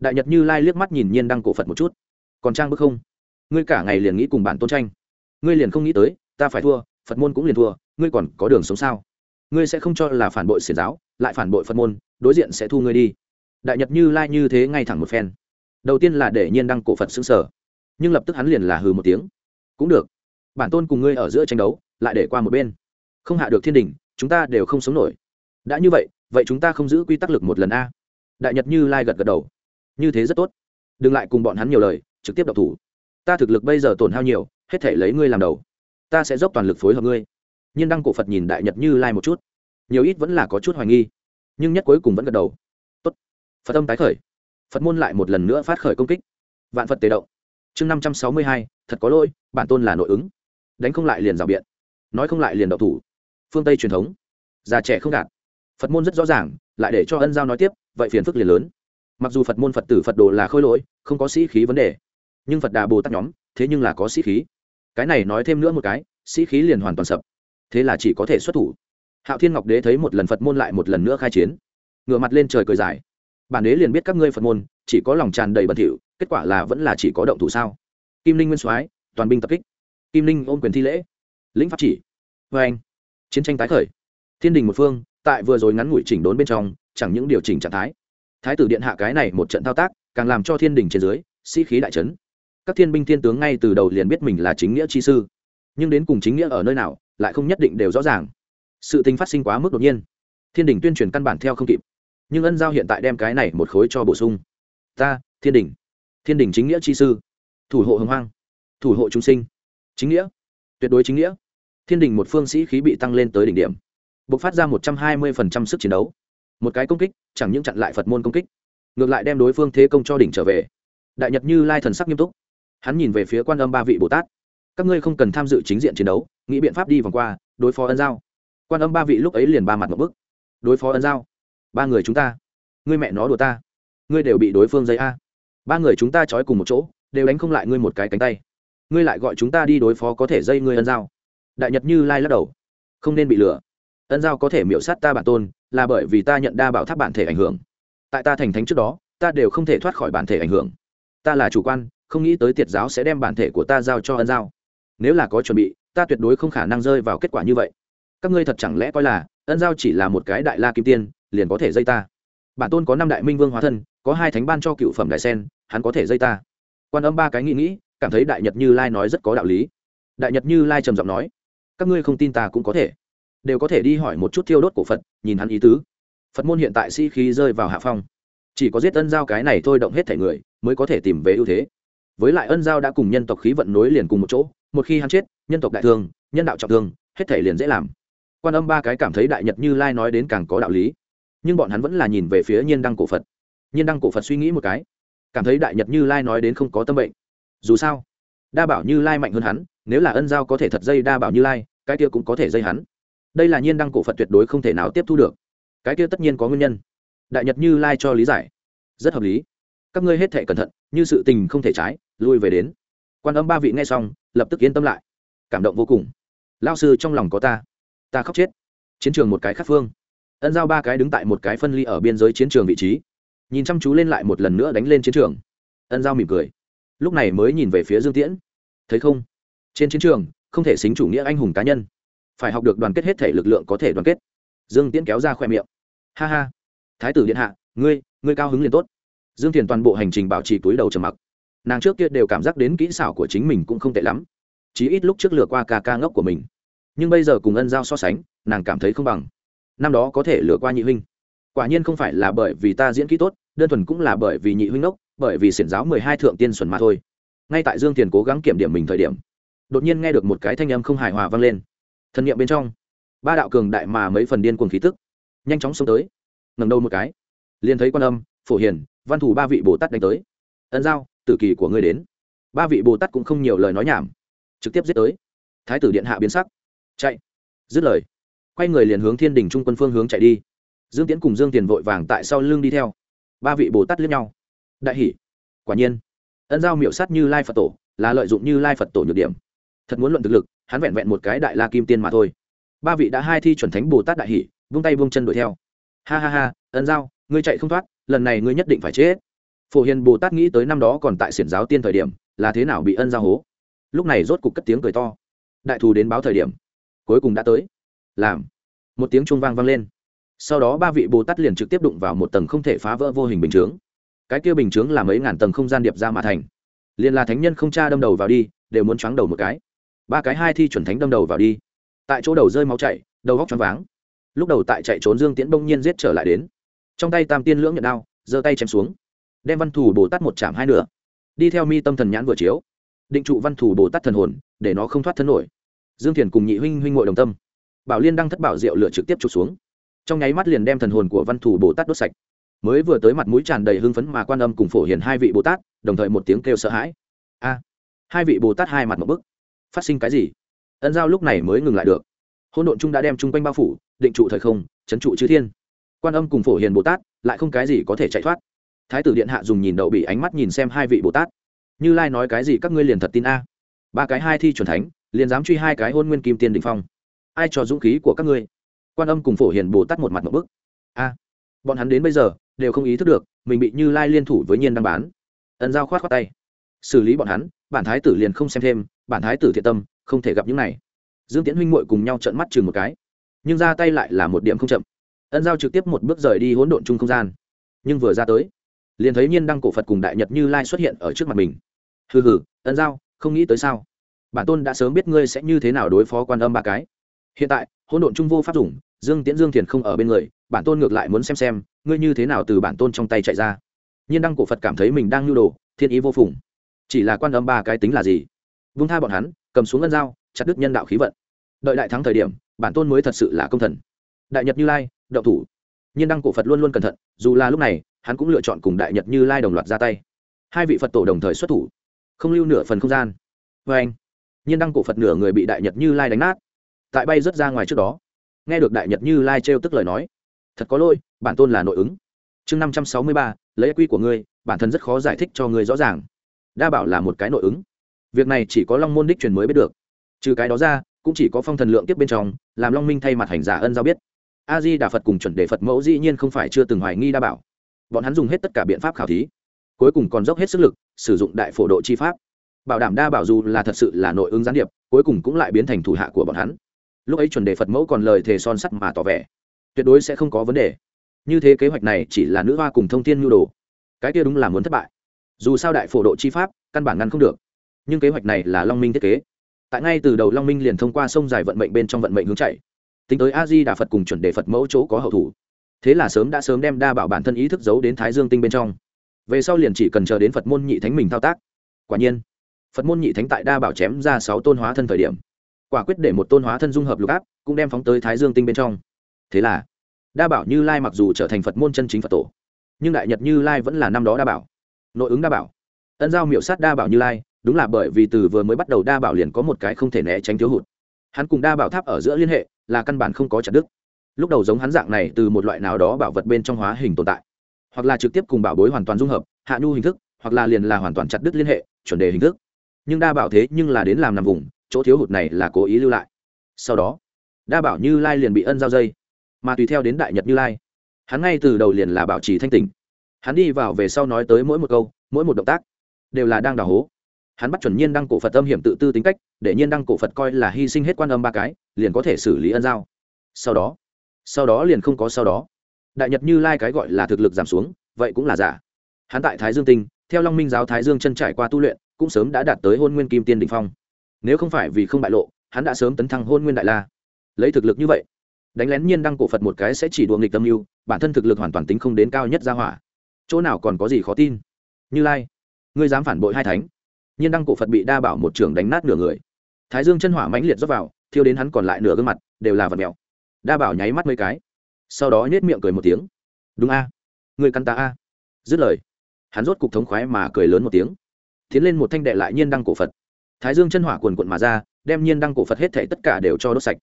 đại nhật như lai liếc mắt nhìn nhiên đăng cổ phật một chút còn trang bức không ngươi cả ngày liền nghĩ cùng bản tôn tranh ngươi liền không nghĩ tới ta phải thua phật môn cũng liền thua ngươi còn có đường sống sao ngươi sẽ không cho là phản bội xiển giáo lại phản bội phật môn đối diện sẽ thu ngươi đi đại nhật như lai như thế ngay thẳng một phen đầu tiên là để nhiên đăng cổ phật xứng sở nhưng lập tức hắn liền là hừ một tiếng cũng được bản tôn cùng ngươi ở giữa tranh đấu lại để qua một bên không hạ được thiên đình chúng ta đều không sống nổi đã như vậy vậy chúng ta không giữ quy tắc lực một lần a đại nhật như lai gật gật đầu như thế rất tốt. Đừng lại cùng bọn hắn nhiều lời, trực tiếp đọc thủ. Ta thực lực bây giờ tổn hao nhiều, hết thể lấy ngươi làm đầu. Ta sẽ dốc toàn lực phối hợp ngươi. N h ư n đăng cổ phật nhìn đại nhật như lai một chút. Nhiều ít vẫn là có chút hoài nghi, nhưng nhất cuối cùng vẫn gật đầu. Tốt. phật âm tái khởi. Phật môn lại một lần nữa phát khởi công kích. Vạn phật tề động. Chương năm trăm sáu mươi hai, thật có lỗi, bản tôn là nội ứng. Đánh không lại liền rào biện. Nói không lại liền đậu thủ. Phương tây truyền thống. Già trẻ không đạt. Phật môn rất rõ ràng, lại để cho ân giao nói tiếp, vậy phiền phức liền lớn mặc dù phật môn phật tử phật đồ là khôi lỗi, không có sĩ khí vấn đề, nhưng phật đà bồ tát nhóm, thế nhưng là có sĩ khí. Cái này nói thêm nữa một cái, sĩ khí liền hoàn toàn sập. Thế là chỉ có thể xuất thủ. Hạo thiên ngọc đế thấy một lần phật môn lại một lần nữa khai chiến. Ngựa mặt lên trời cười dài. Bản đế liền biết các ngươi phật môn, chỉ có lòng tràn đầy bẩn thỉu, kết quả là vẫn là chỉ có động thủ sao? Kim linh nguyên soái, toàn binh tập kích. Kim linh ôm quyền thi lễ. Lĩnh pháp chỉ. Vê anh. Chiến tranh tái khởi. Thiên đình một phương, tại vừa rồi ngắn ngủi chỉnh đốn bên trong, chẳng những điều chỉnh trạng thái thái tử điện hạ cái này một trận thao tác, càng làm cho thiên đình trên dưới, sĩ khí đại trấn các thiên binh thiên tướng ngay từ đầu liền biết mình là chính nghĩa chi sư, nhưng đến cùng chính nghĩa ở nơi nào, lại không nhất định đều rõ ràng. Sự tình phát sinh quá mức đột nhiên. Thiên đình tuyên truyền căn bản theo không kịp. Nhưng ân giao hiện tại đem cái này một khối cho bổ sung. Ta, thiên đình. Thiên đình chính nghĩa chi sư. Thủ hộ hồng hoang. Thủ hộ chúng sinh. Chính nghĩa. Tuyệt đối chính nghĩa. Thiên đình một phương sĩ khí bị tăng lên tới đỉnh điểm. B ộ c phát ra một trăm hai mươi sức chiến đấu một cái công kích, chẳng những chặn lại phật môn công kích, ngược lại đem đối phương thế công cho đỉnh trở về. Đại nhật như lai thần sắc nghiêm túc. Hắn nhìn về phía quan âm ba vị bồ tát. Các ngươi không cần tham dự chính diện chiến đấu, nghĩ biện pháp đi vòng qua, đối phó ân giao. Quan âm ba vị lúc ấy liền ba mặt một bức đối phó ân giao. Ba người chúng ta. Ngươi mẹ nó đùa ta. Ngươi đều bị đối phương dây a. Ba người chúng ta trói cùng một chỗ, đều đánh không lại ngươi một cái cánh tay. Ngươi lại gọi chúng ta đi đối phó có thể dây ngươi ân giao. Đại nhật như lai lắc đầu. Không nên bị lừa ân giao có thể miễu sát ta bản tôn, là bởi vì ta nhận đa bảo tháp bản thể ảnh hưởng. Tại ta thành thánh trước đó, ta đều không thể thoát khỏi bản thể ảnh hưởng. Ta là chủ quan, không nghĩ tới tiệt giáo sẽ đem bản thể của ta giao cho ân giao. Nếu là có chuẩn bị, ta tuyệt đối không khả năng rơi vào kết quả như vậy. Các ngươi thật chẳng lẽ coi là, ân giao chỉ là một cái đại la kim tiên, liền có thể dây ta? Bản tôn có năm đại minh vương hóa thân, có hai thánh ban cho cựu phẩm đại sen, hắn có thể dây ta? Quan âm ba cái nghĩ nghĩ, cảm thấy đại nhật như lai nói rất có đạo lý. Đại nhật như lai trầm giọng nói, các ngươi không tin ta cũng có thể đều có thể đi hỏi một chút thiêu đốt cổ phật, nhìn hắn ý tứ. Phật môn hiện tại sĩ、si、khí rơi vào hạ phong. Chỉ có giết ân giao cái này thôi động hết thể người, mới có thể tìm về ưu thế. Với lại ân giao đã cùng nhân tộc khí vận nối liền cùng một chỗ, một khi hắn chết, nhân tộc đại thương, nhân đạo trọng thương, hết thể liền dễ làm. Quan âm ba cái cảm thấy đại nhật như lai nói đến càng có đạo lý. Nhưng bọn hắn vẫn là nhìn về phía nhiên đăng cổ phật. Nhiên đăng cổ phật suy nghĩ một cái, cảm thấy đại nhật như lai nói đến không có tâm bệnh. Dù sao, đa bảo như lai mạnh hơn hắn, nếu là ân giao có thể thật dây đa bảo như lai, cái kia cũng có thể dây hắn đây là nhiên đăng cổ phật tuyệt đối không thể nào tiếp thu được. Cái kia tất nhiên có nguyên nhân. Đại nhật như lai cho lý giải. Rất hợp lý. Các ngươi hết thể cẩn thận, như sự tình không thể trái, lui về đến. Quan âm ba vị nghe xong, lập tức yên tâm lại. Cảm động vô cùng. Lao sư trong lòng có ta. Ta khóc chết. Chiến trường một cái khắc phương. Ân giao ba cái đứng tại một cái phân ly ở biên giới chiến trường vị trí. Nhìn chăm chú lên lại một lần nữa đánh lên chiến trường. Ân giao mỉm cười. Lúc này mới nhìn về phía dương tiễn. Thấy không? Trên chiến trường, không thể xính chủ nghĩa anh hùng cá nhân phải học được đoàn kết hết thể lực lượng có thể đoàn kết. Dương tiễn kéo ra khoe miệng. Ha ha. Thái tử điện hạ, ngươi ngươi cao hứng liền tốt. Dương thiền toàn bộ hành trình bảo trì túi đầu trầm mặc. Nàng trước kia đều cảm giác đến kỹ xảo của chính mình cũng không tệ lắm. Chí ít lúc trước lừa qua ca ca ngốc của mình. Nhưng bây giờ cùng ân giao so sánh, nàng cảm thấy không bằng. Năm đó có thể lừa qua nhị huynh. Quả nhiên không phải là bởi vì ta diễn kỹ tốt, đơn thuần cũng là bởi vì nhị huynh ngốc, bởi vì xiển giáo mười hai thượng tiên xuẩn mà thôi. Ngay tại dương thiền cố gắng kiểm điểm mình thời điểm, đột nhiên nghe được một cái thanh âm không hài hòa vang lên thân nhiệm bên trong, ba đạo cường đại mà mấy phần điên cuồng khí tức, nhanh chóng xông tới. Ngầm đầu một cái, liền thấy quan âm, phổ hiền, văn thủ ba vị bồ tát đánh tới. Ân giao, tử kỳ của ngươi đến. Ba vị bồ tát cũng không nhiều lời nói nhảm, trực tiếp giết tới. Thái tử điện hạ biến sắc, chạy, dứt lời. Quay người liền hướng thiên đình trung quân phương hướng chạy đi. Dương tiễn cùng dương tiền vội vàng tại sau lưng đi theo. Ba vị bồ tát liếc nhau. Đại hỷ, quả nhiên. Ân giao miệu sát như lai phật tổ, là lợi dụng như lai phật tổ nhược điểm thật muốn luận thực lực, hắn vẹn vẹn một cái đại la kim tiên mà thôi. Ba vị đã hai thi chuẩn thánh bồ tát đại hỷ vung tay vung chân đuổi theo. Ha ha ha, ân giao, ngươi chạy không thoát, lần này ngươi nhất định phải chết. Phổ hiền bồ tát nghĩ tới năm đó còn tại xiển giáo tiên thời điểm, là thế nào bị ân giao hố? Lúc này rốt cục cất tiếng cười to. Đại thù đến báo thời điểm, cuối cùng đã tới. Làm. Một tiếng chuông vang vang lên. Sau đó ba vị bồ tát liền trực tiếp đụng vào một tầng không thể phá vỡ vô hình bình chướng. Cái kia bình chướng là mấy ngàn tầng không gian điệp ra mà thành. Liền là thánh nhân không cha đâm đầu vào đi, đều muốn choáng đầu một cái ba cái hai thi chuẩn thánh đâm đầu vào đi. Tại chỗ đầu rơi máu chảy, đầu góc choáng váng. Lúc đầu tại chạy trốn dương tiễn bỗng nhiên giết trở lại đến. Trong tay tam tiên lưỡng nhận đao, giơ tay chém xuống. Đem văn thủ bồ tát một chạm hai nửa. Đi theo mi tâm thần nhãn vừa chiếu. Định trụ văn thủ bồ tát thần hồn, để nó không thoát thân nổi. Dương thiền cùng nhị huynh huynh ngội đồng tâm. Bảo liên đăng thất bảo diệu lửa trực tiếp trục xuống. Trong nháy mắt liền đem thần hồn của văn thủ bồ tát đốt sạch. Mới vừa tới mặt mũi tràn đầy hưng phấn mà quan âm cùng phổ hiền hai vị bồ tát, đồng thời một tiếng kêu sợ hãi. A, hai vị bồ tát hai mặt một bức phát sinh cái gì? Ân giao lúc này mới ngừng lại được. Hôn độn chung đã đem chung quanh bao phủ, định trụ thời không, chấn trụ chư thiên. Quan âm cùng phổ hiền bồ tát lại không cái gì có thể chạy thoát. Thái tử điện hạ dùng nhìn đậu bị ánh mắt nhìn xem hai vị bồ tát. Như lai nói cái gì các ngươi liền thật tin a. Ba cái hai thi c thánh, liền dám truy hai cái hôn nguyên kim tiên đình phong. Ai cho dũng khí của các ngươi? Quan âm cùng phổ hiền bồ tát một mặt một bức. A, bọn hắn đến bây giờ đều không ý thức được, mình bị như lai liên thủ với nhiên đăng bán. Ẩn giao khoát khoát tay. Xử lý bọn hắn, bản thái tử liền không xem thêm bản thái tử thiện tâm, không thể gặp những này. Dương tiễn huynh muội cùng nhau trận mắt chừng một cái. Nhưng ra tay lại là một điểm không chậm. Ân giao trực tiếp một bước rời đi hỗn độn chung không gian. Nhưng vừa ra tới, liền thấy nhiên đăng cổ phật cùng đại nhật như lai xuất hiện ở trước mặt mình. Hừ hừ, ân giao, không nghĩ tới sao? Bản tôn đã sớm biết ngươi sẽ như thế nào đối phó quan âm ba cái. Hiện tại, hỗn độn trung vô pháp dùng, dương tiễn dương thiền không ở bên người, bản tôn ngược lại muốn xem xem, ngươi như thế nào từ bản tôn trong tay chạy ra. Nhiên đăng cổ phật cảm thấy mình đang nhu đồ, thiên ý vô phùng. Chỉ là quan âm ba cái tính là gì? Vung tha bọn hắn, cầm xuống ngân dao, chặt đứt nhân đạo khí vận. Đợi đại thắng thời điểm, bản tôn mới thật sự là công thần. Đại nhật như lai đậu thủ. Nhiên đăng cổ phật luôn luôn cẩn thận, dù là lúc này, hắn cũng lựa chọn cùng đại nhật như lai đồng loạt ra tay. Hai vị phật tổ đồng thời xuất thủ, không lưu nửa phần không gian. Vê anh, nhiên đăng cổ phật nửa người bị đại nhật như lai đánh nát. Tại bay rớt ra ngoài trước đó, nghe được đại nhật như lai trêu tức lời nói, thật có lỗi, bản tôn là nội ứng. Chương năm trăm sáu mươi ba, lấy quy của ngươi, bản thân rất khó giải thích cho ngươi rõ ràng. Đa bảo là một cái nội ứng việc này chỉ có long môn đích truyền mới biết được. Trừ cái đó ra, cũng chỉ có phong thần lượng tiếp bên trong, làm long minh thay mặt hành giả ân giao biết. A di đà phật cùng chuẩn đề phật mẫu dĩ nhiên không phải chưa từng hoài nghi đa bảo. Bọn hắn dùng hết tất cả biện pháp khảo thí, cuối cùng còn dốc hết sức lực, sử dụng đại phổ độ chi pháp. Bảo đảm đa bảo dù là thật sự là nội ứng gián điệp, cuối cùng cũng lại biến thành thủ hạ của bọn hắn. Lúc ấy chuẩn đề phật mẫu còn lời thề son sắt mà tỏ vẻ, tuyệt đối sẽ không có vấn đề. Như thế kế hoạch này chỉ là nữ hoa cùng thông tin nhu đồ. Cái kia đúng là muốn thất bại. Dù sao đại phổ độ chi pháp, căn bản ngăn không được nhưng kế hoạch này là long minh thiết kế. Tại ngay từ đầu long minh liền thông qua sông dài vận mệnh bên trong vận mệnh hướng chạy. Tính tới a di đà phật cùng chuẩn đề phật mẫu chỗ có hậu thủ. Thế là sớm đã sớm đem đa bảo bản thân ý thức giấu đến thái dương tinh bên trong. Về sau liền chỉ cần chờ đến phật môn nhị thánh mình thao tác. Quả nhiên, phật môn nhị thánh tại đa bảo chém ra sáu tôn hóa thân thời điểm, quả quyết để một tôn hóa thân dung hợp lục áp, cũng đem phóng tới thái dương tinh bên trong. Thế là, đa bảo như lai mặc dù trở thành phật môn chân chính phật tổ, nhưng đại nhật như lai vẫn là năm đó đa bảo. Nội ứng đa bảo. Ân giao miệu sát đa bảo như lai đúng là bởi vì từ vừa mới bắt đầu đa bảo liền có một cái không thể né tránh thiếu hụt. Hắn cùng đa bảo tháp ở giữa liên hệ, là căn bản không có chặt đức lúc đầu giống hắn dạng này từ một loại nào đó bảo vật bên trong hóa hình tồn tại. Hoặc là trực tiếp cùng bảo bối hoàn toàn dung hợp, hạ nhu hình thức, hoặc là liền là hoàn toàn chặt đứt liên hệ, chuẩn đề hình thức. Nhưng đa bảo thế nhưng là đến làm nằm vùng, chỗ thiếu hụt này là cố ý lưu lại. Sau đó, đa bảo như lai liền bị ân giao dây. Mà tùy theo đến đại nhật như lai, hắn ngay từ đầu liền là bảo trì thanh tỉnh. Hắn đi vào về sau nói tới mỗi một câu, mỗi một động tác, đều là đang đào hố hắn bắt chuẩn nhiên đăng cổ phật âm hiểm tự tư tính cách, để nhiên đăng cổ phật coi là hy sinh hết quan âm ba cái, liền có thể xử lý ân giao. Sau đó sau đó liền không có sau đó. Đại nhật như lai cái gọi là thực lực giảm xuống, vậy cũng là giả. Hắn tại thái dương tinh, theo long minh giáo thái dương chân trải qua tu luyện, cũng sớm đã đạt tới hôn nguyên kim tiên đình phong. Nếu không phải vì không bại lộ, hắn đã sớm tấn thăng hôn nguyên đại la. Lấy thực lực như vậy, đánh lén nhiên đăng cổ phật một cái sẽ chỉ đùa nghịch tâm mưu, bản thân thực lực hoàn toàn tính không đến cao nhất ra hỏa. Chỗ nào còn có gì khó tin? Như lai, ngươi dám phản bội hai thánh? Nhiên đăng cổ phật bị đa bảo một trường đánh nát nửa người. Thái dương chân hỏa mãnh liệt dốc vào, thiêu đến hắn còn lại nửa gương mặt, đều là vật mèo. Đa bảo nháy mắt mấy cái. Sau đó nhét miệng cười một tiếng. Đúng a, người căn ta a. Dứt lời, hắn rốt cục thống khoái mà cười lớn một tiếng. Tiến lên một thanh đệ lại nhiên đăng cổ phật. Thái dương chân hỏa quần quận mà ra, đem nhiên đăng cổ phật hết thể tất cả đều cho đốt sạch.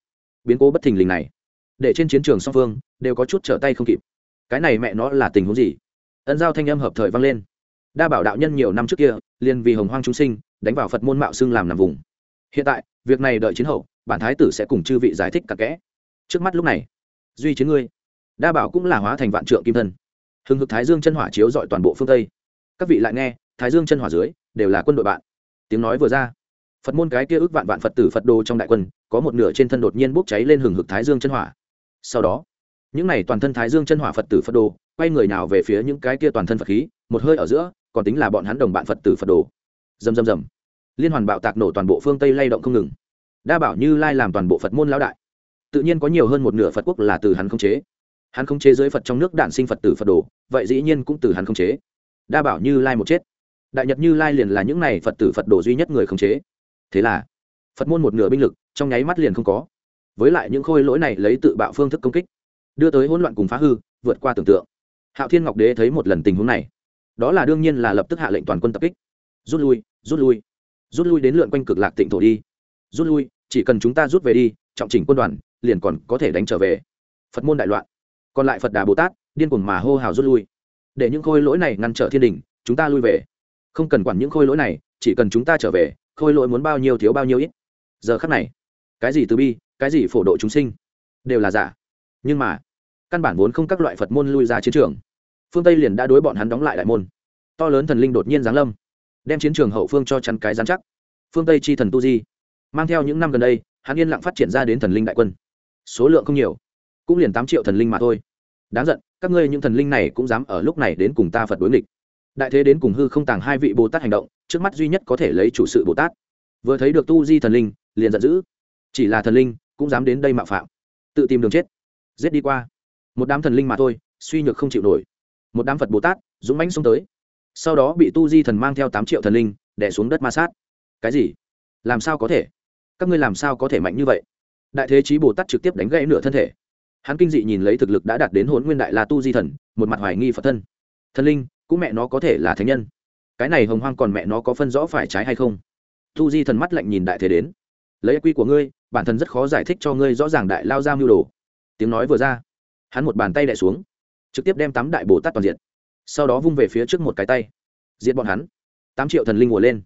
Biến cố bất thình lình này, để trên chiến trường song phương đều có chút trở tay không kịp. Cái này mẹ nó là tình huống gì? Ân giao thanh âm hợp thời vang lên đa bảo đạo nhân nhiều năm trước kia, liền vì hồng hoang chúng sinh, đánh vào phật môn mạo xưng làm nằm vùng. Hiện tại, việc này đợi chiến hậu, bản thái tử sẽ cùng chư vị giải thích cả kẽ. Trước mắt lúc này, duy chiến ngươi. Đa bảo cũng là hóa thành vạn trượng kim thân. Hừng hực thái dương chân hỏa chiếu dọi toàn bộ phương tây. Các vị lại nghe, thái dương chân hỏa dưới, đều là quân đội bạn. Tiếng nói vừa ra, phật môn cái kia ước vạn vạn phật tử phật đồ trong đại quân, có một nửa trên thân đột nhiên bốc cháy lên hừng hực thái dương chân hỏa. Sau đó, những này toàn thân thái dương chân hỏa phật tử phật đồ, quay người nào về phía những cái kia toàn thân phật khí, một hơi ở giữa còn tính là bọn hắn đồng bạn phật tử phật đồ. Dầm dầm dầm. Liên hoàn bạo tạc nổ toàn bộ phương tây lay động không ngừng. Đa bảo như lai làm toàn bộ phật môn lão đại. Tự nhiên có nhiều hơn một nửa phật quốc là từ hắn không chế. Hắn không chế dưới phật trong nước đạn sinh phật tử phật đồ, vậy dĩ nhiên cũng từ hắn không chế. Đa bảo như lai một chết. Đại nhật như lai liền là những này phật tử phật đồ duy nhất người không chế. Thế là, phật môn một nửa binh lực, trong nháy mắt liền không có. Với lại những khôi lỗi này lấy tự bạo phương thức công kích, đưa tới hỗn loạn cùng phá hư, vượt qua tưởng tượng. Hạo thiên ngọc đế thấy một lần tình huống này đó là đương nhiên là lập tức hạ lệnh toàn quân tập kích. Rút lui rút lui rút lui đến lượn quanh cực lạc tịnh thổ đi. Rút lui, chỉ cần chúng ta rút về đi, trọng chỉnh quân đoàn, liền còn có thể đánh trở về. Phật môn đại loạn. Còn lại phật đà bồ tát, điên cuồng mà hô hào rút lui. Để những khôi lỗi này ngăn trở thiên đình, chúng ta lui về. Không cần quản những khôi lỗi này, chỉ cần chúng ta trở về, khôi lỗi muốn bao nhiêu thiếu bao nhiêu ít. Giờ khắc này, cái gì từ bi, cái gì phổ độ chúng sinh, đều là giả. Nhưng mà, căn bản vốn không các loại phật môn lui ra chiến trường phương tây liền đã đối bọn hắn đóng lại đại môn to lớn thần linh đột nhiên giáng lâm đem chiến trường hậu phương cho chắn cái giám chắc phương tây chi thần tu di mang theo những năm gần đây hắn yên lặng phát triển ra đến thần linh đại quân số lượng không nhiều cũng liền tám triệu thần linh mà thôi đáng giận các ngươi những thần linh này cũng dám ở lúc này đến cùng ta phật đối nghịch đại thế đến cùng hư không tàng hai vị bồ tát hành động trước mắt duy nhất có thể lấy chủ sự bồ tát vừa thấy được tu di thần linh liền giận dữ chỉ là thần linh cũng dám đến đây mạo phạm tự tìm đường chết giết đi qua một đám thần linh mà thôi suy nhược không chịu nổi một đám phật bồ tát, dũng mãnh xông tới. Sau đó bị tu di thần mang theo tám triệu thần linh đẻ xuống đất ma sát. Cái gì? Làm sao có thể? Các ngươi làm sao có thể mạnh như vậy? Đại thế chí bồ tát trực tiếp đánh gãy nửa thân thể. Hắn kinh dị nhìn lấy thực lực đã đạt đến hôn nguyên đại la tu di thần, một mặt hoài nghi phật thân. Thần linh, cũng mẹ nó có thể là thánh nhân. Cái này hồng hoang còn mẹ nó có phân rõ phải trái hay không? Tu di thần mắt lạnh nhìn đại thế đến. Lấy quy của ngươi, bản thân rất khó giải thích cho ngươi rõ ràng đại lao ra mưu đồ. Tiếng nói vừa ra, hắn một bàn tay đẻ xuống trực tiếp đem tám đại bồ tát toàn diện. Sau đó vung về phía trước một cái tay. Diện bọn hắn. Tám triệu thần linh ngồi lên.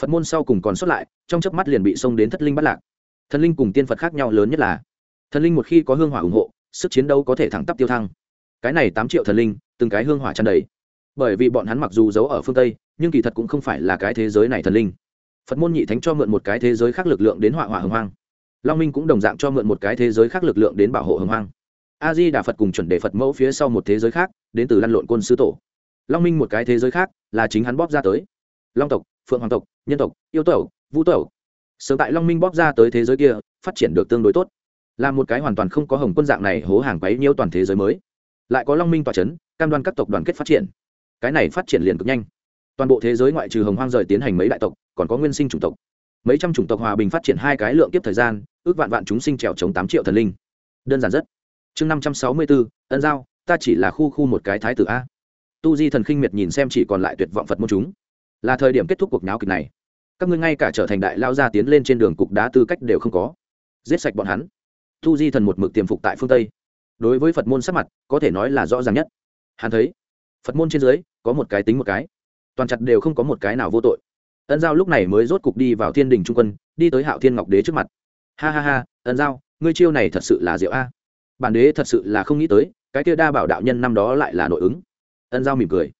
Phật môn sau cùng còn sót lại, trong chớp mắt liền bị xông đến thất linh bắt lạc. Thần linh cùng tiên phật khác nhau lớn nhất là, thần linh một khi có hương hỏa ủng hộ, sức chiến đấu có thể thẳng tắp tiêu thăng. Cái này tám triệu thần linh, từng cái hương hỏa tràn đầy. Bởi vì bọn hắn mặc dù giấu ở phương tây, nhưng kỳ thật cũng không phải là cái thế giới này thần linh. Phật môn nhị thánh cho mượn một cái thế giới khác lực lượng đến hỏa hỏa hưng hoang. Long minh cũng đồng dạng cho mượn một cái thế giới khác lực lượng đến bảo hộ hưng hoang a di đà phật cùng chuẩn đề phật mẫu phía sau một thế giới khác, đến từ lăn lộn quân sư tổ. Long minh một cái thế giới khác là chính hắn bóp ra tới. Long tộc, phượng hoàng tộc, nhân tộc, yêu tộc, vũ tộc. Sớm tại long minh bóp ra tới thế giới kia, phát triển được tương đối tốt. Là một cái hoàn toàn không có hồng quân dạng này hố hàng quấy nhiễu toàn thế giới mới. Lại có long minh tòa c h ấ n cam đoan các tộc đoàn kết phát triển. Cái này phát triển liền cực nhanh. Toàn bộ thế giới ngoại trừ hồng hoang rời tiến hành mấy đại tộc, còn có nguyên sinh chủng tộc. Mấy trăm chủng tộc hòa bình phát triển hai cái lượng tiếp thời gian, ước vạn vạn chúng sinh trèo chống tám triệu thần linh. Đơn giản rất chương năm trăm sáu mươi bốn ân giao, ta chỉ là khu khu một cái thái tử a. Tu di thần khinh miệt nhìn xem chỉ còn lại tuyệt vọng phật môn chúng. Là thời điểm kết thúc cuộc náo kịch này. Các ngươi ngay cả trở thành đại lao gia tiến lên trên đường cục đá tư cách đều không có. Giết sạch bọn hắn. Tu di thần một mực tiềm phục tại phương tây. Đối với phật môn sắc mặt, có thể nói là rõ ràng nhất. Hắn thấy, phật môn trên dưới, có một cái tính một cái. Toàn chặt đều không có một cái nào vô tội. Ân giao lúc này mới rốt cục đi vào thiên đình trung quân, đi tới hạo thiên ngọc đế trước mặt. Ha ha ha, ân giao, ngươi chiêu này thật sự là diệu a bản đế thật sự là không nghĩ tới, cái kia đa bảo đạo nhân năm đó lại là nội ứng. Ân giao mỉm cười.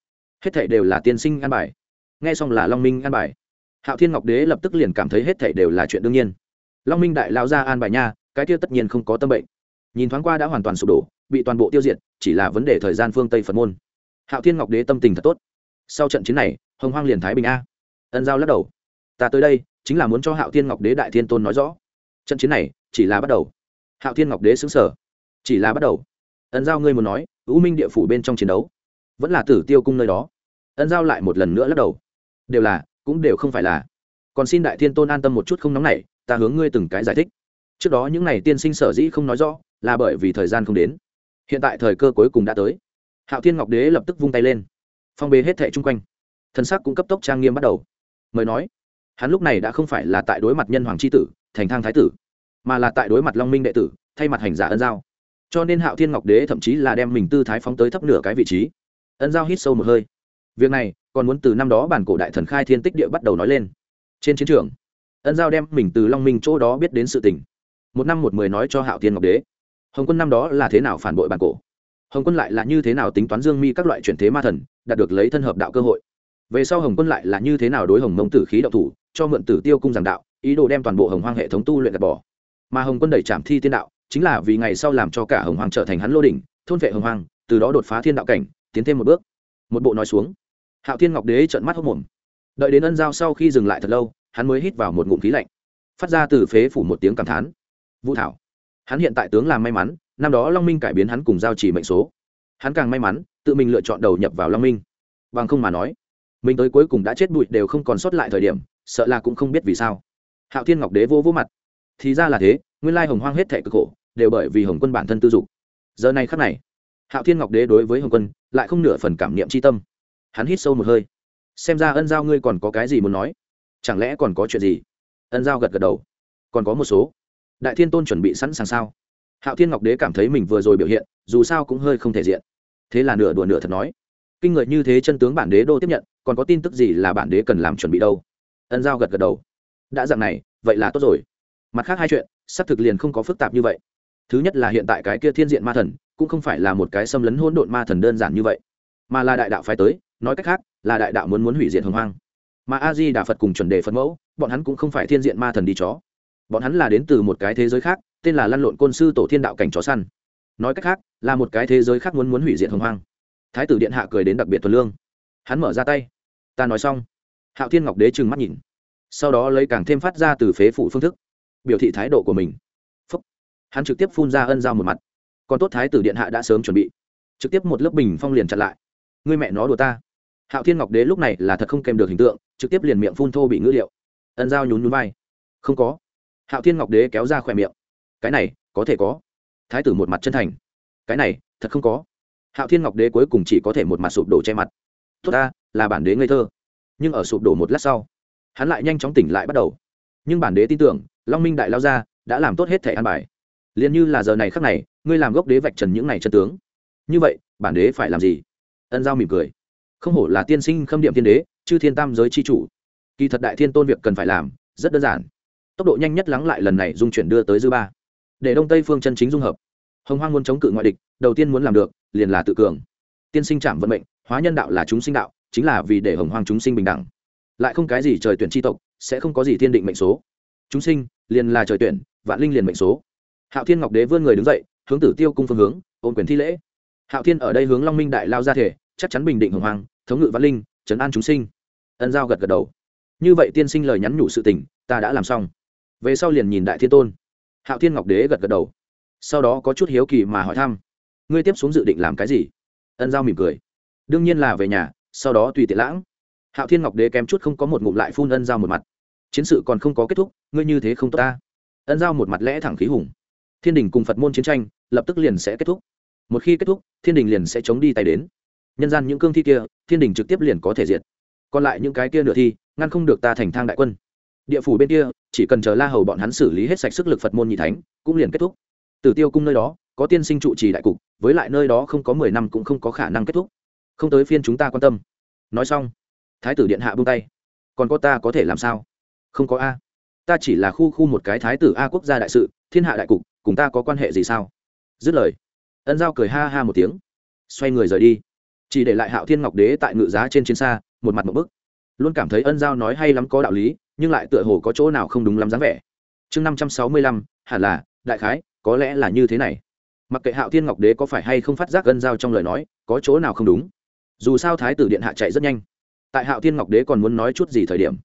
Hết thảy đều là tiên sinh an bài. Nghe xong là long minh an bài. Hạo thiên ngọc đế lập tức liền cảm thấy hết thảy đều là chuyện đương nhiên. Long minh đại lao ra an bài nha, cái kia tất nhiên không có tâm bệnh. Nhìn thoáng qua đã hoàn toàn sụp đổ, bị toàn bộ tiêu diệt, chỉ là vấn đề thời gian phương tây phật môn. Hạo thiên ngọc đế tâm tình thật tốt. Sau trận chiến này, hồng hoang liền thái bình a. Ân giao lắc đầu. Ta tới đây, chính là muốn cho hạo thiên ngọc đế đại thiên tôn nói rõ. Trận chiến này, chỉ là bắt đầu. Hạo thiên ngọc đế xứng sở chỉ là bắt đầu. Ân giao ngươi muốn nói ưu minh địa phủ bên trong chiến đấu, vẫn là tử tiêu cung nơi đó. Ân giao lại một lần nữa lắc đầu. Đều là, cũng đều không phải là. Còn xin đại thiên tôn an tâm một chút không nóng này ta hướng ngươi từng cái giải thích. Trước đó những n à y tiên sinh sở dĩ không nói rõ, là bởi vì thời gian không đến. Hiện tại thời cơ cuối cùng đã tới. Hạo thiên ngọc đế lập tức vung tay lên. Phong bế hết thệ chung quanh. Thân sắc cũng cấp tốc trang nghiêm bắt đầu. Mời nói, hắn lúc này đã không phải là tại đối mặt nhân hoàng c h i tử, thành thang thái tử, mà là tại đối mặt long minh đệ tử, thay mặt hành giả ân giao cho nên hạo thiên ngọc đế thậm chí là đem mình tư thái phóng tới thấp nửa cái vị trí ân giao hít sâu một hơi việc này còn muốn từ năm đó bản cổ đại thần khai thiên tích địa bắt đầu nói lên trên chiến trường ân giao đem mình từ long minh chỗ đó biết đến sự tình một năm một mười nói cho hạo thiên ngọc đế hồng quân năm đó là thế nào phản bội bản cổ hồng quân lại là như thế nào tính toán dương mi các loại chuyển thế ma thần đạt được lấy thân hợp đạo cơ hội về sau hồng quân lại là như thế nào đối hồng mông tử khí đạo thủ cho mượn tử tiêu cung giảng đạo ý đồ đem toàn bộ hồng hoang hệ thống tu luyện gạt bỏ mà hồng quân đẩy trảm thi tiên đạo chính là vì ngày sau làm cho cả hồng hoàng trở thành hắn lô đỉnh, thôn vệ hồng hoàng từ đó đột phá thiên đạo cảnh, tiến thêm một bước. Một bộ nói xuống. Hạo thiên ngọc đế trợn mắt hốc mồm. Đợi đến ân giao sau khi dừng lại thật lâu, hắn mới hít vào một ngụm khí lạnh. Phát ra từ phế phủ một tiếng cảm thán. Vũ thảo. Hắn hiện tại tướng làm may mắn, năm đó long minh cải biến hắn cùng giao chỉ mệnh số. Hắn càng may mắn, tự mình lựa chọn đầu nhập vào long minh. Bằng không mà nói, mình tới cuối cùng đã chết bụi đều không còn sót lại thời điểm, sợ là cũng không biết vì sao. Hạo thiên ngọc đế vô vô mặt. Thì ra là thế, nguyên lai hồng hoang hết thệ cực khổ đều bởi vì hồng quân bản thân tư dục. Giờ này khắc này, hạo thiên ngọc đế đối với hồng quân lại không nửa phần cảm niệm c h i tâm. Hắn hít sâu một hơi. Xem ra ân giao ngươi còn có cái gì muốn nói? Chẳng lẽ còn có chuyện gì? Ân giao gật gật đầu. Còn có một số. Đại thiên tôn chuẩn bị sẵn sàng sao? Hạo thiên ngọc đế cảm thấy mình vừa rồi biểu hiện, dù sao cũng hơi không thể diện. Thế là nửa đùa nửa thật nói. Kinh người như thế chân tướng bản đế đô tiếp nhận, còn có tin tức gì là bản đế cần làm chuẩn bị đâu? Ân giao gật gật đầu. Đã dạng này, vậy là tốt rồi. Mặt khác hai chuyện xác thực liền không có phức tạp như vậy thứ nhất là hiện tại cái kia thiên diện ma thần, cũng không phải là một cái xâm lấn hỗn độn ma thần đơn giản như vậy, mà là đại đạo phái tới, nói cách khác, là đại đạo muốn muốn hủy diệt hồng hoang. Mà a di đà phật cùng chuẩn đề phật mẫu, bọn hắn cũng không phải thiên diện ma thần đi chó. Bọn hắn là đến từ một cái thế giới khác, tên là lăn lộn côn sư tổ thiên đạo cảnh chó săn. Nói cách khác, là một cái thế giới khác muốn muốn hủy diệt hồng hoang. Thái tử điện hạ cười đến đặc biệt thuần lương. Hắn mở ra tay. Ta nói xong. Hạo thiên ngọc đế trừng mắt nhìn. Sau đó lấy càng thêm phát ra từ phế phủ phương thức, biểu thị thái độ của mình hắn trực tiếp phun ra ân dao một mặt. Còn tốt thái tử điện hạ đã sớm chuẩn bị. Trực tiếp một lớp bình phong liền chặn lại. Người mẹ nó đùa ta. Hạo thiên ngọc đế lúc này là thật không kèm được hình tượng, trực tiếp liền miệng phun thô bị ngữ liệu. Ân dao nhún nhún vai. Không có. Hạo thiên ngọc đế kéo ra khỏe miệng. Cái này, có thể có. Thái tử một mặt chân thành. Cái này, thật không có. Hạo thiên ngọc đế cuối cùng chỉ có thể một mặt sụp đổ che mặt. Tốt ta, là bản đế ngây thơ. Nhưng ở sụp đổ một lát sau, hắn lại nhanh chóng tỉnh lại bắt đầu. Nhưng bản đế tin tưởng, long minh đại lao gia đã làm tốt hết thẻ an bài liền như là giờ này khắc này, ngươi làm gốc đế vạch trần những này chân tướng. Như vậy, bản đế phải làm gì? Ân giao mỉm cười. Không hổ là tiên sinh khâm điểm thiên đế, chư thiên tam giới c h i chủ. Kỳ thật đại thiên tôn việc cần phải làm, rất đơn giản. Tốc độ nhanh nhất lắng lại lần này dung chuyển đưa tới dư ba. Để đông tây phương chân chính dung hợp. Hồng hoang muốn chống cự ngoại địch, đầu tiên muốn làm được, liền là tự cường. Tiên sinh trảm vận mệnh, hóa nhân đạo là chúng sinh đạo, chính là vì để hồng hoang chúng sinh bình đẳng. Lại không cái gì trời tuyển tri tộc, sẽ không có gì thiên định mệnh số. Chúng sinh, liền là trời tuyển, vạn linh liền mệnh số hạo thiên ngọc đế vươn người đứng dậy, hướng tử tiêu cung phương hướng ôn quyền thi lễ. Hạo thiên ở đây hướng long minh đại lao ra thể, chắc chắn bình định hồng hoàng thống ngự vạn linh, trấn an chúng sinh. Ân giao gật gật đầu. Như vậy tiên sinh lời nhắn nhủ sự tình, ta đã làm xong. Về sau liền nhìn đại thiên tôn. Hạo thiên ngọc đế gật gật đầu. Sau đó có chút hiếu kỳ mà hỏi thăm. Ngươi tiếp xuống dự định làm cái gì? Ân giao mỉm cười. Đương nhiên là về nhà, sau đó tùy tiện lãng. Hạo thiên ngọc đế kém chút không có một ngụm lại phun ân giao một mặt. Chiến sự còn không có kết thúc, ngươi như thế không tốt ta. Ân giao một mặt lẽ thẳng khí hùng thiên đình cùng phật môn chiến tranh lập tức liền sẽ kết thúc. Một khi kết thúc, thiên đình liền sẽ chống đi tay đến. Nhân gian những cương thi kia, thiên đình trực tiếp liền có thể diệt. Còn lại những cái kia nửa thi, ngăn không được ta thành thang đại quân. Địa phủ bên kia, chỉ cần chờ la hầu bọn hắn xử lý hết sạch sức lực phật môn nhị thánh, cũng liền kết thúc. Tử tiêu cung nơi đó, có tiên sinh trụ trì đại cục, với lại nơi đó không có mười năm cũng không có khả năng kết thúc. Không tới phiên chúng ta quan tâm. Nói xong, thái tử điện hạ buông tay. Còn có ta có thể làm sao? Không có a. Ta chỉ là khu khu một cái thái tử a quốc gia đại sự, thiên hạ đại cục cùng ta có quan hệ gì sao? Dứt lời, ân giao cười ha ha một tiếng, xoay người rời đi. Chỉ để lại hạo thiên ngọc đế tại ngự giá trên chiến xa, một mặt một bức. Luôn cảm thấy ân giao nói hay lắm có đạo lý, nhưng lại tựa hồ có chỗ nào không đúng lắm dáng vẻ. Chương năm trăm sáu mươi lăm, hẳn là, đại khái, có lẽ là như thế này. Mặc kệ hạo thiên ngọc đế có phải hay không phát giác ân giao trong lời nói, có chỗ nào không đúng. Dù sao thái tử điện hạ chạy rất nhanh. Tại hạo thiên ngọc đế còn muốn nói chút gì thời điểm,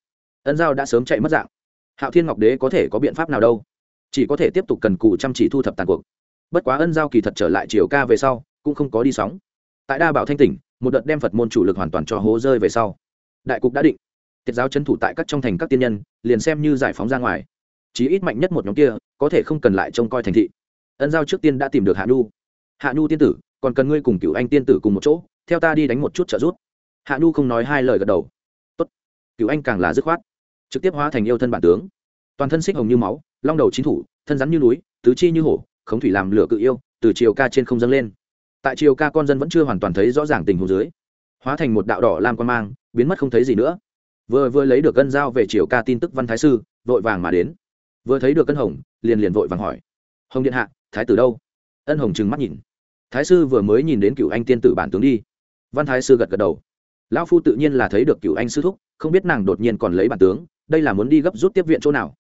ân giao đã sớm chạy mất dạng. Hạo thiên ngọc đế có thể có biện pháp nào đâu? Chỉ có thể tiếp tục cần cù chăm chỉ thu thập tàn cuộc. Bất quá ân giao kỳ thật trở lại chiều ca về sau, cũng không có đi sóng. Tại đa bảo thanh tỉnh, một đợt đem phật môn chủ lực hoàn toàn cho hố rơi về sau. Đại cục đã định. Tiết giáo c h ấ n thủ tại các trong thành các tiên nhân, liền xem như giải phóng ra ngoài. Chí ít mạnh nhất một nhóm kia, có thể không cần lại trông coi thành thị. Ân giao trước tiên đã tìm được hạ nhu. Hạ nhu tiên tử, còn cần ngươi cùng cựu anh tiên tử cùng một chỗ, theo ta đi đánh một chút trợ giúp. Hạ nhu không nói hai lời gật đầu. Tốt. Cựu anh càng là dứt khoát, trực tiếp hóa thành yêu thân bản tướng. Toàn thân xích hồng như máu long đầu chín thủ, thân rắn như núi, tứ chi như hổ, khống thủy làm lửa cự yêu, từ chiều ca trên không dâng lên. Tại chiều ca con dân vẫn chưa hoàn toàn thấy rõ ràng tình huống dưới, hóa thành một đạo đỏ lam quan mang, biến mất không thấy gì nữa. Vừa vừa lấy được cân giao về chiều ca tin tức văn thái sư, vội vàng mà đến. Vừa thấy được cân hồng, liền liền vội vàng hỏi. Hồng điện hạ, thái tử đâu? Ân hồng trừng mắt nhìn. Thái sư vừa mới nhìn đến cựu anh tiên tử bản tướng đi. Văn thái sư gật gật đầu. Lão phu tự nhiên là thấy được cựu anh sư thúc, không biết nàng đột nhiên còn lấy bản tướng, đây là muốn đi gấp rút tiếp viện chỗ nào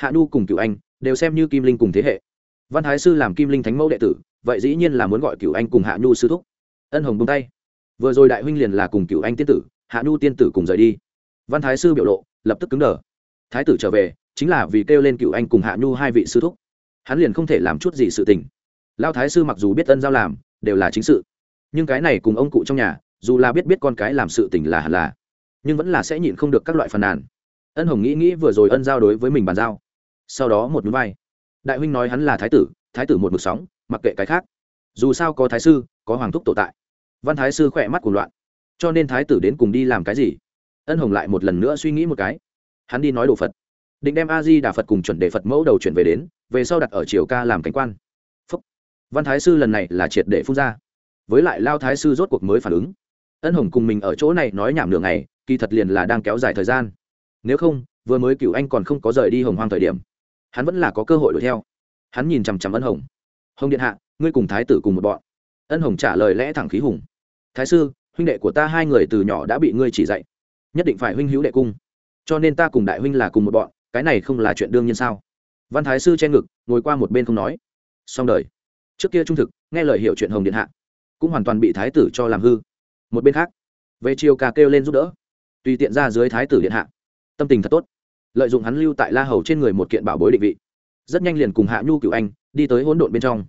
hạ nhu cùng cựu anh đều xem như kim linh cùng thế hệ. Văn thái sư làm kim linh thánh mẫu đệ tử, vậy dĩ nhiên là muốn gọi cựu anh cùng hạ nhu sư thúc. Ân hồng bông tay. Vừa rồi đại huynh liền là cùng cựu anh tiên tử, hạ nhu tiên tử cùng rời đi. Văn thái sư biểu lộ lập tức cứng đờ. Thái tử trở về, chính là vì kêu lên cựu anh cùng hạ nhu hai vị sư thúc. Hắn liền không thể làm chút gì sự tình. Lao thái sư mặc dù biết ân giao làm, đều là chính sự. Nhưng cái này cùng ông cụ trong nhà, dù là biết biết con cái làm sự tình là hẳn là, nhưng vẫn là sẽ nhịn không được các loại phàn nàn. Ân hồng nghĩ nghĩ vừa rồi ân giao đối với mình bàn giao sau đó một núi vai đại huynh nói hắn là thái tử thái tử một mực sóng, mặc kệ cái khác. Dù sao có thái sư, có hoàng thúc tổ tại. Văn thái sư khỏe mắt của loạn. Cho nên thái tử đến cùng đi làm cái gì? Ân hồng lại một lần nữa suy nghĩ một cái. Hắn đi nói đồ phật. Định đem a di đà phật cùng chuẩn đề phật mẫu đầu chuyển về đến, về sau đặt ở triều ca làm cảnh quan. Phúc. văn thái sư lần này là triệt để phun ra. Với lại lao thái sư rốt cuộc mới phản ứng. Ân hồng cùng mình ở chỗ này nói nhảm nửa ngày, kỳ thật liền là đang kéo dài thời gian. Nếu không, vừa mới cựu anh còn không có rời đi hồng hoang thời điểm hắn vẫn là có cơ hội đuổi theo. Hắn nhìn chằm chằm ân hồng. Hồng điện hạ, ngươi cùng thái tử cùng một bọn. Ân hồng trả lời lẽ thẳng khí hùng. Thái sư, huynh đệ của ta hai người từ nhỏ đã bị ngươi chỉ dạy. Nhất định phải huynh hữu đệ cung. Cho nên ta cùng đại huynh là cùng một bọn, cái này không là chuyện đương nhiên sao? Văn thái sư che ngực, ngồi qua một bên không nói. Xong đời. Trước kia trung thực, nghe lời hiểu chuyện hồng điện hạ, cũng hoàn toàn bị thái tử cho làm hư. Một bên khác, về chiều cà kêu lên giúp đỡ. Tùy tiện ra dưới thái tử điện hạ. Tâm tình thật tốt lợi dụng hắn lưu tại la hầu trên người một kiện bảo bối định vị. Rất nhanh liền cùng hạ nhu cựu anh đi tới hỗn độn bên trong.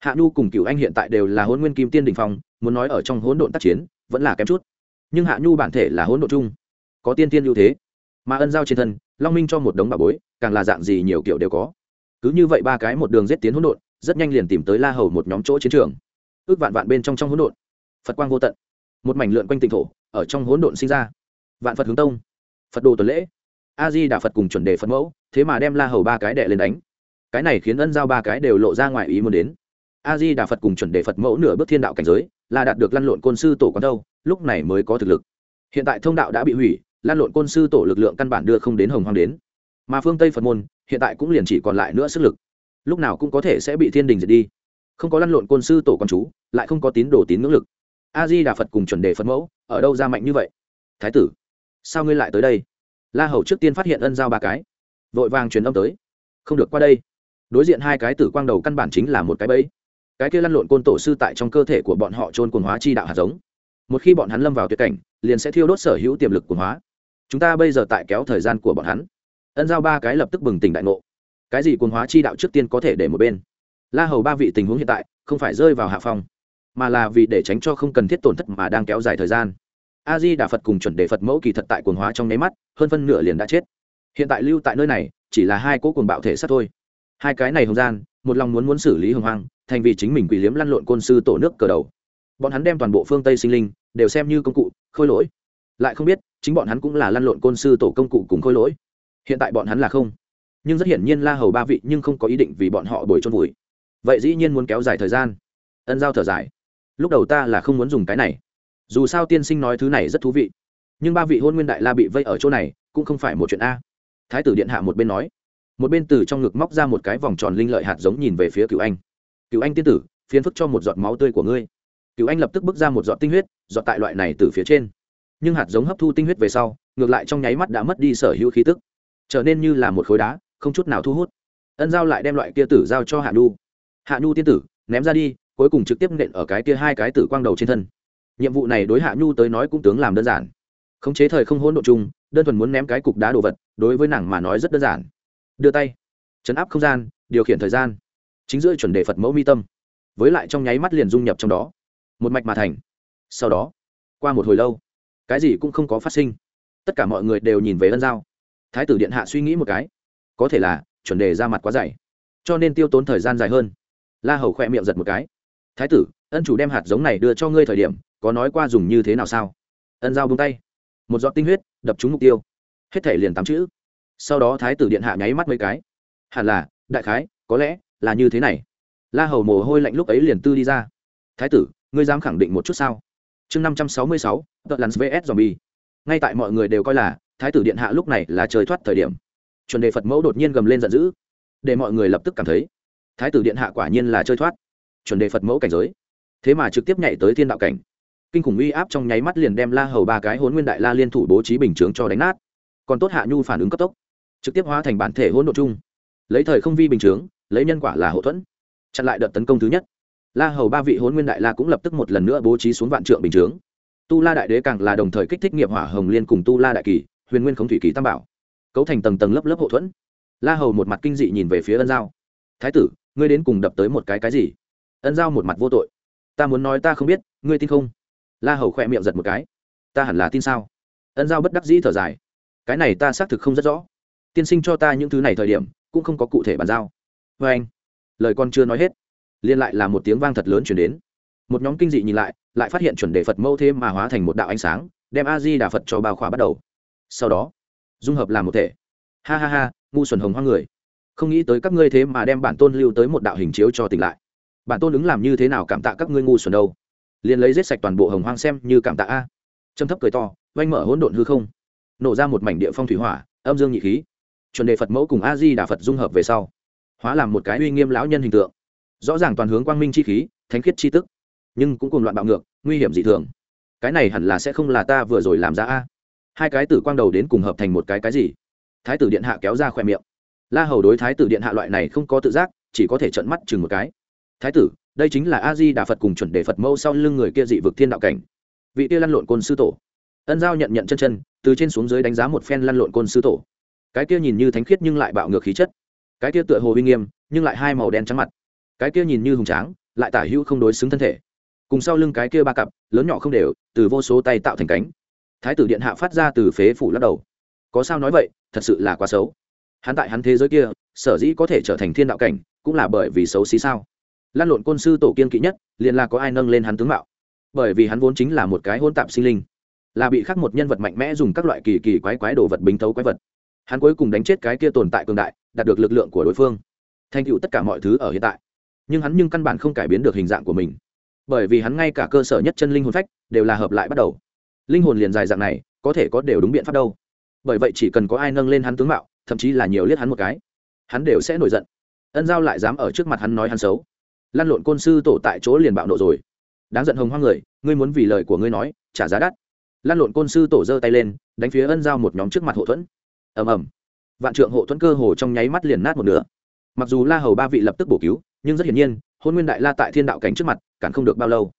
Hạ nhu cùng cựu anh hiện tại đều là hôn nguyên kim tiên đình phong, muốn nói ở trong hỗn độn tác chiến, vẫn là kém chút. Nhưng hạ nhu bản thể là hỗn độn chung, có tiên tiên ưu thế. Mà ân giao trên thân, long minh cho một đống bảo bối, càng là dạng gì nhiều kiểu đều có. Cứ như vậy ba cái một đường giết tiến hỗn độn, rất nhanh liền tìm tới la hầu một nhóm chỗ chiến trường. Ước vạn vạn bên trong trong hỗn độn. Phật quang vô tận. Một mảnh lượn quanh tỉnh thổ, ở trong hỗn độn sinh ra. Vạn phật hướng tông. Phật đồ tuần lễ a di đà phật cùng chuẩn đề phật mẫu, thế mà đem la hầu ba cái đệ lên đánh. Cái này khiến ân giao ba cái đều lộ ra ngoài ý muốn đến. A di đà phật cùng chuẩn đề phật mẫu nửa bước thiên đạo cảnh giới, là đạt được lăn lộn côn sư tổ quán đâu, lúc này mới có thực lực. Hiện tại thông đạo đã bị hủy lan lộn côn sư tổ lực lượng căn bản đưa không đến hồng hoang đến. Mà phương tây phật môn, hiện tại cũng liền chỉ còn lại nữa sức lực. Lúc nào cũng có thể sẽ bị thiên đình diệt đi. Không có lăn lộn côn sư tổ con chú, lại không có tín đồ tín ngưỡng lực. A di đà phật cùng chuẩn đề phật mẫu, ở đâu ra mạnh như vậy? Thái tử, sao ngươi lại tới đây? La hầu trước tiên phát hiện ân giao ba cái. Vội vàng truyền âm tới. Không được qua đây. Đối diện hai cái tử quang đầu căn bản chính là một cái bẫy. Cái kia lăn lộn côn tổ sư tại trong cơ thể của bọn họ trôn quần hóa chi đạo hạt giống. Một khi bọn hắn lâm vào tuyệt cảnh, liền sẽ thiêu đốt sở hữu tiềm lực quần hóa. Chúng ta bây giờ tại kéo thời gian của bọn hắn. Ân giao ba cái lập tức bừng tỉnh đại ngộ. Cái gì quần hóa chi đạo trước tiên có thể để một bên? La hầu ba vị tình huống hiện tại không phải rơi vào hạ phong, mà là vì để tránh cho không cần thiết tổn thất mà đang kéo dài thời gian a di đà phật cùng chuẩn đề phật mẫu kỳ thật tại quần hóa trong nháy mắt, hơn phân nửa liền đã chết. Hiện tại lưu tại nơi này, chỉ là hai cỗ cuồng bạo thể sát thôi. Hai cái này hồng gian, một lòng muốn muốn xử lý hồng hoang, thành vì chính mình quỷ liếm lăn lộn côn sư tổ nước cờ đầu. Bọn hắn đem toàn bộ phương tây sinh linh, đều xem như công cụ, khôi lỗi. Lại không biết, chính bọn hắn cũng là lăn lộn côn sư tổ công cụ cùng khôi lỗi. Hiện tại bọn hắn là không. Nhưng rất hiển nhiên la hầu ba vị nhưng không có ý định vì bọn họ bồi trôn vùi. Vậy dĩ nhiên muốn kéo dài thời gian. Ân giao thở dài. Lúc đầu ta là không muốn dùng cái này dù sao tiên sinh nói thứ này rất thú vị. Nhưng ba vị hôn nguyên đại la bị vây ở chỗ này, cũng không phải một chuyện a. Thái tử điện hạ một bên nói, một bên từ trong ngực móc ra một cái vòng tròn linh lợi hạt giống nhìn về phía cựu anh. Cựu anh tiên tử phiến phức cho một giọt máu tươi của ngươi. Cựu anh lập tức bước ra một giọt tinh huyết, giọt tại loại này từ phía trên. Nhưng hạt giống hấp thu tinh huyết về sau, ngược lại trong nháy mắt đã mất đi sở hữu khí tức. Trở nên như là một khối đá, không chút nào thu hút. Ân giao lại đem loại kia tử giao cho hạ nhu. Hạ nhu tiên tử, ném ra đi, cuối cùng trực tiếp nện ở cái kia hai cái tử quang đầu trên thân nhiệm vụ này đối hạ nhu tới nói cũng tướng làm đơn giản. Khống chế thời không hỗn độ chung, đơn thuần muốn ném cái cục đá đồ vật, đối với nàng mà nói rất đơn giản. Đưa tay, chấn áp không gian, điều khiển thời gian. Chính giữa chuẩn đề phật mẫu mi tâm. Với lại trong nháy mắt liền dung nhập trong đó. Một mạch mà thành. Sau đó, qua một hồi lâu, cái gì cũng không có phát sinh. Tất cả mọi người đều nhìn về ân giao. Thái tử điện hạ suy nghĩ một cái. Có thể là chuẩn đề ra mặt quá dày, cho nên tiêu tốn thời gian dài hơn. La hầu khoe miệng giật một cái. Thái tử, ân chủ đem hạt giống này đưa cho ngươi thời điểm có nói qua dùng như thế nào sao? Ân giao bung tay. Một giọt tinh huyết, đập trúng mục tiêu. Hết thể liền tám chữ. Sau đó thái tử điện hạ nháy mắt mấy cái. Hẳn là, đại khái, có lẽ là như thế này. La hầu mồ hôi lạnh lúc ấy liền tư đi ra. Thái tử, ngươi dám khẳng định một chút sao? Chương năm trăm sáu mươi sáu tợn lắn vs zombie. Ngay tại mọi người đều coi là, thái tử điện hạ lúc này là trời thoát thời điểm. Chuẩn đề phật mẫu đột nhiên gầm lên giận dữ. Để mọi người lập tức cảm thấy, thái tử điện hạ quả nhiên là chơi thoát. Chuẩn đề phật mẫu cảnh giới. Thế mà trực tiếp nhảy tới thiên đạo cảnh kinh khủng uy áp trong nháy mắt liền đem la hầu ba cái hôn nguyên đại la liên thủ bố trí bình chướng cho đánh nát. Còn tốt hạ nhu phản ứng cấp tốc, trực tiếp hóa thành bản thể hỗn độ chung. Lấy thời không vi bình chướng, lấy nhân quả là hậu thuẫn. Chặn lại đợt tấn công thứ nhất. La hầu ba vị hôn nguyên đại la cũng lập tức một lần nữa bố trí xuống vạn trượng bình chướng. Tu la đại đế càng là đồng thời kích thích nghiệp hỏa hồng liên cùng tu la đại kỳ, huyền nguyên không thủy kỳ tam bảo. Cấu thành tầng tầng lớp lớp hậu thuẫn. La hầu một mặt kinh dị nhìn về phía ân giao. Thái tử, ngươi đến cùng đập tới một cái cái gì? Ân giao một mặt vô tội. Ta muốn nói ta không biết, ngươi tin không? La hầu khỏe miệng giật một cái. Ta hẳn là tin sao? Ân giao bất đắc dĩ thở dài. Cái này ta xác thực không rất rõ. Tiên sinh cho ta những thứ này thời điểm, cũng không có cụ thể bàn giao. Vê anh, lời con chưa nói hết liên lại là một tiếng vang thật lớn chuyển đến. Một nhóm kinh dị nhìn lại lại phát hiện chuẩn đề phật mâu thế mà hóa thành một đạo ánh sáng, đem a di đà phật cho bao khỏa bắt đầu. Sau đó, dung hợp làm một thể. Ha ha ha, ngu xuẩn hồng hoa người. Không nghĩ tới các ngươi thế mà đem bản tôn lưu tới một đạo hình chiếu cho tỉnh lại. Bản tôn ứng làm như thế nào cảm tạ các ngươi ngu xuẩn đâu? Liền lấy giết sạch toàn bộ hồng hoang xem như cảm tạ a. Châm thấp cười to oanh mở hỗn độn hư không. Nổ ra một mảnh địa phong thủy hỏa, âm dương nhị khí. Chuẩn đề phật mẫu cùng a di đà phật dung hợp về sau, hóa làm một cái uy nghiêm lão nhân hình tượng. Rõ ràng toàn hướng quang minh chi khí, thánh khiết chi tức. Nhưng cũng cùng loạn bạo ngược, nguy hiểm dị thường. Cái này hẳn là sẽ không là ta vừa rồi làm ra a. Hai cái tử quang đầu đến cùng hợp thành một cái cái gì? Thái tử điện hạ kéo ra khoe miệng. La hầu đối thái tử điện hạ loại này không có tự giác, chỉ có thể trận mắt chừng một cái. Thái tử đây chính là a di đà phật cùng chuẩn đề phật mâu sau lưng người kia dị vực thiên đạo cảnh. Vị kia lăn lộn côn sư tổ. Ân giao nhận nhận chân chân, từ trên xuống dưới đánh giá một phen lăn lộn côn sư tổ. Cái kia nhìn như thánh khiết nhưng lại bạo ngược khí chất. Cái kia tựa hồ uy nghiêm, nhưng lại hai màu đen trắng mặt. Cái kia nhìn như hùng tráng, lại tả hữu không đối xứng thân thể. Cùng sau lưng cái kia ba cặp, lớn nhỏ không đều, từ vô số tay tạo thành cánh. Thái tử điện hạ phát ra từ phế phủ lắc đầu. Có sao nói vậy, thật sự là quá xấu. Hắn tại hắn thế giới kia, sở dĩ có thể trở thành thiên đạo cảnh, cũng là bởi vì xấu xí sao? Lan lộn côn sư tổ kiên kỵ nhất, liền là có ai nâng lên hắn tướng mạo. Bởi vì hắn vốn chính là một cái hôn tạp sinh linh, là bị khắc một nhân vật mạnh mẽ dùng các loại kỳ kỳ quái quái đồ vật bính thấu quái vật. Hắn cuối cùng đánh chết cái kia tồn tại cường đại, đạt được lực lượng của đối phương. Thành tựu tất cả mọi thứ ở hiện tại. Nhưng hắn nhưng căn bản không cải biến được hình dạng của mình. Bởi vì hắn ngay cả cơ sở nhất chân linh hồn phách đều là hợp lại bắt đầu. Linh hồn liền dài dạng này, có thể có đều đúng biện pháp đâu. Bởi vậy chỉ cần có ai nâng lên hắn tướng mạo, thậm chí là nhiều liếc hắn một cái, hắn đều sẽ nổi giận. Ân giao lại dám ở trước mặt hắn nói hắn xấu lăn lộn côn sư tổ tại chỗ liền bạo nộ rồi. Đáng giận hồng hoang người, ngươi muốn vì lời của ngươi nói, trả giá đắt. Lăn lộn côn sư tổ giơ tay lên, đánh phía ân giao một nhóm trước mặt hộ thuẫn. Ầm ầm. Vạn trượng hộ thuẫn cơ hồ trong nháy mắt liền nát một nửa. Mặc dù la hầu ba vị lập tức bổ cứu, nhưng rất hiển nhiên, hôn nguyên đại la tại thiên đạo cảnh trước mặt, cản không được bao lâu.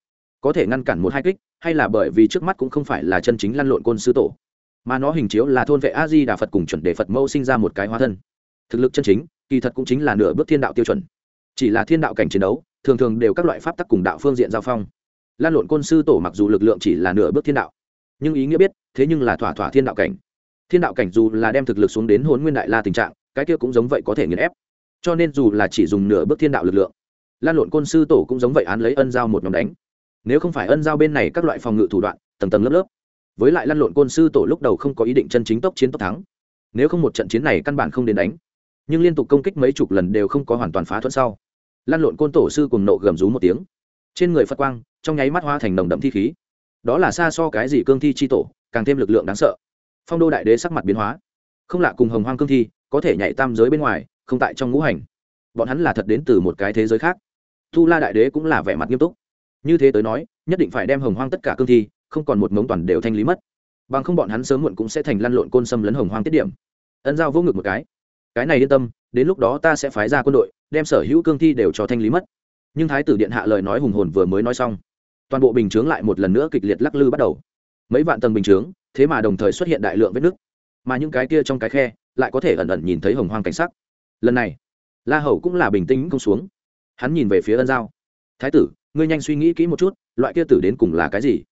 Có thể ngăn cản một hai kích, hay là bởi vì trước mắt cũng không phải là chân chính lăn lộn côn sư tổ, mà nó hình chiếu là thôn vệ a di đà phật cùng chuẩn đề phật mâu sinh ra một cái hóa thân. Thực lực chân chính, kỳ thật cũng chính là nửa bước thiên đạo tiêu chuẩn chỉ là thiên đạo cảnh chiến đấu, thường thường đều các loại pháp tắc cùng đạo phương diện giao phong. Lan lộn côn sư tổ mặc dù lực lượng chỉ là nửa bước thiên đạo, nhưng ý nghĩa biết, thế nhưng là thỏa thỏa thiên đạo cảnh. Thiên đạo cảnh dù là đem thực lực xuống đến hôn nguyên đại la tình trạng, cái kia cũng giống vậy có thể nghiền ép. Cho nên dù là chỉ dùng nửa bước thiên đạo lực lượng, lan lộn côn sư tổ cũng giống vậy án lấy ân giao một nhóm đánh. Nếu không phải ân giao bên này các loại phòng ngự thủ đoạn, tầng tầng lớp lớp. Với lại lan lộn côn sư tổ lúc đầu không có ý định chân chính tốc chiến tốc thắng. Nếu không một trận chiến này căn bản không đến đánh. Nhưng liên tục công kích mấy chục lần đều không có hoàn toàn phá thuận sau lăn lộn côn tổ sư cùng nộ gầm rú một tiếng. Trên người phật quang, trong nháy mắt hoa thành nồng đậm thi khí. Đó là xa so cái gì cương thi chi tổ, càng thêm lực lượng đáng sợ. Phong đô đại đế sắc mặt biến hóa. Không lạ cùng hồng hoang cương thi, có thể nhảy tam giới bên ngoài, không tại trong ngũ hành. Bọn hắn là thật đến từ một cái thế giới khác. Thu la đại đế cũng là vẻ mặt nghiêm túc. Như thế tới nói, nhất định phải đem hồng hoang tất cả cương thi, không còn một mống toàn đều thanh lý mất. Bằng không bọn hắn sớm muộn cũng sẽ thành lăn lộn côn xâm lấn hồng hoang tiết điểm. Ân giao vô ngực một cái. Cái này yên tâm, đến lúc đó ta sẽ phái ra quân đội đem sở hữu cương thi đều cho thanh lý mất. Nhưng thái tử điện hạ lời nói hùng hồn vừa mới nói xong, toàn bộ bình chướng lại một lần nữa kịch liệt lắc lư bắt đầu. Mấy vạn tầng bình chướng, thế mà đồng thời xuất hiện đại lượng vết nứt. Mà những cái kia trong cái khe lại có thể ẩn ẩn nhìn thấy hồng hoang cảnh sắc. Lần này, la hầu cũng là bình tĩnh không xuống. Hắn nhìn về phía ân giao. Thái tử, ngươi nhanh suy nghĩ kỹ một chút, loại kia tử đến cùng là cái gì?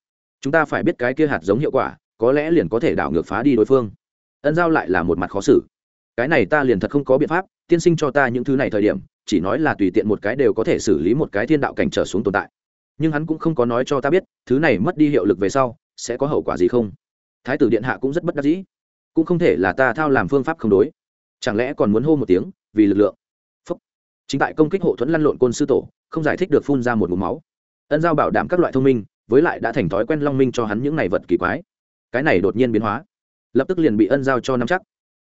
Chúng ta phải biết cái kia hạt giống hiệu quả, có lẽ liền có thể đảo ngược phá đi đối phương. Ân giao lại là một mặt khó xử. Cái này ta liền thật không có biện pháp tiên sinh cho ta những thứ này thời điểm, chỉ nói là tùy tiện một cái đều có thể xử lý một cái thiên đạo cảnh trở xuống tồn tại. Nhưng hắn cũng không có nói cho ta biết, thứ này mất đi hiệu lực về sau, sẽ có hậu quả gì không? Thái tử điện hạ cũng rất bất đắc dĩ. Cũng không thể là ta thao làm phương pháp không đối. Chẳng lẽ còn muốn hô một tiếng, vì lực lượng? Phúc. chính tại công kích hộ thuẫn lăn lộn côn sư tổ, không giải thích được phun ra một mũ máu. Ân giao bảo đảm các loại thông minh, với lại đã thành thói quen long minh cho hắn những này vật kỳ quái. Cái này đột nhiên biến hóa. Lập tức liền bị ân giao cho nắm chắc.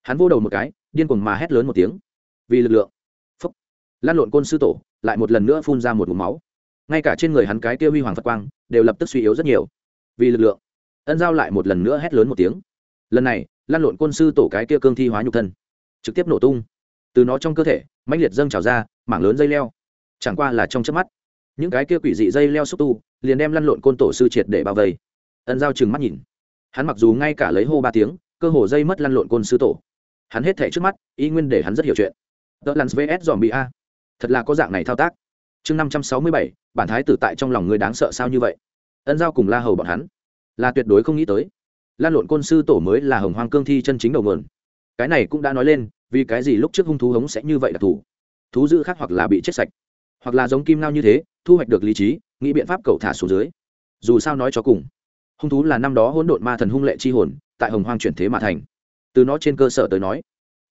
Hắn vô đầu một cái, điên cuồng mà hét lớn một tiếng vì lực lượng. Phúc. Lan lộn côn sư tổ lại một lần nữa phun ra một mũ máu. Ngay cả trên người hắn cái kia huy hoàng phật quang đều lập tức suy yếu rất nhiều. Vì lực lượng, ân giao lại một lần nữa hét lớn một tiếng. Lần này, lan lộn côn sư tổ cái kia cương thi hóa nhục thân trực tiếp nổ tung. Từ nó trong cơ thể, mãnh liệt dâng trào ra, mảng lớn dây leo. Chẳng qua là trong chớp mắt, những cái kia quỷ dị dây leo xúc tu liền đem lăn lộn côn tổ sư triệt để bao vây. Ân giao trừng mắt nhìn. Hắn mặc dù ngay cả lấy hô ba tiếng, cơ hồ dây mất lăn lộn côn sư tổ. Hắn hết thể trước mắt, y nguyên để hắn rất hiểu chuyện tờ lance vs dòm bị a. Thật là có dạng này thao tác. Chương năm trăm sáu mươi bảy, bản thái tử tại trong lòng người đáng sợ sao như vậy? Ân giao cùng la hầu bọn hắn. Là tuyệt đối không nghĩ tới. Lan lộn côn sư tổ mới là hồng hoang cương thi chân chính đầu nguồn. Cái này cũng đã nói lên, vì cái gì lúc trước hung thú hống sẽ như vậy là thủ. Thú dữ khác hoặc là bị chết sạch. Hoặc là giống kim ngao như thế, thu hoạch được lý trí, nghĩ biện pháp cầu thả xuống dưới. Dù sao nói cho cùng, hung thú là năm đó hỗn độn ma thần hung lệ chi hồn, tại hồng hoang chuyển thế mà thành. Từ nó trên cơ sở tới nói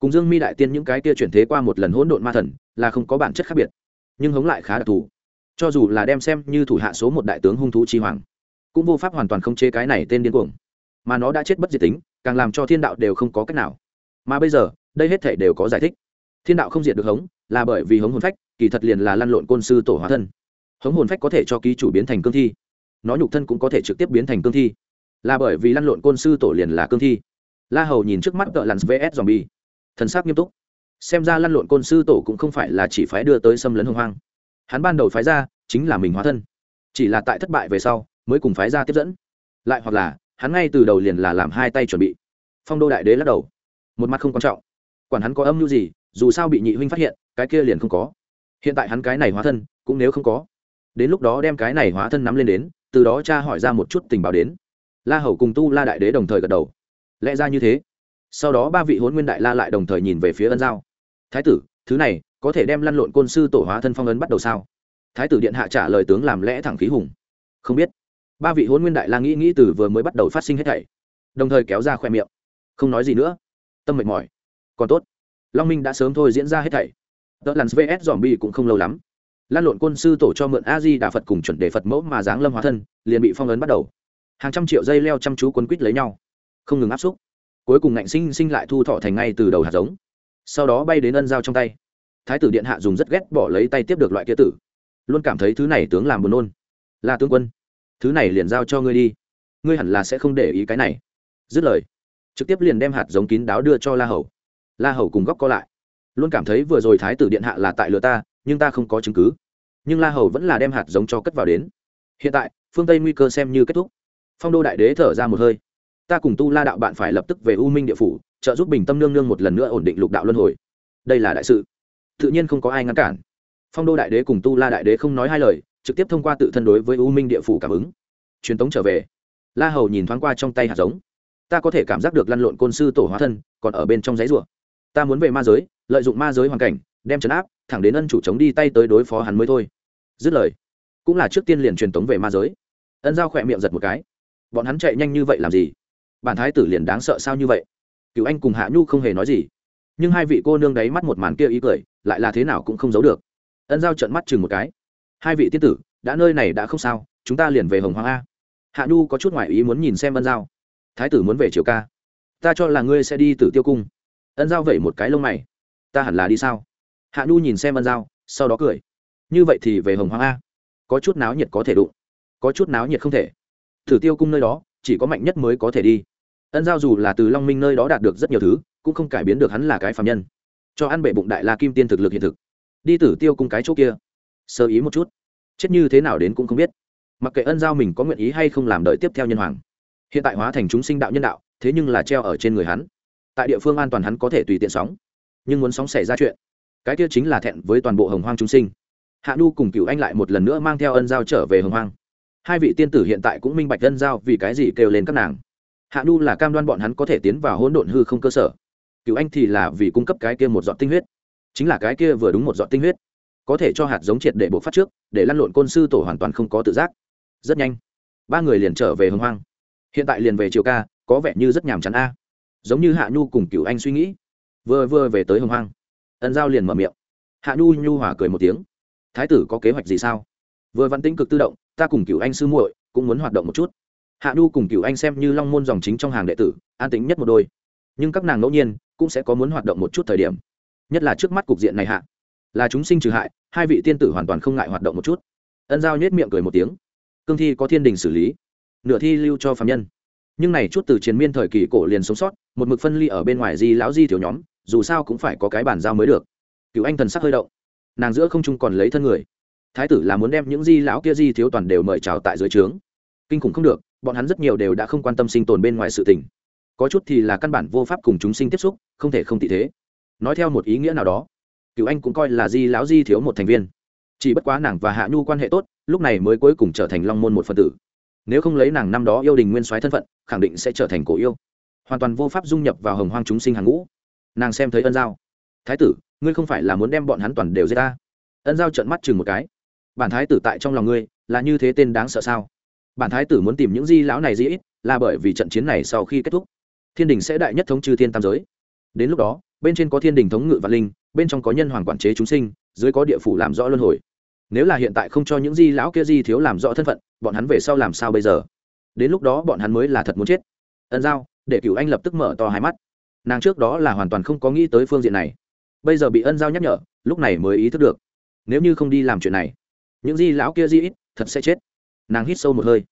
cùng dương mi đại tiên những cái kia chuyển thế qua một lần hỗn độn ma thần, là không có bản chất khác biệt, nhưng hống lại khá đặc thù. Cho dù là đem xem như thủ hạ số một đại tướng hung thú chi hoàng, cũng vô pháp hoàn toàn không chế cái này tên điên cuồng. Mà nó đã chết bất diệt tính, càng làm cho thiên đạo đều không có cách nào. Mà bây giờ, đây hết thể đều có giải thích. Thiên đạo không diệt được hống, là bởi vì hống hồn phách, kỳ thật liền là lăn lộn côn sư tổ hóa thân. Hống hồn phách có thể cho ký chủ biến thành cương thi. Nó nhục thân cũng có thể trực tiếp biến thành cương thi. Là bởi vì lăn lộn côn sư tổ liền là cương thi. La hầu nhìn trước mắt tợ lặn vs dòm bi thần sắc nghiêm túc. Xem ra lăn lộn côn sư tổ cũng không phải là chỉ phái đưa tới xâm lấn hồng hoang. Hắn ban đầu phái ra chính là mình hóa thân. Chỉ là tại thất bại về sau mới cùng phái ra tiếp dẫn. Lại hoặc là, hắn ngay từ đầu liền là làm hai tay chuẩn bị. Phong đô đại đế lắc đầu. Một mặt không quan trọng. Quản hắn có âm mưu gì, dù sao bị nhị huynh phát hiện, cái kia liền không có. Hiện tại hắn cái này hóa thân, cũng nếu không có. Đến lúc đó đem cái này hóa thân nắm lên đến, từ đó cha hỏi ra một chút tình báo đến. La hầu cùng tu la đại đế đồng thời gật đầu. Lẽ ra như thế sau đó ba vị hôn nguyên đại la lại đồng thời nhìn về phía ân giao. Thái tử, thứ này, có thể đem lăn lộn côn sư tổ hóa thân phong ấn bắt đầu sao? Thái tử điện hạ trả lời tướng làm lẽ thẳng khí hùng. Không biết. Ba vị hôn nguyên đại la nghĩ nghĩ từ vừa mới bắt đầu phát sinh hết thảy, đồng thời kéo ra khoe miệng. Không nói gì nữa. Tâm mệt mỏi. Còn tốt. Long minh đã sớm thôi diễn ra hết thảy. Tớ lặn vs dòm bi cũng không lâu lắm. Lan lộn côn sư tổ cho mượn a di đà phật cùng chuẩn đề phật mẫu mà giáng lâm hóa thân, liền bị phong ấn bắt đầu. Hàng trăm triệu dây leo chăm chú quấn quýt lấy nhau. Không ngừng áp xúc cuối cùng ngạnh sinh sinh lại thu thọ thành ngay từ đầu hạt giống. Sau đó bay đến ân giao trong tay. Thái tử điện hạ dùng rất ghét bỏ lấy tay tiếp được loại kia tử. Luôn cảm thấy thứ này tướng làm buồn nôn. Là tướng quân, thứ này liền giao cho ngươi đi. Ngươi hẳn là sẽ không để ý cái này. Dứt lời, trực tiếp liền đem hạt giống kín đáo đưa cho la hầu. La hầu cùng góc co lại. Luôn cảm thấy vừa rồi thái tử điện hạ là tại lừa ta, nhưng ta không có chứng cứ. Nhưng la hầu vẫn là đem hạt giống cho cất vào đến. Hiện tại, phương tây nguy cơ xem như kết thúc. Phong đô đại đế thở ra một hơi ta cùng tu la đạo bạn phải lập tức về u minh địa phủ, trợ giúp bình tâm nương nương một lần nữa ổn định lục đạo luân hồi. Đây là đại sự. Tự nhiên không có ai ngăn cản. Phong đô đại đế cùng tu la đại đế không nói hai lời, trực tiếp thông qua tự thân đối với u minh địa phủ cảm ứng. Truyền tống trở về. La hầu nhìn thoáng qua trong tay hạt giống. Ta có thể cảm giác được lăn lộn côn sư tổ hóa thân, còn ở bên trong giấy rùa. Ta muốn về ma giới, lợi dụng ma giới hoàn cảnh, đem trấn áp, thẳng đến ân chủ chống đi tay tới đối phó hắn mới thôi. Dứt lời, cũng là trước tiên liền truyền tống về ma giới. Ân giao khỏe miệng giật một cái. Bọn hắn chạy nhanh như vậy làm gì? Bản thái tử liền đáng sợ sao như vậy? Cựu anh cùng hạ nhu không hề nói gì. Nhưng hai vị cô nương đáy mắt một màn kia ý cười, lại là thế nào cũng không giấu được. Ân giao trận mắt chừng một cái. Hai vị tiên tử, đã nơi này đã không sao, chúng ta liền về hồng hoàng a. Hạ nhu có chút ngoại ý muốn nhìn xem ân giao. Thái tử muốn về triều ca. Ta cho là ngươi sẽ đi tử tiêu cung. Ân giao vẩy một cái lông mày. Ta hẳn là đi sao? Hạ nhu nhìn xem ân giao, sau đó cười. Như vậy thì về hồng hoàng a. Có chút náo nhiệt có thể đụng. Có chút náo nhiệt không thể. Tử tiêu cung nơi đó, chỉ có mạnh nhất mới có thể đi ân giao dù là từ long minh nơi đó đạt được rất nhiều thứ cũng không cải biến được hắn là cái phạm nhân cho ăn bệ bụng đại la kim tiên thực lực hiện thực đi tử tiêu cung cái chỗ kia sơ ý một chút chết như thế nào đến cũng không biết mặc kệ ân giao mình có nguyện ý hay không làm đợi tiếp theo nhân hoàng hiện tại hóa thành chúng sinh đạo nhân đạo thế nhưng là treo ở trên người hắn tại địa phương an toàn hắn có thể tùy tiện sóng nhưng muốn sóng xảy ra chuyện cái kia chính là thẹn với toàn bộ hồng hoang chúng sinh hạ nu cùng cựu anh lại một lần nữa mang theo ân giao trở về hồng hoang hai vị tiên tử hiện tại cũng minh bạch ân giao vì cái gì kêu lên các nàng hạ nu là cam đoan bọn hắn có thể tiến vào hỗn độn hư không cơ sở. Cựu anh thì là vì cung cấp cái kia một giọt tinh huyết. Chính là cái kia vừa đúng một giọt tinh huyết, có thể cho hạt giống triệt để buộc phát trước, để lăn lộn côn sư tổ hoàn toàn không có tự giác. Rất nhanh, ba người liền trở về hồng hoang. Hiện tại liền về triều ca, có vẻ như rất nhàm chán a. Giống như hạ nhu cùng cựu anh suy nghĩ, vừa vừa về tới hồng hoang, ân giao liền mở miệng. Hạ nhu nhu hỏa cười một tiếng. Thái tử có kế hoạch gì sao? Vừa văn tĩnh cực tự động, ta cùng cựu anh sư muội cũng muốn hoạt động một chút hạ nhu cùng cựu anh xem như long môn dòng chính trong hàng đệ tử, an tính nhất một đôi. Nhưng các nàng ngẫu nhiên cũng sẽ có muốn hoạt động một chút thời điểm. Nhất là trước mắt cục diện này hạ, là chúng sinh trừ hại, hai vị tiên tử hoàn toàn không ngại hoạt động một chút. Ân giao nhét miệng cười một tiếng. Cương thi có thiên đình xử lý, nửa thi lưu cho phạm nhân. Nhưng này chút từ chiến miên thời kỳ cổ liền sống sót, một mực phân ly ở bên ngoài di lão di thiếu nhóm, dù sao cũng phải có cái bàn giao mới được. Cựu anh thần sắc hơi động. Nàng giữa không trung còn lấy thân người. Thái tử là muốn đem những di lão kia di thiếu toàn đều mời chào tại dưới trướng. Kinh khủng không được bọn hắn rất nhiều đều đã không quan tâm sinh tồn bên ngoài sự tình. Có chút thì là căn bản vô pháp cùng chúng sinh tiếp xúc, không thể không tị thế. Nói theo một ý nghĩa nào đó cựu anh cũng coi là di lão di thiếu một thành viên. Chỉ bất quá nàng và hạ nhu quan hệ tốt, lúc này mới cuối cùng trở thành long môn một phần tử. Nếu không lấy nàng năm đó yêu đình nguyên soái thân phận, khẳng định sẽ trở thành cổ yêu. Hoàn toàn vô pháp dung nhập vào hồng hoang chúng sinh hàng ngũ. Nàng xem thấy ân giao. Thái tử, ngươi không phải là muốn đem bọn hắn toàn đều giết ta? Ân giao trợn mắt chừng một cái. Bản thái tử tại trong lòng ngươi, là như thế tên đáng sợ sao? Bản thái tử muốn tìm những di lão này dĩ ít, là bởi vì trận chiến này sau khi kết thúc, thiên đình sẽ đại nhất thống trừ thiên tam giới. Đến lúc đó, bên trên có thiên đình thống ngự vạn linh, bên trong có nhân hoàng quản chế chúng sinh, dưới có địa phủ làm rõ luân hồi. Nếu là hiện tại không cho những di lão kia di thiếu làm rõ thân phận, bọn hắn về sau làm sao bây giờ? Đến lúc đó bọn hắn mới là thật muốn chết. Ân giao, để cựu anh lập tức mở to hai mắt. Nàng trước đó là hoàn toàn không có nghĩ tới phương diện này. Bây giờ bị ân giao nhắc nhở, lúc này mới ý thức được. Nếu như không đi làm chuyện này, những di lão kia di ít, thật sẽ chết nàng hít sâu một hơi.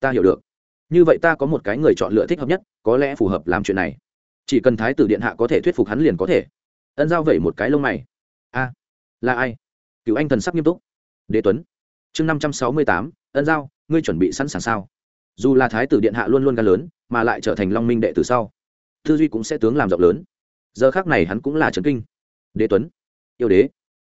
Ta hiểu được. Như vậy ta có một cái người chọn lựa thích hợp nhất, có lẽ phù hợp làm chuyện này. Chỉ cần thái tử điện hạ có thể thuyết phục hắn liền có thể. Ân giao vẩy một cái lông mày. A, là ai? Cựu anh thần sắc nghiêm túc. Đế tuấn. Chương năm trăm sáu mươi tám, ân giao, ngươi chuẩn bị sẵn sàng sao? Dù là thái tử điện hạ luôn luôn gan lớn, mà lại trở thành long minh đệ tử sau, tư duy cũng sẽ tướng làm rộng lớn. Giờ khác này hắn cũng là trấn kinh. Đế tuấn. Yêu đế.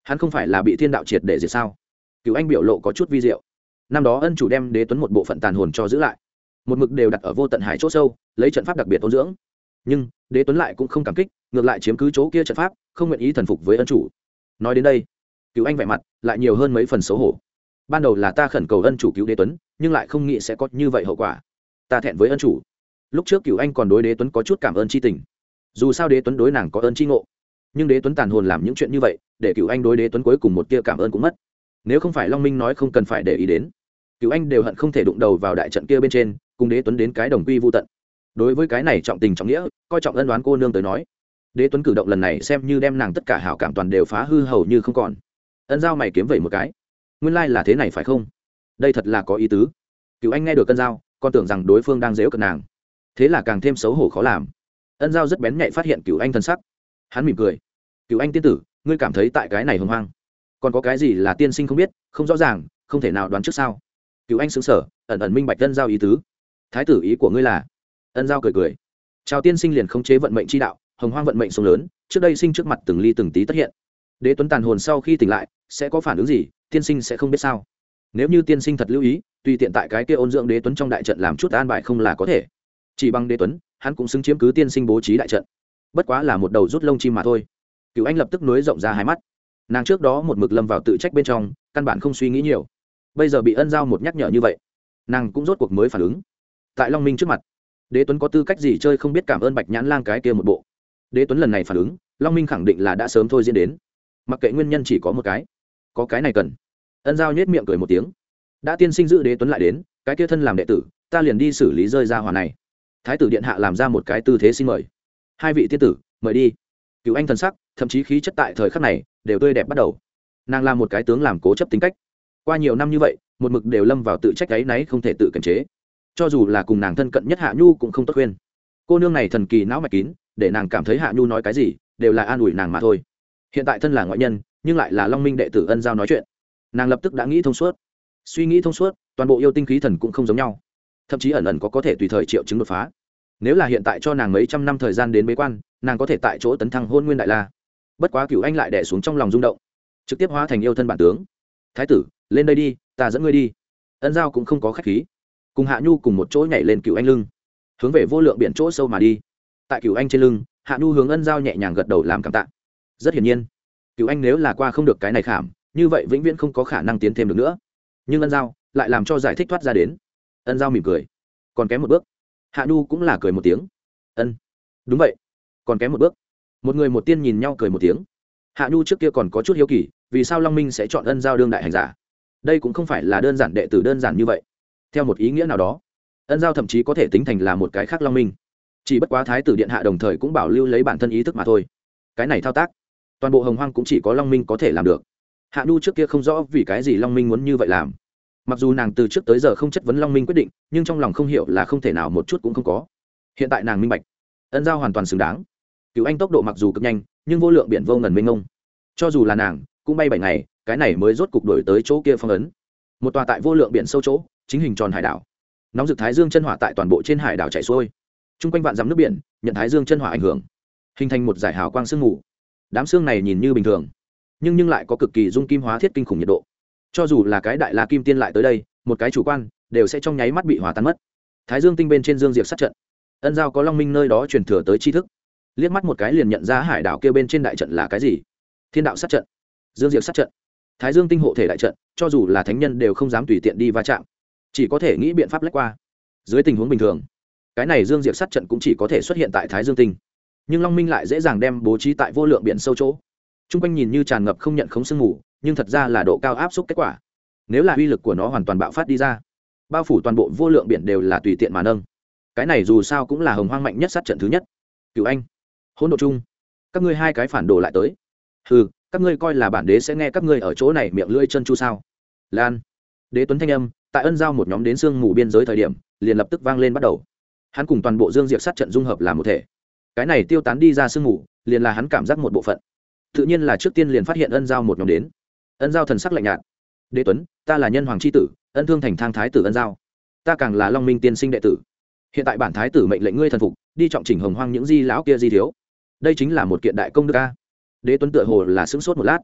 Hắn không phải là bị thiên đạo triệt để diệt sao? Cựu anh biểu lộ có chút vi diệu năm đó ân chủ đem đế tuấn một bộ phận tàn hồn cho giữ lại. Một mực đều đặt ở vô tận hải chỗ sâu, lấy trận pháp đặc biệt ôn dưỡng. Nhưng, đế tuấn lại cũng không cảm kích, ngược lại chiếm cứ chỗ kia trận pháp, không nguyện ý thần phục với ân chủ. Nói đến đây cứu anh vẻ mặt lại nhiều hơn mấy phần xấu hổ. Ban đầu là ta khẩn cầu ân chủ cứu đế tuấn, nhưng lại không nghĩ sẽ có như vậy hậu quả. Ta thẹn với ân chủ. Lúc trước cựu anh còn đối đế tuấn có chút cảm ơn c h i tình. Dù sao đế tuấn đối nàng có ơn c h i ngộ. Nhưng đế tuấn tàn hồn làm những chuyện như vậy, để cựu anh đối đế tuấn cuối cùng một tia cảm ơn cũng mất. Nếu không phải long minh nói không cần phải để ý đến cựu anh đều hận không thể đụng đầu vào đại trận kia bên trên, cùng đế tuấn đến cái đồng quy vô tận. Đối với cái này trọng tình trọng nghĩa, coi trọng ân đoán cô nương tới nói, đế tuấn cử động lần này xem như đem nàng tất cả hảo cảm toàn đều phá hư hầu như không còn. Ân giao mày kiếm vẩy một cái. Nguyên lai、like、là thế này phải không? Đây thật là có ý tứ. Cựu anh nghe được ân giao con tưởng rằng đối phương đang dễu cận nàng. Thế là càng thêm xấu hổ khó làm. Ân giao rất bén nhạy phát hiện cựu anh thân sắc. Hắn mỉm cười. Cựu anh tiên tử, ngươi cảm thấy tại cái này hồng hoang, còn có cái gì là tiên sinh không biết, không rõ ràng, không thể nào đoán trước sao? Cựu anh xứng sở ẩn ẩn minh bạch ân giao ý tứ. Thái tử ý của ngươi là? Ân giao cười cười. Chào tiên sinh liền khống chế vận mệnh chi đạo, hồng hoang vận mệnh sông lớn, trước đây sinh trước mặt từng ly từng tí tất hiện. Đế tuấn tàn hồn sau khi tỉnh lại, sẽ có phản ứng gì, tiên sinh sẽ không biết sao? Nếu như tiên sinh thật lưu ý, tùy tiện tại cái kia ôn dưỡng đế tuấn trong đại trận làm chút an bài không là có thể. Chỉ bằng đế tuấn, hắn cũng xứng chiếm cứ tiên sinh bố trí đại trận. Bất quá là một đầu rút lông chim mà thôi. Cựu anh lập tức nối rộng ra hai mắt. Nàng trước đó một mực lâm vào tự trách bên trong, căn bản không suy nghĩ nhiều bây giờ bị ân giao một nhắc nhở như vậy, nàng cũng rốt cuộc mới phản ứng. Tại long minh trước mặt, đế tuấn có tư cách gì chơi không biết cảm ơn bạch nhãn lang cái kia một bộ. Đế tuấn lần này phản ứng, long minh khẳng định là đã sớm thôi diễn đến. Mặc kệ nguyên nhân chỉ có một cái, có cái này cần. Ân giao nhét miệng cười một tiếng. Đã tiên sinh giữ đế tuấn lại đến, cái kia thân làm đệ tử, ta liền đi xử lý rơi ra hòa này. Thái tử điện hạ làm ra một cái tư thế xin mời. Hai vị tiên tử, mời đi. Cựu anh thần sắc, thậm chí khí chất tại thời khắc này, đều tươi đẹp bắt đầu. Nàng là một cái tướng làm cố chấp tính cách qua nhiều năm như vậy, một mực đều lâm vào tự trách ấy náy không thể tự kiềm chế. Cho dù là cùng nàng thân cận nhất hạ nhu cũng không tốt khuyên. Cô nương này thần kỳ não mạch kín, để nàng cảm thấy hạ nhu nói cái gì, đều là an ủi nàng mà thôi. Hiện tại thân là ngoại nhân, nhưng lại là long minh đệ tử ân giao nói chuyện. Nàng lập tức đã nghĩ thông suốt. Suy nghĩ thông suốt, toàn bộ yêu tinh khí thần cũng không giống nhau. Thậm chí ẩn ẩn có có thể tùy thời triệu chứng đột phá. Nếu là hiện tại cho nàng mấy trăm năm thời gian đến bế quan, nàng có thể tại chỗ tấn thăng hôn nguyên đại la. Bất quá cựu anh lại đẻ xuống trong lòng rung động, trực tiếp hóa thành yêu thân bản tướng thái tử, lên đây đi, ta dẫn ngươi đi. Ân giao cũng không có khách khí. Cùng hạ nhu cùng một chỗ nhảy lên cựu anh lưng, hướng về vô lượng biển chỗ sâu mà đi. Tại cựu anh trên lưng, hạ nhu hướng ân giao nhẹ nhàng gật đầu làm cảm tạ. Rất hiển nhiên, cựu anh nếu là qua không được cái này khảm, như vậy vĩnh viễn không có khả năng tiến thêm được nữa. Nhưng ân giao lại làm cho giải thích thoát ra đến. Ân giao mỉm cười, còn kém một bước. Hạ nhu cũng là cười một tiếng. Ân, đúng vậy, còn kém một bước. Một người một tiên nhìn nhau cười một tiếng hạ nhu trước kia còn có chút hiếu kỳ, vì sao long minh sẽ chọn ân giao đương đại hành giả? Đây cũng không phải là đơn giản đệ tử đơn giản như vậy. Theo một ý nghĩa nào đó, ân giao thậm chí có thể tính thành là một cái khác long minh. Chỉ bất quá thái tử điện hạ đồng thời cũng bảo lưu lấy bản thân ý thức mà thôi. Cái này thao tác, toàn bộ hồng hoang cũng chỉ có long minh có thể làm được. Hạ nhu trước kia không rõ vì cái gì long minh muốn như vậy làm. Mặc dù nàng từ trước tới giờ không chất vấn long minh quyết định, nhưng trong lòng không hiểu là không thể nào một chút cũng không có. Hiện tại nàng minh bạch, ân giao hoàn toàn xứng đáng. Cựu anh tốc độ mặc dù cực nhanh nhưng vô lượng biển vô ngần mênh mông, cho dù là nàng cũng bay bảy ngày cái này mới rốt cục đổi tới chỗ kia phong ấn. Một tòa tại vô lượng biển sâu chỗ chính hình tròn hải đảo. Nóng rực thái dương chân hỏa tại toàn bộ trên hải đảo chảy xuôi. T r u n g quanh vạn dắm nước biển nhận thái dương chân hỏa ảnh hưởng hình thành một giải hào quang sương mù. Đám xương này nhìn như bình thường nhưng nhưng lại có cực kỳ dung kim hóa thiết kinh khủng nhiệt độ. Cho dù là cái đại la kim tiên lại tới đây một cái chủ quan đều sẽ trong nháy mắt bị hòa tan mất. Thái dương tinh bên trên dương diệp sát trận. Ân giao có long minh nơi đó truyền thừa tới tri thức liếc mắt một cái liền nhận ra hải đảo kêu bên trên đại trận là cái gì. Thiên đạo sát trận, dương diệp sát trận, thái dương tinh hộ thể đại trận, cho dù là thánh nhân đều không dám tùy tiện đi va chạm. Chỉ có thể nghĩ biện pháp lách qua. Dưới tình huống bình thường, cái này dương diệp sát trận cũng chỉ có thể xuất hiện tại thái dương tinh. Nhưng long minh lại dễ dàng đem bố trí tại vô lượng biển sâu chỗ. T r u n g quanh nhìn như tràn ngập không nhận khống sương mù, nhưng thật ra là độ cao áp suất kết quả. Nếu là uy lực của nó hoàn toàn bạo phát đi ra, bao phủ toàn bộ vô lượng biển đều là tùy tiện mà nâng. Cái này dù sao cũng là hồng hoang mạnh nhất sát trận thứ nhất. Cựu anh hỗn độ chung. Các ngươi hai cái phản đồ lại tới. Ừ các ngươi coi là bản đế sẽ nghe các ngươi ở chỗ này miệng lưỡi chân chu sao? Lan. Đế tuấn thanh âm, tại ân giao một nhóm đến sương mù biên giới thời điểm, liền lập tức vang lên bắt đầu. Hắn cùng toàn bộ dương diệp sát trận dung hợp làm một thể. Cái này tiêu tán đi ra sương mù, liền là hắn cảm giác một bộ phận. Tự nhiên là trước tiên liền phát hiện ân giao một nhóm đến. Ân giao thần sắc lạnh nhạt. Đế tuấn, ta là nhân hoàng c h i tử, ân thương thành thang thái tử ân giao. Ta càng là long minh tiên sinh đệ tử. Hiện tại bản thái tử mệnh lệnh ngươi thần phục, đi trọng chỉnh hồng hoang những di lão kia di thiếu đây chính là một kiện đại công đức ca đế tuấn tựa hồ là sững sốt một lát.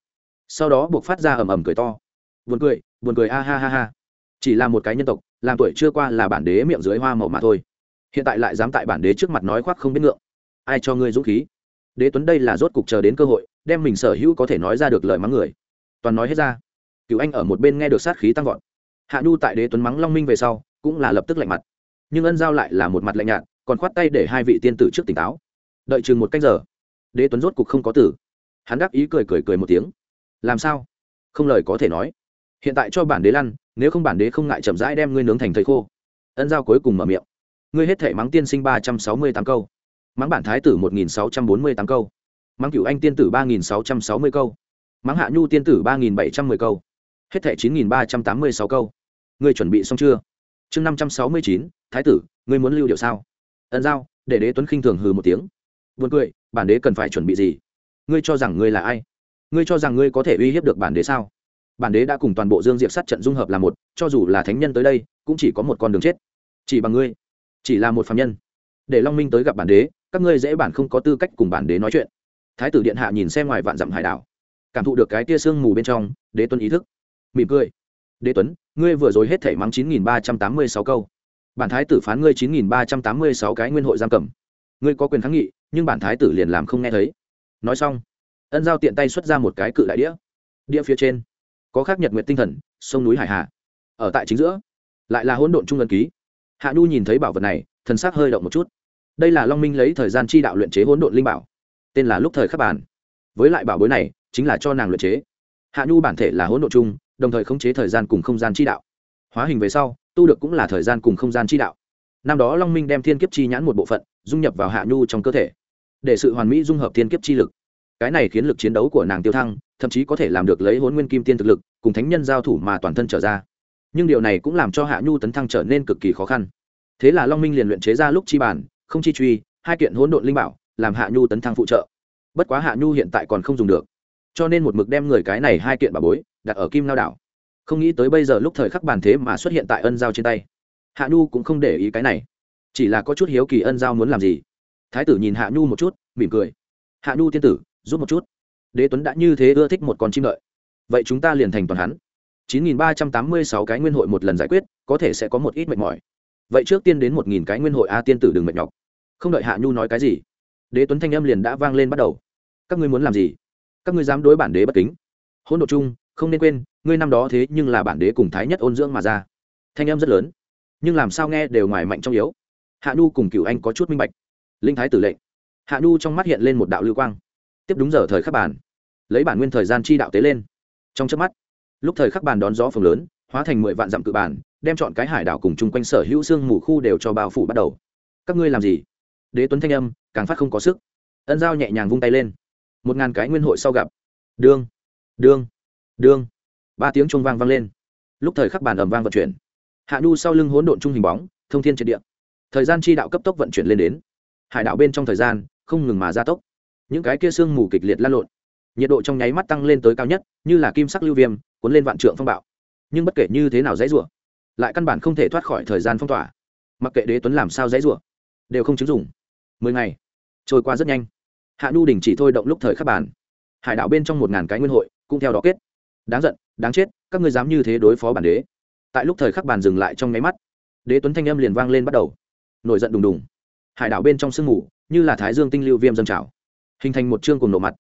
Sau đó buộc phát ra ầm ầm cười to. Buồn cười buồn cười, a ha ha ha. Chỉ là một cái nhân tộc, làm tuổi chưa qua là bản đế miệng dưới hoa màu mà thôi. Hiện tại lại dám tại bản đế trước mặt nói khoác không biết ngượng. Ai cho ngươi dũng khí? Đế tuấn đây là rốt cục chờ đến cơ hội, đem mình sở hữu có thể nói ra được lời mắng người. Toàn nói hết ra. Cựu anh ở một bên nghe được sát khí tăng vọt. Hạ nhu tại đế tuấn mắng long minh về sau, cũng là lập tức lạnh mặt. Nhưng ân giao lại là một mặt lạnh nhạt, còn khoát tay để hai vị tiên tử trước tỉnh táo. Đợi chừng một canh giờ đế tuấn rốt cục không có tử. Hắn đáp ý cười cười cười một tiếng. Làm sao? Không lời có thể nói. Hiện tại cho bản đế lăn, nếu không bản đế không ngại chậm rãi đem ngươi nướng thành thầy khô. Ân giao cuối cùng mở miệng. Ngươi hết thể mắng tiên sinh ba trăm sáu mươi tám câu. Mắng bản thái tử một nghìn sáu trăm bốn mươi tám câu. Mắng cựu anh tiên tử ba nghìn sáu trăm sáu mươi câu. Mắng hạ nhu tiên tử ba nghìn bảy trăm mười câu. Hết thể chín nghìn ba trăm tám mươi sáu câu. Ngươi chuẩn bị xong chưa? Chương năm trăm sáu mươi chín, thái tử, ngươi muốn lưu điệu sao? Ân giao, để đế tuấn khinh thường hừ một tiếng. Buồn cười bản đế cần phải chuẩn bị gì? Ngươi cho rằng ngươi là ai? Ngươi cho rằng ngươi có thể uy hiếp được bản đế sao? Bản đế đã cùng toàn bộ dương diệp sát trận dung hợp là một, cho dù là thánh nhân tới đây, cũng chỉ có một con đường chết. Chỉ bằng ngươi, chỉ là một phạm nhân. Để long minh tới gặp bản đế, các ngươi dễ bản không có tư cách cùng bản đế nói chuyện. Thái tử điện hạ nhìn xem ngoài vạn dặm hải đảo, cảm thụ được cái tia sương mù bên trong, đế tuấn ý thức, mỉm cười. Đế tuấn, ngươi vừa rồi hết thể mắng chín nghìn ba trăm tám mươi sáu câu. Bản thái tử phán ngươi chín nghìn ba trăm tám mươi sáu cái nguyên hội giam cầm. Ngươi có quyền kháng nghị nhưng bản thái tử liền làm không nghe thấy. Nói xong, ân giao tiện tay xuất ra một cái cự đại đĩa. Đĩa phía trên, có khác nhật nguyện tinh thần, sông núi hải hà. Ở tại chính giữa, lại là hỗn độn trung ân ký. Hạ nhu nhìn thấy bảo vật này, thần s ắ c hơi động một chút. Đây là long minh lấy thời gian chi đạo luyện chế hỗn độn linh bảo. Tên là lúc thời khắc bản. Với lại bảo bối này, chính là cho nàng luyện chế. Hạ nhu bản thể là hỗn độn chung đồng thời khống chế thời gian cùng không gian chi đạo. Hóa hình về sau, tu được cũng là thời gian cùng không gian chi đạo. Năm đó long minh đem thiên kiếp chi nhãn một bộ phận, dung nhập vào hạ nhu trong cơ thể để sự hoàn mỹ dung hợp thiên kiếp chi lực. Cái này khiến lực chiến đấu của nàng tiêu thăng, thậm chí có thể làm được lấy hôn nguyên kim tiên thực lực, cùng thánh nhân giao thủ mà toàn thân trở ra. Nhưng điều này cũng làm cho hạ nhu tấn thăng trở nên cực kỳ khó khăn. Thế là long minh liền luyện chế ra lúc chi bản, không chi truy, hai kiện hỗn độn linh bảo, làm hạ nhu tấn thăng phụ trợ. Bất quá hạ nhu hiện tại còn không dùng được. Cho nên một mực đem người cái này hai kiện bà bối, đặt ở kim lao đảo. Không nghĩ tới bây giờ lúc thời khắc bàn thế mà xuất hiện tại ân giao trên tay. Hạ nhu cũng không để ý cái này. Chỉ là có chút hiếu kỳ ân giao muốn làm gì thái tử nhìn hạ nhu một chút, mỉm cười. Hạ nhu tiên tử, giúp một chút. Đế tuấn đã như thế ưa thích một con chim lợi vậy chúng ta liền thành toàn hắn. Chín nghìn ba trăm tám mươi sáu cái nguyên hội một lần giải quyết, có thể sẽ có một ít mệt mỏi. Vậy trước tiên đến một nghìn cái nguyên hội a tiên tử đừng mệt nhọc. Không đợi hạ nhu nói cái gì, đế tuấn thanh âm liền đã vang lên bắt đầu. Các ngươi muốn làm gì? Các ngươi dám đối bản đế bất kính. Hỗn độ chung, không nên quên, ngươi năm đó thế nhưng là bản đế cùng thái nhất ôn dưỡng mà ra. Thanh âm rất lớn, nhưng làm sao nghe đều ngoài mạnh trong yếu. Hạ nhu cùng cựu anh có chút minh bạch linh thái tử lệnh. Hạ nhu trong mắt hiện lên một đạo lưu quang. Tiếp đúng giờ thời khắc bàn. Lấy bản nguyên thời gian chi đạo tế lên. Trong trước mắt lúc thời khắc bàn đón gió phường lớn hóa thành mười vạn dặm cự bản, đem chọn cái hải đảo cùng chung quanh sở hữu xương mù khu đều cho bao phủ bắt đầu. Các ngươi làm gì? Đế tuấn thanh âm càng phát không có sức. Ân giao nhẹ nhàng vung tay lên. Một ngàn cái nguyên hội sau gặp. Đương đương đương. Ba tiếng chuông vang vang lên. Lúc thời khắc bàn ầm vang vận chuyển. Hạ nhu sau lưng hỗn độn trung hình bóng thông thiên triệt địa. Thời gian chi đạo cấp tốc vận chuyển lên đến hải đảo bên trong thời gian không ngừng mà gia tốc. Những cái kia sương mù kịch liệt lan lộn. Nhiệt độ trong nháy mắt tăng lên tới cao nhất, như là kim sắc lưu viêm, cuốn lên vạn trượng phong bạo. Nhưng bất kể như thế nào dãy rủa, lại căn bản không thể thoát khỏi thời gian phong tỏa. Mặc kệ đế tuấn làm sao dãy rủa, đều không chứng dùng mười ngày trôi qua rất nhanh. Hạ nhu đình chỉ thôi động lúc thời khắc bản hải đảo bên trong một ngàn cái nguyên hội cũng theo đó kết. Đáng giận, đáng chết, các ngươi dám như thế đối phó bản đế. Tại lúc thời khắc bàn dừng lại trong nháy mắt, đế tuấn thanh âm liền vang lên bắt đầu. Nổi giận đùng đùng hải đảo bên trong sương mù, như là thái dương tinh lưu viêm dân trào, hình thành một chương cùng nổ mặt.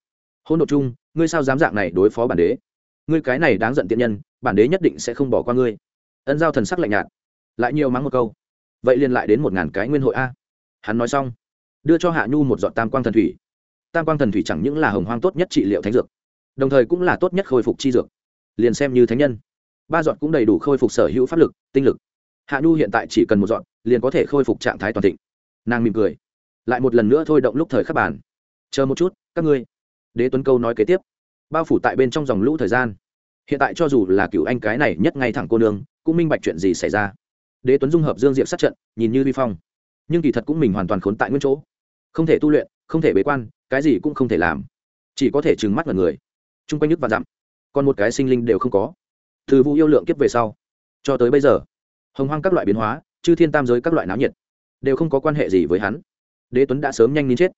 Hỗn độ chung, ngươi sao dám dạng này đối phó bản đế? Ngươi cái này đáng giận tiện nhân, bản đế nhất định sẽ không bỏ qua ngươi. Ân giao thần sắc lạnh nhạt, lại nhiều mắng một câu. Vậy liền lại đến một ngàn cái nguyên hội a. Hắn nói xong, đưa cho hạ nhu một dọn tam quang thần thủy. Tam quang thần thủy chẳng những là hồng hoang tốt nhất trị liệu thánh dược, đồng thời cũng là tốt nhất khôi phục chi dược. Liền xem như thánh nhân, ba dọn cũng đầy đủ khôi phục sở hữu pháp lực, tinh lực. Hạ nhu hiện tại chỉ cần một dọn liền có thể khôi phục trạng thái toàn thịnh nàng mỉm cười. Lại một lần nữa thôi động lúc thời khắc bản chờ một chút, các ngươi. Đế tuấn câu nói kế tiếp. Bao phủ tại bên trong dòng lũ thời gian. Hiện tại cho dù là cựu anh cái này nhất ngay thẳng cô nương, cũng minh bạch chuyện gì xảy ra. Đế tuấn dung hợp dương diệp sát trận, nhìn như vi phong. Nhưng kỳ thật cũng mình hoàn toàn khốn tại nguyên chỗ. Không thể tu luyện, không thể bế quan, cái gì cũng không thể làm. Chỉ có thể trừng mắt vào người. Chung quanh nhức và dặm, còn một cái sinh linh đều không có. Từ vụ yêu lượng kiếp về sau, cho tới bây giờ, hồng hoang các loại biến hóa, chư thiên tam giới các loại náo nhiệt đều không có quan hệ gì với hắn. Đế tuấn đã sớm nhanh nín chết.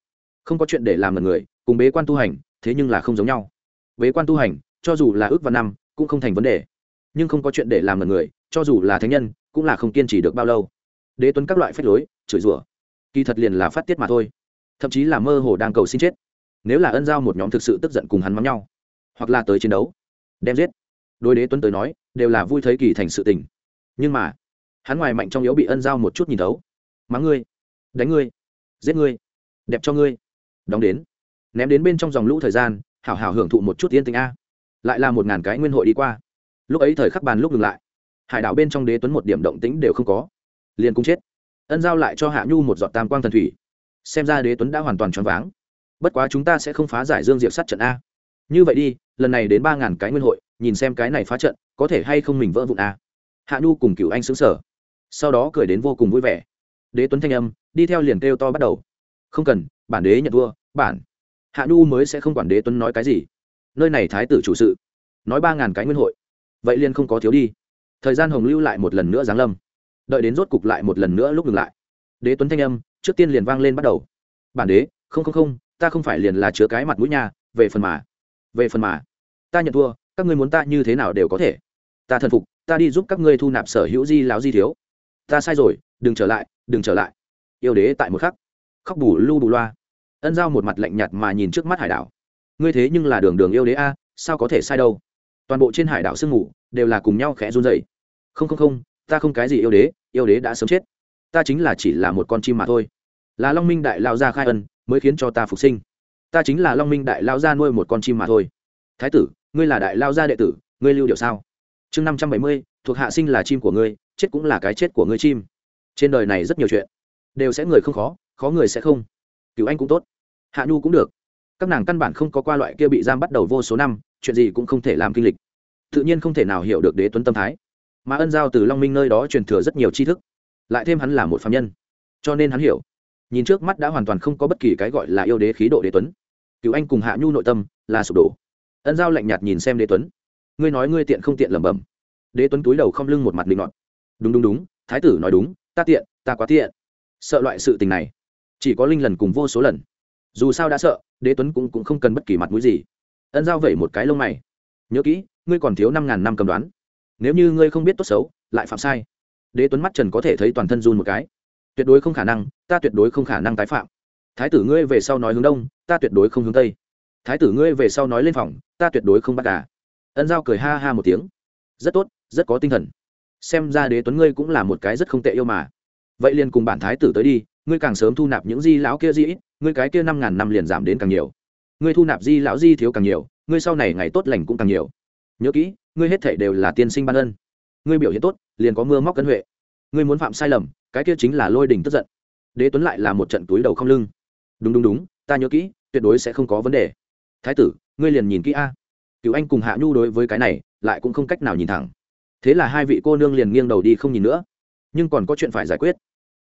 Không có chuyện để làm lần người, cùng bế quan tu hành, thế nhưng là không giống nhau. Bế quan tu hành, cho dù là ước và năm, cũng không thành vấn đề. Nhưng không có chuyện để làm lần người, cho dù là thánh nhân, cũng là không kiên trì được bao lâu. Đế tuấn các loại phép lối, chửi rủa. Kỳ thật liền là phát tiết mà thôi. Thậm chí là mơ hồ đang cầu xin chết. Nếu là ân giao một nhóm thực sự tức giận cùng hắn mắng nhau, hoặc là tới chiến đấu, đem giết. Đôi đế tuấn tới nói, đều là vui thấy kỳ thành sự tình. Nhưng mà, hắn ngoài mạnh trong yếu bị ân giao một chút nhìn thấu mắng ngươi. Đánh ngươi. Giết ngươi. Đẹp cho ngươi. Đóng đến. Ném đến bên trong dòng lũ thời gian, hảo hảo hưởng thụ một chút yên tình a. Lại là một ngàn cái nguyên hội đi qua. Lúc ấy thời khắc bàn lúc ngừng lại. Hải đảo bên trong đế tuấn một điểm động tĩnh đều không có. Liền cũng chết. Ân giao lại cho hạ nhu một giọt tam quang thần thủy. Xem ra đế tuấn đã hoàn toàn choáng váng. Bất quá chúng ta sẽ không phá giải dương diệp sát trận a. Như vậy đi, lần này đến ba ngàn cái nguyên hội, nhìn xem cái này phá trận, có thể hay không mình vỡ vụn a. Hạ nhu cùng cựu anh xứng sở sau đó cười đến vô cùng vui vẻ đế tuấn thanh âm, đi theo liền kêu to bắt đầu. Không cần, bản đế nhận thua bản. Hạ nhu mới sẽ không quản đế tuấn nói cái gì. Nơi này thái tử chủ sự. Nói ba ngàn cái nguyên hội. Vậy liền không có thiếu đi. Thời gian hồng lưu lại một lần nữa giáng lâm. Đợi đến rốt cục lại một lần nữa lúc ngừng lại. Đế tuấn thanh âm, trước tiên liền vang lên bắt đầu. Bản đế, không không không, ta không phải liền là chứa cái mặt mũi nhà, về phần mà. Về phần mà. Ta nhận thua, các ngươi muốn ta như thế nào đều có thể. Ta thần phục, ta đi giúp các ngươi thu nạp sở hữu di láo di thiếu ta sai rồi, đừng trở lại, đừng trở lại. Yêu đế tại một khắc, khóc bù lu bù loa. Ân giao một mặt lạnh nhạt mà nhìn trước mắt hải đảo. Ngươi thế nhưng là đường đường yêu đế a, sao có thể sai đâu? Toàn bộ trên hải đảo sương ngủ đều là cùng nhau khẽ run dậy không không không, ta không cái gì yêu đế yêu đế đã sớm chết. Ta chính là chỉ là một con chim mà thôi. Là long minh đại lao gia khai ân, mới khiến cho ta phục sinh. Ta chính là long minh đại lao gia nuôi một con chim mà thôi. Thái tử, ngươi là đại lao gia đệ tử, ngươi lưu điệu sao? Chương năm trăm bảy mươi, thuộc hạ sinh là chim của ngươi chết cũng là cái chết của ngươi chim. Trên đời này rất nhiều chuyện đều sẽ người không khó khó người sẽ không. Cựu anh cũng tốt, hạ nhu cũng được. Các nàng căn bản không có qua loại kia bị giam bắt đầu vô số năm, chuyện gì cũng không thể làm kinh lịch. Tự nhiên không thể nào hiểu được đế tuấn tâm thái. Mà ân giao từ long minh nơi đó truyền thừa rất nhiều tri thức, lại thêm hắn là một phạm nhân. Cho nên hắn hiểu, nhìn trước mắt đã hoàn toàn không có bất kỳ cái gọi là yêu đế khí độ đế tuấn. Cựu anh cùng hạ nhu nội tâm là sụp đổ. Ân giao lạnh nhạt nhìn xem đế tuấn. Ngươi nói ngươi tiện không tiện lẩm bẩm. Đế tuấn túi đầu không lưng một mặt linh ngọt đúng đúng đúng thái tử nói đúng ta tiện ta quá tiện. Sợ loại sự tình này. Chỉ có linh lần cùng vô số lần. Dù sao đã sợ đế tuấn cũng, cũng không cần bất kỳ mặt mũi gì. Ân giao vẩy một cái lông mày. Nhớ kỹ ngươi còn thiếu năm ngàn năm cầm đoán. Nếu như ngươi không biết tốt xấu lại phạm sai. Đế tuấn mắt trần có thể thấy toàn thân run một cái. Tuyệt đối không khả năng ta tuyệt đối không khả năng tái phạm. Thái tử ngươi về sau nói hướng đông ta tuyệt đối không hướng tây. Thái tử ngươi về sau nói lên phòng ta tuyệt đối không bắt gà. Ân giao cười ha ha một tiếng. Rất tốt rất có tinh thần xem ra đế tuấn ngươi cũng là một cái rất không tệ yêu mà. Vậy liền cùng bản thái tử tới đi, ngươi càng sớm thu nạp những di lão kia di ít, ngươi cái kia năm ngàn năm liền giảm đến càng nhiều. Ngươi thu nạp di lão di thiếu càng nhiều, ngươi sau này ngày tốt lành cũng càng nhiều. Nhớ kỹ, ngươi hết thể đều là tiên sinh ban ân. Ngươi biểu hiện tốt, liền có mưa móc cân huệ. Ngươi muốn phạm sai lầm, cái kia chính là lôi đình tức giận. Đế tuấn lại là một trận túi đầu không lưng. Đúng đúng đúng, ta nhớ kỹ, tuyệt đối sẽ không có vấn đề. Thái tử, ngươi liền nhìn kỹ a. Cựu anh cùng hạ nhu đối với cái này, lại cũng không cách nào nhìn thẳng thế là hai vị cô nương liền nghiêng đầu đi không nhìn nữa. Nhưng còn có chuyện phải giải quyết.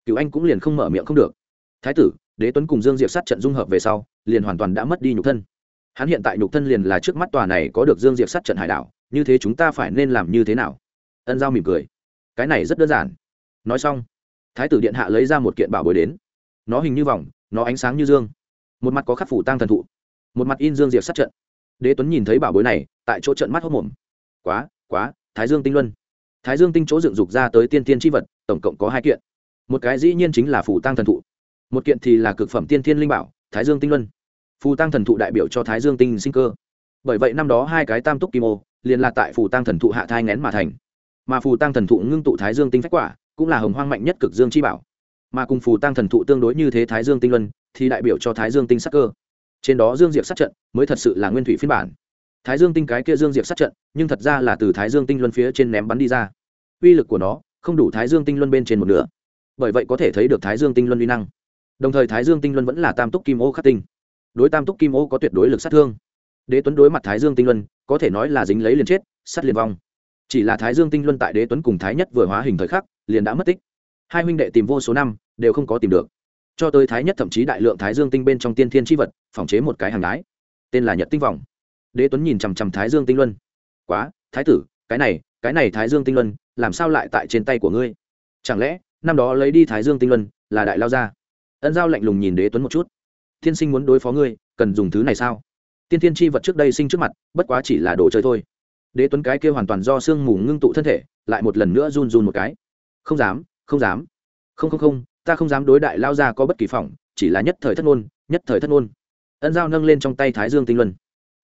Cựu anh cũng liền không mở miệng không được. Thái tử, đế tuấn cùng dương diệp sát trận dung hợp về sau, liền hoàn toàn đã mất đi nhục thân. Hắn hiện tại nhục thân liền là trước mắt tòa này có được dương diệp sát trận hải đảo, như thế chúng ta phải nên làm như thế nào? Ân giao mỉm cười. Cái này rất đơn giản. Nói xong, thái tử điện hạ lấy ra một kiện bảo bối đến. Nó hình như vòng, nó ánh sáng như dương. Một mặt có khắc phủ tăng thần thụ, một mặt in dương diệp sát trận. Đế tuấn nhìn thấy bảo bối này, tại chỗ trận mắt hốc mồm. Quá quá thái dương tinh luân. Thái dương tinh chỗ dựng dục ra tới tiên tiên tri vật, tổng cộng có hai kiện. Một cái dĩ nhiên chính là phủ tăng thần thụ, một kiện thì là cực phẩm tiên thiên linh bảo, thái dương tinh luân. Phù tăng thần thụ đại biểu cho thái dương tinh sinh cơ. Bởi vậy năm đó hai cái tam túc kim ô, liền là tại phù tăng thần thụ hạ thai ngén mà thành. Mà phù tăng thần thụ ngưng tụ thái dương tinh phách quả, cũng là hồng hoang mạnh nhất cực dương chi bảo. Mà cùng phù tăng thần thụ tương đối như thế thái dương tinh luân, thì đại biểu cho thái dương tinh sắc cơ. Trên đó dương diệp sát trận, mới thật sự là nguyên thủy phiên bản thái dương tinh cái kia dương diệp sát trận, nhưng thật ra là từ thái dương tinh luân phía trên ném bắn đi ra. Uy lực của nó, không đủ thái dương tinh luân bên trên một nửa. Bởi vậy có thể thấy được thái dương tinh luân uy năng. Đồng thời thái dương tinh luân vẫn là tam túc kim ô khắc tinh. Đối tam túc kim ô có tuyệt đối lực sát thương. Đế tuấn đối mặt thái dương tinh luân, có thể nói là dính lấy liền chết sắt liền vong. Chỉ là thái dương tinh luân tại đế tuấn cùng thái nhất vừa hóa hình thời khắc, liền đã mất tích. Hai huynh đệ tìm vô số năm, đều không có tìm được. Cho tới thái nhất thậm chí đại lượng thái dương tinh bên trong tiên thiên tri vật, phòng chế một cái hàng đái. Tên là nhật tinh vòng đế tuấn nhìn chằm chằm thái dương tinh luân. Quá, thái tử, cái này cái này thái dương tinh luân, làm sao lại tại trên tay của ngươi? Chẳng lẽ, năm đó lấy đi thái dương tinh luân là đại lao gia? Ân giao lạnh lùng nhìn đế tuấn một chút. Tiên sinh muốn đối phó ngươi, cần dùng thứ này sao? Tiên tiên tri vật trước đây sinh trước mặt, bất quá chỉ là đồ chơi thôi. Đế tuấn cái kia hoàn toàn do sương mù ngưng tụ thân thể, lại một lần nữa run run một cái. Không dám không dám. Không không không, ta không dám đối đại lao gia có bất kỳ phỏng chỉ là nhất thời thất ngôn, nhất thời thất ngôn. Ân giao nâng lên trong tay thái dương tinh luân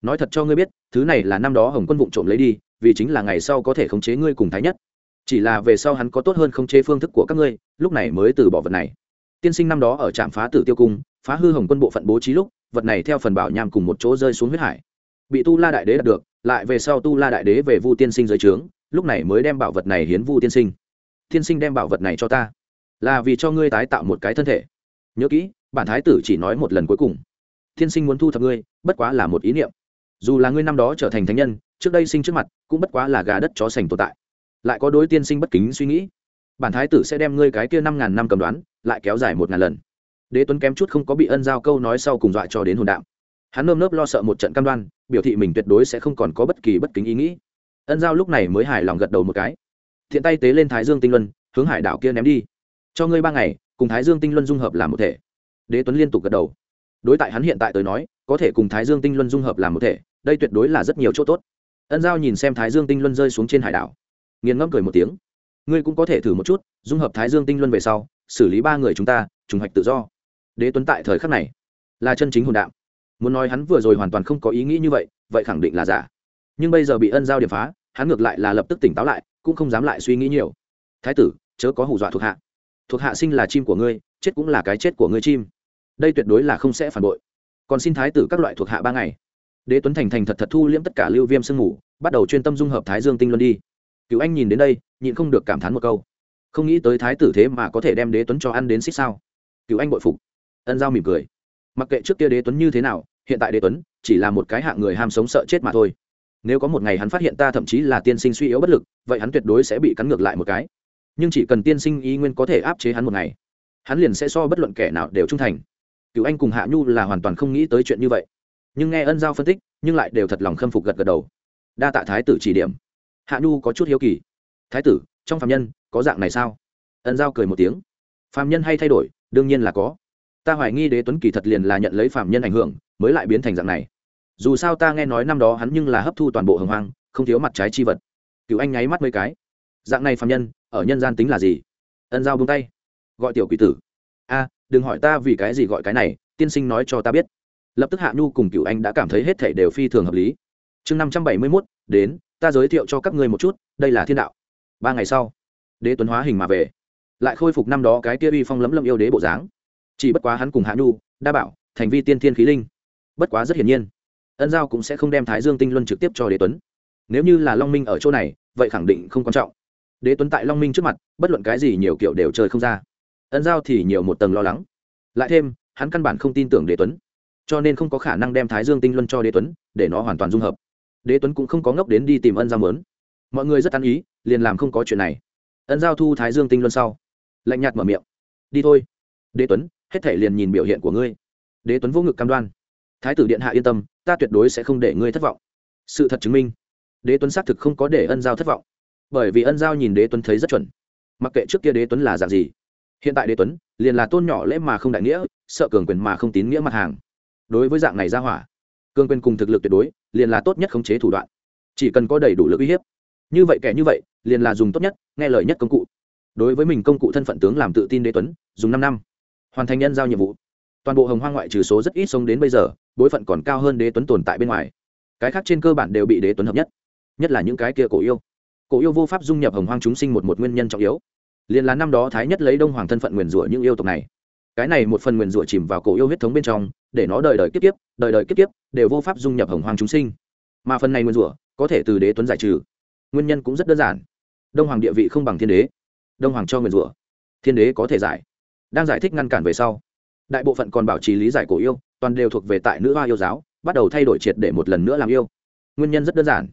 nói thật cho ngươi biết, thứ này là năm đó hồng quân vụng trộm lấy đi, vì chính là ngày sau có thể khống chế ngươi cùng thái nhất. Chỉ là về sau hắn có tốt hơn khống chế phương thức của các ngươi, lúc này mới từ bỏ vật này. Tiên sinh năm đó ở trạm phá tử tiêu cung, phá hư hồng quân bộ phận bố trí lúc, vật này theo phần bảo nham cùng một chỗ rơi xuống huyết hải. Bị tu la đại đế đạt được, lại về sau tu la đại đế về vu tiên sinh dưới trướng, lúc này mới đem bảo vật này hiến vu tiên sinh. Tiên sinh đem bảo vật này cho ta. Là vì cho ngươi tái tạo một cái thân thể. Nhớ kỹ, bản thái tử chỉ nói một lần cuối cùng. Tiên sinh muốn thu thập ngươi, bất quá là một ý niệm dù là ngươi năm đó trở thành thánh nhân, trước đây sinh trước mặt, cũng bất quá là gà đất chó sành tồn tại. Lại có đối tiên sinh bất kính suy nghĩ. Bản thái tử sẽ đem ngươi cái kia năm ngàn năm cầm đoán, lại kéo dài một ngàn lần. Đế tuấn kém chút không có bị ân giao câu nói sau cùng dọa cho đến hồn đạo hắn nơm nớp lo sợ một trận cam đoan, biểu thị mình tuyệt đối sẽ không còn có bất kỳ bất kính ý nghĩ. Ân giao lúc này mới hài lòng gật đầu một cái. Thiện tay tế lên thái dương tinh luân, hướng hải đảo kia ném đi. Cho ngươi ba ngày, cùng thái dương tinh luân dung hợp làm một thể. Đế tuấn liên tục gật đầu. Đối tại hắn hiện tại tới nói, có thể cùng thái dương tinh luân dung hợp làm một thể đây tuyệt đối là rất nhiều chỗ tốt. Ân giao nhìn xem thái dương tinh luân rơi xuống trên hải đảo. Nghiền ngẫm cười một tiếng. Ngươi cũng có thể thử một chút, dung hợp thái dương tinh luân về sau, xử lý ba người chúng ta, trùng hoạch tự do. Đế tuấn tại thời khắc này, là chân chính hồn đạo. Muốn nói hắn vừa rồi hoàn toàn không có ý nghĩ như vậy vậy khẳng định là giả. Nhưng bây giờ bị ân giao điệp phá, hắn ngược lại là lập tức tỉnh táo lại, cũng không dám lại suy nghĩ nhiều. Thái tử, chớ có hù dọa thuộc hạ. Thuộc hạ sinh là chim của ngươi, chết cũng là cái chết của ngươi chim. Đây tuyệt đối là không sẽ phản bội. Còn xin thái tử các loại thuộc hạ ba ngày đế tuấn thành thành thật thật thu liễm tất cả lưu viêm sương ngủ, bắt đầu chuyên tâm dung hợp thái dương tinh luân đi. Cựu anh nhìn đến đây, nhịn không được cảm thán một câu. Không nghĩ tới thái tử thế mà có thể đem đế tuấn cho ăn đến xích sao. Cựu anh bội phục. Ân giao mỉm cười. Mặc kệ trước kia đế tuấn như thế nào, hiện tại đế tuấn chỉ là một cái hạng người ham sống sợ chết mà thôi. Nếu có một ngày hắn phát hiện ta thậm chí là tiên sinh suy yếu bất lực, vậy hắn tuyệt đối sẽ bị cắn ngược lại một cái. Nhưng chỉ cần tiên sinh ý nguyên có thể áp chế hắn một ngày, hắn liền sẽ so bất luận kẻ nào đều trung thành. Cựu anh cùng hạ nhu là hoàn toàn không nghĩ tới chuyện như vậy nhưng nghe ân giao phân tích, nhưng lại đều thật lòng khâm phục gật gật đầu. Đa tạ thái tử chỉ điểm. Hạ nhu có chút hiếu kỳ. Thái tử, trong phạm nhân, có dạng này sao? Ân giao cười một tiếng. Phạm nhân hay thay đổi, đương nhiên là có. Ta hoài nghi đế tuấn kỳ thật liền là nhận lấy phạm nhân ảnh hưởng, mới lại biến thành dạng này. Dù sao ta nghe nói năm đó hắn nhưng là hấp thu toàn bộ hồng hoang, không thiếu mặt trái chi vật. Cựu anh nháy mắt mấy cái. Dạng này phạm nhân, ở nhân gian tính là gì? Ân giao bông tay. Gọi tiểu quỷ tử. A, đừng hỏi ta vì cái gì gọi cái này, tiên sinh nói cho ta biết lập tức hạ nhu cùng cựu anh đã cảm thấy hết thể đều phi thường hợp lý. Chương năm trăm bảy mươi mốt, đến, ta giới thiệu cho các ngươi một chút, đây là thiên đạo. Ba ngày sau, đế tuấn hóa hình mà về. Lại khôi phục năm đó cái kia uy phong lấm lâm yêu đế bộ dáng. Chỉ bất quá hắn cùng hạ nhu, đa bảo, thành vi tiên thiên khí linh. Bất quá rất hiển nhiên, ân giao cũng sẽ không đem thái dương tinh luân trực tiếp cho đế tuấn. Nếu như là long minh ở chỗ này, vậy khẳng định không quan trọng. Đế tuấn tại long minh trước mặt, bất luận cái gì nhiều kiểu đều chơi không ra. Ân giao thì nhiều một tầng lo lắng. Lại thêm, hắn căn bản không tin tưởng đế tuấn cho nên không có khả năng đem thái dương tinh luân cho đế tuấn, để nó hoàn toàn dung hợp. Đế tuấn cũng không có ngốc đến đi tìm ân giao mớn. Mọi người rất ăn ý, liền làm không có chuyện này. Ân giao thu thái dương tinh luân sau. Lạnh nhạt mở miệng. Đi thôi. Đế tuấn, hết thể liền nhìn biểu hiện của ngươi. Đế tuấn vô ngực cam đoan. Thái tử điện hạ yên tâm, ta tuyệt đối sẽ không để ngươi thất vọng. Sự thật chứng minh, đế tuấn xác thực không có để ân giao thất vọng. Bởi vì ân giao nhìn đế tuấn thấy rất chuẩn. Mặc kệ trước kia đế tuấn là dạng gì, hiện tại đế tuấn liền là tôn nhỏ lễ mà không đại nghĩa, sợ cường quyền mà không tín nghĩa mặt hàng đối với dạng này ra hỏa, cương quyền cùng thực lực tuyệt đối, liền là tốt nhất khống chế thủ đoạn. Chỉ cần có đầy đủ lực uy hiếp, như vậy kẻ như vậy, liền là dùng tốt nhất, nghe lời nhất công cụ. Đối với mình công cụ thân phận tướng làm tự tin đế tuấn, dùng năm năm, hoàn thành nhân giao nhiệm vụ. Toàn bộ hồng hoang ngoại trừ số rất ít sống đến bây giờ bối phận còn cao hơn đế tuấn tồn tại bên ngoài. Cái khác trên cơ bản đều bị đế tuấn hợp nhất nhất là những cái kia cổ yêu. Cổ yêu vô pháp dung nhập hồng hoang chúng sinh một một nguyên nhân trọng yếu. Liền là năm đó thái nhất lấy đông hoàng thân phận nguyền rủa những yêu tộc này cái này một phần nguyền rủa chìm vào cổ yêu huyết thống bên trong, để nó đời đời kiếp kiếp, đời đời kiếp kiếp, đều vô pháp dung nhập hồng hoàng chúng sinh. Mà phần này nguyền rủa, có thể từ đế tuấn giải trừ. Nguyên nhân cũng rất đơn giản. Đông hoàng địa vị không bằng thiên đế. Đông hoàng cho nguyền rủa, thiên đế có thể giải. Đang giải thích ngăn cản về sau, đại bộ phận còn bảo trì lý giải cổ yêu, toàn đều thuộc về tại nữ hoa yêu giáo, bắt đầu thay đổi triệt để một lần nữa làm yêu. Nguyên nhân rất đơn giản.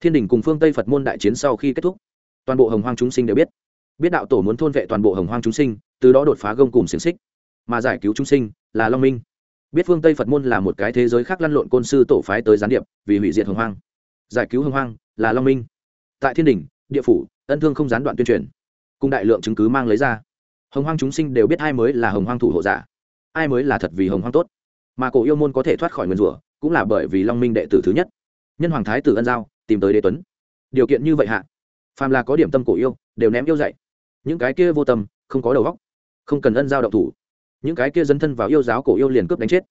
Thiên đình cùng phương tây phật môn đại chiến sau khi kết thúc, toàn bộ hồng hoang chúng sinh đều biết. Biết đạo tổ muốn thôn vệ toàn bộ hồng hoang chúng sinh, từ đó đột phá gông cùng xiềng xích mà giải cứu chúng sinh là long minh. Biết phương tây phật môn là một cái thế giới khác lăn lộn côn sư tổ phái tới gián điệp vì hủy diệt hồng hoang. Giải cứu hồng hoang là long minh. Tại thiên đình địa phủ, ân thương không gián đoạn tuyên truyền. Cùng đại lượng chứng cứ mang lấy ra. Hồng hoang chúng sinh đều biết ai mới là hồng hoang thủ hộ giả. Ai mới là thật vì hồng hoang tốt. Mà cổ yêu môn có thể thoát khỏi nguyên rủa, cũng là bởi vì long minh đệ tử thứ nhất. Nhân hoàng thái tử ân giao, tìm tới đế tuấn. Điều kiện như vậy hạ. Phàm là có điểm tâm cổ yêu, đều ném yêu dạy. Những cái kia vô tâm, không có đầu góc không cần ân giao động thủ những cái kia dấn thân vào yêu giáo cổ yêu liền cướp đánh chết.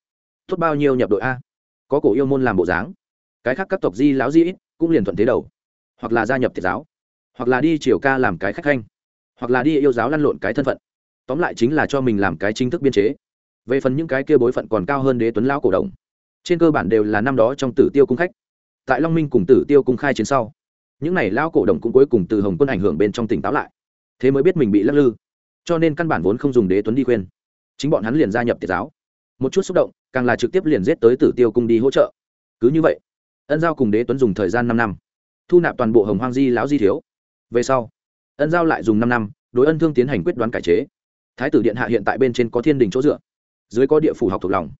Tốt bao nhiêu nhập đội a. Có cổ yêu môn làm bộ dáng. Cái khác các tộc di láo di ít cũng liền thuận thế đầu. Hoặc là gia nhập thiệt giáo. Hoặc là đi triều ca làm cái khách khanh. Hoặc là đi yêu giáo lăn lộn cái thân phận. Tóm lại chính là cho mình làm cái chính thức biên chế. Về phần những cái kia bối phận còn cao hơn đế tuấn lão cổ đồng. Trên cơ bản đều là năm đó trong tử tiêu cung khách. Tại long minh cùng tử tiêu cung khai chiến sau, những n à y lao cổ đồng cũng cuối cùng từ hồng quân ảnh hưởng bên trong tỉnh táo lại. Thế mới biết mình bị lắc lư. Cho nên căn bản vốn không dùng đế tuấn đi khuyên chính bọn hắn liền gia nhập tiệt giáo. Một chút xúc động, càng là trực tiếp liền giết tới tử tiêu cung đi hỗ trợ. Cứ như vậy, ân giao cùng đế tuấn dùng thời gian năm năm, thu nạp toàn bộ hồng hoang di lão di thiếu. Về sau, ân giao lại dùng năm năm, đối ân thương tiến hành quyết đoán cải chế. Thái tử điện hạ hiện tại bên trên có thiên đình chỗ dựa, dưới có địa phủ học thuộc lòng.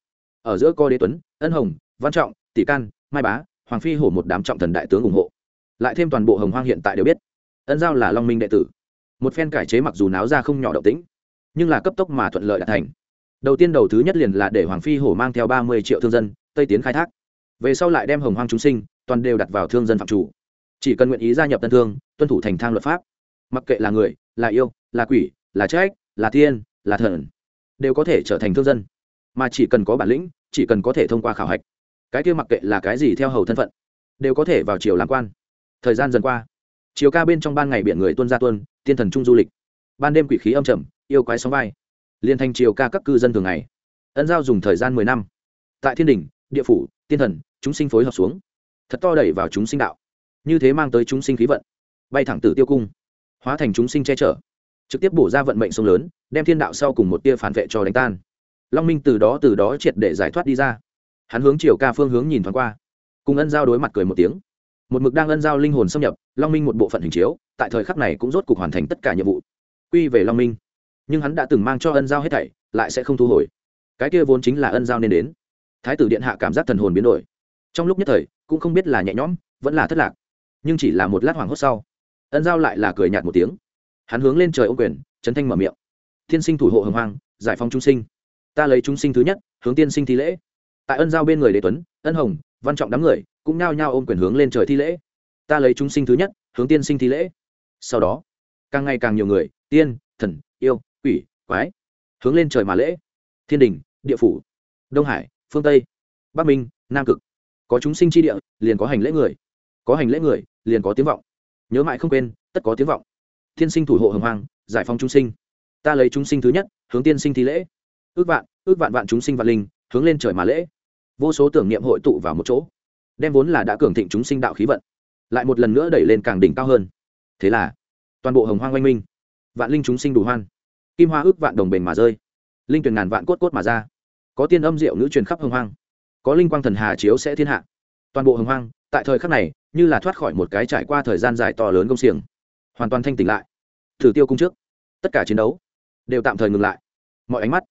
Ở giữa có đế tuấn, ân hồng, văn trọng, tỷ can, mai bá, hoàng phi hổ một đám trọng thần đại tướng ủng hộ. Lại thêm toàn bộ hồng hoang hiện tại đều biết, ân giao là long minh đệ tử. Một phen cải chế mặc dù náo ra không nhỏ động tĩnh nhưng là cấp tốc mà thuận lợi đạt thành. Đầu tiên đầu thứ nhất liền là để hoàng phi hổ mang theo ba mươi triệu thương dân, tây tiến khai thác. Về sau lại đem hồng hoang chúng sinh, toàn đều đặt vào thương dân phạm chủ. Chỉ cần nguyện ý gia nhập tân thương, tuân thủ thành thang luật pháp. Mặc kệ là người, là yêu, là quỷ, là trách, là thiên, là thần, đều có thể trở thành thương dân. Mà chỉ cần có bản lĩnh, chỉ cần có thể thông qua khảo hạch. Cái kia mặc kệ là cái gì theo hầu thân phận, đều có thể vào triều làm quan. Thời gian dần qua chiều ca bên trong ban ngày biển người tuân ra tuân tiên thần trung du lịch. Ban đêm quỷ khí âm trầm yêu quái sóng vai. Liên thành triều ca các cư dân thường ngày. Ân giao dùng thời gian mười năm. Tại thiên đình địa phủ, tiên thần, chúng sinh phối hợp xuống. Thật to đẩy vào chúng sinh đạo. Như thế mang tới chúng sinh khí vận. Bay thẳng từ tiêu cung. Hóa thành chúng sinh che chở. Trực tiếp bổ ra vận mệnh sông lớn, đem thiên đạo sau cùng một tia phản vệ cho đánh tan. Long minh từ đó từ đó triệt để giải thoát đi ra. Hắn hướng chiều ca phương hướng nhìn thoáng qua. Cùng ân giao đối mặt cười một tiếng. Một mực đang ân giao linh hồn xâm nhập, long minh một bộ phận hình chiếu, tại thời khắc này cũng rốt cuộc hoàn thành tất cả nhiệm vụ. Quy về long minh nhưng hắn đã từng mang cho ân giao hết thảy, lại sẽ không thu hồi. Cái kia vốn chính là ân giao nên đến. Thái tử điện hạ cảm giác thần hồn biến đổi. Trong lúc nhất thời, cũng không biết là nhẹ nhõm, vẫn là thất lạc. Nhưng chỉ là một lát hoảng hốt sau, ân giao lại là cười nhạt một tiếng. Hắn hướng lên trời ô quyền trấn thanh mở miệng. Thiên sinh thủ hộ hồng hoang, giải phóng chúng sinh. Ta lấy chúng sinh thứ nhất, hướng tiên sinh thi lễ. Tại ân giao bên người đế tuấn, ân hồng, văn trọng đám người, cũng nao nhao ôm quyền hướng lên trời thi lễ. Ta lấy chúng sinh thứ nhất, hướng tiên sinh thi lễ. Sau đó, càng ngày càng nhiều người, tiên, thần, yêu quái. Hướng lên trời mà lễ. Thiên đình, địa phủ. Đông hải, phương tây. Bắc minh, nam cực. Có chúng sinh tri địa, liền có hành lễ người. Có hành lễ người, liền có tiếng vọng. Nhớ mãi không quên, tất có tiếng vọng. Thiên sinh thủ hộ hồng hoàng giải phóng chúng sinh. Ta lấy chúng sinh thứ nhất, hướng tiên sinh thi lễ. Ước vạn ước vạn vạn chúng sinh vạn linh, hướng lên trời mà lễ. Vô số tưởng niệm hội tụ vào một chỗ. Đem vốn là đã cường thịnh chúng sinh đạo khí vận, lại một lần nữa đẩy lên càng đỉnh cao hơn. Thế là, toàn bộ hồng hoang oanh minh. Vạn linh chúng sinh đủ hoan kim hoa ước vạn đồng bền mà rơi. Linh tuyển ngàn vạn cốt cốt mà ra. Có tiên âm diệu ngữ truyền khắp hồng hoang. Có linh quang thần hà chiếu sẽ thiên hạ. Toàn bộ hồng hoang, tại thời khắc này, như là thoát khỏi một cái trải qua thời gian dài to lớn công xiềng. Hoàn toàn thanh tỉnh lại. Thử tiêu cung trước. Tất cả chiến đấu đều tạm thời ngừng lại. Mọi ánh mắt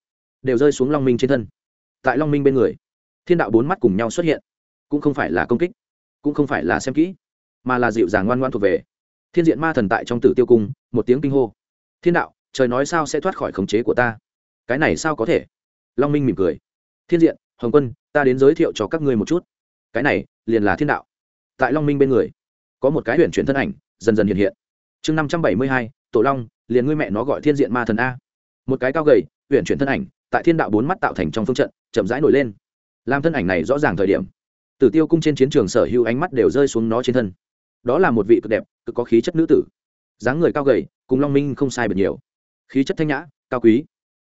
đều rơi xuống long minh trên thân. Tại long minh bên người, thiên đạo bốn mắt cùng nhau xuất hiện. Cũng không phải là công kích, cũng không phải là xem kỹ, mà là dịu dàng ngoan ngoan thuộc về. Thiên diện ma thần tại trong tử tiêu cung, một tiếng kinh hô. Thiên đạo trời nói sao sẽ thoát khỏi khống chế của ta? Cái này sao có thể? Long minh mỉm cười. Thiên diện, hồng quân, ta đến giới thiệu cho các ngươi một chút. Cái này, liền là thiên đạo. Tại long minh bên người, có một cái huyền chuyển thân ảnh, dần dần hiện hiện. Chương năm trăm bảy mươi hai, tổ long, liền ngươi mẹ nó gọi thiên diện ma thần a. Một cái cao gầy, huyền chuyển thân ảnh, tại thiên đạo bốn mắt tạo thành trong phương trận, chậm rãi nổi lên. Làm thân ảnh này rõ ràng thời điểm, tử tiêu cung trên chiến trường sở hữu ánh mắt đều rơi xuống nó trên thân. Đó là một vị cực đẹp, cực có khí chất nữ tử. dáng người cao gầy, cùng long minh không sai bật nhiều khí chất thanh nhã, cao quý.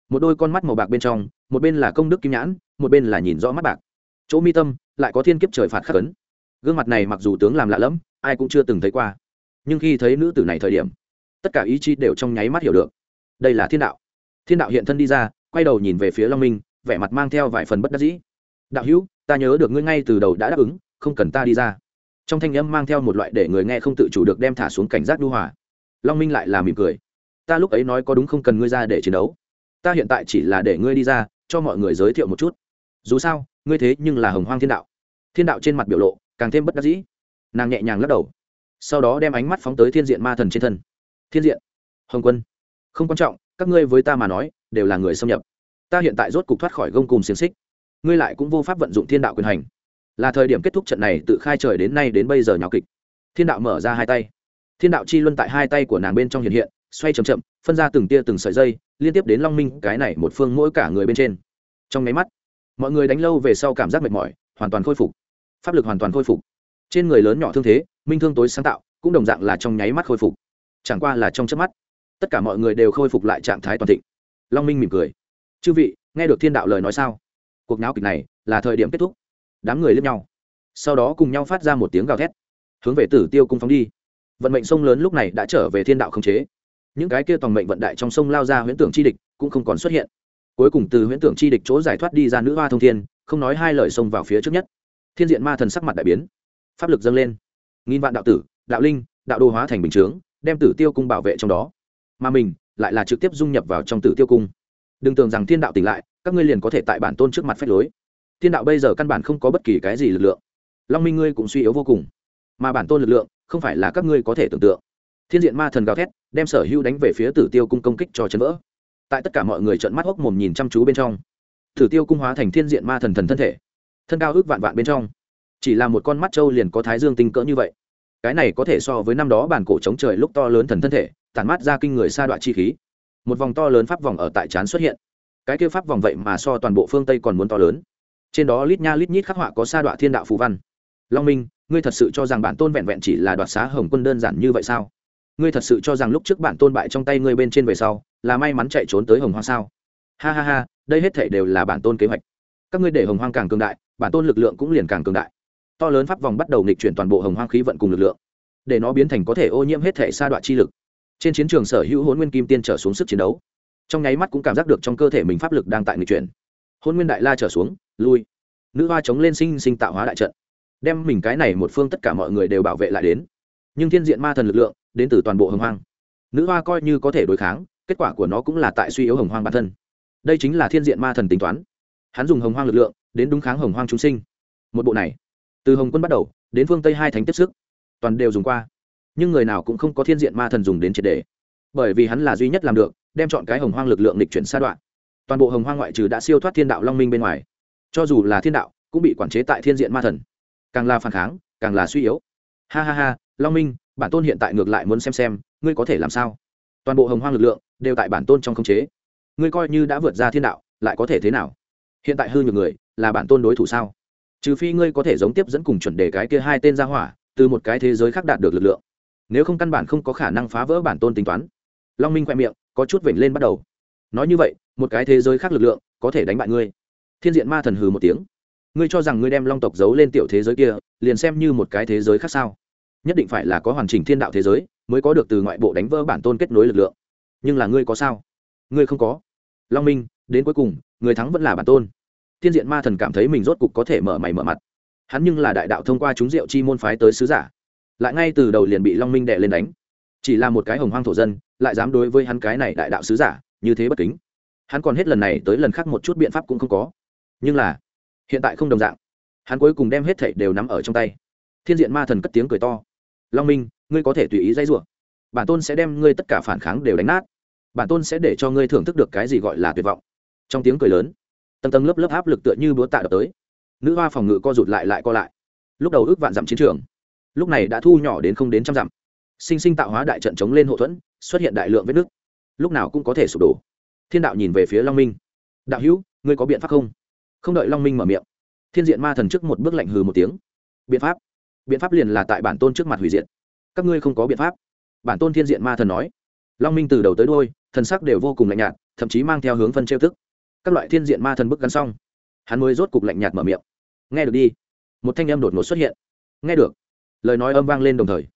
Một đôi con mắt màu bạc bên trong, một bên là công đức kim nhãn, một bên là nhìn rõ mắt bạc. Chỗ mi tâm lại có thiên kiếp trời phạt khắc ấn. Gương mặt này mặc dù tướng làm lạ lẫm, ai cũng chưa từng thấy qua. Nhưng khi thấy nữ tử này thời điểm, tất cả ý chí đều trong nháy mắt hiểu được. Đây là thiên đạo. Thiên đạo hiện thân đi ra, quay đầu nhìn về phía long minh, vẻ mặt mang theo vài phần bất đắc dĩ. Đạo hữu, ta nhớ được ngươi ngay từ đầu đã đáp ứng, không cần ta đi ra. Trong thanh âm mang theo một loại để người nghe không tự chủ được đem thả xuống cảnh giác đu hòa. Long minh lại là mỉm cười ta lúc ấy nói có đúng không cần ngươi ra để chiến đấu. Ta hiện tại chỉ là để ngươi đi ra, cho mọi người giới thiệu một chút. Dù sao, ngươi thế nhưng là hồng hoang thiên đạo. Thiên đạo trên mặt biểu lộ càng thêm bất đắc dĩ. Nàng nhẹ nhàng lắc đầu. Sau đó đem ánh mắt phóng tới thiên diện ma thần trên thân. Thiên diện, hồng quân. Không quan trọng, các ngươi với ta mà nói, đều là người xâm nhập. Ta hiện tại rốt cục thoát khỏi gông cùng xiềng xích. Ngươi lại cũng vô pháp vận dụng thiên đạo quyền hành. Là thời điểm kết thúc trận này tự khai trời đến nay đến bây giờ nhào kịch. Thiên đạo mở ra hai tay. Thiên đạo chi luân tại hai tay của nàng bên trong hiện hiện xoay chậm chậm, phân ra từng tia từng sợi dây, liên tiếp đến long minh, cái này một phương mỗi cả người bên trên. Trong nháy mắt, mọi người đánh lâu về sau cảm giác mệt mỏi, hoàn toàn khôi phục. Pháp lực hoàn toàn khôi phục. Trên người lớn nhỏ thương thế, minh thương tối sáng tạo, cũng đồng dạng là trong nháy mắt khôi phục. Chẳng qua là trong chớp mắt, tất cả mọi người đều khôi phục lại trạng thái toàn thịnh. Long minh mỉm cười. Chư vị, nghe được thiên đạo lời nói sao? Cuộc náo kịch này là thời điểm kết thúc. Đám người lướt nhau. Sau đó cùng nhau phát ra một tiếng gào thét. Hướng về tử tiêu cung phóng đi. Vận mệnh sông lớn lúc này đã trở về thiên đạo không chế những cái kia toàn mệnh vận đại trong sông lao ra huyễn tưởng chi địch cũng không còn xuất hiện. Cuối cùng từ huyễn tưởng chi địch chỗ giải thoát đi ra nữ hoa thông thiên, không nói hai lời xông vào phía trước nhất. Thiên diện ma thần sắc mặt đại biến. Pháp lực dâng lên. Nghìn vạn đạo tử, đạo linh, đạo đô hóa thành bình chướng, đem tử tiêu cung bảo vệ trong đó. Mà mình lại là trực tiếp dung nhập vào trong tử tiêu cung. Đừng tưởng rằng thiên đạo tỉnh lại, các ngươi liền có thể tại bản tôn trước mặt phép lối. Thiên đạo bây giờ căn bản không có bất kỳ cái gì lực lượng. Long minh ngươi cũng suy yếu vô cùng. Mà bản tôn lực lượng không phải là các ngươi có thể tưởng tượng thiên diện ma thần gào thét, đem sở hưu đánh về phía tử tiêu cung công kích cho chấn vỡ. Tại tất cả mọi người trợn mắt hốc mồm nhìn chăm chú bên trong, tử tiêu cung hóa thành thiên diện ma thần thần thân thể, thân cao ước vạn vạn bên trong. Chỉ là một con mắt trâu liền có thái dương tinh cỡ như vậy. Cái này có thể so với năm đó bản cổ chống trời lúc to lớn thần thân thể, tản mát ra kinh người sa đoạn chi khí. Một vòng to lớn pháp vòng ở tại trán xuất hiện. Cái kia pháp vòng vậy mà so toàn bộ phương tây còn muốn to lớn. Trên đó lít nha lít nhít khắc họa có sa đoạn thiên đạo phù văn. Long minh, ngươi thật sự cho rằng bản tôn vẹn vẹn chỉ là đoạt xá hồng quân đơn giản như vậy sao? Ngươi thật sự cho rằng lúc trước bản tôn bại trong tay ngươi bên trên về sau, là may mắn chạy trốn tới hồng hoang sao? Ha ha ha, đây hết thể đều là bản tôn kế hoạch. Các ngươi để hồng hoang càng cường đại, bản tôn lực lượng cũng liền càng cường đại. To lớn pháp vòng bắt đầu nghịch chuyển toàn bộ hồng hoang khí vận cùng lực lượng, để nó biến thành có thể ô nhiễm hết thể sa đoạn chi lực. Trên chiến trường sở hữu hôn nguyên kim tiên trở xuống sức chiến đấu. Trong nháy mắt cũng cảm giác được trong cơ thể mình pháp lực đang tại nghịch chuyển. Hôn nguyên đại la trở xuống, lui. Nữ hoa chống lên sinh sinh tạo hóa đại trận, đem mình cái này một phương tất cả mọi người đều bảo vệ lại đến. Nhưng thiên diện ma thần lực lượng đến từ toàn bộ hồng hoang. Nữ hoa coi như có thể đối kháng, kết quả của nó cũng là tại suy yếu hồng hoang bản thân. Đây chính là thiên diện ma thần tính toán. Hắn dùng hồng hoang lực lượng, đến đúng kháng hồng hoang chúng sinh. Một bộ này, từ hồng quân bắt đầu, đến phương tây hai thánh tiếp sức. Toàn đều dùng qua. Nhưng người nào cũng không có thiên diện ma thần dùng đến triệt đề. Bởi vì hắn là duy nhất làm được, đem chọn cái hồng hoang lực lượng lịch chuyển sa đoạn. Toàn bộ hồng hoang ngoại trừ đã siêu thoát thiên đạo long minh bên ngoài. Cho dù là thiên đạo, cũng bị quản chế tại thiên diện ma thần. Càng là phản kháng, càng là suy yếu. Ha ha ha, long minh bản tôn hiện tại ngược lại muốn xem xem, ngươi có thể làm sao? Toàn bộ hồng hoang lực lượng đều tại bản tôn trong khống chế. Ngươi coi như đã vượt ra thiên đạo, lại có thể thế nào? Hiện tại hư nhược người, là bản tôn đối thủ sao? Trừ phi ngươi có thể giống tiếp dẫn cùng chuẩn đề cái kia hai tên ra hỏa, từ một cái thế giới khác đạt được lực lượng. Nếu không căn bản không có khả năng phá vỡ bản tôn tính toán. Long minh khoe miệng, có chút vểnh lên bắt đầu. Nói như vậy, một cái thế giới khác lực lượng, có thể đánh bại ngươi. Thiên diện ma thần hừ một tiếng. Ngươi cho rằng ngươi đem long tộc giấu lên tiểu thế giới kia, liền xem như một cái thế giới khác sao? Nhất định phải là có hoàn chỉnh thiên đạo thế giới mới có được từ ngoại bộ đánh vỡ bản tôn kết nối lực lượng. Nhưng là ngươi có sao? Ngươi không có. Long minh, đến cuối cùng, người thắng vẫn là bản tôn. Thiên diện ma thần cảm thấy mình rốt cục có thể mở mày mở mặt. Hắn nhưng là đại đạo thông qua chúng rượu chi môn phái tới sứ giả. Lại ngay từ đầu liền bị long minh đệ lên đánh. Chỉ là một cái hồng hoang thổ dân, lại dám đối với hắn cái này đại đạo sứ giả, như thế bất kính. Hắn còn hết lần này tới lần khác một chút biện pháp cũng không có. Nhưng là, hiện tại không đồng dạng. Hắn cuối cùng đem hết thảy đều nắm ở trong tay. Thiên diện ma thần cất tiếng cười to long minh, ngươi có thể tùy ý dây rủa. Bản tôn sẽ đem ngươi tất cả phản kháng đều đánh nát. Bản tôn sẽ để cho ngươi thưởng thức được cái gì gọi là tuyệt vọng. Trong tiếng cười lớn, tầng tầng lớp lớp áp lực tựa như búa tạ đập tới. Nữ hoa phòng ngự co rụt lại lại co lại. Lúc đầu ước vạn dặm chiến trường, lúc này đã thu nhỏ đến không đến trăm dặm. Sinh sinh tạo hóa đại trận chống lên hậu thuẫn, xuất hiện đại lượng vết nước lúc nào cũng có thể sụp đổ. Thiên đạo nhìn về phía long minh. Đạo hữu, ngươi có biện pháp không? Không đợi long minh mở miệng, thiên diện ma thần trước một bước lạnh hừ một tiếng. Biện pháp? Biện pháp liền là tại bản tôn trước mặt hủy diệt. Các ngươi không có biện pháp. Bản tôn thiên diện ma thần nói. Long minh từ đầu tới đôi thần sắc đều vô cùng lạnh nhạt, thậm chí mang theo hướng phân trêu thức các loại thiên diện ma thần bức gắn xong, hắn mới rốt cục lạnh nhạt mở miệng. Nghe được đi. Một thanh âm đột ngột xuất hiện. Nghe được. Lời nói âm vang lên đồng thời.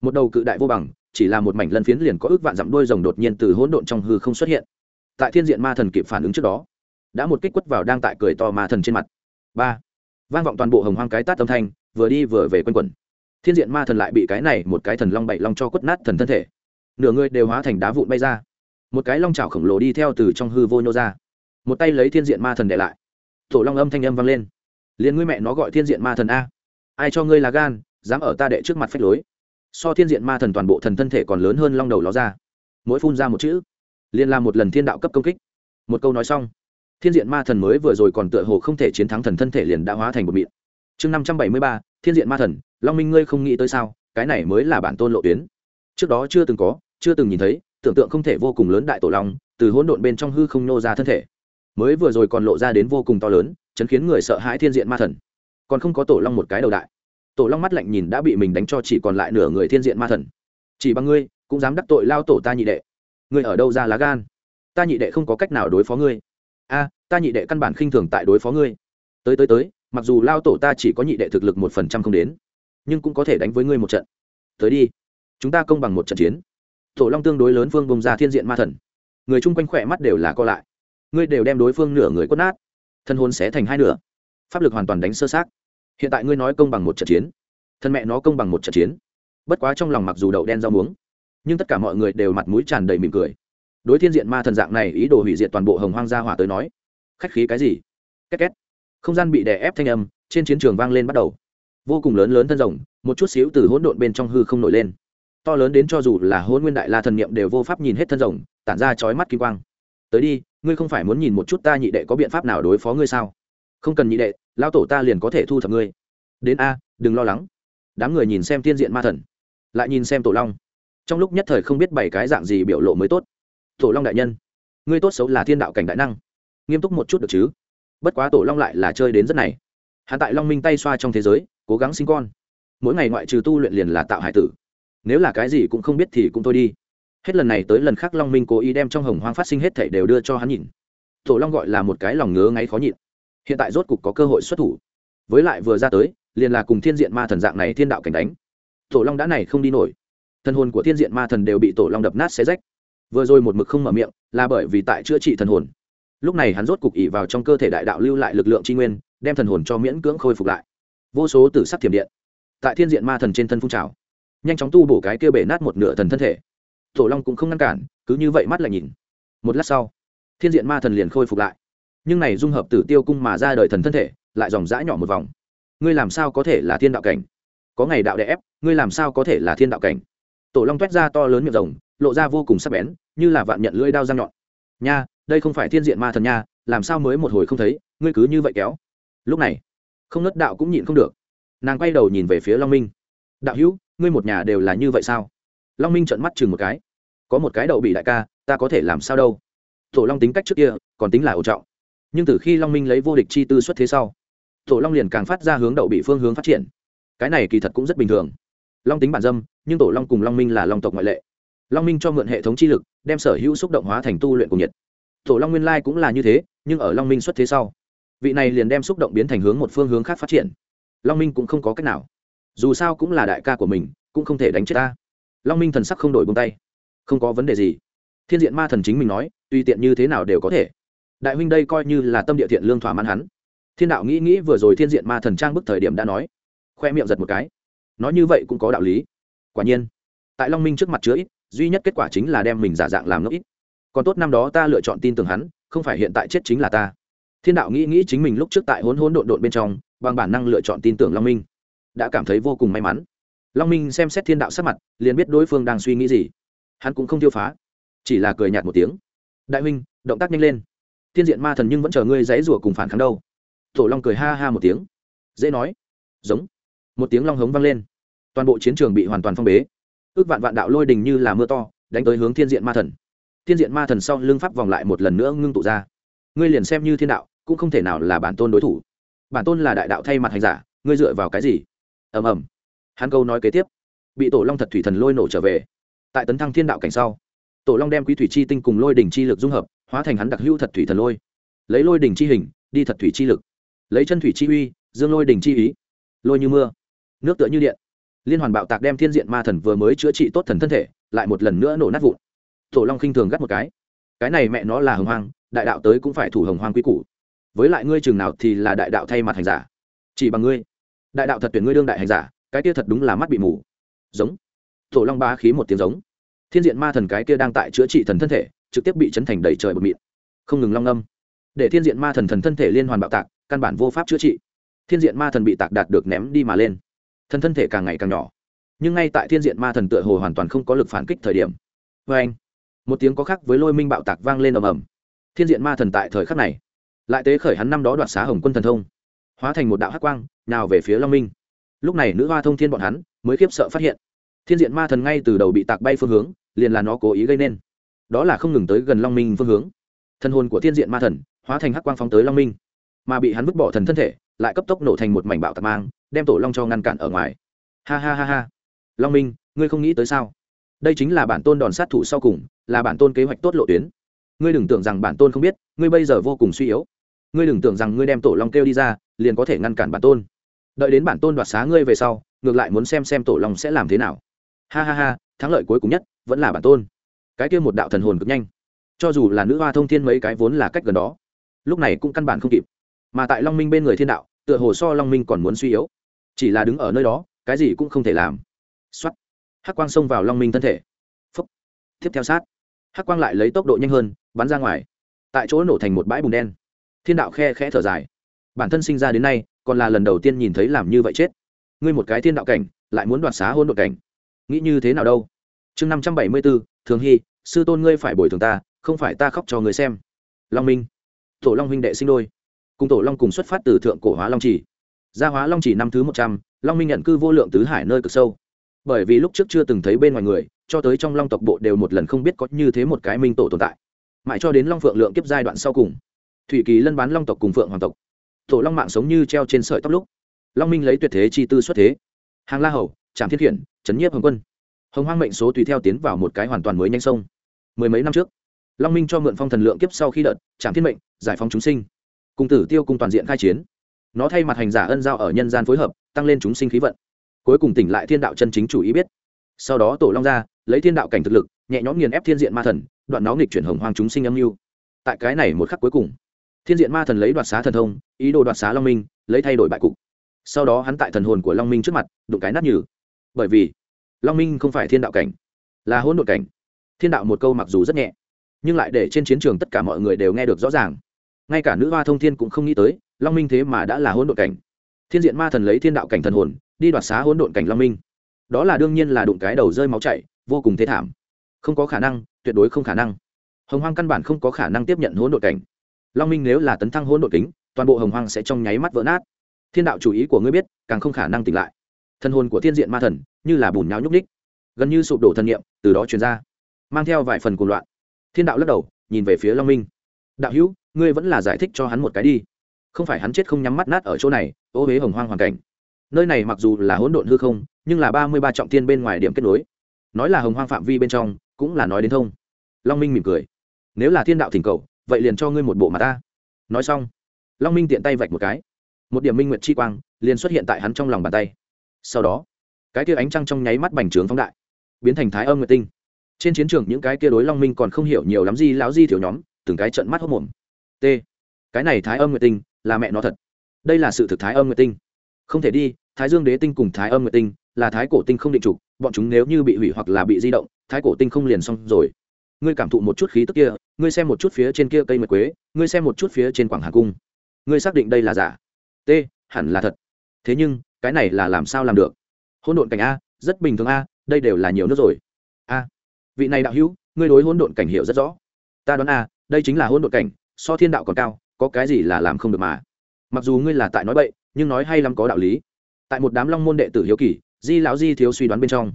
Một đầu cự đại vô bằng, chỉ là một mảnh lân phiến liền có ước vạn dặm đôi rồng đột nhiên từ hỗn độn trong hư không xuất hiện. Tại thiên diện ma thần kịp phản ứng trước đó, đã một kích quất vào đang tại cười to ma thần trên mặt. Ba. Vang vọng toàn bộ hồng hoang cái tát âm thanh vừa đi vừa về quanh quẩn. Thiên diện ma thần lại bị cái này một cái thần long bảy long cho quất nát thần thân thể. Nửa người đều hóa thành đá vụn bay ra. Một cái long trào khổng lồ đi theo từ trong hư vô nhô ra. Một tay lấy thiên diện ma thần để lại. Tổ long âm thanh âm vang lên. Liền ngươi mẹ nó gọi thiên diện ma thần a. Ai cho ngươi là gan, dám ở ta đệ trước mặt phách lối. So thiên diện ma thần toàn bộ thần thân thể còn lớn hơn long đầu ló ra. Mỗi phun ra một chữ, liền làm một lần thiên đạo cấp công kích. Một câu nói xong, thiên diện ma thần mới vừa rồi còn tựa hồ không thể chiến thắng thần thân thể liền đã hóa thành một miệng chương năm trăm bảy mươi ba, thiên diện ma thần, long minh ngươi không nghĩ tới sao? Cái này mới là bản tôn lộ tuyến. Trước đó chưa từng có, chưa từng nhìn thấy, tưởng tượng không thể vô cùng lớn đại tổ long, từ hỗn độn bên trong hư không nô ra thân thể. Mới vừa rồi còn lộ ra đến vô cùng to lớn, chấn khiến người sợ hãi thiên diện ma thần. Còn không có tổ long một cái đầu đại. Tổ long mắt lạnh nhìn đã bị mình đánh cho chỉ còn lại nửa người thiên diện ma thần. Chỉ bằng ngươi, cũng dám đắc tội lao tổ ta nhị đệ. Ngươi ở đâu ra lá gan? Ta nhị đệ không có cách nào đối phó ngươi. A, ta nhị đệ căn bản khinh thường tại đối phó ngươi. Tới tới tới mặc dù lao tổ ta chỉ có nhị đệ thực lực một phần trăm không đến, nhưng cũng có thể đánh với ngươi một trận. Tới đi, chúng ta công bằng một trận chiến. Tổ long tương đối lớn phương bông ra thiên diện ma thần. Người chung quanh khỏe mắt đều là co lại. Ngươi đều đem đối phương nửa người quất nát. Thân hôn sẽ thành hai nửa. Pháp lực hoàn toàn đánh sơ sát hiện tại ngươi nói công bằng một trận chiến. Thân mẹ nó công bằng một trận chiến. Bất quá trong lòng mặc dù đậu đen rau muống, nhưng tất cả mọi người đều mặt mũi tràn đầy mỉm cười. Đối thiên diện ma thần dạng này ý đồ hủy diệt toàn bộ hồng hoang gia hỏa tới nói, khách khí cái gì? Két két không gian bị đè ép thanh âm, trên chiến trường vang lên bắt đầu. Vô cùng lớn lớn thân rồng, một chút xíu từ hỗn độn bên trong hư không nổi lên. To lớn đến cho dù là hôn nguyên đại la thần niệm đều vô pháp nhìn hết thân rồng, tản ra chói mắt kim quang. Tới đi, ngươi không phải muốn nhìn một chút ta nhị đệ có biện pháp nào đối phó ngươi sao? Không cần nhị đệ lao tổ ta liền có thể thu thập ngươi. Đến a, đừng lo lắng. Đám người nhìn xem tiên diện ma thần, lại nhìn xem tổ long. Trong lúc nhất thời không biết bảy cái dạng gì biểu lộ mới tốt. Tổ long đại nhân, ngươi tốt xấu là thiên đạo cảnh đại năng. Nghiêm túc một chút được chứ? Bất quá tổ long lại là chơi đến rất này. Hạ tại long minh tay xoa trong thế giới, cố gắng sinh con. Mỗi ngày ngoại trừ tu luyện liền là tạo hải tử. Nếu là cái gì cũng không biết thì cũng thôi đi. Hết lần này tới lần khác long minh cố ý đem trong hồng hoang phát sinh hết thảy đều đưa cho hắn nhìn. Tổ long gọi là một cái lòng ngứa ngáy khó nhịn. Hiện tại rốt cục có cơ hội xuất thủ. Với lại vừa ra tới, liền là cùng thiên diện ma thần dạng này thiên đạo cảnh đánh. Tổ long đã này không đi nổi. Thần hồn của thiên diện ma thần đều bị tổ long đập nát xé rách. Vừa rồi một mực không mở miệng, là bởi vì tại chữa trị thần hồn lúc này hắn rốt cục ỉ vào trong cơ thể đại đạo lưu lại lực lượng tri nguyên, đem thần hồn cho miễn cưỡng khôi phục lại. Vô số tử sắc thiểm điện tại thiên diện ma thần trên thân phun trào, nhanh chóng tu bổ cái kia bể nát một nửa thần thân thể. Tổ long cũng không ngăn cản, cứ như vậy mắt lại nhìn. Một lát sau, thiên diện ma thần liền khôi phục lại. Nhưng này dung hợp tử tiêu cung mà ra đời thần thân thể, lại dòng dã nhỏ một vòng. Ngươi làm sao có thể là thiên đạo cảnh? Có ngày đạo đẻ ép, ngươi làm sao có thể là thiên đạo cảnh? Tổ long t ra to lớn miệng rồng, lộ ra vô cùng sắc bén, như là vạn nhận lưỡi đao răng nhọn. Nha đây không phải thiên diện ma thần nha, làm sao mới một hồi không thấy, ngươi cứ như vậy kéo. Lúc này, không nớt đạo cũng nhịn không được. Nàng quay đầu nhìn về phía long minh. Đạo hữu, ngươi một nhà đều là như vậy sao? Long minh trợn mắt chừng một cái. Có một cái đậu bị đại ca, ta có thể làm sao đâu? Tổ long tính cách trước kia, còn tính là ổ trọng. Nhưng từ khi long minh lấy vô địch chi tư xuất thế sau, tổ long liền càng phát ra hướng đậu bị phương hướng phát triển. Cái này kỳ thật cũng rất bình thường. Long tính bản dâm, nhưng tổ long cùng long minh là long tộc ngoại lệ. Long minh cho mượn hệ thống chi lực, đem sở hữu xúc động hóa thành tu luyện cùng nhiệt tổ long nguyên lai cũng là như thế, nhưng ở long minh xuất thế sau, vị này liền đem xúc động biến thành hướng một phương hướng khác phát triển. Long minh cũng không có cách nào. Dù sao cũng là đại ca của mình, cũng không thể đánh chết ta. Long minh thần sắc không đổi bông tay. Không có vấn đề gì. Thiên diện ma thần chính mình nói, tùy tiện như thế nào đều có thể. Đại huynh đây coi như là tâm địa thiện lương thỏa mãn hắn. Thiên đạo nghĩ nghĩ vừa rồi thiên diện ma thần trang bức thời điểm đã nói. Khoe miệng giật một cái. Nói như vậy cũng có đạo lý. Quả nhiên, tại long minh trước mặt chứa ít, duy nhất kết quả chính là đem mình giả dạng làm ngốc ít còn tốt năm đó ta lựa chọn tin tưởng hắn, không phải hiện tại chết chính là ta. Thiên đạo nghĩ nghĩ chính mình lúc trước tại hỗn hỗn độn độn bên trong, bằng bản năng lựa chọn tin tưởng long minh. Đã cảm thấy vô cùng may mắn. Long minh xem xét thiên đạo sắc mặt, liền biết đối phương đang suy nghĩ gì. Hắn cũng không tiêu phá, chỉ là cười nhạt một tiếng. Đại huynh, động tác nhanh lên. Thiên diện ma thần nhưng vẫn chờ ngươi dãy rủa cùng phản kháng đâu. Tổ long cười ha ha một tiếng. Dễ nói. Giống. Một tiếng long hống vang lên. Toàn bộ chiến trường bị hoàn toàn phong bế. Ước vạn vạn đạo lôi đình như là mưa to, đánh tới hướng thiên diện ma thần thiên diện ma thần sau lưng pháp vòng lại một lần nữa ngưng tụ ra. Ngươi liền xem như thiên đạo, cũng không thể nào là bản tôn đối thủ. Bản tôn là đại đạo thay mặt hành giả, ngươi dựa vào cái gì? Ầm ầm. Hắn câu nói kế tiếp. Bị tổ long thật thủy thần lôi nổ trở về. Tại tấn thăng thiên đạo cảnh sau, tổ long đem quý thủy chi tinh cùng lôi đỉnh chi lực dung hợp, hóa thành hắn đặc hữu thật thủy thần lôi. Lấy lôi đỉnh chi hình, đi thật thủy chi lực. Lấy chân thủy chi uy, dương lôi đỉnh chi ý. Lôi như mưa, nước tựa như điện. Liên hoàn bạo tạc đem thiên diện ma thần vừa mới chữa trị tốt thần thân thể, lại một lần nữa nổ nát vụn tổ long khinh thường gắt một cái. Cái này mẹ nó là hồng hoang, đại đạo tới cũng phải thủ hồng hoang quy củ. Với lại ngươi chừng nào thì là đại đạo thay mặt hành giả. Chỉ bằng ngươi. Đại đạo thật tuyển ngươi đương đại hành giả, cái kia thật đúng là mắt bị mù. Giống. Tổ long ba khí một tiếng giống. Thiên diện ma thần cái kia đang tại chữa trị thần thân thể, trực tiếp bị chấn thành đầy trời bột mịn. Không ngừng long âm để thiên diện ma thần thần thân thể liên hoàn bạo tạc, căn bản vô pháp chữa trị. Thiên diện ma thần bị tạc đạt được ném đi mà lên. Thần thân thể càng ngày càng nhỏ. Nhưng ngay tại thiên diện ma thần tựa hồ hoàn toàn không có lực phản kích thời điểm. Vê anh một tiếng có khác với lôi minh bạo tạc vang lên ầm ầm. Thiên diện ma thần tại thời khắc này, lại tế khởi hắn năm đó đoạt xá hồng quân thần thông, hóa thành một đạo hắc quang, nào về phía long minh. Lúc này nữ hoa thông thiên bọn hắn mới khiếp sợ phát hiện, thiên diện ma thần ngay từ đầu bị tạc bay phương hướng, liền là nó cố ý gây nên. Đó là không ngừng tới gần long minh phương hướng. Thân hồn của thiên diện ma thần hóa thành hắc quang phóng tới long minh, mà bị hắn vứt bỏ thần thân thể, lại cấp tốc nổ thành một mảnh bạo tạc mang, đem tổ long cho ngăn cản ở ngoài. Ha ha ha ha. Long minh, ngươi không nghĩ tới sao? Đây chính là bản tôn đòn sát thủ sau cùng, là bản tôn kế hoạch tốt lộ tuyến. Ngươi đừng tưởng rằng bản tôn không biết, ngươi bây giờ vô cùng suy yếu. Ngươi đừng tưởng rằng ngươi đem tổ long kêu đi ra, liền có thể ngăn cản bản tôn. Đợi đến bản tôn đoạt xá ngươi về sau, ngược lại muốn xem xem tổ long sẽ làm thế nào. Ha ha ha, thắng lợi cuối cùng nhất, vẫn là bản tôn. Cái kia một đạo thần hồn cực nhanh. Cho dù là nữ hoa thông thiên mấy cái vốn là cách gần đó, lúc này cũng căn bản không kịp. Mà tại long minh bên người thiên đạo, tựa hồ so long minh còn muốn suy yếu. Chỉ là đứng ở nơi đó, cái gì cũng không thể làm. X o á t hắc quang xông vào long minh thân thể. Phúc. tiếp theo sát. Hắc quang lại lấy tốc độ nhanh hơn, bắn ra ngoài. Tại chỗ nổ thành một bãi bùn đen. Thiên đạo khe khẽ thở dài. Bản thân sinh ra đến nay, còn là lần đầu tiên nhìn thấy làm như vậy chết. Ngươi một cái thiên đạo cảnh, lại muốn đoạt xá hôn đội cảnh. Nghĩ như thế nào đâu? Chương năm trăm bảy mươi bốn thường hy, sư tôn ngươi phải bồi thường ta, không phải ta khóc cho người xem. Long minh. Tổ long huynh đệ sinh đôi. Cùng tổ long cùng xuất phát từ thượng cổ hóa long trì gia hóa long trì năm thứ một trăm, long minh nhận cư vô lượng tứ hải nơi cực sâu bởi vì lúc trước chưa từng thấy bên ngoài người, cho tới trong long tộc bộ đều một lần không biết có như thế một cái minh tổ tồn tại. Mãi cho đến long phượng lượng kiếp giai đoạn sau cùng, thủy kỳ lân bán long tộc cùng phượng hoàng tộc. Tổ long mạng sống như treo trên sợi tóc lúc. Long minh lấy tuyệt thế chi tư xuất thế. Hàng la hầu trạm thiên khiển trấn nhiếp hồng quân. Hồng hoang mệnh số tùy theo tiến vào một cái hoàn toàn mới nhanh sông. Mười mấy năm trước, long minh cho mượn phong thần lượng kiếp sau khi đợt trạm thiên mệnh, giải phóng chúng sinh. Cùng tử tiêu cùng toàn diện khai chiến. Nó thay mặt hành giả ân giao ở nhân gian phối hợp, tăng lên chúng sinh khí vận cuối cùng tỉnh lại thiên đạo chân chính chủ ý biết. Sau đó tổ long ra, lấy thiên đạo cảnh thực lực, nhẹ nhõm nghiền ép thiên diện ma thần, đoạn nó nghịch chuyển hồng hoàng chúng sinh âm mưu. Tại cái này một khắc cuối cùng, thiên diện ma thần lấy đoạt xá thần thông, ý đồ đoạt xá long minh, lấy thay đổi bại cục. Sau đó hắn tại thần hồn của long minh trước mặt, đụng cái nát nhừ. Bởi vì, long minh không phải thiên đạo cảnh, là hỗn độn cảnh. Thiên đạo một câu mặc dù rất nhẹ, nhưng lại để trên chiến trường tất cả mọi người đều nghe được rõ ràng. Ngay cả nữ hoa thông thiên cũng không nghĩ tới, long minh thế mà đã là hỗn độn cảnh. Thiên diện ma thần lấy thiên đạo cảnh thần hồn đi đoạt xá hỗn độn cảnh long minh. Đó là đương nhiên là đụng cái đầu rơi máu chảy, vô cùng thế thảm. Không có khả năng, tuyệt đối không khả năng. Hồng hoang căn bản không có khả năng tiếp nhận hỗn độn cảnh. Long minh nếu là tấn thăng hỗn độn kính, toàn bộ hồng hoang sẽ trong nháy mắt vỡ nát. Thiên đạo chủ ý của ngươi biết, càng không khả năng tỉnh lại. Thân hồn của thiên diện ma thần, như là bùn nháo nhúc ních gần như sụp đổ thân nhiệm từ đó truyền ra. Mang theo vài phần cuồng loạn. Thiên đạo lắc đầu, nhìn về phía long minh. Đạo hữu, ngươi vẫn là giải thích cho hắn một cái đi. Không phải hắn chết không nhắm mắt nát ở chỗ này, ô huế hồng hoang hoàn cảnh nơi này mặc dù là hỗn độn hư không, nhưng là ba mươi ba trọng tiên bên ngoài điểm kết nối. Nói là hồng hoang phạm vi bên trong, cũng là nói đến thông. Long minh mỉm cười. Nếu là thiên đạo thỉnh cầu, vậy liền cho ngươi một bộ mà ta. Nói xong, long minh tiện tay vạch một cái. Một điểm minh nguyệt chi quang, liền xuất hiện tại hắn trong lòng bàn tay. Sau đó, cái kia ánh trăng trong nháy mắt bành trướng phóng đại, biến thành thái âm nguyệt tinh. Trên chiến trường những cái kia đối long minh còn không hiểu nhiều lắm gì láo di thiểu nhóm, từng cái trận mắt hốc mồm t, cái này thái âm nguyệt tinh, là mẹ nó thật. Đây là sự thực thái âm nguyệt tinh. Không thể đi thái dương đế tinh cùng thái âm nguyệt tinh là thái cổ tinh không định trục, bọn chúng nếu như bị hủy hoặc là bị di động, thái cổ tinh không liền xong rồi. Ngươi cảm thụ một chút khí tức kia, ngươi xem một chút phía trên kia cây mật quế, ngươi xem một chút phía trên quảng hà cung. Ngươi xác định đây là giả? T, hẳn là thật. Thế nhưng, cái này là làm sao làm được? Hỗn độn cảnh a, rất bình thường a, đây đều là nhiều nước rồi. A, vị này đạo hữu, ngươi đối hỗn độn cảnh hiểu rất rõ. Ta đoán a, đây chính là hỗn độn cảnh, so thiên đạo còn cao, có cái gì là làm không được mà? Mặc dù ngươi là tại nói bậy, nhưng nói hay lắm có đạo lý tại một đám long môn đệ tử hiếu kỳ, di lão di thiếu suy đoán bên trong.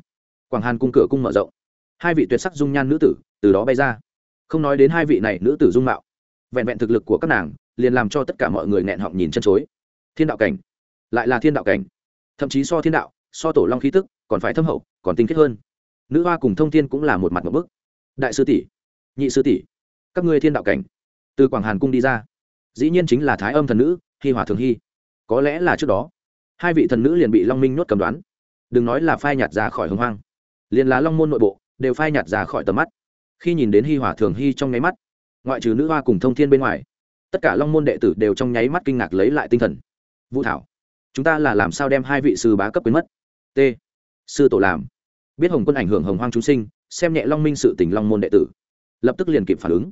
Quảng hàn cung cửa cung mở rộng. Hai vị tuyệt sắc dung nhan nữ tử từ đó bay ra. Không nói đến hai vị này nữ tử dung mạo, vẹn vẹn thực lực của các nàng liền làm cho tất cả mọi người nghẹn họng nhìn chân chối. Thiên đạo cảnh, lại là thiên đạo cảnh. Thậm chí so thiên đạo, so tổ long khí tức còn phải thâm hậu, còn tinh khiết hơn. Nữ hoa cùng thông thiên cũng là một mặt một bức. Đại sư tỷ, nhị sư tỷ, các ngươi thiên đạo cảnh. Từ quảng hàn cung đi ra. Dĩ nhiên chính là thái âm thần nữ, hi hòa thường hy có lẽ là trước đó hai vị thần nữ liền bị long minh nhốt cầm đoán đừng nói là phai nhạt ra khỏi hồng hoang liền là long môn nội bộ đều phai nhạt ra khỏi tầm mắt khi nhìn đến hi hòa thường hy trong nháy mắt ngoại trừ nữ hoa cùng thông thiên bên ngoài tất cả long môn đệ tử đều trong nháy mắt kinh ngạc lấy lại tinh thần vũ thảo chúng ta là làm sao đem hai vị sư bá cấp quyến mất t sư tổ làm biết hồng quân ảnh hưởng hồng hoang chúng sinh xem nhẹ long minh sự tình long môn đệ tử lập tức liền kịp phản ứng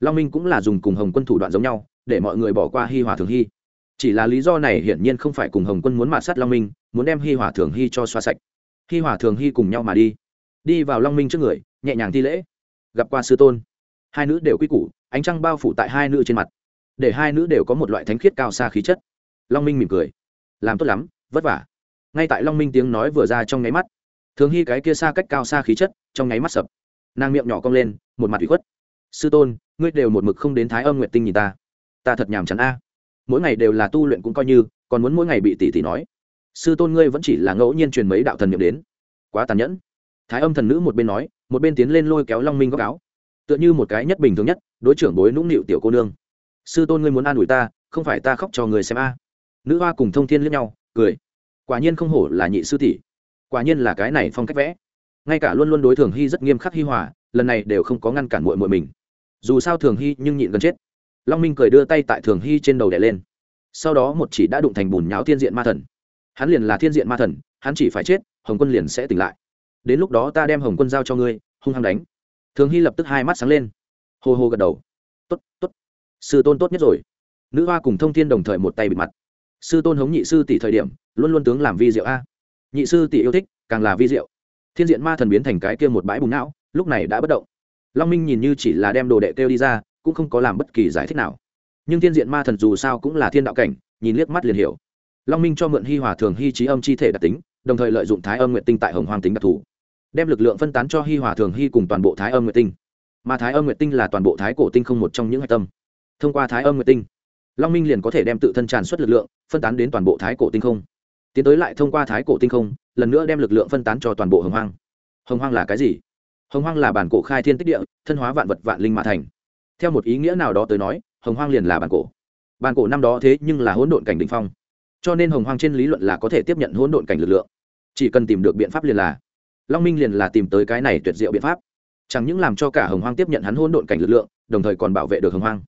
long minh cũng là dùng cùng hồng quân thủ đoạn giống nhau để mọi người bỏ qua hi hòa thường hy chỉ là lý do này hiển nhiên không phải cùng hồng quân muốn mạt sát long minh, muốn đem hi hòa thường hy cho xoa sạch. Hi hòa thường hy cùng nhau mà đi. Đi vào long minh trước người, nhẹ nhàng thi lễ. Gặp qua sư tôn. Hai nữ đều quy củ, ánh trăng bao phủ tại hai nữ trên mặt. Để hai nữ đều có một loại thánh khiết cao xa khí chất. Long minh mỉm cười. Làm tốt lắm, vất vả. Ngay tại long minh tiếng nói vừa ra trong nháy mắt, thường hy cái kia xa cách cao xa khí chất, trong nháy mắt sập. Nàng miệng nhỏ cong lên, một mặt ủy khuất. Sư tôn, ngươi đều một mực không đến thái âm nguyện tinh nhìn ta. Ta thật nhàm chán a mỗi ngày đều là tu luyện cũng coi như, còn muốn mỗi ngày bị tỷ tỷ nói. Sư tôn ngươi vẫn chỉ là ngẫu nhiên truyền mấy đạo thần niệm đến. Quá tàn nhẫn. Thái âm thần nữ một bên nói, một bên tiến lên lôi kéo long minh góc áo. Tựa như một cái nhất bình thường nhất, đối trưởng bối nũng nịu tiểu cô nương. Sư tôn ngươi muốn an ủi ta, không phải ta khóc cho người xem a. Nữ hoa cùng thông thiên lẫn nhau, cười. Quả nhiên không hổ là nhị sư tỷ. Quả nhiên là cái này phong cách vẽ. Ngay cả luôn luôn đối thường hy rất nghiêm khắc hi hòa, lần này đều không có ngăn cản muội muội mình. Dù sao thường hy nhưng nhịn gần chết long minh cười đưa tay tại thường hy trên đầu đẻ lên. Sau đó một chỉ đã đụng thành bùn nháo thiên diện ma thần. Hắn liền là thiên diện ma thần, hắn chỉ phải chết, hồng quân liền sẽ tỉnh lại. Đến lúc đó ta đem hồng quân giao cho ngươi, hung hăng đánh. Thường hy lập tức hai mắt sáng lên. Hô hô gật đầu. T ố t t ố t sư tôn tốt nhất rồi. Nữ hoa cùng thông thiên đồng thời một tay bịt mặt. Sư tôn hống nhị sư tỷ thời điểm, luôn luôn tướng làm vi diệu a. Nhị sư tỷ yêu thích, càng là vi diệu. Thiên diện ma thần biến thành cái kia một bãi bùng não, lúc này đã bất động. Long minh nhìn như chỉ là đem đồ đệ kêu đi ra cũng không có làm bất kỳ giải thích nào. Nhưng thiên diện ma thần dù sao cũng là thiên đạo cảnh, nhìn liếc mắt liền hiểu. Long minh cho mượn hi hòa thường hy trí âm chi thể đặc tính, đồng thời lợi dụng thái âm nguyện tinh tại hồng hoàng tính đặc thù. Đem lực lượng phân tán cho hi hòa thường hy cùng toàn bộ thái âm nguyện tinh. Mà thái âm nguyện tinh là toàn bộ thái cổ tinh không một trong những hạch tâm. Thông qua thái âm nguyện tinh, long minh liền có thể đem tự thân tràn xuất lực lượng, phân tán đến toàn bộ thái cổ tinh không. Tiến tới lại thông qua thái cổ tinh không, lần nữa đem lực lượng phân tán cho toàn bộ hồng hoang. Hồng hoang là cái gì? Hồng hoang là bản cổ khai thiên tích địa, thân hóa vạn vật vạn linh mã thành theo một ý nghĩa nào đó tới nói, hồng hoang liền là bản cổ. Bản cổ năm đó thế nhưng là hỗn độn cảnh đ ỉ n h phong. Cho nên hồng hoang trên lý luận là có thể tiếp nhận hỗn độn cảnh lực lượng. Chỉ cần tìm được biện pháp liền là. Long minh liền là tìm tới cái này tuyệt diệu biện pháp. Chẳng những làm cho cả hồng hoang tiếp nhận hắn hỗn độn cảnh lực lượng, đồng thời còn bảo vệ được hồng hoang.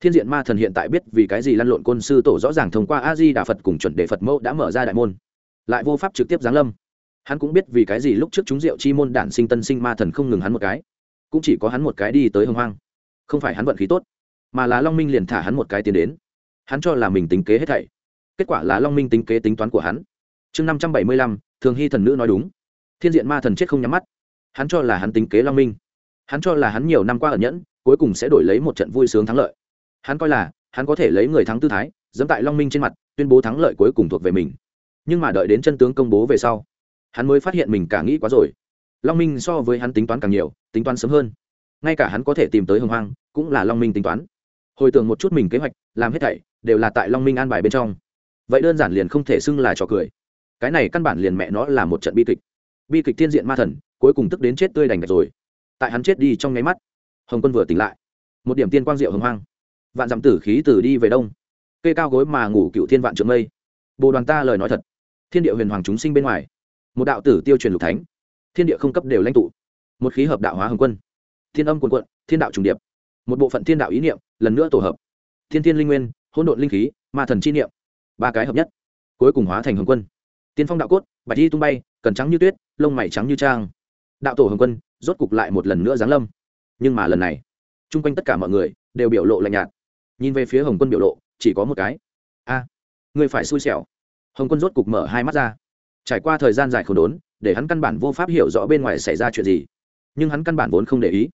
Thiên diện ma thần hiện tại biết vì cái gì lăn lộn côn sư tổ rõ ràng thông qua a di đà phật cùng chuẩn đề phật mẫu đã mở ra đại môn. Lại vô pháp trực tiếp giáng lâm. Hắn cũng biết vì cái gì lúc trước chúng diệu chi môn đản sinh tân sinh ma thần không ngừng hắn một cái. Cũng chỉ có hắn một cái đi tới hồng hoang không phải hắn vận khí tốt, mà là long minh liền thả hắn một cái tiến đến. Hắn cho là mình tính kế hết thảy. Kết quả là long minh tính kế tính toán của hắn. Chương năm trăm bảy mươi lăm, thường hy thần nữ nói đúng. Thiên diện ma thần chết không nhắm mắt. Hắn cho là hắn tính kế long minh. Hắn cho là hắn nhiều năm qua ẩn nhẫn, cuối cùng sẽ đổi lấy một trận vui sướng thắng lợi. Hắn coi là hắn có thể lấy người thắng tư thái dẫm tại long minh trên mặt, tuyên bố thắng lợi cuối cùng thuộc về mình. Nhưng mà đợi đến chân tướng công bố về sau, hắn mới phát hiện mình cả nghĩ quá rồi. Long minh so với hắn tính toán càng nhiều, tính toán sớm hơn ngay cả hắn có thể tìm tới hồng hoang, cũng là long minh tính toán. Hồi tưởng một chút mình kế hoạch, làm hết thảy, đều là tại long minh an bài bên trong. Vậy đơn giản liền không thể xưng là trò cười. Cái này căn bản liền mẹ nó là một trận bi kịch. Bi kịch thiên diện ma thần, cuối cùng tức đến chết tươi đành gạch rồi. Tại hắn chết đi trong nháy mắt, hồng quân vừa tỉnh lại. Một điểm tiên quang diệu hồng hoang. Vạn dặm tử khí từ đi về đông. Cây cao gối mà ngủ cựu thiên vạn trượng mây. Bồ đoàn ta lời nói thật. Thiên địa huyền hoàng chúng sinh bên ngoài. Một đạo tử tiêu truyền lục thánh. Thiên địa không cấp đều lãnh tụ. Một khí hợp đạo hóa hồng quân thiên âm quần quận thiên đạo trùng điệp. Một bộ phận thiên đạo ý niệm lần nữa tổ hợp. Thiên thiên linh nguyên hỗn độn linh khí ma thần chi niệm. Ba cái hợp nhất. Cuối cùng hóa thành hồng quân. Tiên phong đạo cốt bạch thi tung bay cần trắng như tuyết lông mày trắng như trang. Đạo tổ hồng quân rốt cục lại một lần nữa giáng lâm. Nhưng mà lần này chung quanh tất cả mọi người đều biểu lộ lạnh nhạt. Nhìn về phía hồng quân biểu lộ chỉ có một cái. A à, người phải xui xẻo. Hồng quân rốt cục mở hai mắt ra. Trải qua thời gian dài khổ đốn để hắn căn bản vô pháp hiểu rõ bên ngoài xảy ra chuyện gì. Nhưng hắn căn bản vốn không để ý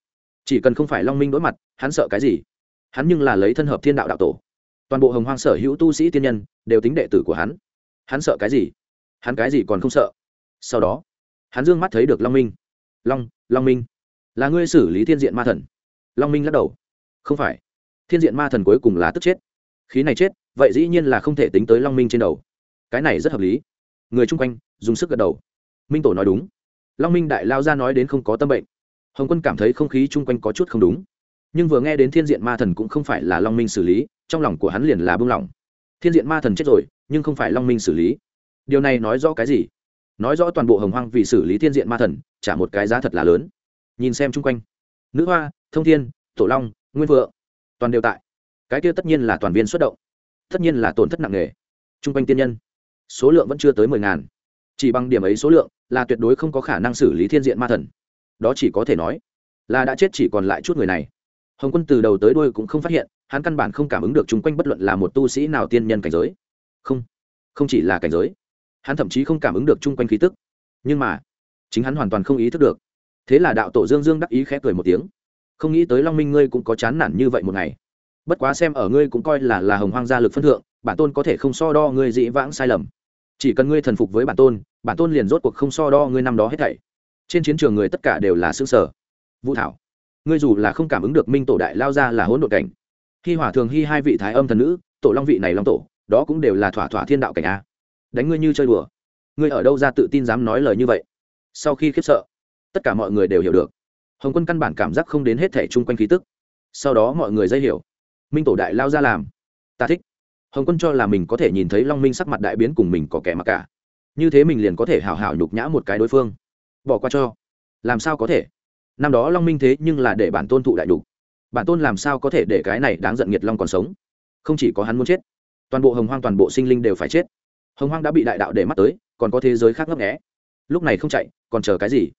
chỉ cần không phải long minh đối mặt, hắn sợ cái gì? Hắn nhưng là lấy thân hợp thiên đạo đạo tổ. Toàn bộ hồng hoang sở hữu tu sĩ tiên nhân đều tính đệ tử của hắn. Hắn sợ cái gì? Hắn cái gì còn không sợ? Sau đó, hắn d ư ơ n g mắt thấy được long minh. Long long minh, là ngươi xử lý thiên diện ma thần. Long minh lắc đầu. Không phải. Thiên diện ma thần cuối cùng là tức chết. Khí này chết, vậy dĩ nhiên là không thể tính tới long minh trên đầu. Cái này rất hợp lý. Người chung quanh dùng sức gật đầu. Minh tổ nói đúng. Long minh đại lao ra nói đến không có tâm bệnh hồng quân cảm thấy không khí chung quanh có chút không đúng. Nhưng vừa nghe đến thiên diện ma thần cũng không phải là long minh xử lý, trong lòng của hắn liền là bưng lỏng thiên diện ma thần chết rồi, nhưng không phải long minh xử lý. Điều này nói rõ cái gì? Nói rõ toàn bộ hồng hoang vì xử lý thiên diện ma thần, trả một cái giá thật là lớn. Nhìn xem chung quanh. Nữ hoa, thông thiên, tổ long, nguyên vượng toàn đều tại. Cái kia tất nhiên là toàn viên xuất động. Tất nhiên là tổn thất nặng nề. Chung quanh tiên nhân, số lượng vẫn chưa tới mười ngàn. Chỉ bằng điểm ấy số lượng là tuyệt đối không có khả năng xử lý thiên diện ma thần đó chỉ có thể nói là đã chết chỉ còn lại chút người này. Hồng quân từ đầu tới đuôi cũng không phát hiện, hắn căn bản không cảm ứng được chung quanh bất luận là một tu sĩ nào tiên nhân cảnh giới. Không không chỉ là cảnh giới, hắn thậm chí không cảm ứng được chung quanh khí tức. Nhưng mà, chính hắn hoàn toàn không ý thức được. Thế là đạo tổ dương dương đắc ý khẽ cười một tiếng. Không nghĩ tới long minh ngươi cũng có chán nản như vậy một ngày. Bất quá xem ở ngươi cũng coi là là hồng hoang gia lực phân thượng, bản tôn có thể không so đo ngươi dĩ vãng sai lầm. Chỉ cần ngươi thần phục với bản tôn bản tôn liền rốt cuộc không so đo ngươi năm đó hết thảy trên chiến trường người tất cả đều là xương sở. Vũ thảo, ngươi dù là không cảm ứng được minh tổ đại lao ra là hỗn độn cảnh, khi hỏa thường hy hai vị thái âm thần nữ, tổ long vị này long tổ, đó cũng đều là thỏa thỏa thiên đạo cảnh a. Đánh ngươi như chơi đùa. Ngươi ở đâu ra tự tin dám nói lời như vậy? Sau khi khiếp sợ, tất cả mọi người đều hiểu được. Hồng quân căn bản cảm giác không đến hết thể chung quanh khí tức. Sau đó mọi người dây hiểu. Minh tổ đại lao ra làm. Ta thích. Hồng quân cho là mình có thể nhìn thấy long minh sắc mặt đại biến cùng mình có kẻ mặc cả. Như thế mình liền có thể hào hào nhục nhã một cái đối phương bỏ qua cho. Làm sao có thể? Năm đó long minh thế nhưng là để bản tôn thụ đại đục bản tôn làm sao có thể để cái này đáng giận nghiệt long còn sống? Không chỉ có hắn muốn chết, toàn bộ hồng hoang toàn bộ sinh linh đều phải chết. Hồng hoang đã bị đại đạo để mắt tới, còn có thế giới khác ngấp nghẽ lúc này không chạy, còn chờ cái gì?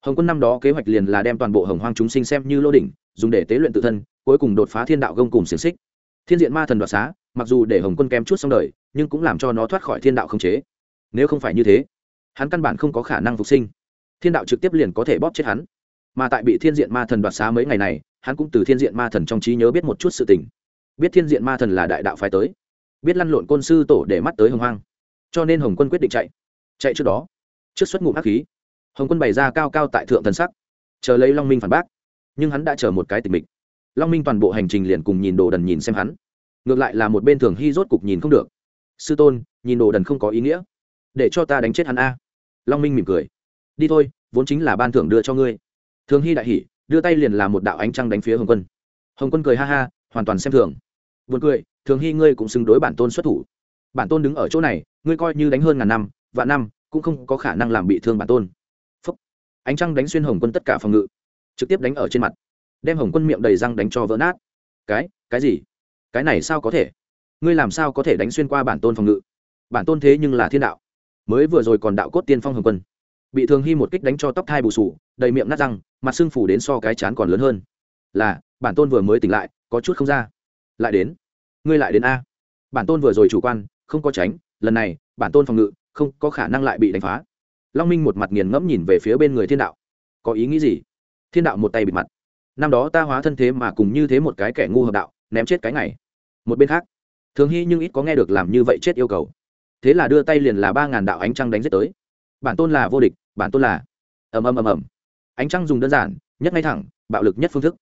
Hồng quân năm đó kế hoạch liền là đem toàn bộ hồng hoang chúng sinh xem như lô đỉnh, dùng để tế luyện tự thân, cuối cùng đột phá thiên đạo gông cùng xiềng xích. Thiên diện ma thần đoạt xá, mặc dù để hồng quân kém chút xong đời, nhưng cũng làm cho nó thoát khỏi thiên đạo không chế. Nếu không phải như thế, hắn căn bản không có khả năng phục sinh thiên đạo trực tiếp liền có thể bóp chết hắn. Mà tại bị thiên diện ma thần đoạt xá mấy ngày này, hắn cũng từ thiên diện ma thần trong trí nhớ biết một chút sự tình. Biết thiên diện ma thần là đại đạo phái tới. Biết lăn lộn côn sư tổ để mắt tới hồng hoang. Cho nên hồng quân quyết định chạy. Chạy trước đó. Trước xuất ngụm ác khí. Hồng quân bày ra cao cao tại thượng thần sắc. Chờ lấy long minh phản bác. Nhưng hắn đã chờ một cái tình mình long minh toàn bộ hành trình liền cùng nhìn đồ đần nhìn xem hắn. Ngược lại là một bên thường hy rốt cục nhìn không được. Sư tôn, nhìn đồ đần không có ý nghĩa. Để cho ta đánh chết hắn a. Long minh mỉm cười đi thôi, vốn chính là ban thưởng đưa cho ngươi. Thường hy đại hỉ, đưa tay liền làm một đạo ánh trăng đánh phía hồng quân. Hồng quân cười ha ha, hoàn toàn xem thường. Buồn cười, thường hy ngươi cũng xứng đối bản tôn xuất thủ. Bản tôn đứng ở chỗ này, ngươi coi như đánh hơn ngàn năm, vạn năm, cũng không có khả năng làm bị thương bản tôn. Phúc. ánh trăng đánh xuyên hồng quân tất cả phòng ngự, trực tiếp đánh ở trên mặt. Đem hồng quân miệng đầy răng đánh cho vỡ nát. Cái cái gì? Cái này sao có thể? Ngươi làm sao có thể đánh xuyên qua bản tôn phòng ngự? Bản tôn thế nhưng là thiên đạo. Mới vừa rồi còn đạo cốt tiên phong hồng quân bị thường hy một kích đánh cho tóc thai bù sù, đầy miệng nát răng, mặt sưng phủ đến so cái chán còn lớn hơn. Là, bản tôn vừa mới tỉnh lại, có chút không ra. Lại đến. Ngươi lại đến a. Bản tôn vừa rồi chủ quan, không có tránh, lần này, bản tôn phòng ngự, không có khả năng lại bị đánh phá. Long minh một mặt nghiền ngẫm nhìn về phía bên người thiên đạo. Có ý nghĩ gì? Thiên đạo một tay bịt mặt. Năm đó ta hóa thân thế mà cùng như thế một cái kẻ ngu hợp đạo, ném chết cái này. Một bên khác, thường hy nhưng ít có nghe được làm như vậy chết yêu cầu. Thế là đưa tay liền là ba ngàn đạo ánh trăng đánh giết tới. Bản tôn là vô địch bản tôn là, ầm ầm ầm ầm. Ánh trăng dùng đơn giản, nhất ngay thẳng, bạo lực nhất phương thức.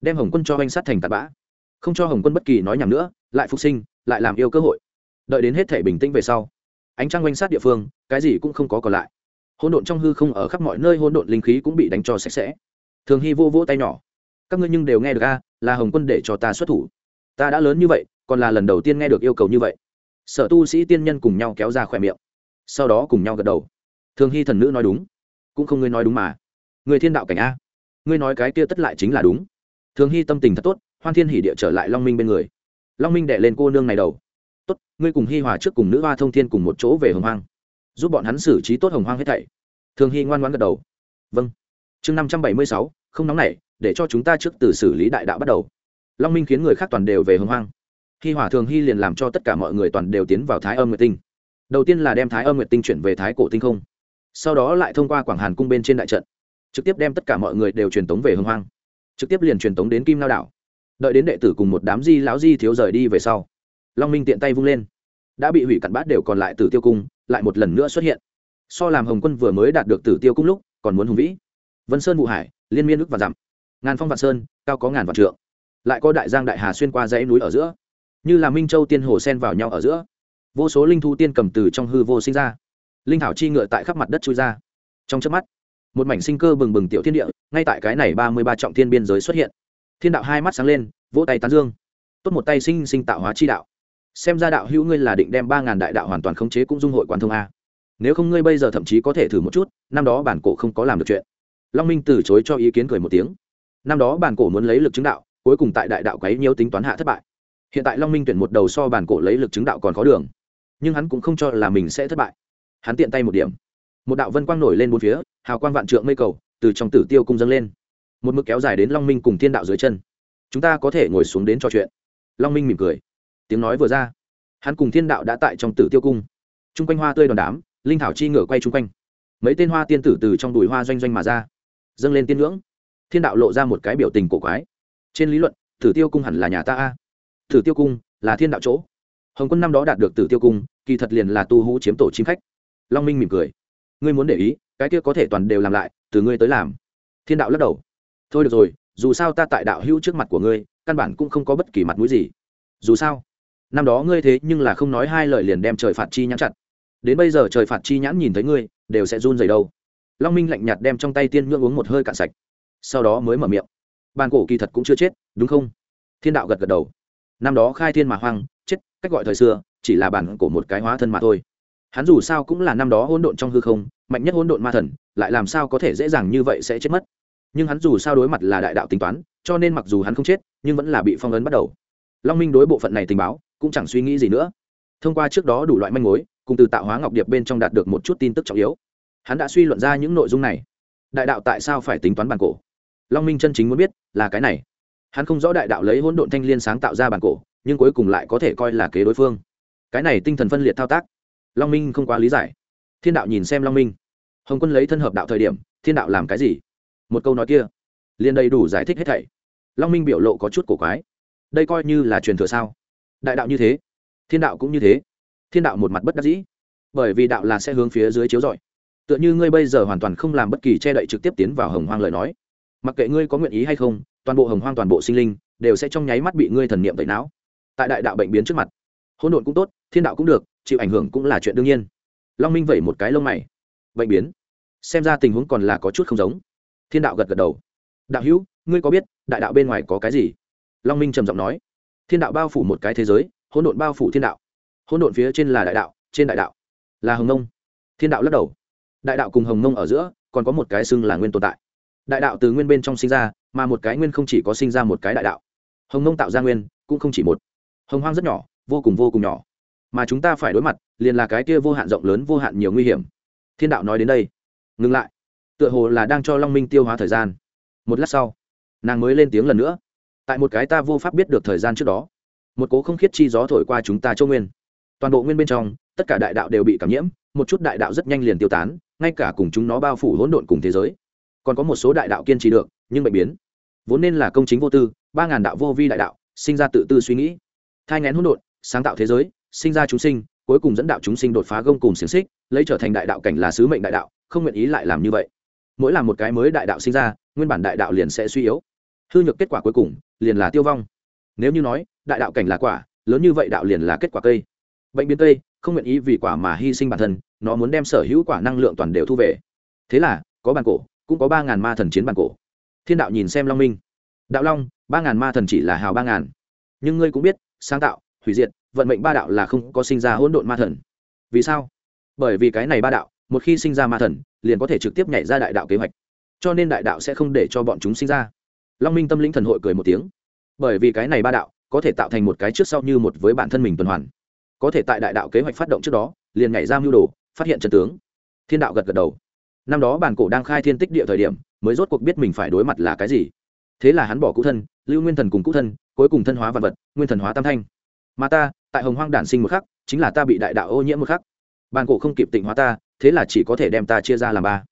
Đem hồng quân cho anh sát thành tạt bã. Không cho hồng quân bất kỳ nói nhầm nữa, lại phục sinh, lại làm yêu cơ hội. Đợi đến hết thể bình tĩnh về sau, ánh trăng oanh sát địa phương, cái gì cũng không có còn lại. Hỗn độn trong hư không ở khắp mọi nơi hỗn độn linh khí cũng bị đánh cho sạch sẽ. Thường hy vô vỗ tay nhỏ. Các ngươi nhưng đều nghe được a, là hồng quân để cho ta xuất thủ. Ta đã lớn như vậy, còn là lần đầu tiên nghe được yêu cầu như vậy. Sở tu sĩ tiên nhân cùng nhau kéo ra khỏe miệng. Sau đó cùng nhau gật đầu thường hy thần nữ nói đúng. Cũng không ngươi nói đúng mà. Người thiên đạo cảnh a. Ngươi nói cái kia tất lại chính là đúng. Thường hy tâm tình thật tốt, hoan thiên hỉ địa trở lại long minh bên người. Long minh đệ lên cô nương này đầu. Tốt, ngươi cùng hi hòa trước cùng nữ hoa thông thiên cùng một chỗ về hồng hoang. Giúp bọn hắn xử trí tốt hồng hoang hết thảy. Thường hy ngoan ngoãn gật đầu. Vâng. Chương năm trăm bảy mươi sáu, không nóng nảy, để cho chúng ta trước từ xử lý đại đạo bắt đầu. Long minh khiến người khác toàn đều về hồng hoang. Hi hòa thường hy liền làm cho tất cả mọi người toàn đều tiến vào thái âm nguyệt tinh. Đầu tiên là đem thái âm nguyệt tinh chuyển về thái cổ tinh không sau đó lại thông qua quảng hàn cung bên trên đại trận, trực tiếp đem tất cả mọi người đều truyền tống về hưng hoang, trực tiếp liền truyền tống đến kim lao đảo. Đợi đến đệ tử cùng một đám di lão di thiếu rời đi về sau, long minh tiện tay vung lên, đã bị hủy cặn bát đều còn lại tử tiêu cung lại một lần nữa xuất hiện. So làm hồng quân vừa mới đạt được tử tiêu cung lúc, còn muốn hùng vĩ. Vân sơn vụ hải, liên miên ức và dặm, ngàn phong vạn sơn, cao có ngàn vạn trượng. Lại có đại giang đại hà xuyên qua dãy núi ở giữa, như là minh châu tiên hồ sen vào nhau ở giữa. Vô số linh thu tiên cầm từ trong hư vô sinh ra linh thảo chi ngựa tại khắp mặt đất chui ra. Trong chớp mắt, một mảnh sinh cơ bừng bừng tiểu thiên địa, ngay tại cái này ba mươi ba trọng thiên biên giới xuất hiện. Thiên đạo hai mắt sáng lên, vỗ tay tán dương. Tốt một tay sinh sinh tạo hóa chi đạo. Xem ra đạo hữu ngươi là định đem ba ngàn đại đạo hoàn toàn khống chế cũng dung hội quản thông a. Nếu không ngươi bây giờ thậm chí có thể thử một chút, năm đó bản cổ không có làm được chuyện. Long minh từ chối cho ý kiến cười một tiếng. Năm đó bản cổ muốn lấy lực chứng đạo, cuối cùng tại đại đạo quấy nhiều tính toán hạ thất bại. Hiện tại long minh tuyển một đầu so bản cổ lấy lực chứng đạo còn có đường. Nhưng hắn cũng không cho là mình sẽ thất bại hắn tiện tay một điểm. Một đạo vân quang nổi lên bốn phía, hào quang vạn trượng mây cầu, từ trong tử tiêu cung dâng lên. Một mực kéo dài đến long minh cùng thiên đạo dưới chân. Chúng ta có thể ngồi xuống đến trò chuyện. Long minh mỉm cười. Tiếng nói vừa ra, hắn cùng thiên đạo đã tại trong tử tiêu cung. T r u n g quanh hoa tươi đòn đám, linh thảo chi ngửa quay chung quanh. Mấy tên hoa tiên tử từ trong đùi hoa doanh doanh mà ra, dâng lên tiên ngưỡng. Thiên đạo lộ ra một cái biểu tình cổ quái. Trên lý luận, tử tiêu cung hẳn là nhà ta a. Tử tiêu cung là thiên đạo chỗ. Hồng quân năm đó đạt được tử tiêu cung, kỳ thật liền là tu hú chiếm tổ chim khách long minh mỉm cười ngươi muốn để ý cái kia có thể toàn đều làm lại từ ngươi tới làm thiên đạo lắc đầu thôi được rồi dù sao ta tại đạo hữu trước mặt của ngươi căn bản cũng không có bất kỳ mặt mũi gì dù sao năm đó ngươi thế nhưng là không nói hai lời liền đem trời phạt chi nhãn chặt đến bây giờ trời phạt chi nhãn nhìn thấy ngươi đều sẽ run dày đâu long minh lạnh nhạt đem trong tay tiên ngưỡng uống một hơi cạn sạch sau đó mới mở miệng bàn cổ kỳ thật cũng chưa chết đúng không thiên đạo gật gật đầu năm đó khai thiên mà hoang chết cách gọi thời xưa chỉ là bản cổ một cái hóa thân mà thôi hắn dù sao cũng là năm đó hỗn độn trong hư không, mạnh nhất hỗn độn ma thần, lại làm sao có thể dễ dàng như vậy sẽ chết mất? Nhưng hắn dù sao đối mặt là đại đạo tính toán, cho nên mặc dù hắn không chết, nhưng vẫn là bị phong ấn bắt đầu. Long minh đối bộ phận này tình báo, cũng chẳng suy nghĩ gì nữa. Thông qua trước đó đủ loại manh mối, cùng từ tạo hóa ngọc điệp bên trong đạt được một chút tin tức trọng yếu. Hắn đã suy luận ra những nội dung này. Đại đạo tại sao phải tính toán bản cổ? Long minh chân chính muốn biết là cái này. Hắn không rõ đại đạo lấy hỗn độn thanh liên sáng tạo ra bản cổ, nhưng cuối cùng lại có thể coi là kế đối phương. Cái này tinh thần phân liệt thao tác long minh không quá lý giải. Thiên đạo nhìn xem long minh. Hồng quân lấy thân hợp đạo thời điểm, thiên đạo làm cái gì? Một câu nói kia, liền đầy đủ giải thích hết thảy. Long minh biểu lộ có chút cổ quái. Đây coi như là truyền thừa sao? Đại đạo như thế, thiên đạo cũng như thế. Thiên đạo một mặt bất đắc dĩ. Bởi vì đạo là sẽ hướng phía dưới chiếu rọi. Tựa như ngươi bây giờ hoàn toàn không làm bất kỳ che đậy trực tiếp tiến vào hồng hoang lời nói. Mặc kệ ngươi có nguyện ý hay không, toàn bộ hồng hoang toàn bộ sinh linh đều sẽ trong nháy mắt bị ngươi thần niệm tẩy não. Tại đại đạo bệnh biến trước mặt hỗn độn cũng tốt, thiên đạo cũng được, chịu ảnh hưởng cũng là chuyện đương nhiên. Long minh vẩy một cái lông mày. Bệnh biến. Xem ra tình huống còn là có chút không giống. Thiên đạo gật gật đầu. Đạo hữu, ngươi có biết, đại đạo bên ngoài có cái gì? Long minh trầm giọng nói. Thiên đạo bao phủ một cái thế giới, hỗn độn bao phủ thiên đạo. Hỗn độn phía trên là đại đạo, trên đại đạo là hồng nông thiên đạo lắc đầu. Đại đạo cùng hồng nông ở giữa, còn có một cái xưng là nguyên tồn tại. Đại đạo từ nguyên bên trong sinh ra, mà một cái nguyên không chỉ có sinh ra một cái đại đạo. Hồng nông tạo ra nguyên, cũng không chỉ một. Hồng hoang rất nhỏ vô cùng vô cùng nhỏ. Mà chúng ta phải đối mặt, liền là cái kia vô hạn rộng lớn, vô hạn nhiều nguy hiểm. Thiên đạo nói đến đây. Ngừng lại. Tựa hồ là đang cho long minh tiêu hóa thời gian. Một lát sau, nàng mới lên tiếng lần nữa. Tại một cái ta vô pháp biết được thời gian trước đó, một cố không khiết chi gió thổi qua chúng ta châu nguyên. Toàn bộ nguyên bên trong, tất cả đại đạo đều bị cảm nhiễm, một chút đại đạo rất nhanh liền tiêu tán, ngay cả cùng chúng nó bao phủ hỗn độn cùng thế giới. Còn có một số đại đạo kiên trì được, nhưng bệnh biến. Vốn nên là công chính vô tư, ba ngàn đạo vô vi đại đạo, sinh ra tự tư suy nghĩ. Thai ngén hỗn độn sáng tạo thế giới, sinh ra chúng sinh, cuối cùng dẫn đạo chúng sinh đột phá gông cùng xiềng xích, lấy trở thành đại đạo cảnh là sứ mệnh đại đạo, không nguyện ý lại làm như vậy. Mỗi làm một cái mới đại đạo sinh ra, nguyên bản đại đạo liền sẽ suy yếu. Hư nhược kết quả cuối cùng, liền là tiêu vong. Nếu như nói, đại đạo cảnh là quả, lớn như vậy đạo liền là kết quả cây. Bệnh biến cây, không nguyện ý vì quả mà hy sinh bản thân, nó muốn đem sở hữu quả năng lượng toàn đều thu về. Thế là, có bàn cổ, cũng có ba ngàn ma thần chiến bàn cổ. Thiên đạo nhìn xem long minh. Đạo long, ba ngàn ma thần chỉ là hào ba ngàn. Nhưng ngươi cũng biết, sáng tạo hủy diệt, vận mệnh ba đạo là không có sinh ra hỗn độn ma thần. Vì sao? Bởi vì cái này ba đạo, một khi sinh ra ma thần, liền có thể trực tiếp nhảy ra đại đạo kế hoạch. Cho nên đại đạo sẽ không để cho bọn chúng sinh ra. Long minh tâm linh thần hội cười một tiếng. Bởi vì cái này ba đạo, có thể tạo thành một cái trước sau như một với bản thân mình tuần hoàn. Có thể tại đại đạo kế hoạch phát động trước đó, liền nhảy ra mưu đồ, phát hiện trần tướng. Thiên đạo gật gật đầu. Năm đó bản cổ đang khai thiên tích địa thời điểm, mới rốt cuộc biết mình phải đối mặt là cái gì. Thế là hắn bỏ cũ thân, lưu nguyên thần cùng cũ thân, cuối cùng thân hóa vật vật, nguyên thần hóa tam thanh mà ta, tại hồng hoang đản sinh một khắc, chính là ta bị đại đạo ô nhiễm một khắc. Bàn cổ không kịp tịnh hóa ta, thế là chỉ có thể đem ta chia ra làm ba.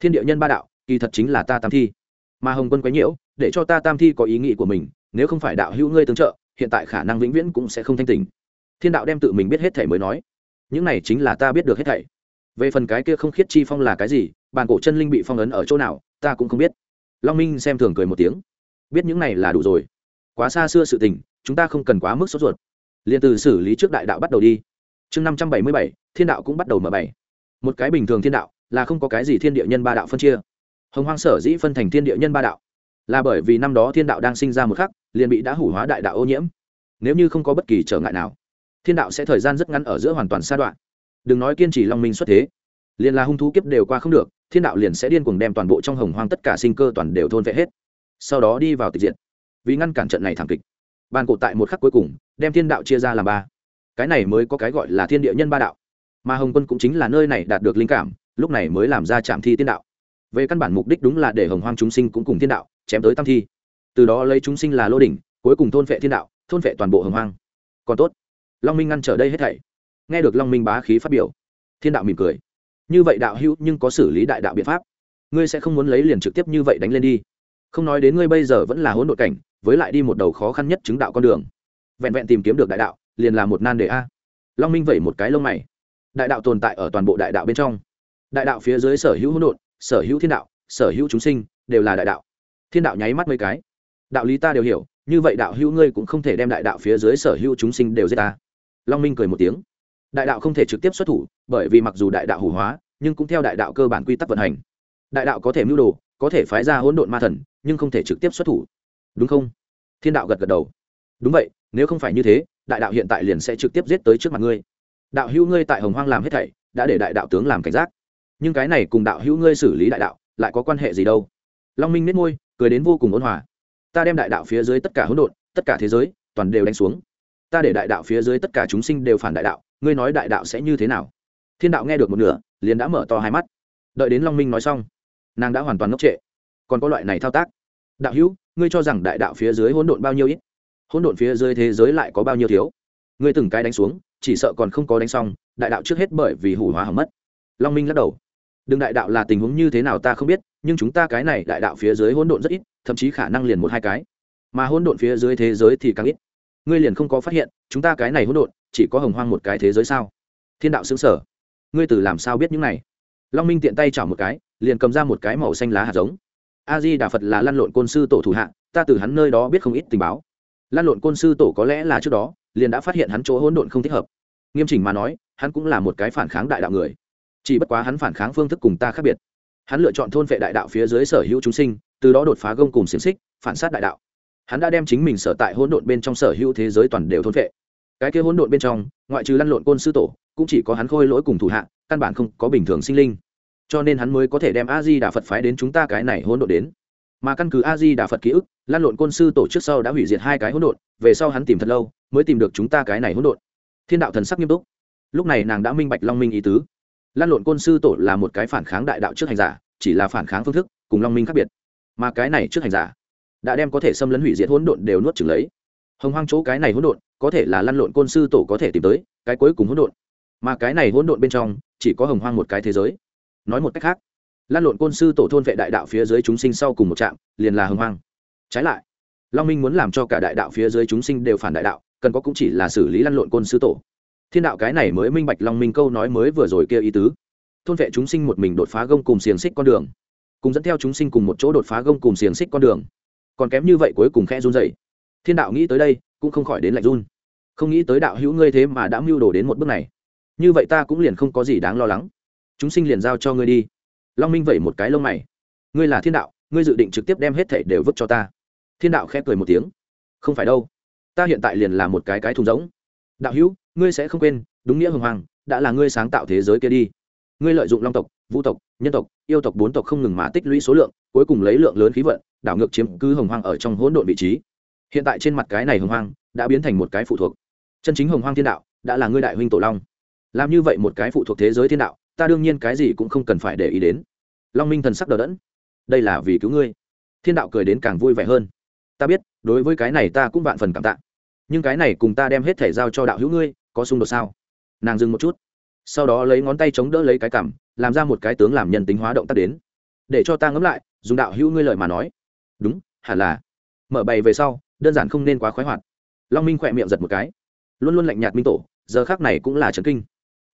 Thiên địa nhân ba đạo, kỳ thật chính là ta tam thi. Mà hồng quân quấy nhiễu, để cho ta tam thi có ý nghĩ của mình, nếu không phải đạo hữu ngươi tương trợ, hiện tại khả năng vĩnh viễn cũng sẽ không thanh tỉnh. Thiên đạo đem tự mình biết hết thể mới nói. Những này chính là ta biết được hết thảy. Về phần cái kia không khiết chi phong là cái gì, bàn cổ chân linh bị phong ấn ở chỗ nào, ta cũng không biết. Long minh xem thường cười một tiếng. Biết những này là đủ rồi. Quá xa xưa sự tình, chúng ta không cần quá mức sốt ruột liền từ xử lý trước đại đạo bắt đầu đi. Chương năm trăm bảy mươi bảy, thiên đạo cũng bắt đầu mở bảy một cái bình thường thiên đạo là không có cái gì thiên địa nhân ba đạo phân chia. Hồng hoang sở dĩ phân thành thiên địa nhân ba đạo là bởi vì năm đó thiên đạo đang sinh ra một khắc, liền bị đã hủ hóa đại đạo ô nhiễm. Nếu như không có bất kỳ trở ngại nào, thiên đạo sẽ thời gian rất ngắn ở giữa hoàn toàn sa đoạn. Đừng nói kiên trì long minh xuất thế, liền là hung thú kiếp đều qua không được, thiên đạo liền sẽ điên cuồng đem toàn bộ trong hồng hoang tất cả sinh cơ toàn đều thôn vệ hết. Sau đó đi vào tịch diện vì ngăn cản trận này thảm kịch bàn cổ tại một khắc cuối cùng, đem thiên đạo chia ra làm ba. Cái này mới có cái gọi là thiên địa nhân ba đạo. Mà hồng quân cũng chính là nơi này đạt được linh cảm, lúc này mới làm ra trạm thi tiên đạo. Về căn bản mục đích đúng là để hồng hoang chúng sinh cũng cùng thiên đạo chém tới tam thi. Từ đó lấy chúng sinh là lô đỉnh, cuối cùng thôn vệ thiên đạo, thôn vệ toàn bộ hồng hoang. Còn tốt, long minh ngăn trở đây hết thảy. Nghe được long minh bá khí phát biểu, thiên đạo mỉm cười. Như vậy đạo hữu nhưng có xử lý đại đạo biện pháp. Ngươi sẽ không muốn lấy liền trực tiếp như vậy đánh lên đi. Không nói đến ngươi bây giờ vẫn là hỗn độn cảnh với lại đi một đầu khó khăn nhất chứng đạo con đường. Vẹn vẹn tìm kiếm được đại đạo, liền là một nan đề a. Long minh vẩy một cái lông mày. Đại đạo tồn tại ở toàn bộ đại đạo bên trong. Đại đạo phía dưới sở hữu hỗn độn, sở hữu thiên đạo, sở hữu chúng sinh, đều là đại đạo. Thiên đạo nháy mắt mấy cái. Đạo lý ta đều hiểu, như vậy đạo hữu ngươi cũng không thể đem đại đạo phía dưới sở hữu chúng sinh đều giết ta. Long minh cười một tiếng. Đại đạo không thể trực tiếp xuất thủ, bởi vì mặc dù đại đạo hủ hóa, nhưng cũng theo đại đạo cơ bản quy tắc vận hành. Đại đạo có thể mưu đồ, có thể phái ra hỗn độn ma thần, nhưng không thể trực tiếp xuất thủ đúng không? Thiên đạo gật gật đầu. Đúng vậy, nếu không phải như thế, đại đạo hiện tại liền sẽ trực tiếp giết tới trước mặt ngươi. Đạo hữu ngươi tại hồng hoang làm hết thảy, đã để đại đạo tướng làm cảnh giác. Nhưng cái này cùng đạo hữu ngươi xử lý đại đạo, lại có quan hệ gì đâu? Long minh nết môi, cười đến vô cùng ôn hòa. Ta đem đại đạo phía dưới tất cả hỗn độn, tất cả thế giới, toàn đều đánh xuống. Ta để đại đạo phía dưới tất cả chúng sinh đều phản đại đạo, ngươi nói đại đạo sẽ như thế nào? Thiên đạo nghe được một nửa, liền đã mở to hai mắt. Đợi đến long minh nói xong, nàng đã hoàn toàn ngốc trệ. Còn có loại này thao tác. Đạo hữu ngươi cho rằng đại đạo phía dưới hỗn độn bao nhiêu ít? Hỗn độn phía dưới thế giới lại có bao nhiêu thiếu? Ngươi từng cái đánh xuống, chỉ sợ còn không có đánh xong, đại đạo trước hết bởi vì hủ hóa hầm mất. Long minh lắc đầu. Đừng đại đạo là tình huống như thế nào ta không biết, nhưng chúng ta cái này đại đạo phía dưới hỗn độn rất ít, thậm chí khả năng liền một hai cái. Mà hỗn độn phía dưới thế giới thì càng ít. Ngươi liền không có phát hiện, chúng ta cái này hỗn độn, chỉ có hồng hoang một cái thế giới sao? Thiên đạo xứng sở ngươi từ làm sao biết những này? Long minh tiện tay chảo một cái, liền cầm ra một cái màu xanh lá hạt giống a di đà phật là lăn lộn côn sư tổ thủ hạ, ta từ hắn nơi đó biết không ít tình báo. Lăn lộn côn sư tổ có lẽ là trước đó, liền đã phát hiện hắn chỗ hỗn độn không thích hợp. Nghiêm chỉnh mà nói, hắn cũng là một cái phản kháng đại đạo người. Chỉ bất quá hắn phản kháng phương thức cùng ta khác biệt. Hắn lựa chọn thôn vệ đại đạo phía dưới sở hữu chúng sinh, từ đó đột phá gông cùng xiềng xích, phản sát đại đạo. Hắn đã đem chính mình sở tại hỗn độn bên trong sở hữu thế giới toàn đều thôn vệ. Cái kia hỗn độn bên trong, ngoại trừ lăn lộn côn sư tổ, cũng chỉ có hắn khôi lỗi cùng thủ hạ, căn bản không có bình thường sinh linh cho nên hắn mới có thể đem a di đà phật phái đến chúng ta cái này hỗn độn đến. Mà căn cứ a di đà phật ký ức, lan lộn côn sư tổ trước sau đã hủy diệt hai cái hỗn độn, về sau hắn tìm thật lâu, mới tìm được chúng ta cái này hỗn độn. Thiên đạo thần sắc nghiêm túc. Lúc này nàng đã minh bạch long minh ý tứ. Lan lộn côn sư tổ là một cái phản kháng đại đạo trước hành giả, chỉ là phản kháng phương thức, cùng long minh khác biệt. Mà cái này trước hành giả, đã đem có thể xâm lấn hủy diệt hỗn độn đều nuốt chửng lấy. Hồng hoang chỗ cái này hỗn độn, có thể là lăn lộn côn sư tổ có thể tìm tới, cái cuối cùng hỗn độn. Mà cái này hỗn độn bên trong, chỉ có hồng hoang một cái thế giới nói một cách khác, lan lộn côn sư tổ thôn vệ đại đạo phía dưới chúng sinh sau cùng một trạm, liền là hưng hoang. Trái lại, long minh muốn làm cho cả đại đạo phía dưới chúng sinh đều phản đại đạo, cần có cũng chỉ là xử lý lăn lộn côn sư tổ. Thiên đạo cái này mới minh bạch long minh câu nói mới vừa rồi kia ý tứ. Thôn vệ chúng sinh một mình đột phá gông cùng xiềng xích con đường, cùng dẫn theo chúng sinh cùng một chỗ đột phá gông cùng xiềng xích con đường, còn kém như vậy cuối cùng khe run dậy thiên đạo nghĩ tới đây, cũng không khỏi đến lạnh run. Không nghĩ tới đạo hữu ngươi thế mà đã mưu đồ đến một bước này. Như vậy ta cũng liền không có gì đáng lo lắng chúng sinh liền giao cho ngươi đi. Long minh vẩy một cái lông mày. Ngươi là thiên đạo, ngươi dự định trực tiếp đem hết thảy đều vứt cho ta. Thiên đạo khẽ cười một tiếng. Không phải đâu. Ta hiện tại liền là một cái cái thùng rỗng. Đạo hữu, ngươi sẽ không quên, đúng nghĩa hồng hoàng, đã là ngươi sáng tạo thế giới kia đi. Ngươi lợi dụng long tộc, vũ tộc, nhân tộc, yêu tộc bốn tộc không ngừng mà tích lũy số lượng, cuối cùng lấy lượng lớn khí vận, đảo ngược chiếm cứ hồng hoang ở trong hỗn độn vị trí. Hiện tại trên mặt cái này hồng hoang đã biến thành một cái phụ thuộc. Chân chính hồng hoang thiên đạo, đã là ngươi đại huynh tổ long. Làm như vậy một cái phụ thuộc thế giới thiên đạo ta đương nhiên cái gì cũng không cần phải để ý đến. Long minh thần sắc đờ đẫn. Đây là vì cứu ngươi. Thiên đạo cười đến càng vui vẻ hơn. Ta biết, đối với cái này ta cũng vạn phần cảm tạ. Nhưng cái này cùng ta đem hết thể giao cho đạo hữu ngươi, có xung đột sao? Nàng dừng một chút. Sau đó lấy ngón tay chống đỡ lấy cái cảm, làm ra một cái tướng làm nhân tính hóa động tác đến. Để cho ta ngẫm lại, dùng đạo hữu ngươi lời mà nói. Đúng, hẳn là. Mở bày về sau, đơn giản không nên quá khoái hoạt. Long minh khỏe miệng giật một cái. Luôn luôn lạnh nhạt minh tổ, giờ khác này cũng là trấn kinh.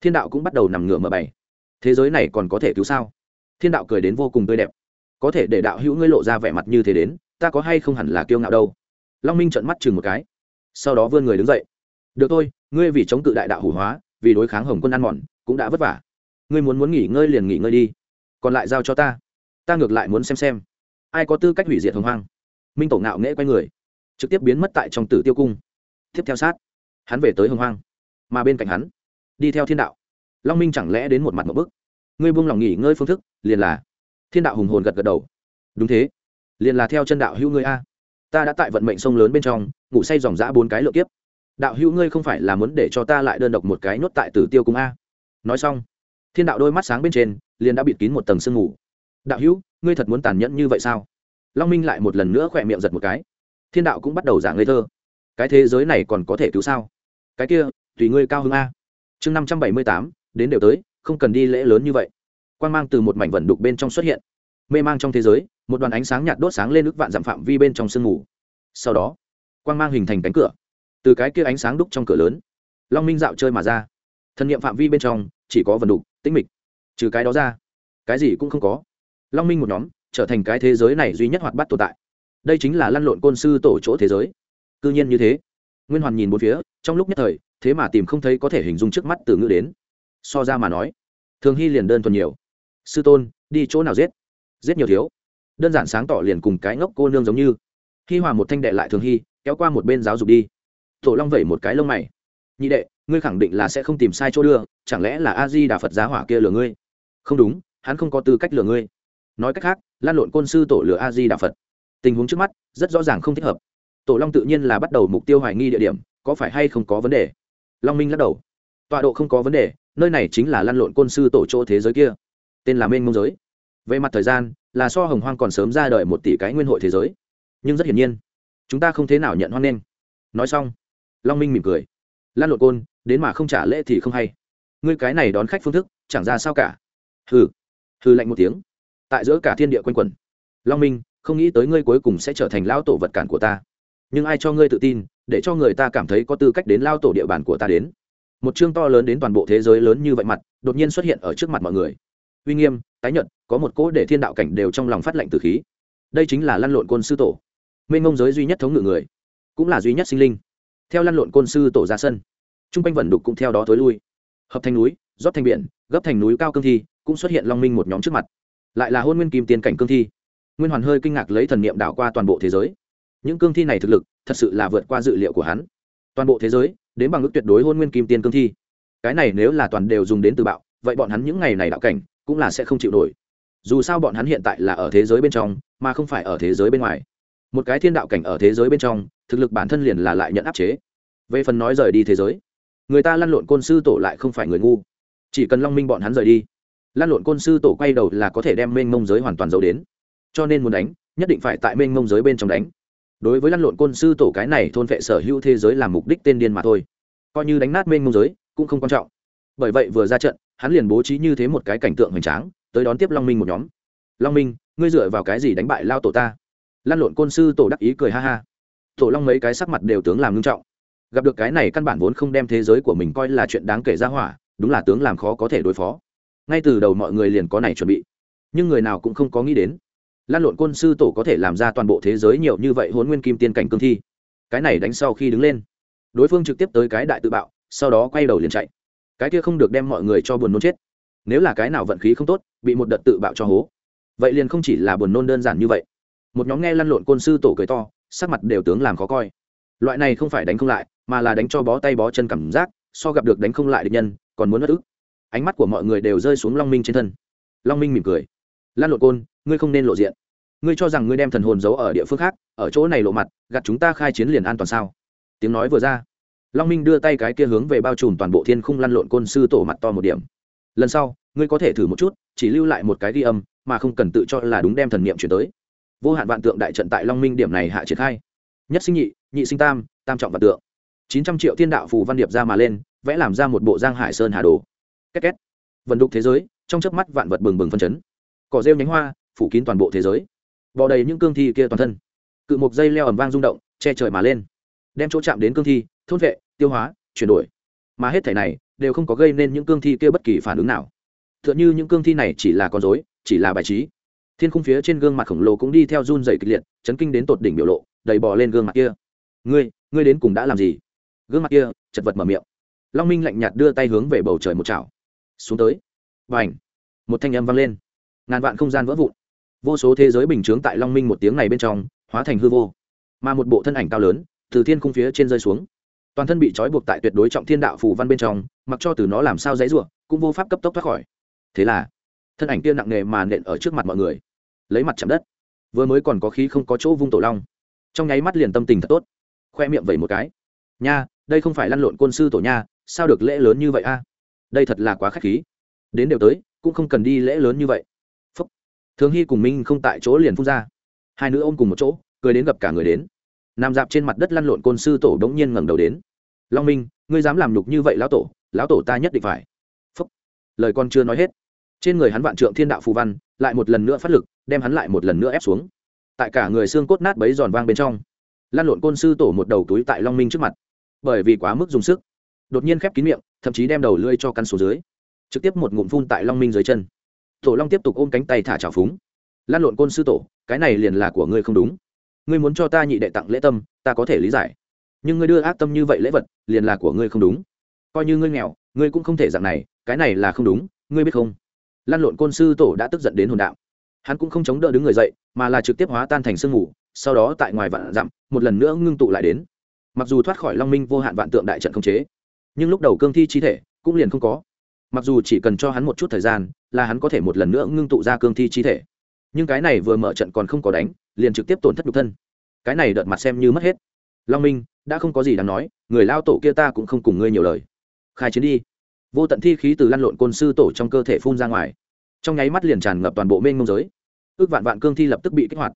Thiên đạo cũng bắt đầu nằm ngửa mở bày thế giới này còn có thể cứu sao? Thiên đạo cười đến vô cùng tươi đẹp. Có thể để đạo hữu ngươi lộ ra vẻ mặt như thế đến, ta có hay không hẳn là kiêu ngạo đâu? Long minh trợn mắt chừng một cái. Sau đó vươn người đứng dậy. Được thôi, ngươi vì chống cự đại đạo hủ hóa, vì đối kháng hồng quân ăn mòn, cũng đã vất vả. Ngươi muốn muốn nghỉ ngơi liền nghỉ ngơi đi. Còn lại giao cho ta. Ta ngược lại muốn xem xem. Ai có tư cách hủy diệt hồng hoang? Minh tổ ngạo nghễ quay người. Trực tiếp biến mất tại trong tử tiêu cung. Tiếp theo sát, hắn về tới hồng hoang. Mà bên cạnh hắn, đi theo thiên đạo long minh chẳng lẽ đến một mặt một bức? Ngươi buông lòng nghỉ ngơi phương thức, liền là thiên đạo hùng hồn gật gật đầu. Đúng thế. Liền là theo chân đạo hữu ngươi a. Ta đã tại vận mệnh sông lớn bên trong, ngủ say dòng dã bốn cái lượt kiếp. Đạo hữu ngươi không phải là muốn để cho ta lại đơn độc một cái nhốt tại tử tiêu cung a? Nói xong, thiên đạo đôi mắt sáng bên trên, liền đã bịt kín một tầng sương ngủ đạo hữu, ngươi thật muốn tàn nhẫn như vậy sao? Long minh lại một lần nữa khỏe miệng giật một cái. Thiên đạo cũng bắt đầu giả ngây thơ. Cái thế giới này còn có thể cứu sao? Cái kia, tùy ngươi cao hơn a. Chương năm trăm bảy mươi tám đến đều tới, không cần đi lễ lớn như vậy. Quan g mang từ một mảnh vẩn đục bên trong xuất hiện. Mê mang trong thế giới, một đoàn ánh sáng nhạt đốt sáng lên ước vạn dặm phạm vi bên trong sương mù. Sau đó quan g mang hình thành cánh cửa. Từ cái kia ánh sáng đúc trong cửa lớn, long minh dạo chơi mà ra. Thân nhiệm phạm vi bên trong, chỉ có vần đục, tĩnh mịch. Trừ cái đó ra, cái gì cũng không có. Long minh một nhóm, trở thành cái thế giới này duy nhất hoạt bát tồn tại. Đây chính là lăn lộn côn sư tổ chỗ thế giới. Cứ nhiên như thế. Nguyên hoàn nhìn bốn phía, trong lúc nhất thời, thế mà tìm không thấy có thể hình dung trước mắt từ ngữ đến so ra mà nói. Thường hy liền đơn thuần nhiều. Sư tôn, đi chỗ nào giết? Giết nhiều thiếu. Đơn giản sáng tỏ liền cùng cái ngốc cô nương giống như. Hy hòa một thanh đệ lại thường hy, kéo qua một bên giáo dục đi. Tổ long vẩy một cái lông mày. Nhị đệ, ngươi khẳng định là sẽ không tìm sai chỗ đưa, chẳng lẽ là a di đà phật giá hỏa kia lừa ngươi? Không đúng, hắn không có tư cách lừa ngươi. Nói cách khác, lan lộn côn sư tổ lừa a di đà phật. Tình huống trước mắt, rất rõ ràng không thích hợp. Tổ long tự nhiên là bắt đầu mục tiêu hoài nghi địa điểm, có phải hay không có vấn đề? Long minh lắc đầu tọa độ không có vấn đề, nơi này chính là lăn lộn côn sư tổ chỗ thế giới kia. Tên là mênh mông giới. Về mặt thời gian, là so hồng hoang còn sớm ra đời một tỷ cái nguyên hội thế giới. Nhưng rất hiển nhiên, chúng ta không thế nào nhận hoan nghênh. Nói xong, long minh mỉm cười. Lan lộn côn, đến mà không trả lễ thì không hay. Ngươi cái này đón khách phương thức, chẳng ra sao cả. Hừ. Hừ lạnh một tiếng. Tại giữa cả thiên địa quanh quẩn. Long minh, không nghĩ tới ngươi cuối cùng sẽ trở thành lao tổ vật cản của ta. Nhưng ai cho ngươi tự tin, để cho người ta cảm thấy có tư cách đến lao tổ địa bàn của ta đến? Một chương to lớn đến toàn bộ thế giới lớn như vậy mặt, đột nhiên xuất hiện ở trước mặt mọi người. Uy nghiêm, tái nhật có một cỗ để thiên đạo cảnh đều trong lòng phát lệnh từ khí. Đây chính là lăn lộn côn sư tổ. Mênh mông giới duy nhất thống ngự người, cũng là duy nhất sinh linh. Theo lăn lộn côn sư tổ ra sân t r u n g quanh vẩn đục cũng theo đó tối lui. Hợp thành núi, rót thành biển, gấp thành núi cao cương thi, cũng xuất hiện long minh một nhóm trước mặt. Lại là hôn nguyên kim tiền cảnh cương thi. Nguyên hoàn hơi kinh ngạc lấy thần niệm đảo qua toàn bộ thế giới. Những cương thi này thực lực, thật sự là vượt qua dự liệu của hắn. Toàn bộ thế giới đến bằng ước tuyệt đối hôn nguyên kim tiên cương thi. Cái này nếu là toàn đều dùng đến từ bạo, vậy bọn hắn những ngày này đạo cảnh cũng là sẽ không chịu nổi. Dù sao bọn hắn hiện tại là ở thế giới bên trong, mà không phải ở thế giới bên ngoài. Một cái thiên đạo cảnh ở thế giới bên trong, thực lực bản thân liền là lại nhận áp chế. Về phần nói rời đi thế giới, người ta lăn lộn côn sư tổ lại không phải người ngu. Chỉ cần long minh bọn hắn rời đi, lăn lộn côn sư tổ quay đầu là có thể đem mênh mông giới hoàn toàn giấu đến. Cho nên muốn đánh, nhất định phải tại mênh mông giới bên trong đánh đối với lăn lộn côn sư tổ cái này thôn vệ sở hữu thế giới làm mục đích tên điên mà thôi. Coi như đánh nát mênh mông giới, cũng không quan trọng. Bởi vậy vừa ra trận, hắn liền bố trí như thế một cái cảnh tượng hoành tráng, tới đón tiếp long minh một nhóm. Long minh, ngươi dựa vào cái gì đánh bại lao tổ ta? Lăn lộn côn sư tổ đắc ý cười ha ha. Tổ long mấy cái sắc mặt đều tướng làm ngưng trọng. Gặp được cái này căn bản vốn không đem thế giới của mình coi là chuyện đáng kể ra hỏa, đúng là tướng làm khó có thể đối phó. Ngay từ đầu mọi người liền có này chuẩn bị, nhưng người nào cũng không có nghĩ đến lan lộn côn sư tổ có thể làm ra toàn bộ thế giới nhiều như vậy hôn nguyên kim tiên cảnh cương thi. Cái này đánh sau khi đứng lên, đối phương trực tiếp tới cái đại tự bạo, sau đó quay đầu liền chạy. Cái kia không được đem mọi người cho buồn nôn chết. Nếu là cái nào vận khí không tốt, bị một đợt tự bạo cho hố. Vậy liền không chỉ là buồn nôn đơn giản như vậy. Một nhóm nghe lăn lộn côn sư tổ cười to, sắc mặt đều tướng làm khó coi. Loại này không phải đánh không lại, mà là đánh cho bó tay bó chân cảm giác, so gặp được đánh không lại địch nhân, còn muốn mất ức. Ánh mắt của mọi người đều rơi xuống long minh trên thân. Long minh mỉm cười. Lan lộn côn ngươi không nên lộ diện. Ngươi cho rằng ngươi đem thần hồn giấu ở địa phương khác, ở chỗ này lộ mặt, gạt chúng ta khai chiến liền an toàn sao? Tiếng nói vừa ra, long minh đưa tay cái kia hướng về bao trùm toàn bộ thiên khung lăn lộn côn sư tổ mặt to một điểm. Lần sau, ngươi có thể thử một chút, chỉ lưu lại một cái ghi âm, mà không cần tự cho là đúng đem thần niệm chuyển tới. Vô hạn vạn tượng đại trận tại long minh điểm này hạ triển khai. Nhất sinh nhị nhị sinh tam tam trọng vạn tượng. Chín trăm triệu thiên đạo phù văn điệp ra mà lên, vẽ làm ra một bộ giang hải sơn hà đồ. Két két. Vận đục thế giới, trong chớp mắt vạn vật bừng bừng phân chấn. Cỏ rêu nhánh hoa phủ kín toàn bộ thế giới. Bò đầy những cương thi kia toàn thân. Cự một dây leo ầm vang rung động, che trời mà lên. Đem chỗ chạm đến cương thi, thôn vệ, tiêu hóa, chuyển đổi. Mà hết thể này đều không có gây nên những cương thi kia bất kỳ phản ứng nào. T h ư ợ n h ư những cương thi này chỉ là con dối chỉ là bài trí. Thiên khung phía trên gương mặt khổng lồ cũng đi theo run dày kịch liệt, chấn kinh đến tột đỉnh biểu lộ, đầy bò lên gương mặt kia. Ngươi ngươi đến cùng đã làm gì? Gương mặt kia chật vật mở miệng. Long minh lạnh nhạt đưa tay hướng về bầu trời một chảo. Xuống tới. Và h một thanh âm vang lên. Ngàn vạn không gian vỡ vụn vô số thế giới bình chướng tại long minh một tiếng này bên trong, hóa thành hư vô. Mà một bộ thân ảnh cao lớn, từ thiên khung phía trên rơi xuống. Toàn thân bị trói buộc tại tuyệt đối trọng thiên đạo phù văn bên trong, mặc cho từ nó làm sao dãy r u ộ cũng vô pháp cấp tốc thoát khỏi. Thế là, thân ảnh kia nặng nề mà nện ở trước mặt mọi người, lấy mặt chạm đất. Vừa mới còn có khí không có chỗ vung tổ long. Trong nháy mắt liền tâm tình thật tốt. Khoe miệng vẩy một cái. Nha, đây không phải lăn lộn côn sư tổ nha, sao được lễ lớn như vậy a? Đây thật là quá k h á c h khí. Đến đều tới, cũng không cần đi lễ lớn như vậy thường hy cùng minh không tại chỗ liền phun ra. Hai nữ ôm cùng một chỗ, cười đến gặp cả người đến. Nằm dạp trên mặt đất lăn lộn côn sư tổ đ ố n g nhiên ngẩng đầu đến. Long minh, ngươi dám làm nhục như vậy lão tổ lão tổ ta nhất định phải. Phúc. Lời con chưa nói hết, trên người hắn vạn trượng thiên đạo phù văn lại một lần nữa phát lực, đem hắn lại một lần nữa ép xuống. Tại cả người xương cốt nát bấy giòn vang bên trong lan lộn côn sư tổ một đầu túi tại long minh trước mặt. Bởi vì quá mức dùng sức, đột nhiên khép kín miệng, thậm chí đem đầu lưỡi cho căn số dưới, trực tiếp một ngụm phun tại long minh dưới chân tổ long tiếp tục ôm cánh tay thả trào phúng. Lan lộn côn sư tổ, cái này liền là của ngươi không đúng. Ngươi muốn cho ta nhị đệ tặng lễ tâm, ta có thể lý giải. Nhưng ngươi đưa ác tâm như vậy lễ vật, liền là của ngươi không đúng. Coi như ngươi nghèo, ngươi cũng không thể dạng này, cái này là không đúng, ngươi biết không? Lan lộn côn sư tổ đã tức giận đến hồn đạo. Hắn cũng không chống đỡ đứng người dậy, mà là trực tiếp hóa tan thành sương mù, sau đó tại ngoài vạn dặm, một lần nữa ngưng tụ lại đến. Mặc dù thoát khỏi long minh vô hạn vạn tượng đại trận không chế, nhưng lúc đầu cương thi chi thể cũng liền không có. Mặc dù chỉ cần cho hắn một chút thời gian là hắn có thể một lần nữa ngưng tụ ra cương thi chi thể. Nhưng cái này vừa mở trận còn không có đánh, liền trực tiếp tổn thất nhục thân. Cái này đợt mặt xem như mất hết. Long minh, đã không có gì đáng nói, người lao tổ kia ta cũng không cùng ngươi nhiều lời. Khai chiến đi. Vô tận thi khí từ lăn lộn côn sư tổ trong cơ thể phun ra ngoài. Trong nháy mắt liền tràn ngập toàn bộ mênh mông giới. Ước vạn vạn cương thi lập tức bị kích hoạt.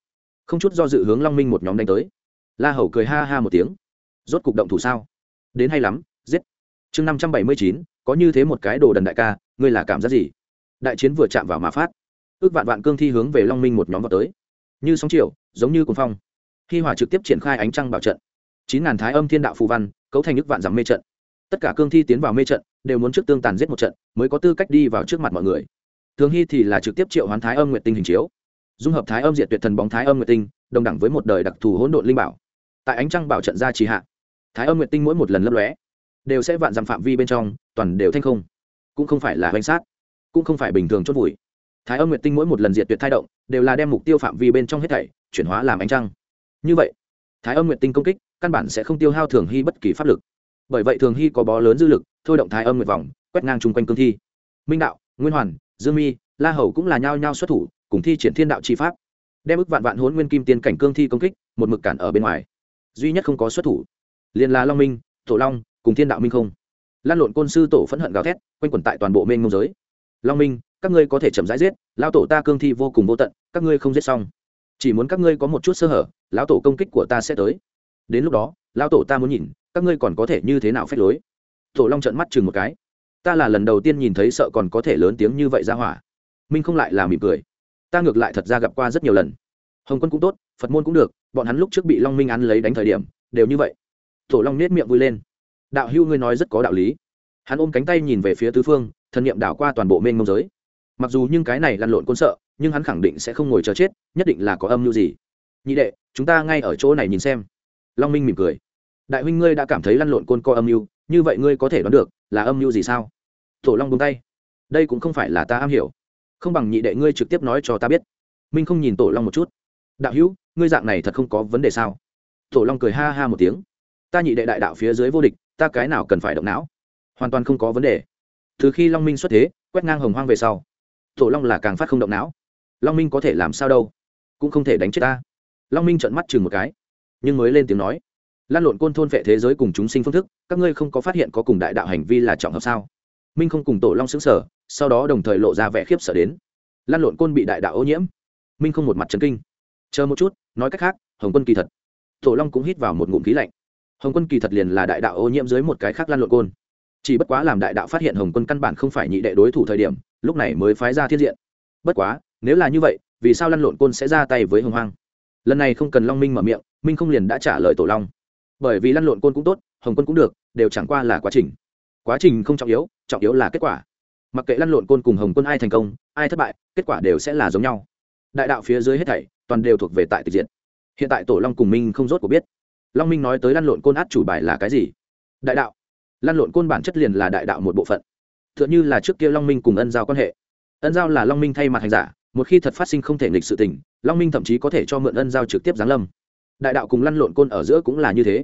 Không chút do dự hướng long minh một nhóm đánh tới. La hầu cười ha ha một tiếng. Rốt cục động thủ sao? Đến hay lắm, giết. Chương năm trăm bảy mươi chín, có như thế một cái đồ đần đại ca, ngươi là cảm giác gì? Đại chiến vừa chạm vào mà phát. Ước vạn vạn cương thi hướng về long minh một nhóm vào tới. Như sóng chiều, giống như cuồng phong. Khi hỏa trực tiếp triển khai ánh trăng bảo trận. Chín ngàn thái âm thiên đạo phù văn, cấu thành ước vạn dặm mê trận. Tất cả cương thi tiến vào mê trận, đều muốn trước tương tàn giết một trận, mới có tư cách đi vào trước mặt mọi người. Thường hy thì là trực tiếp triệu hoán thái âm nguyện tinh hình chiếu. Dung hợp thái âm diệt tuyệt thần bóng thái âm nguyện tinh, đồng đẳng với một đời đặc thù hỗn độn linh bảo. Tại ánh trăng bảo trận ra trì hạ, thái âm nguyện tinh mỗi một lần lấp lóe, đều sẽ vạn dặm phạm vi bên trong, toàn đều thanh không. Cũng không phải là hoành sát cũng không phải bình thường chốt vùi. Thái âm Nguyệt tinh mỗi một lần diệt tuyệt thai động, đều là đem mục tiêu phạm vi bên trong hết thảy chuyển hóa làm ánh trăng. Như vậy, thái âm Nguyệt tinh công kích, căn bản sẽ không tiêu hao thường hy bất kỳ pháp lực. Bởi vậy thường hy có bó lớn dư lực, thôi động thái âm nguyệt vòng, quét ngang chung quanh cương thi. Minh đạo, nguyên hoàn, dương mi, la hầu cũng là nhao nhao xuất thủ, cùng thi triển thiên đạo chi pháp. Đem ức vạn vạn hốn nguyên kim tiên cảnh cương thi công kích, một mực cản ở bên ngoài. Duy nhất không có xuất thủ, liền là long minh, tổ long, cùng thiên đạo minh không. Lan lộn côn sư tổ phẫn hận gào thét, quanh quẩn tại toàn bộ mênh mông giới long minh, các ngươi có thể chậm rãi giết lao tổ ta cương thi vô cùng vô tận, các ngươi không giết xong. Chỉ muốn các ngươi có một chút sơ hở, lão tổ công kích của ta sẽ tới. Đến lúc đó, lão tổ ta muốn nhìn, các ngươi còn có thể như thế nào phép lối. Tổ long trợn mắt chừng một cái. Ta là lần đầu tiên nhìn thấy sợ còn có thể lớn tiếng như vậy ra hỏa. Minh không lại là mỉm cười. Ta ngược lại thật ra gặp qua rất nhiều lần. Hồng quân cũng tốt, phật môn cũng được, bọn hắn lúc trước bị long minh ăn lấy đánh thời điểm, đều như vậy. Tổ long nết miệng vui lên. Đạo hưu ngươi nói rất có đạo lý hắn ôm cánh tay nhìn về phía tứ phương, thần niệm đảo qua toàn bộ mênh mông giới. Mặc dù nhưng cái này lăn lộn côn sợ, nhưng hắn khẳng định sẽ không ngồi chờ chết, nhất định là có âm mưu gì. Nhị đệ, chúng ta ngay ở chỗ này nhìn xem. Long minh mỉm cười. Đại huynh ngươi đã cảm thấy lăn lộn côn co âm mưu, như vậy ngươi có thể đoán được là âm mưu gì sao? Tổ long buông tay. Đây cũng không phải là ta am hiểu. Không bằng nhị đệ ngươi trực tiếp nói cho ta biết. Minh không nhìn tổ long một chút. Đạo hữu, ngươi dạng này thật không có vấn đề sao? Tổ long cười ha ha một tiếng. Ta nhị đệ đại đạo phía dưới vô địch, ta cái nào cần phải động não? Hoàn toàn không có vấn đề. Từ khi long minh xuất thế, quét ngang hồng hoang về sau, tổ long là càng phát không động não. Long minh có thể làm sao đâu, cũng không thể đánh chết ta. Long minh trợn mắt chừng một cái, nhưng mới lên tiếng nói, lan lộn côn thôn vệ thế giới cùng chúng sinh phương thức, các ngươi không có phát hiện có cùng đại đạo hành vi là trọng hợp sao? Minh không cùng tổ long xứng sở sau đó đồng thời lộ ra vẻ khiếp sợ đến. Lan lộn côn bị đại đạo ô nhiễm. Minh không một mặt trấn kinh. Chờ một chút, nói cách khác, hồng quân kỳ thật. Tổ long cũng hít vào một ngụm khí lạnh. Hồng quân kỳ thật liền là đại đạo ô nhiễm dưới một cái khác lan lộn côn chỉ bất quá làm đại đạo phát hiện hồng quân căn bản không phải nhị đệ đối thủ thời điểm, lúc này mới phái ra thiên diện. Bất quá, nếu là như vậy, vì sao lăn lộn côn sẽ ra tay với hồng hoang? Lần này không cần long minh mở miệng, minh không liền đã trả lời tổ long. Bởi vì lăn lộn côn cũng tốt, hồng quân cũng được, đều chẳng qua là quá trình. Quá trình không trọng yếu trọng yếu là kết quả. Mặc kệ lăn lộn côn cùng hồng quân ai thành công, ai thất bại, kết quả đều sẽ là giống nhau. Đại đạo phía dưới hết thảy, toàn đều thuộc về tại tịch diện hiện tại tổ long cùng minh không rốt của biết. Long minh nói tới lăn lộn côn át chủ bài là cái gì? Đại đạo lăn lộn côn bản chất liền là đại đạo một bộ phận. T h ư ợ n h ư là trước kia long minh cùng ân giao quan hệ. Ân giao là long minh thay mặt hành giả, một khi thật phát sinh không thể nghịch sự tình, long minh thậm chí có thể cho mượn ân giao trực tiếp giáng lâm. Đại đạo cùng lăn lộn côn ở giữa cũng là như thế.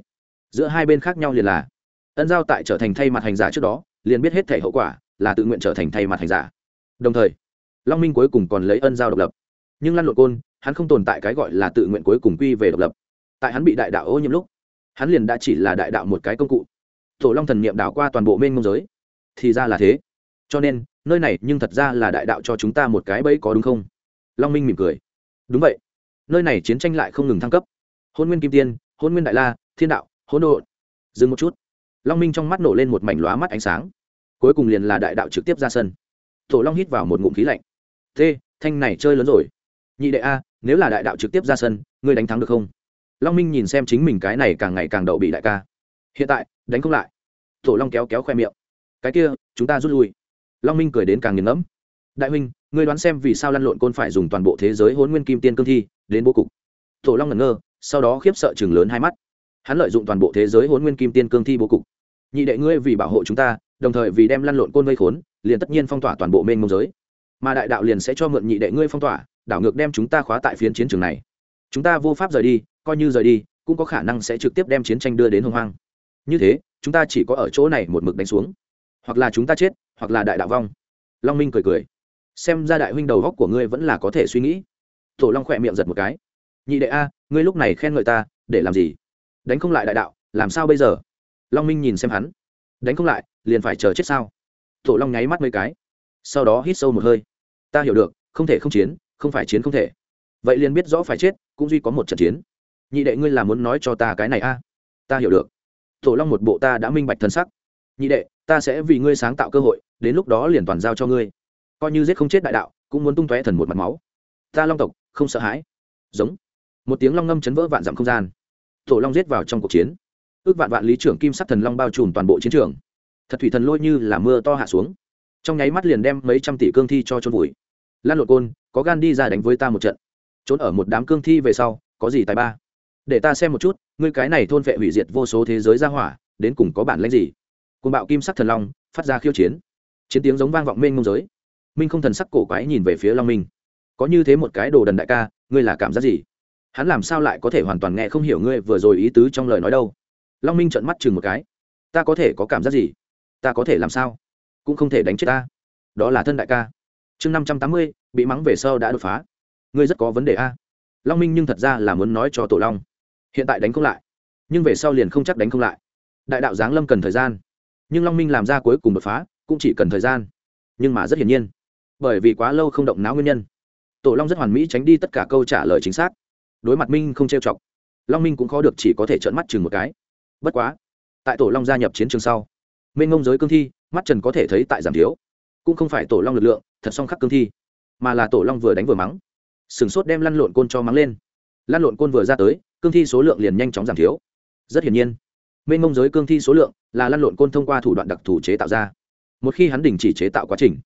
Giữa hai bên khác nhau liền là, ân giao tại trở thành thay mặt hành giả trước đó, liền biết hết thể hậu quả, là tự nguyện trở thành thay mặt hành giả. Đồng thời, long minh cuối cùng còn lấy ân giao độc lập. Nhưng lăn lộn côn, hắn không tồn tại cái gọi là tự nguyện cuối cùng quy về độc lập. Tại hắn bị đại đạo ô nhiễm lúc, hắn liền đã chỉ là đại đạo một cái công cụ tổ long thần niệm đảo qua toàn bộ mênh mông giới. Thì ra là thế. Cho nên, nơi này nhưng thật ra là đại đạo cho chúng ta một cái bẫy có đúng không? Long minh mỉm cười. Đúng vậy. Nơi này chiến tranh lại không ngừng thăng cấp. Hôn nguyên kim tiên, hôn nguyên đại la, thiên đạo hôn độ dừng một chút. Long minh trong mắt nổ lên một mảnh lóa mắt ánh sáng. Cuối cùng liền là đại đạo trực tiếp ra sân. Tổ long hít vào một ngụm khí lạnh. T thanh này chơi lớn rồi. Nhị đệ a, nếu là đại đạo trực tiếp ra sân, ngươi đánh thắng được không? Long minh nhìn xem chính mình cái này càng ngày càng đậu bị đại ca. Hiện tại đánh không lại. Tổ long kéo kéo khoe miệng. Cái kia, chúng ta rút lui. Long minh cười đến càng nghiền ngẫm. Đại huynh, ngươi đoán xem vì sao lăn lộn côn phải dùng toàn bộ thế giới hôn nguyên kim tiên cương thi đến bố cục. Tổ long ngẩn ngơ, sau đó khiếp sợ chừng lớn hai mắt. Hắn lợi dụng toàn bộ thế giới hôn nguyên kim tiên cương thi bố cục. Nhị đệ ngươi vì bảo hộ chúng ta, đồng thời vì đem lăn lộn côn vây khốn, liền tất nhiên phong tỏa toàn bộ mênh mông giới. Mà đại đạo liền sẽ cho mượn nhị đệ ngươi phong tỏa, đảo ngược đem chúng ta khóa tại phiến chiến trường này. Chúng ta vô pháp rời đi, coi như rời đi, cũng có khả năng sẽ trực tiếp đem chiến tranh đưa đến hồng hoang như thế, chúng ta chỉ có ở chỗ này một mực đánh xuống. Hoặc là chúng ta chết, hoặc là đại đạo vong. Long minh cười cười. Xem ra đại huynh đầu góc của ngươi vẫn là có thể suy nghĩ. Tổ long khỏe miệng giật một cái. Nhị đệ a, ngươi lúc này khen ngợi ta, để làm gì? Đánh không lại đại đạo, làm sao bây giờ? Long minh nhìn xem hắn. Đánh không lại, liền phải chờ chết sao? Tổ long nháy mắt mấy cái. Sau đó hít sâu một hơi. Ta hiểu được, không thể không chiến, không phải chiến không thể. Vậy liền biết rõ phải chết, cũng duy có một trận chiến. Nhị đệ ngươi là muốn nói cho ta cái này a? Ta hiểu được tổ long một bộ ta đã minh bạch thân sắc. Nhị đệ, ta sẽ vì ngươi sáng tạo cơ hội, đến lúc đó liền toàn giao cho ngươi. Coi như giết không chết đại đạo, cũng muốn tung tóe thần một mặt máu. Ta long tộc, không sợ hãi. Giống. Một tiếng long ngâm chấn vỡ vạn dặm không gian. Tổ long giết vào trong cuộc chiến. Ước vạn vạn lý trưởng kim sắc thần long bao trùm toàn bộ chiến trường. Thật thủy thần lôi như là mưa to hạ xuống. Trong nháy mắt liền đem mấy trăm tỷ cương thi cho trôn vùi. Lan Lộ côn, có gan đi ra đánh với ta một trận. Trốn ở một đám cương thi về sau, có gì tài ba? Để ta xem một chút, ngươi cái này thôn vệ hủy diệt vô số thế giới ra hỏa, đến cùng có bản lãnh gì? Côn bạo kim sắc thần long, phát ra khiêu chiến. Chiến tiếng giống vang vọng mênh mông giới. Minh không thần sắc cổ quái nhìn về phía long minh. Có như thế một cái đồ đần đại ca, ngươi là cảm giác gì? Hắn làm sao lại có thể hoàn toàn nghe không hiểu ngươi vừa rồi ý tứ trong lời nói đâu? Long minh trợn mắt chừng một cái. Ta có thể có cảm giác gì? Ta có thể làm sao? Cũng không thể đánh chết ta. Đó là thân đại ca. Chương năm trăm tám mươi, bị mắng về sau đã đột phá. Ngươi rất có vấn đề a. Long minh nhưng thật ra là muốn nói cho tổ long hiện tại đánh không lại. Nhưng về sau liền không chắc đánh không lại. Đại đạo giáng lâm cần thời gian. Nhưng long minh làm ra cuối cùng đột phá, cũng chỉ cần thời gian. Nhưng mà rất hiển nhiên, bởi vì quá lâu không động não nguyên nhân, tổ long rất hoàn mỹ tránh đi tất cả câu trả lời chính xác. Đối mặt minh không trêu chọc, long minh cũng khó được chỉ có thể trợn mắt chừng một cái. Bất quá, tại tổ long gia nhập chiến trường sau, minh ngông giới cương thi, mắt trần có thể thấy tại giảm thiếu. Cũng không phải tổ long lực lượng, thật song khắc cương thi, mà là tổ long vừa đánh vừa mắng. Sừng sốt đem lăn lộn côn cho mắng lên. Lăn lộn côn vừa ra tới cương thi số lượng liền nhanh chóng giảm thiếu. Rất hiển nhiên, mênh mông giới cương thi số lượng là lăn lộn côn thông qua thủ đoạn đặc thù chế tạo ra. Một khi hắn đình chỉ chế tạo quá trình,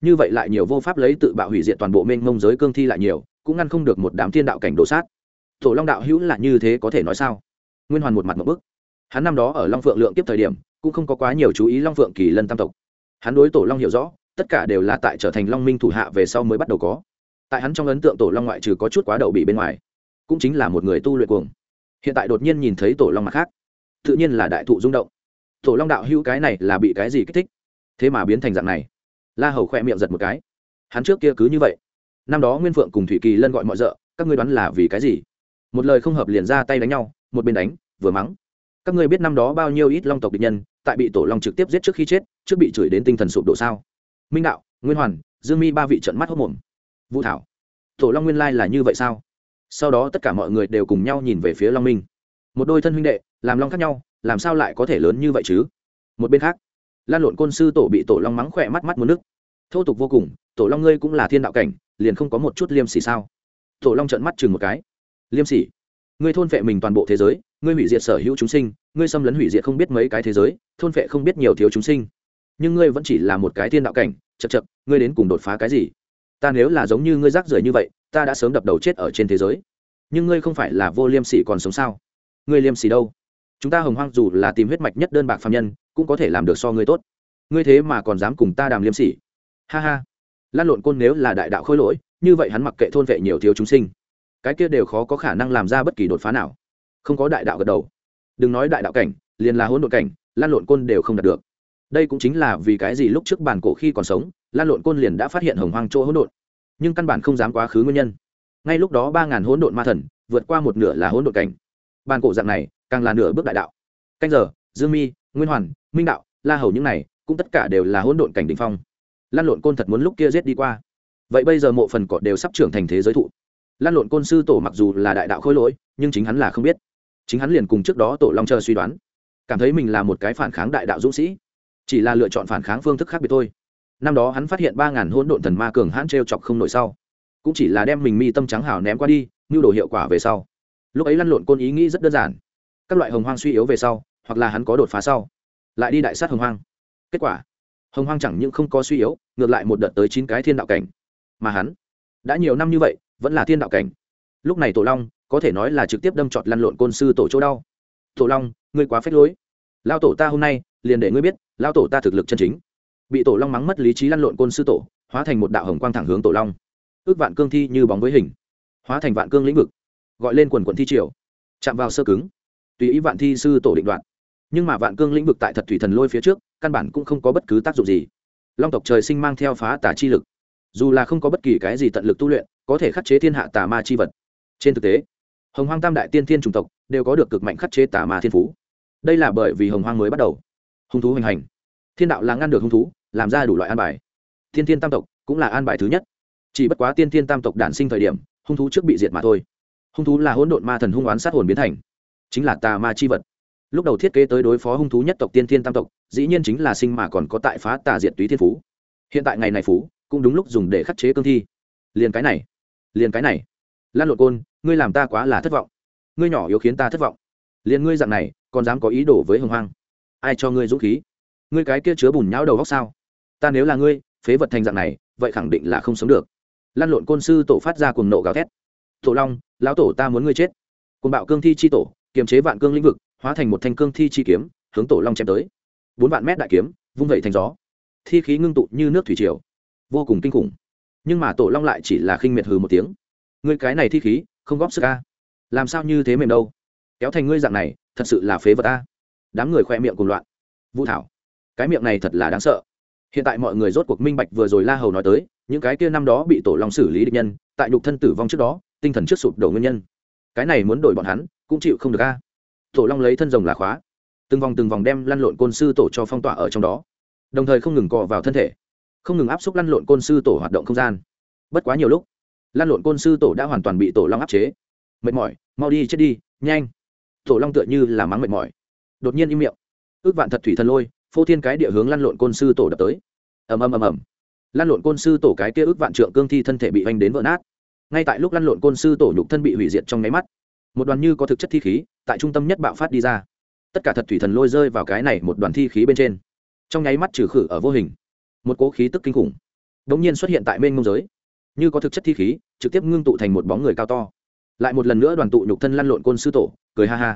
như vậy lại nhiều vô pháp lấy tự bạo hủy diệt toàn bộ mênh mông giới cương thi lại nhiều, cũng ngăn không được một đám thiên đạo cảnh đổ sát. Tổ long đạo hữu là như thế có thể nói sao? Nguyên hoàn một mặt một bức. Hắn năm đó ở long phượng lượng tiếp thời điểm, cũng không có quá nhiều chú ý long phượng kỳ lân tam tộc. Hắn đối tổ long hiểu rõ, tất cả đều là tại trở thành long minh thủ hạ về sau mới bắt đầu có. Tại hắn trong ấn tượng tổ long ngoại trừ có chút quá đậu bị bên ngoài cũng chính là một người tu luyện cuồng. Hiện tại đột nhiên nhìn thấy tổ long mặt khác, tự nhiên là đại thụ rung động. Tổ long đạo hữu cái này là bị cái gì kích thích? Thế mà biến thành dạng này. La hầu khoe miệng giật một cái. Hắn trước kia cứ như vậy. Năm đó nguyên phượng cùng thủy kỳ lân gọi mọi d ợ các ngươi đoán là vì cái gì? Một lời không hợp liền ra tay đánh nhau, một bên đánh, vừa mắng. Các ngươi biết năm đó bao nhiêu ít long tộc địch nhân, tại bị tổ long trực tiếp giết trước khi chết, trước bị chửi đến tinh thần sụp đổ sao? Minh đạo, nguyên hoàn, dương mi ba vị trận mắt hốc mồm. Vũ thảo, tổ long nguyên lai là như vậy sao? Sau đó tất cả mọi người đều cùng nhau nhìn về phía long minh. Một đôi thân huynh đệ, làm long khác nhau, làm sao lại có thể lớn như vậy chứ? Một bên khác, lan lộn côn sư tổ bị tổ long mắng khỏe mắt mắt muốn nước. Thô tục vô cùng, tổ long ngươi cũng là thiên đạo cảnh, liền không có một chút liêm sỉ sao? Tổ long trợn mắt chừng một cái. Liêm sỉ? Ngươi thôn vệ mình toàn bộ thế giới, ngươi hủy diệt sở hữu chúng sinh, ngươi xâm lấn hủy diệt không biết mấy cái thế giới, thôn vệ không biết nhiều thiếu chúng sinh. Nhưng ngươi vẫn chỉ là một cái thiên đạo cảnh chật chật ngươi đến cùng đột phá cái gì? Ta nếu là giống như ngươi rác rưởi như vậy ta đã sớm đập đầu chết ở trên thế giới. Nhưng ngươi không phải là vô liêm sỉ còn sống sao? Ngươi liêm sỉ đâu? Chúng ta hồng hoang dù là tìm huyết mạch nhất đơn bạc phạm nhân, cũng có thể làm được so ngươi tốt. Ngươi thế mà còn dám cùng ta đàm liêm sỉ? Ha ha. Lan lộn côn nếu là đại đạo khôi lỗi, như vậy hắn mặc kệ thôn vệ nhiều thiếu chúng sinh. Cái kia đều khó có khả năng làm ra bất kỳ đột phá nào. Không có đại đạo gật đầu. Đừng nói đại đạo cảnh, liền là hỗn độn cảnh, lan lộn côn đều không đạt được. Đây cũng chính là vì cái gì lúc trước bản cổ khi còn sống, lan lộn côn liền đã phát hiện hồng hoang chỗ hỗn độn nhưng căn bản không dám quá khứ nguyên nhân. Ngay lúc đó ba ngàn hỗn độn ma thần vượt qua một nửa là hỗn độn cảnh. Bàn cổ dạng này càng là nửa bước đại đạo. Canh giờ, dương mi, nguyên hoàn, minh đạo, la hầu những này cũng tất cả đều là hỗn độn cảnh đ ỉ n h phong. Lan lộn côn thật muốn lúc kia giết đi qua. Vậy bây giờ mộ phần cọ đều sắp trưởng thành thế giới thụ. Lan lộn côn sư tổ mặc dù là đại đạo khôi lỗi, nhưng chính hắn là không biết. Chính hắn liền cùng trước đó tổ long chờ suy đoán. Cảm thấy mình là một cái phản kháng đại đạo dũng sĩ. Chỉ là lựa chọn phản kháng phương thức khác biệt thôi năm đó hắn phát hiện ba ngàn hỗn độn thần ma cường hãn t r e o chọc không nổi sau, cũng chỉ là đem mình mi tâm trắng hào ném qua đi như đồ hiệu quả về sau. Lúc ấy lăn lộn côn ý nghĩ rất đơn giản, các loại hồng hoang suy yếu về sau, hoặc là hắn có đột phá sau, lại đi đại sát hồng hoang. Kết quả, hồng hoang chẳng những không có suy yếu, ngược lại một đợt tới chín cái thiên đạo cảnh. Mà hắn, đã nhiều năm như vậy, vẫn là thiên đạo cảnh. Lúc này tổ long, có thể nói là trực tiếp đâm trọt lăn lộn côn sư tổ chỗ đau. Tổ long, ngươi quá phết lối. Lao tổ ta hôm nay, liền để ngươi biết, lao tổ ta thực lực chân chính bị tổ long mắng mất lý trí lăn lộn côn sư tổ, hóa thành một đạo hồng quang thẳng hướng tổ long. Ước vạn cương thi như bóng với hình, hóa thành vạn cương lĩnh vực, gọi lên quần quận thi triều, chạm vào sơ cứng. Tùy ý vạn thi sư tổ định đoạn nhưng mà vạn cương lĩnh vực tại thật thủy thần lôi phía trước, căn bản cũng không có bất cứ tác dụng gì. Long tộc trời sinh mang theo phá tả chi lực. Dù là không có bất kỳ cái gì tận lực tu luyện, có thể khắc chế thiên hạ tà ma chi vật. Trên thực tế, hồng hoang tam đại tiên thiên chủng tộc đều có được cực mạnh khắc chế tà ma thiên phú. Đây là bởi vì hồng hoang mới bắt đầu. Hung thú hoành hành. Thiên đạo là ngăn được hung thú làm ra đủ loại an bài. Thiên thiên tam tộc cũng là an bài thứ nhất. Chỉ bất quá tiên thiên tam tộc đản sinh thời điểm, hung thú trước bị diệt mà thôi. Hung thú là hỗn độn ma thần hung oán sát hồn biến thành. Chính là tà ma chi vật. Lúc đầu thiết kế tới đối phó hung thú nhất tộc tiên thiên tam tộc, dĩ nhiên chính là sinh mà còn có tại phá tà diệt túy thiên phú. Hiện tại ngày này phú, cũng đúng lúc dùng để khắc chế cương thi. Liền cái này, liền cái này. Lan lộn côn, ngươi làm ta quá là thất vọng. Ngươi nhỏ yếu khiến ta thất vọng. Liền ngươi dạng này, còn dám có ý đồ với hồng hoang. Ai cho ngươi dũng khí? Ngươi cái kia chứa bùn nhão đầu góc sao? Ta nếu là ngươi, phế vật thành dạng này, vậy khẳng định là không sống được. Lan lộn côn sư tổ phát ra cuồng nộ gào thét. Tổ long, lão tổ ta muốn ngươi chết. Cùng bạo cương thi chi tổ, kiềm chế vạn cương lĩnh vực, hóa thành một thanh cương thi chi kiếm, hướng tổ long chém tới. Bốn vạn mét đại kiếm, vung vẩy thành gió. Thi khí ngưng tụ như nước thủy triều. Vô cùng kinh khủng. Nhưng mà tổ long lại chỉ là khinh miệt hừ một tiếng. Ngươi cái này thi khí, không góp sức a. Làm sao như thế mềm đâu? Kéo thành ngươi dạng này, thật sự là phế vật a. Đám người khoe miệng cùng loạn. Vũ thảo, cái miệng này thật là đáng sợ hiện tại mọi người rốt cuộc minh bạch vừa rồi la hầu nói tới, những cái kia năm đó bị tổ long xử lý địch nhân, tại nhục thân tử vong trước đó, tinh thần trước sụp đổ nguyên nhân. Cái này muốn đổi bọn hắn, cũng chịu không được a. Tổ long lấy thân rồng là khóa. Từng vòng từng vòng đem lăn lộn côn sư tổ cho phong tỏa ở trong đó. Đồng thời không ngừng cọ vào thân thể. Không ngừng áp xúc lăn lộn côn sư tổ hoạt động không gian. Bất quá nhiều lúc, lăn lộn côn sư tổ đã hoàn toàn bị tổ long áp chế. Mệt mỏi, mau đi chết đi, nhanh. Tổ long tựa như là mắng mệt mỏi. Đột nhiên im miệng. Ước vạn thật thủy thần lôi phô thiên cái địa hướng lăn lộn côn sư tổ đập tới. Ầm ầm ầm ầm. Lăn lộn côn sư tổ cái kia ước vạn trượng cương thi thân thể bị oanh đến vỡ nát. Ngay tại lúc lăn lộn côn sư tổ nhục thân bị hủy diệt trong nháy mắt, một đoàn như có thực chất thi khí tại trung tâm nhất bạo phát đi ra. Tất cả thật thủy thần lôi rơi vào cái này một đoàn thi khí bên trên. Trong nháy mắt trừ khử ở vô hình, một cỗ khí tức kinh khủng đ ỗ n g nhiên xuất hiện tại bên ngông giới. Như có thực chất thi khí, trực tiếp ngưng tụ thành một bóng người cao to. Lại một lần nữa đoàn tụ nhục thân lăn lộn côn sư tổ, cười ha ha.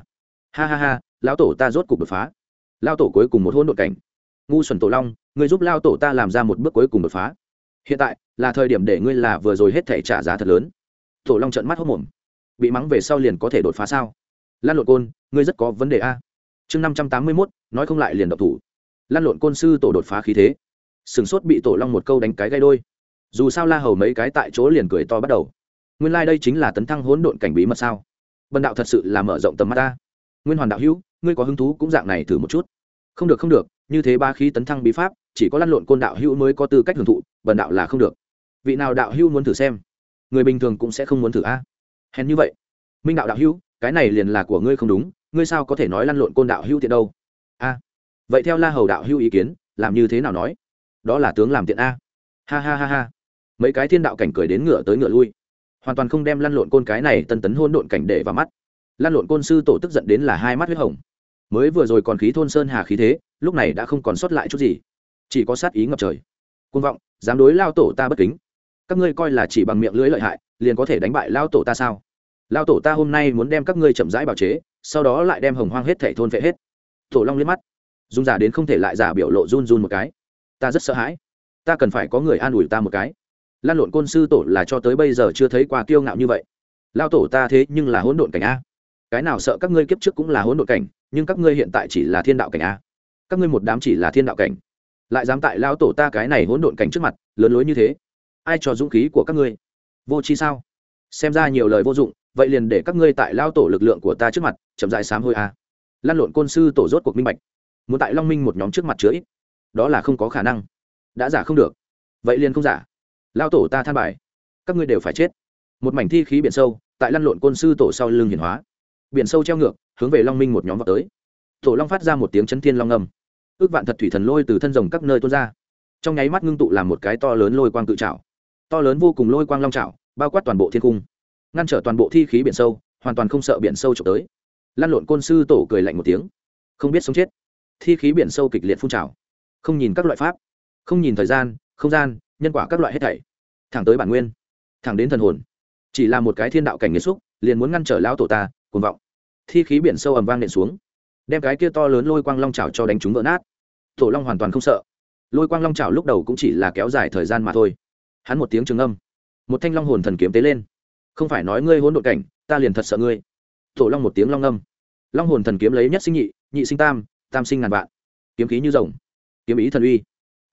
Ha ha ha, lão tổ ta rốt cục đột phá lao tổ cuối cùng một hôn đột cảnh. Ngu xuẩn tổ long người giúp lao tổ ta làm ra một bước cuối cùng đột phá. Hiện tại, là thời điểm để ngươi là vừa rồi hết thể trả giá thật lớn. Tổ long trận mắt hốc mồm. Bị mắng về sau liền có thể đột phá sao? Lan lộn côn, ngươi rất có vấn đề a. Chương năm trăm tám mươi mốt, nói không lại liền độc thủ. Lan lộn côn sư tổ đột phá khí thế. Sửng sốt bị tổ long một câu đánh cái gây đôi. Dù sao la hầu mấy cái tại chỗ liền cười to bắt đầu. Nguyên lai、like、đây chính là tấn thăng hỗn độn cảnh bí mật sao? Bần đạo thật sự là mở rộng tầm mắt ta. Nguyên hoàn đạo hữu ngươi có hứng thú cũng dạng này thử một chút. Không được không được, như thế ba khí tấn thăng bí pháp, chỉ có lăn lộn côn đạo hữu mới có tư cách hưởng thụ, bần đạo là không được. Vị nào đạo hữu muốn thử xem? Người bình thường cũng sẽ không muốn thử a. Hèn như vậy. Minh đạo đạo hữu, cái này liền là của ngươi không đúng, ngươi sao có thể nói lăn lộn côn đạo hữu tiện đâu? A. Vậy theo la hầu đạo hữu ý kiến, làm như thế nào nói? Đó là tướng làm tiện a. Ha ha ha ha. Mấy cái thiên đạo cảnh cười đến ngựa tới ngựa lui. Hoàn toàn không đem lăn lộn côn cái này tân tấn hôn độn cảnh để vào mắt. Lăn lộn côn sư tổ tức giận đến là hai mắt huyết hồng mới vừa rồi còn khí thôn sơn hà khí thế, lúc này đã không còn sót lại chút gì. Chỉ có sát ý ngập trời. Côn vọng, dám đối lao tổ ta bất kính. Các ngươi coi là chỉ bằng miệng lưỡi lợi hại, liền có thể đánh bại lao tổ ta sao? Lao tổ ta hôm nay muốn đem các ngươi chậm rãi bào chế, sau đó lại đem hồng hoang hết thể thôn vệ hết. Tổ long liếc mắt. Dung giả đến không thể lại giả biểu lộ run run một cái. Ta rất sợ hãi. Ta cần phải có người an ủi ta một cái. Lan lộn côn sư tổ là cho tới bây giờ chưa thấy qua kiêu ngạo như vậy. Lao tổ ta thế nhưng là hỗn độn cảnh a. Cái nào sợ các ngươi kiếp trước cũng là hỗn độn cảnh nhưng các ngươi hiện tại chỉ là thiên đạo cảnh a. Các ngươi một đám chỉ là thiên đạo cảnh. Lại dám tại lao tổ ta cái này hỗn độn cảnh trước mặt, lớn lối như thế. Ai cho dũng khí của các ngươi? Vô chi sao? Xem ra nhiều lời vô dụng, vậy liền để các ngươi tại lao tổ lực lượng của ta trước mặt, chậm dại sám hôi a. Lan lộn côn sư tổ rốt cuộc minh bạch. Muốn tại long minh một nhóm trước mặt chứa ít, đó là không có khả năng. Đã giả không được. Vậy liền không giả. Lao tổ ta than bài. Các ngươi đều phải chết. Một mảnh thi khí biển sâu, tại lăn lộn côn sư tổ sau lưng hiển hóa. Biển sâu treo ngược hướng về long minh một nhóm vào tới. Tổ long phát ra một tiếng chấn thiên long ngầm ước vạn thật thủy thần lôi từ thân rồng các nơi tuôn ra. Trong nháy mắt ngưng tụ làm một cái to lớn lôi quang tự trào to lớn vô cùng lôi quang long trào bao quát toàn bộ thiên cung, ngăn trở toàn bộ thi khí biển sâu, hoàn toàn không sợ biển sâu trộm tới. Lăn lộn côn sư tổ cười lạnh một tiếng. Không biết sống chết. Thi khí biển sâu kịch liệt phun trào. Không nhìn các loại pháp, không nhìn thời gian, không gian, nhân quả các loại hết thảy. Thẳng tới bản nguyên, thẳng đến thần hồn. Chỉ là một cái thiên đạo cảnh nghiêm xúc, liền muốn ngăn trở lão tổ ta, cuồng vọng thi khí biển sâu ầm vang nện xuống. Đem cái kia to lớn lôi quang long trào cho đánh chúng vỡ nát. Tổ long hoàn toàn không sợ. Lôi quang long trào lúc đầu cũng chỉ là kéo dài thời gian mà thôi. Hắn một tiếng trường âm. Một thanh long hồn thần kiếm tế lên. Không phải nói ngươi hỗn độn cảnh, ta liền thật sợ ngươi. Tổ long một tiếng long âm. Long hồn thần kiếm lấy nhất sinh nhị nhị sinh tam tam sinh ngàn vạn. Kiếm khí như rồng. Kiếm ý thần uy.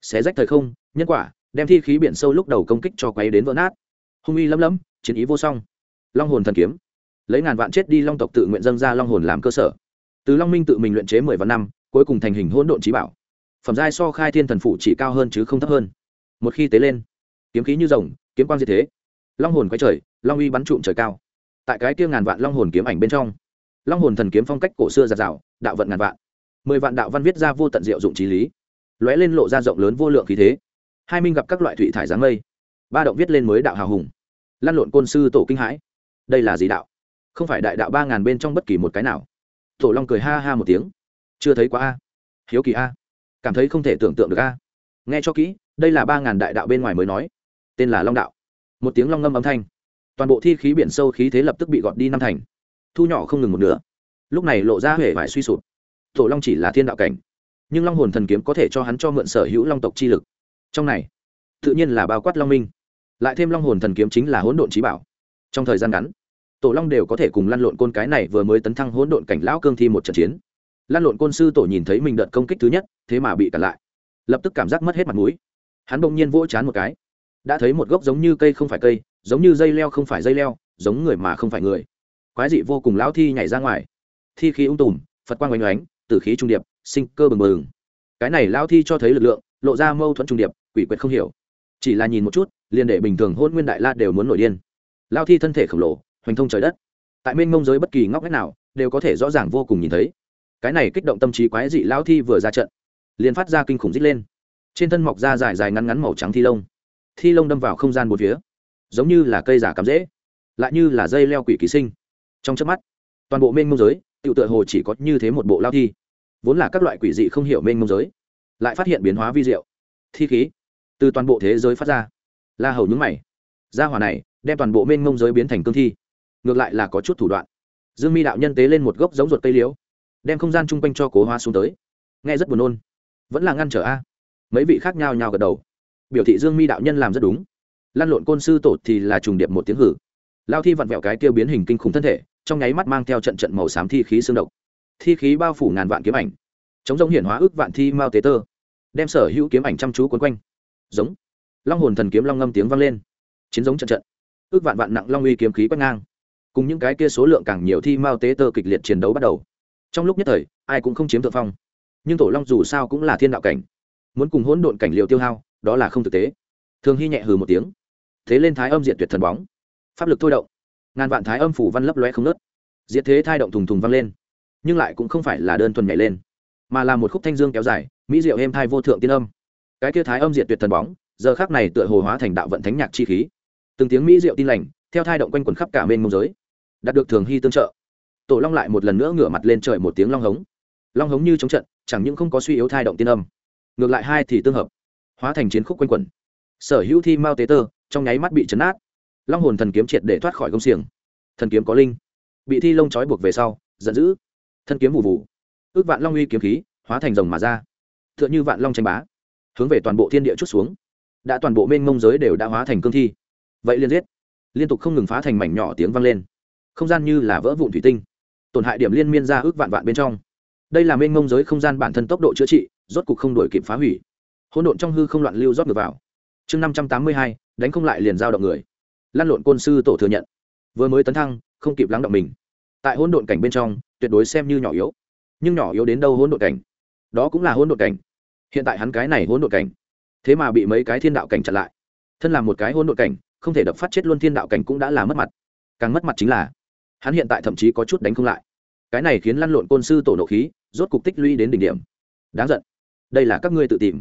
Xé rách thời không, nhân quả, đem thi khí biển sâu lúc đầu công kích cho quấy đến vỡ nát. Hung uy lấm lấm, chiến ý vô song. Long hồn thần kiếm lấy ngàn vạn chết đi long tộc tự nguyện dâng ra long hồn làm cơ sở. Từ long minh tự mình luyện chế mười vạn năm, cuối cùng thành hình hỗn độn trí bảo. Phẩm giai so khai thiên thần phụ chỉ cao hơn chứ không thấp hơn. Một khi tế lên, kiếm khí như rồng, kiếm quang diệt thế, long hồn quay trời, long uy bắn trụm trời cao. Tại cái kia ngàn vạn long hồn kiếm ảnh bên trong, long hồn thần kiếm phong cách cổ xưa giạt rào, đạo vận ngàn vạn. Mười vạn đạo văn viết ra vô tận diệu dụng trí lý, lóe lên lộ ra rộng lớn vô lượng khí thế. Hai minh gặp các loại thủy thải giáng mây, ba động viết lên mới đạo hào hùng. Lăn lộn côn sư tổ kinh hãi. Đây là gì đạo? Không phải đại đạo ba ngàn bên trong bất kỳ một cái nào. Tổ long cười ha ha một tiếng. Chưa thấy quá a. Hiếu kỳ a. Cảm thấy không thể tưởng tượng được a. Nghe cho kỹ, đây là ba ngàn đại đạo bên ngoài mới nói. Tên là long đạo. Một tiếng long ngâm âm thanh. Toàn bộ thi khí biển sâu khí thế lập tức bị gọt đi năm thành. Thu nhỏ không ngừng một nửa. Lúc này lộ ra huệ vải suy sụp. Tổ long chỉ là thiên đạo cảnh. Nhưng long hồn thần kiếm có thể cho hắn cho mượn sở hữu long tộc chi lực. Trong này, tự nhiên là bao quát long minh. Lại thêm long hồn thần kiếm chính là hỗn độn trí bảo. Trong thời gian ngắn tổ long đều có thể cùng lăn lộn côn cái này vừa mới tấn thăng hỗn độn cảnh lão cương thi một trận chiến. Lăn lộn côn sư tổ nhìn thấy mình đợt công kích thứ nhất, thế mà bị cản lại. Lập tức cảm giác mất hết mặt mũi. Hắn bỗng nhiên vỗ chán một cái. Đã thấy một gốc giống như cây không phải cây, giống như dây leo không phải dây leo, giống người mà không phải người. Quái dị vô cùng lão thi nhảy ra ngoài. Thi khí ung tùm, phật quang oanh oánh tử khí trung điệp, sinh cơ bừng bừng. Cái này lão thi cho thấy lực lượng, lộ ra mâu thuẫn trung điệp, quỷ quyệt không hiểu. Chỉ là nhìn một chút, liền để bình thường hôn nguyên đại la đều muốn nổi điên. Lao thi thân thể khổng lồ hoành thông trời đất. Tại mênh mông giới bất kỳ ngóc ngách nào đều có thể rõ ràng vô cùng nhìn thấy. Cái này kích động tâm trí quái dị lao thi vừa ra trận liền phát ra kinh khủng dít lên. Trên thân mọc da dài dài ngắn ngắn màu trắng thi lông. Thi lông đâm vào không gian một phía giống như là cây giả cắm rễ, lại như là dây leo quỷ ký sinh. Trong chớp mắt toàn bộ mênh mông giới tựu tựa hồ chỉ có như thế một bộ lao thi. Vốn là các loại quỷ dị không hiểu mênh mông giới lại phát hiện biến hóa vi diệu. Thi khí từ toàn bộ thế giới phát ra. La hầu nhúng mày. Ra hỏa này đem toàn bộ mênh mông giới biến thành cương thi ngược lại là có chút thủ đoạn. Dương mi đạo nhân tế lên một gốc giống ruột cây liễu, đem không gian chung quanh cho cố hóa xuống tới. Nghe rất buồn nôn. Vẫn là ngăn trở a. Mấy vị khác nhau nhào gật đầu. Biểu thị dương mi đạo nhân làm rất đúng. Lăn lộn côn sư tổ thì là trùng điệp một tiếng hử. Lao thi vặn vẹo cái tiêu biến hình kinh khủng thân thể, trong nháy mắt mang theo trận trận màu xám thi khí xương độc. Thi khí bao phủ ngàn vạn kiếm ảnh. Chống giống hiển hóa ước vạn thi mao tế tơ. Đem sở hữu kiếm ảnh chăm chú quấn quanh. Giống. Long hồn thần kiếm long ngâm tiếng vang lên. Chiến giống trận trận. Ước vạn vạn nặng long uy kiếm khí quét ngang cùng những cái kia số lượng càng nhiều thi mao tế tơ kịch liệt chiến đấu bắt đầu. Trong lúc nhất thời, ai cũng không chiếm thượng phong. Nhưng tổ long dù sao cũng là thiên đạo cảnh. Muốn cùng hỗn độn cảnh liều tiêu hao, đó là không thực tế. Thường hy nhẹ hừ một tiếng. Thế lên thái âm diệt tuyệt thần bóng. Pháp lực thôi động. Ngàn vạn thái âm phủ văn lấp loe không nớt diệt thế thai động thùng thùng văng lên. Nhưng lại cũng không phải là đơn thuần nhảy lên, mà là một khúc thanh dương kéo dài, mỹ diệu êm thai vô thượng tiên âm. Cái kia thái âm diệt tuyệt thần bóng, giờ khác này tựa hồ hóa thành đạo vận thánh nhạc chi khí. Từng tiếng mỹ diệu tin lành, theo thai động quanh quần khắp cả bên mông giới đạt được thường hy tương trợ. Tổ long lại một lần nữa ngửa mặt lên trời một tiếng long hống. Long hống như chống trận, chẳng những không có suy yếu thai động tiên âm, ngược lại hai thì tương hợp, hóa thành chiến khúc quanh quẩn. Sở hữu thi mao tế tơ, trong nháy mắt bị chấn át long hồn thần kiếm triệt để thoát khỏi công xiềng. Thần kiếm có linh. Bị thi lông trói buộc về sau, giận dữ. Thân kiếm vụ vụ ước vạn long uy kiếm khí, hóa thành rồng mà ra. T h ư ợ n h ư vạn long tranh bá. Hướng về toàn bộ thiên địa chút xuống. Đã toàn bộ mênh mông giới đều đã hóa thành cương thi. Vậy liên giết. Liên tục không ngừng phá thành mảnh nhỏ tiếng vang lên không gian như là vỡ vụn thủy tinh, tổn hại điểm liên miên ra ước vạn vạn bên trong. Đây là mênh mông giới không gian bản thân tốc độ chữa trị, rốt cục không đổi kịp phá hủy. Hỗn độn trong hư không loạn lưu rót ngược vào. Chương năm trăm tám mươi hai, đánh không lại liền giao động người. Lăn lộn côn sư tổ thừa nhận. Vừa mới tấn thăng, không kịp lắng động mình. Tại hỗn độn cảnh bên trong, tuyệt đối xem như nhỏ yếu. Nhưng nhỏ yếu đến đâu hỗn độn cảnh? Đó cũng là hỗn độn cảnh. Hiện tại hắn cái này hỗn độn cảnh. Thế mà bị mấy cái thiên đạo cảnh chặn lại. Thân là một cái hỗn độn cảnh, không thể đập phát chết luôn thiên đạo cảnh cũng đã là mất mặt. Càng mất mặt chính là hắn hiện tại thậm chí có chút đánh không lại. Cái này khiến lăn lộn côn sư tổ nộ khí, rốt cục tích lũy đến đỉnh điểm. Đáng giận. Đây là các ngươi tự tìm.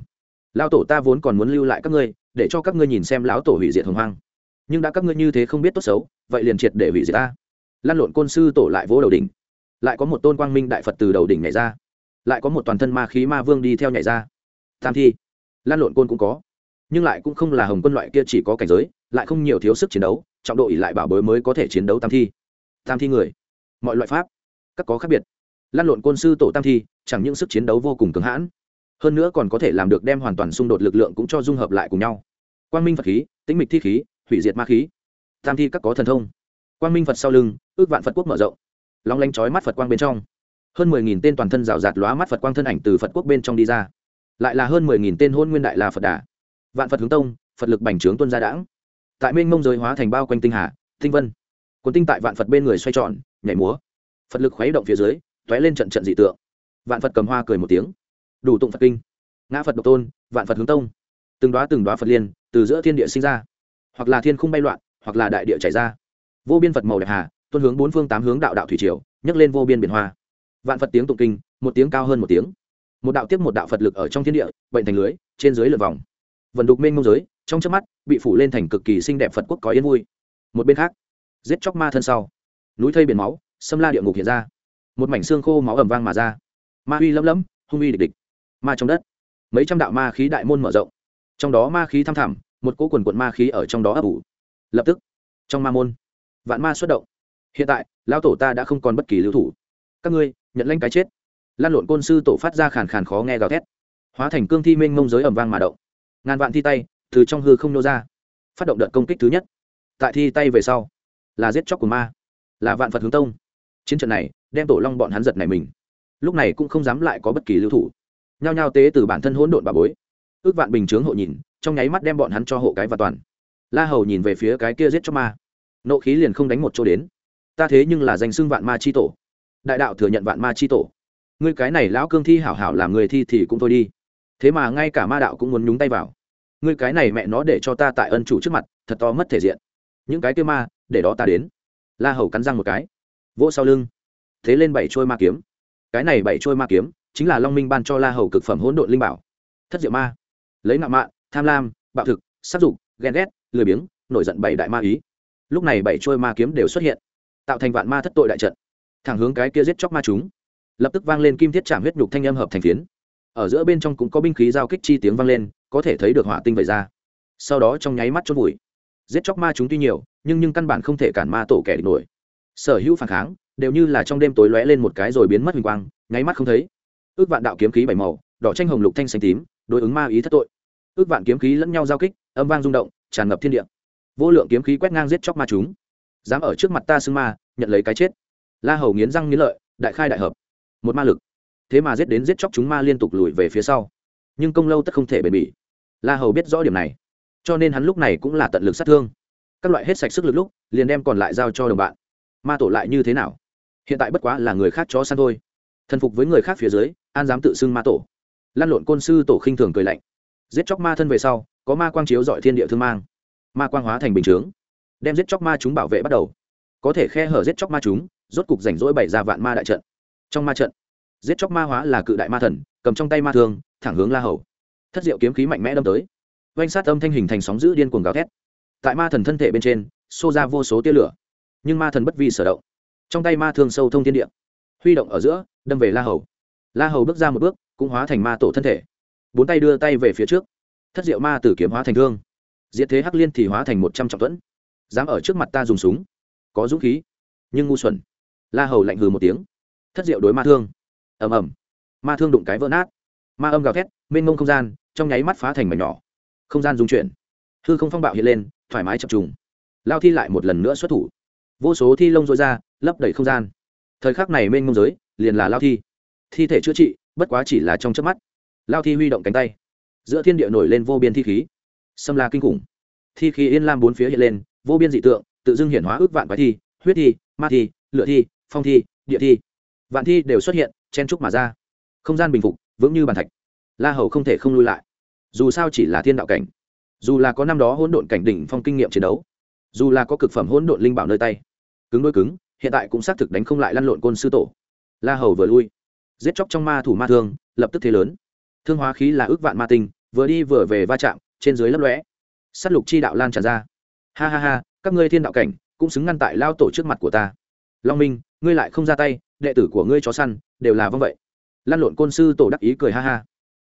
Lao tổ ta vốn còn muốn lưu lại các ngươi, để cho các ngươi nhìn xem lão tổ hủy diệt hồng hoang. Nhưng đã các ngươi như thế không biết tốt xấu, vậy liền triệt để hủy diệt ta. Lăn lộn côn sư tổ lại vỗ đầu đỉnh. Lại có một tôn quang minh đại phật từ đầu đỉnh nhảy ra. Lại có một toàn thân ma khí ma vương đi theo nhảy ra. Tam thi. Lan lộn côn cũng có. Nhưng lại cũng không là hồng quân loại kia chỉ có cảnh giới, lại không nhiều thiếu sức chiến đấu, trọng độ ỉ lại bảo bối mới có thể chiến đấu tam thi tam thi người. Mọi loại pháp, các có khác biệt. Lan lộn côn sư tổ tam thi, chẳng những sức chiến đấu vô cùng cứng hãn, hơn nữa còn có thể làm được đem hoàn toàn xung đột lực lượng cũng cho dung hợp lại cùng nhau. Quang minh phật khí, tĩnh mịch thi khí, hủy diệt ma khí. Tam thi các có thần thông. Quang minh phật sau lưng, ước vạn phật quốc mở rộng. Long lanh chói mắt phật quang bên trong. Hơn mười nghìn tên toàn thân rào rạt lóa mắt phật quang thân ảnh từ phật quốc bên trong đi ra. Lại là hơn mười nghìn tên hôn nguyên đại là phật đà. Vạn phật hướng tông, phật lực bành trướng tuân gia đãng. Tại minh mông giới hóa thành bao quanh tinh hà, tinh vân quần tinh tại vạn phật bên người xoay tròn, nhảy múa. Phật lực khuấy động phía dưới t ó é lên trận trận dị tượng. Vạn phật cầm hoa cười một tiếng. Đủ tụng phật kinh. Ngã phật độc tôn, vạn phật hướng tông. Từng đoá từng đoá phật liên từ giữa thiên địa sinh ra. Hoặc là thiên không bay loạn, hoặc là đại địa chảy ra. Vô biên phật màu đẹp hà tuân hướng bốn phương tám hướng đạo đạo thủy triều, nhấc lên vô biên biển hoa. Vạn phật tiếng tụng kinh, một tiếng cao hơn một tiếng. Một đạo tiếp một đạo phật lực ở trong thiên địa, bệnh thành lưới, trên dưới lượt vòng. Vần đục mênh mông giới, trong chớp mắt, bị phủ lên thành cực kỳ xinh đẹp phật quốc có yên vui. Một bên khác giết chóc ma thân sau. Núi thây biển máu xâm la địa ngục hiện ra. Một mảnh xương khô máu ẩm vang mà ra. Ma uy lấm lấm, hung uy địch địch. Ma trong đất. Mấy trăm đạo ma khí đại môn mở rộng. Trong đó ma khí thăm thẳm, một cỗ quần quận ma khí ở trong đó ấp ủ. Lập tức, trong ma môn, vạn ma xuất động. Hiện tại, lão tổ ta đã không còn bất kỳ lưu thủ. Các ngươi, nhận lanh cái chết. Lan lộn côn sư tổ phát ra khàn khàn khó nghe gào thét. Hóa thành cương thi minh mông giới ẩm vang mà động. Ngàn vạn thi tay, từ trong hư không nô ra. Phát động đợt công kích thứ nhất. Tại thi tay về sau là giết chóc của ma, là vạn phật hướng tông. Chiến trận này đem tổ long bọn hắn giật này mình. Lúc này cũng không dám lại có bất kỳ lưu thủ. Nhao nhao tế từ bản thân hỗn độn bà bối. Ước vạn bình chướng hộ nhìn, trong nháy mắt đem bọn hắn cho hộ cái và toàn. La hầu nhìn về phía cái kia giết chóc ma. Nộ khí liền không đánh một chỗ đến. Ta thế nhưng là danh xưng vạn ma chi tổ. Đại đạo thừa nhận vạn ma chi tổ. Ngươi cái này lão cương thi hảo hảo làm người thi thì cũng thôi đi. Thế mà ngay cả ma đạo cũng muốn nhúng tay vào. Ngươi cái này mẹ nó để cho ta tại ân chủ trước mặt, thật to mất thể diện. Những cái kia ma để đó ta đến. La hầu cắn răng một cái. Vỗ sau lưng. Thế lên bảy trôi ma kiếm. Cái này bảy trôi ma kiếm chính là long minh ban cho la hầu cực phẩm hỗn độn linh bảo. Thất diệu ma. Lấy nạo mạn, tham lam, bạo thực sắc dục, ghen ghét, lười biếng, nổi giận bảy đại ma ý. Lúc này bảy trôi ma kiếm đều xuất hiện, tạo thành vạn ma thất tội đại trận. Thẳng hướng cái kia giết chóc ma chúng. Lập tức vang lên kim thiết chạm huyết nhục thanh âm hợp thành phiến. Ở giữa bên trong cũng có binh khí giao kích chi tiếng vang lên, có thể thấy được hỏa tinh vẩy ra. Sau đó trong nháy mắt chốt vùi giết chóc ma chúng tuy nhiều, nhưng nhưng căn bản không thể cản ma tổ kẻ địch nổi. Sở hữu phản kháng, đều như là trong đêm tối lóe lên một cái rồi biến mất hình quang, nháy mắt không thấy. Ước vạn đạo kiếm khí bảy màu, đỏ tranh hồng lục thanh xanh tím, đối ứng ma ý thất tội. Ước vạn kiếm khí lẫn nhau giao kích, âm vang rung động, tràn ngập thiên địa. Vô lượng kiếm khí quét ngang giết chóc ma chúng. Dám ở trước mặt ta xưng ma, nhận lấy cái chết. La hầu nghiến răng nghiến lợi, đại khai đại hợp. Một ma lực. Thế mà giết đến giết chóc chúng ma liên tục lùi về phía sau. Nhưng công lâu tất không thể bền bỉ. La hầu biết rõ điểm này cho nên hắn lúc này cũng là tận lực sát thương. Các loại hết sạch sức lực lúc, liền đem còn lại giao cho đồng bạn. Ma tổ lại như thế nào? Hiện tại bất quá là người khác chó săn thôi. Thần phục với người khác phía dưới, an dám tự xưng ma tổ. Lăn lộn côn sư tổ khinh thường cười lạnh. Giết chóc ma thân về sau, có ma quang chiếu dọi thiên địa thương mang. Ma quang hóa thành bình chướng. Đem giết chóc ma chúng bảo vệ bắt đầu. Có thể khe hở giết chóc ma chúng, rốt cục rảnh rỗi bảy ra vạn ma đại trận. Trong ma trận, giết chóc ma hóa là cự đại ma thần, cầm trong tay ma thương, thẳng hướng la hầu. Thất diệu kiếm khí mạnh mẽ đâm tới oanh sát âm thanh hình thành sóng giữ điên cuồng gào thét. Tại ma thần thân thể bên trên, xô ra vô số tia lửa. Nhưng ma thần bất vi sở động. Trong tay ma thương sâu thông thiên địa, huy động ở giữa, đâm về la hầu. La hầu bước ra một bước, cũng hóa thành ma tổ thân thể. Bốn tay đưa tay về phía trước. Thất diệu ma tử kiếm hóa thành thương. Diệt thế hắc liên thì hóa thành một trăm trọng thuẫn dám ở trước mặt ta dùng súng. Có dũng khí, nhưng ngu xuẩn. La hầu lạnh hừ một tiếng. Thất diệu đối ma thương. Ầm ầm. Ma thương đụng cái vỡ nát. Ma âm gào thét, mênh mông không gian, trong nháy mắt phá thành mảnh nhỏ không gian dung chuyển. Hư không phong bạo hiện lên, thoải mái chập trùng. Lao thi lại một lần nữa xuất thủ. Vô số thi lông dội ra, lấp đầy không gian. Thời khắc này mênh mông giới, liền là lao thi. Thi thể chữa trị, bất quá chỉ là trong chớp mắt. Lao thi huy động cánh tay. Giữa thiên địa nổi lên vô biên thi khí. Xâm la kinh khủng. Thi khí yên lam bốn phía hiện lên, vô biên dị tượng, tự dưng hiển hóa ước vạn quái thi, huyết thi, ma thi lựa thi, phong thi, địa thi. Vạn thi đều xuất hiện, chen trúc mà ra. Không gian bình phục, vững như bàn thạch. La hầu không thể không lui lại dù sao chỉ là thiên đạo cảnh, dù là có năm đó hỗn độn cảnh đỉnh phong kinh nghiệm chiến đấu, dù là có cực phẩm hỗn độn linh bảo nơi tay, cứng đôi cứng, hiện tại cũng xác thực đánh không lại lăn lộn côn sư tổ. La hầu vừa lui, giết chóc trong ma thủ ma thương, lập tức thế lớn. Thương hóa khí là ước vạn ma tinh, vừa đi vừa về va chạm, trên dưới lấp lõe s á t lục chi đạo lan tràn ra. Ha ha ha, các ngươi thiên đạo cảnh, cũng xứng ngăn tại lao tổ trước mặt của ta. Long minh, ngươi lại không ra tay, đệ tử của ngươi chó săn, đều là vâng vậy. Lan lộn côn sư tổ đắc ý cười ha ha.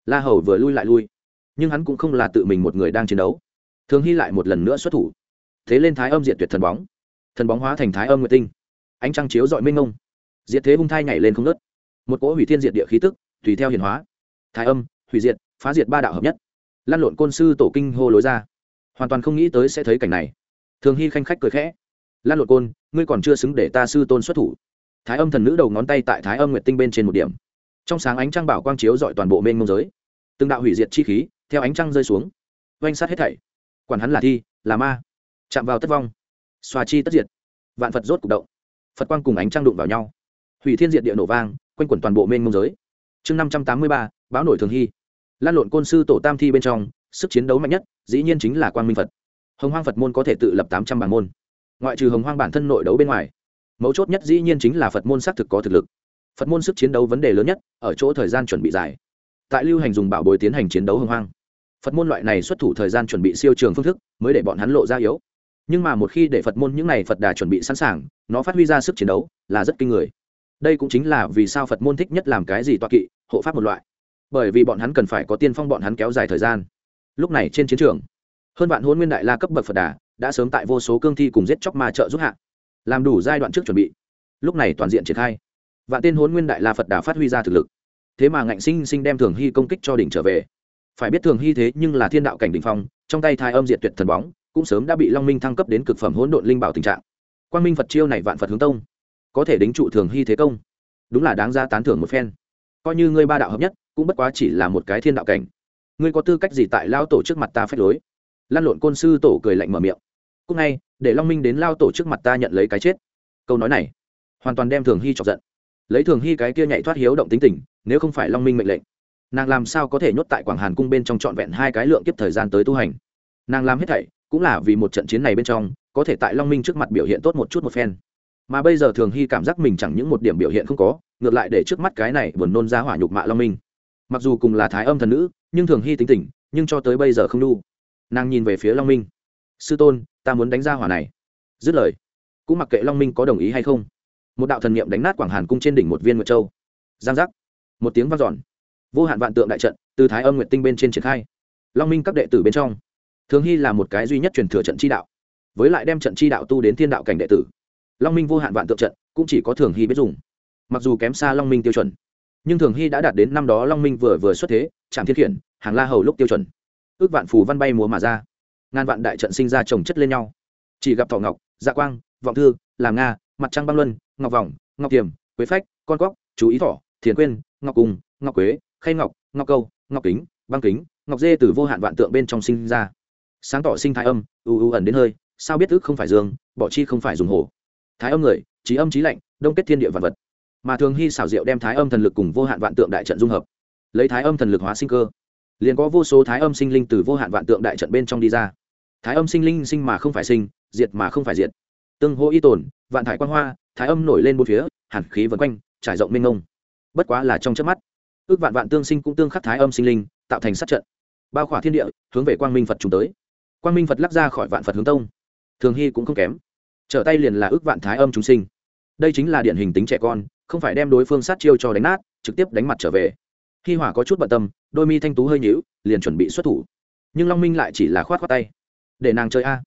La hầu vừa lui lại lui nhưng hắn cũng không là tự mình một người đang chiến đấu. Thường hy lại một lần nữa xuất thủ. Thế lên thái âm diệt tuyệt thần bóng. Thần bóng hóa thành thái âm nguyệt tinh. Ánh trăng chiếu dọi mênh ngông, diệt thế hung thai nhảy lên không nớt một cỗ hủy thiên diệt địa khí tức tùy theo hiền hóa. Thái âm hủy diệt phá diệt ba đạo hợp nhất. Lan lộn côn sư tổ kinh hô lối ra. Hoàn toàn không nghĩ tới sẽ thấy cảnh này. Thường hy khanh khách cười khẽ. Lan lộn côn ngươi còn chưa xứng để ta sư tôn xuất thủ. Thái âm thần nữ đầu ngón tay tại thái âm nguyệt tinh bên trên một điểm. Trong sáng ánh trăng bảo quang chiếu dọi toàn bộ mênh ngông giới từng đạo hủy diệt chi khí, theo ánh trăng rơi xuống. Oanh sát hết thảy. Quản hắn là thi, là ma. Chạm vào tất vong. Xoa chi tất diệt. Vạn phật rốt c ụ c động. Phật quang cùng ánh trăng đụng vào nhau. Hủy thiên diệt địa nổ vang, quanh quẩn toàn bộ mênh mông giới. Chương năm trăm tám mươi ba, báo nổi thường hy. Lan lộn côn sư tổ tam thi bên trong, sức chiến đấu mạnh nhất, dĩ nhiên chính là quang minh phật. Hồng hoang phật môn có thể tự lập tám trăm bản môn. Ngoại trừ hồng hoang bản thân nội đấu bên ngoài, mấu chốt nhất dĩ nhiên chính là phật môn xác thực có thực lực. Phật môn sức chiến đấu vấn đề lớn nhất, ở chỗ thời gian chuẩn bị dài tại lưu hành dùng bảo bối tiến hành chiến đấu hưng hoang. Phật môn loại này xuất thủ thời gian chuẩn bị siêu trường phương thức, mới để bọn hắn lộ ra yếu. Nhưng mà một khi để phật môn những n à y phật đà chuẩn bị sẵn sàng, nó phát huy ra sức chiến đấu là rất kinh người. Đây cũng chính là vì sao phật môn thích nhất làm cái gì toa kỵ, hộ pháp một loại. Bởi vì bọn hắn cần phải có tiên phong bọn hắn kéo dài thời gian. Lúc này trên chiến trường, hơn vạn hôn nguyên đại la cấp bậc phật đà đã sớm tại vô số cương thi cùng giết chóc ma trợ giúp hạ, làm đủ giai đoạn trước chuẩn bị. Lúc này toàn diện triển khai. Vạn tiên hôn nguyên đại la phật đà phát huy ra thực lực thế mà ngạnh sinh sinh đem thường hy công kích cho đỉnh trở về. Phải biết thường hy thế nhưng là thiên đạo cảnh đ ỉ n h phong, trong tay thai âm diệt tuyệt thần bóng, cũng sớm đã bị long minh thăng cấp đến cực phẩm hỗn độn linh bảo tình trạng. Quang minh phật chiêu này vạn phật hướng tông, có thể đính trụ thường hy thế công. Đúng là đáng ra tán thưởng một phen. Coi như ngươi ba đạo hợp nhất, cũng bất quá chỉ là một cái thiên đạo cảnh. Ngươi có tư cách gì tại lao tổ trước mặt ta phép lối? Lan lộn côn sư tổ cười lạnh mở miệng. Cúc ngay, để long minh đến lao tổ trước mặt ta nhận lấy cái chết. Câu nói này, hoàn toàn đem thường hy chọc giận. Lấy thường hy cái kia nhảy thoát hiếu động tính tình nếu không phải long minh mệnh lệnh, nàng làm sao có thể nhốt tại quảng hàn cung bên trong trọn vẹn hai cái lượng kiếp thời gian tới tu hành? Nàng làm hết thảy cũng là vì một trận chiến này bên trong, có thể tại long minh trước mặt biểu hiện tốt một chút một phen. Mà bây giờ thường hy cảm giác mình chẳng những một điểm biểu hiện không có, ngược lại để trước mắt cái này buồn nôn ra hỏa nhục mạ long minh. Mặc dù cùng là thái âm thần nữ, nhưng thường hy tính tình, nhưng cho tới bây giờ không đu nàng nhìn về phía long minh. Sư tôn, ta muốn đánh ra hỏa này. Dứt lời, cũng mặc kệ long minh có đồng ý hay không. Một đạo thần niệm đánh nát quảng hàn cung trên đỉnh một viên mật châu. Giang giác một tiếng vang dọn. Vô hạn vạn tượng đại trận từ thái âm nguyệt tinh bên trên triển khai. Long minh các đệ tử bên trong, thường hy là một cái duy nhất truyền thừa trận chi đạo, với lại đem trận chi đạo tu đến thiên đạo cảnh đệ tử. Long minh vô hạn vạn tượng trận cũng chỉ có thường hy biết dùng. Mặc dù kém xa long minh tiêu chuẩn, nhưng thường hy đã đạt đến năm đó long minh vừa vừa xuất thế trạm thiên khiển, hàng la hầu lúc tiêu chuẩn. Ước vạn phù văn bay múa mà ra. Ngàn vạn đại trận sinh ra trồng chất lên nhau. Chỉ gặp thọ ngọc dạ quang, vọng thư, làm nga, mặt trăng băng luân, ngọc vòng ngọc tiềm, quế phách, con cóc, chú ý thỏ thiền quyên ngọc cung, ngọc quế khay ngọc ngọc câu ngọc kính băng kính ngọc dê từ vô hạn vạn tượng bên trong sinh ra. Sáng tỏ sinh thái âm ưu ưu ẩn đến hơi sao biết ức không phải dương bỏ chi không phải dùng hồ. Thái âm người trí âm trí lạnh đông kết thiên địa vật vật. Mà thường hy xảo diệu đem thái âm thần lực cùng vô hạn vạn tượng đại trận dung hợp. Lấy thái âm thần lực hóa sinh cơ. Liền có vô số thái âm sinh linh từ vô hạn vạn tượng đại trận bên trong đi ra. Thái âm sinh linh sinh mà không phải sinh diệt mà không phải diệt. Tương hô y tồn vạn thải quan hoa thái âm nổi lên bốn phía hàn khí vần quanh trải rộng mênh ngông bất quá là trong chớp mắt. Ước vạn vạn tương sinh cũng tương khắc thái âm sinh linh, tạo thành sát trận. Bao khỏa thiên địa, hướng về quang minh phật chúng tới. Quang minh phật lắc ra khỏi vạn phật hướng tông. Thường hy cũng không kém. Trở tay liền là ước vạn thái âm chúng sinh. Đây chính là điển hình tính trẻ con, không phải đem đối phương sát chiêu cho đánh nát, trực tiếp đánh mặt trở về. Hi hỏa có chút bận tâm, đôi mi thanh tú hơi nhíu, liền chuẩn bị xuất thủ. Nhưng long minh lại chỉ là khoát khoát tay. Để nàng chơi a.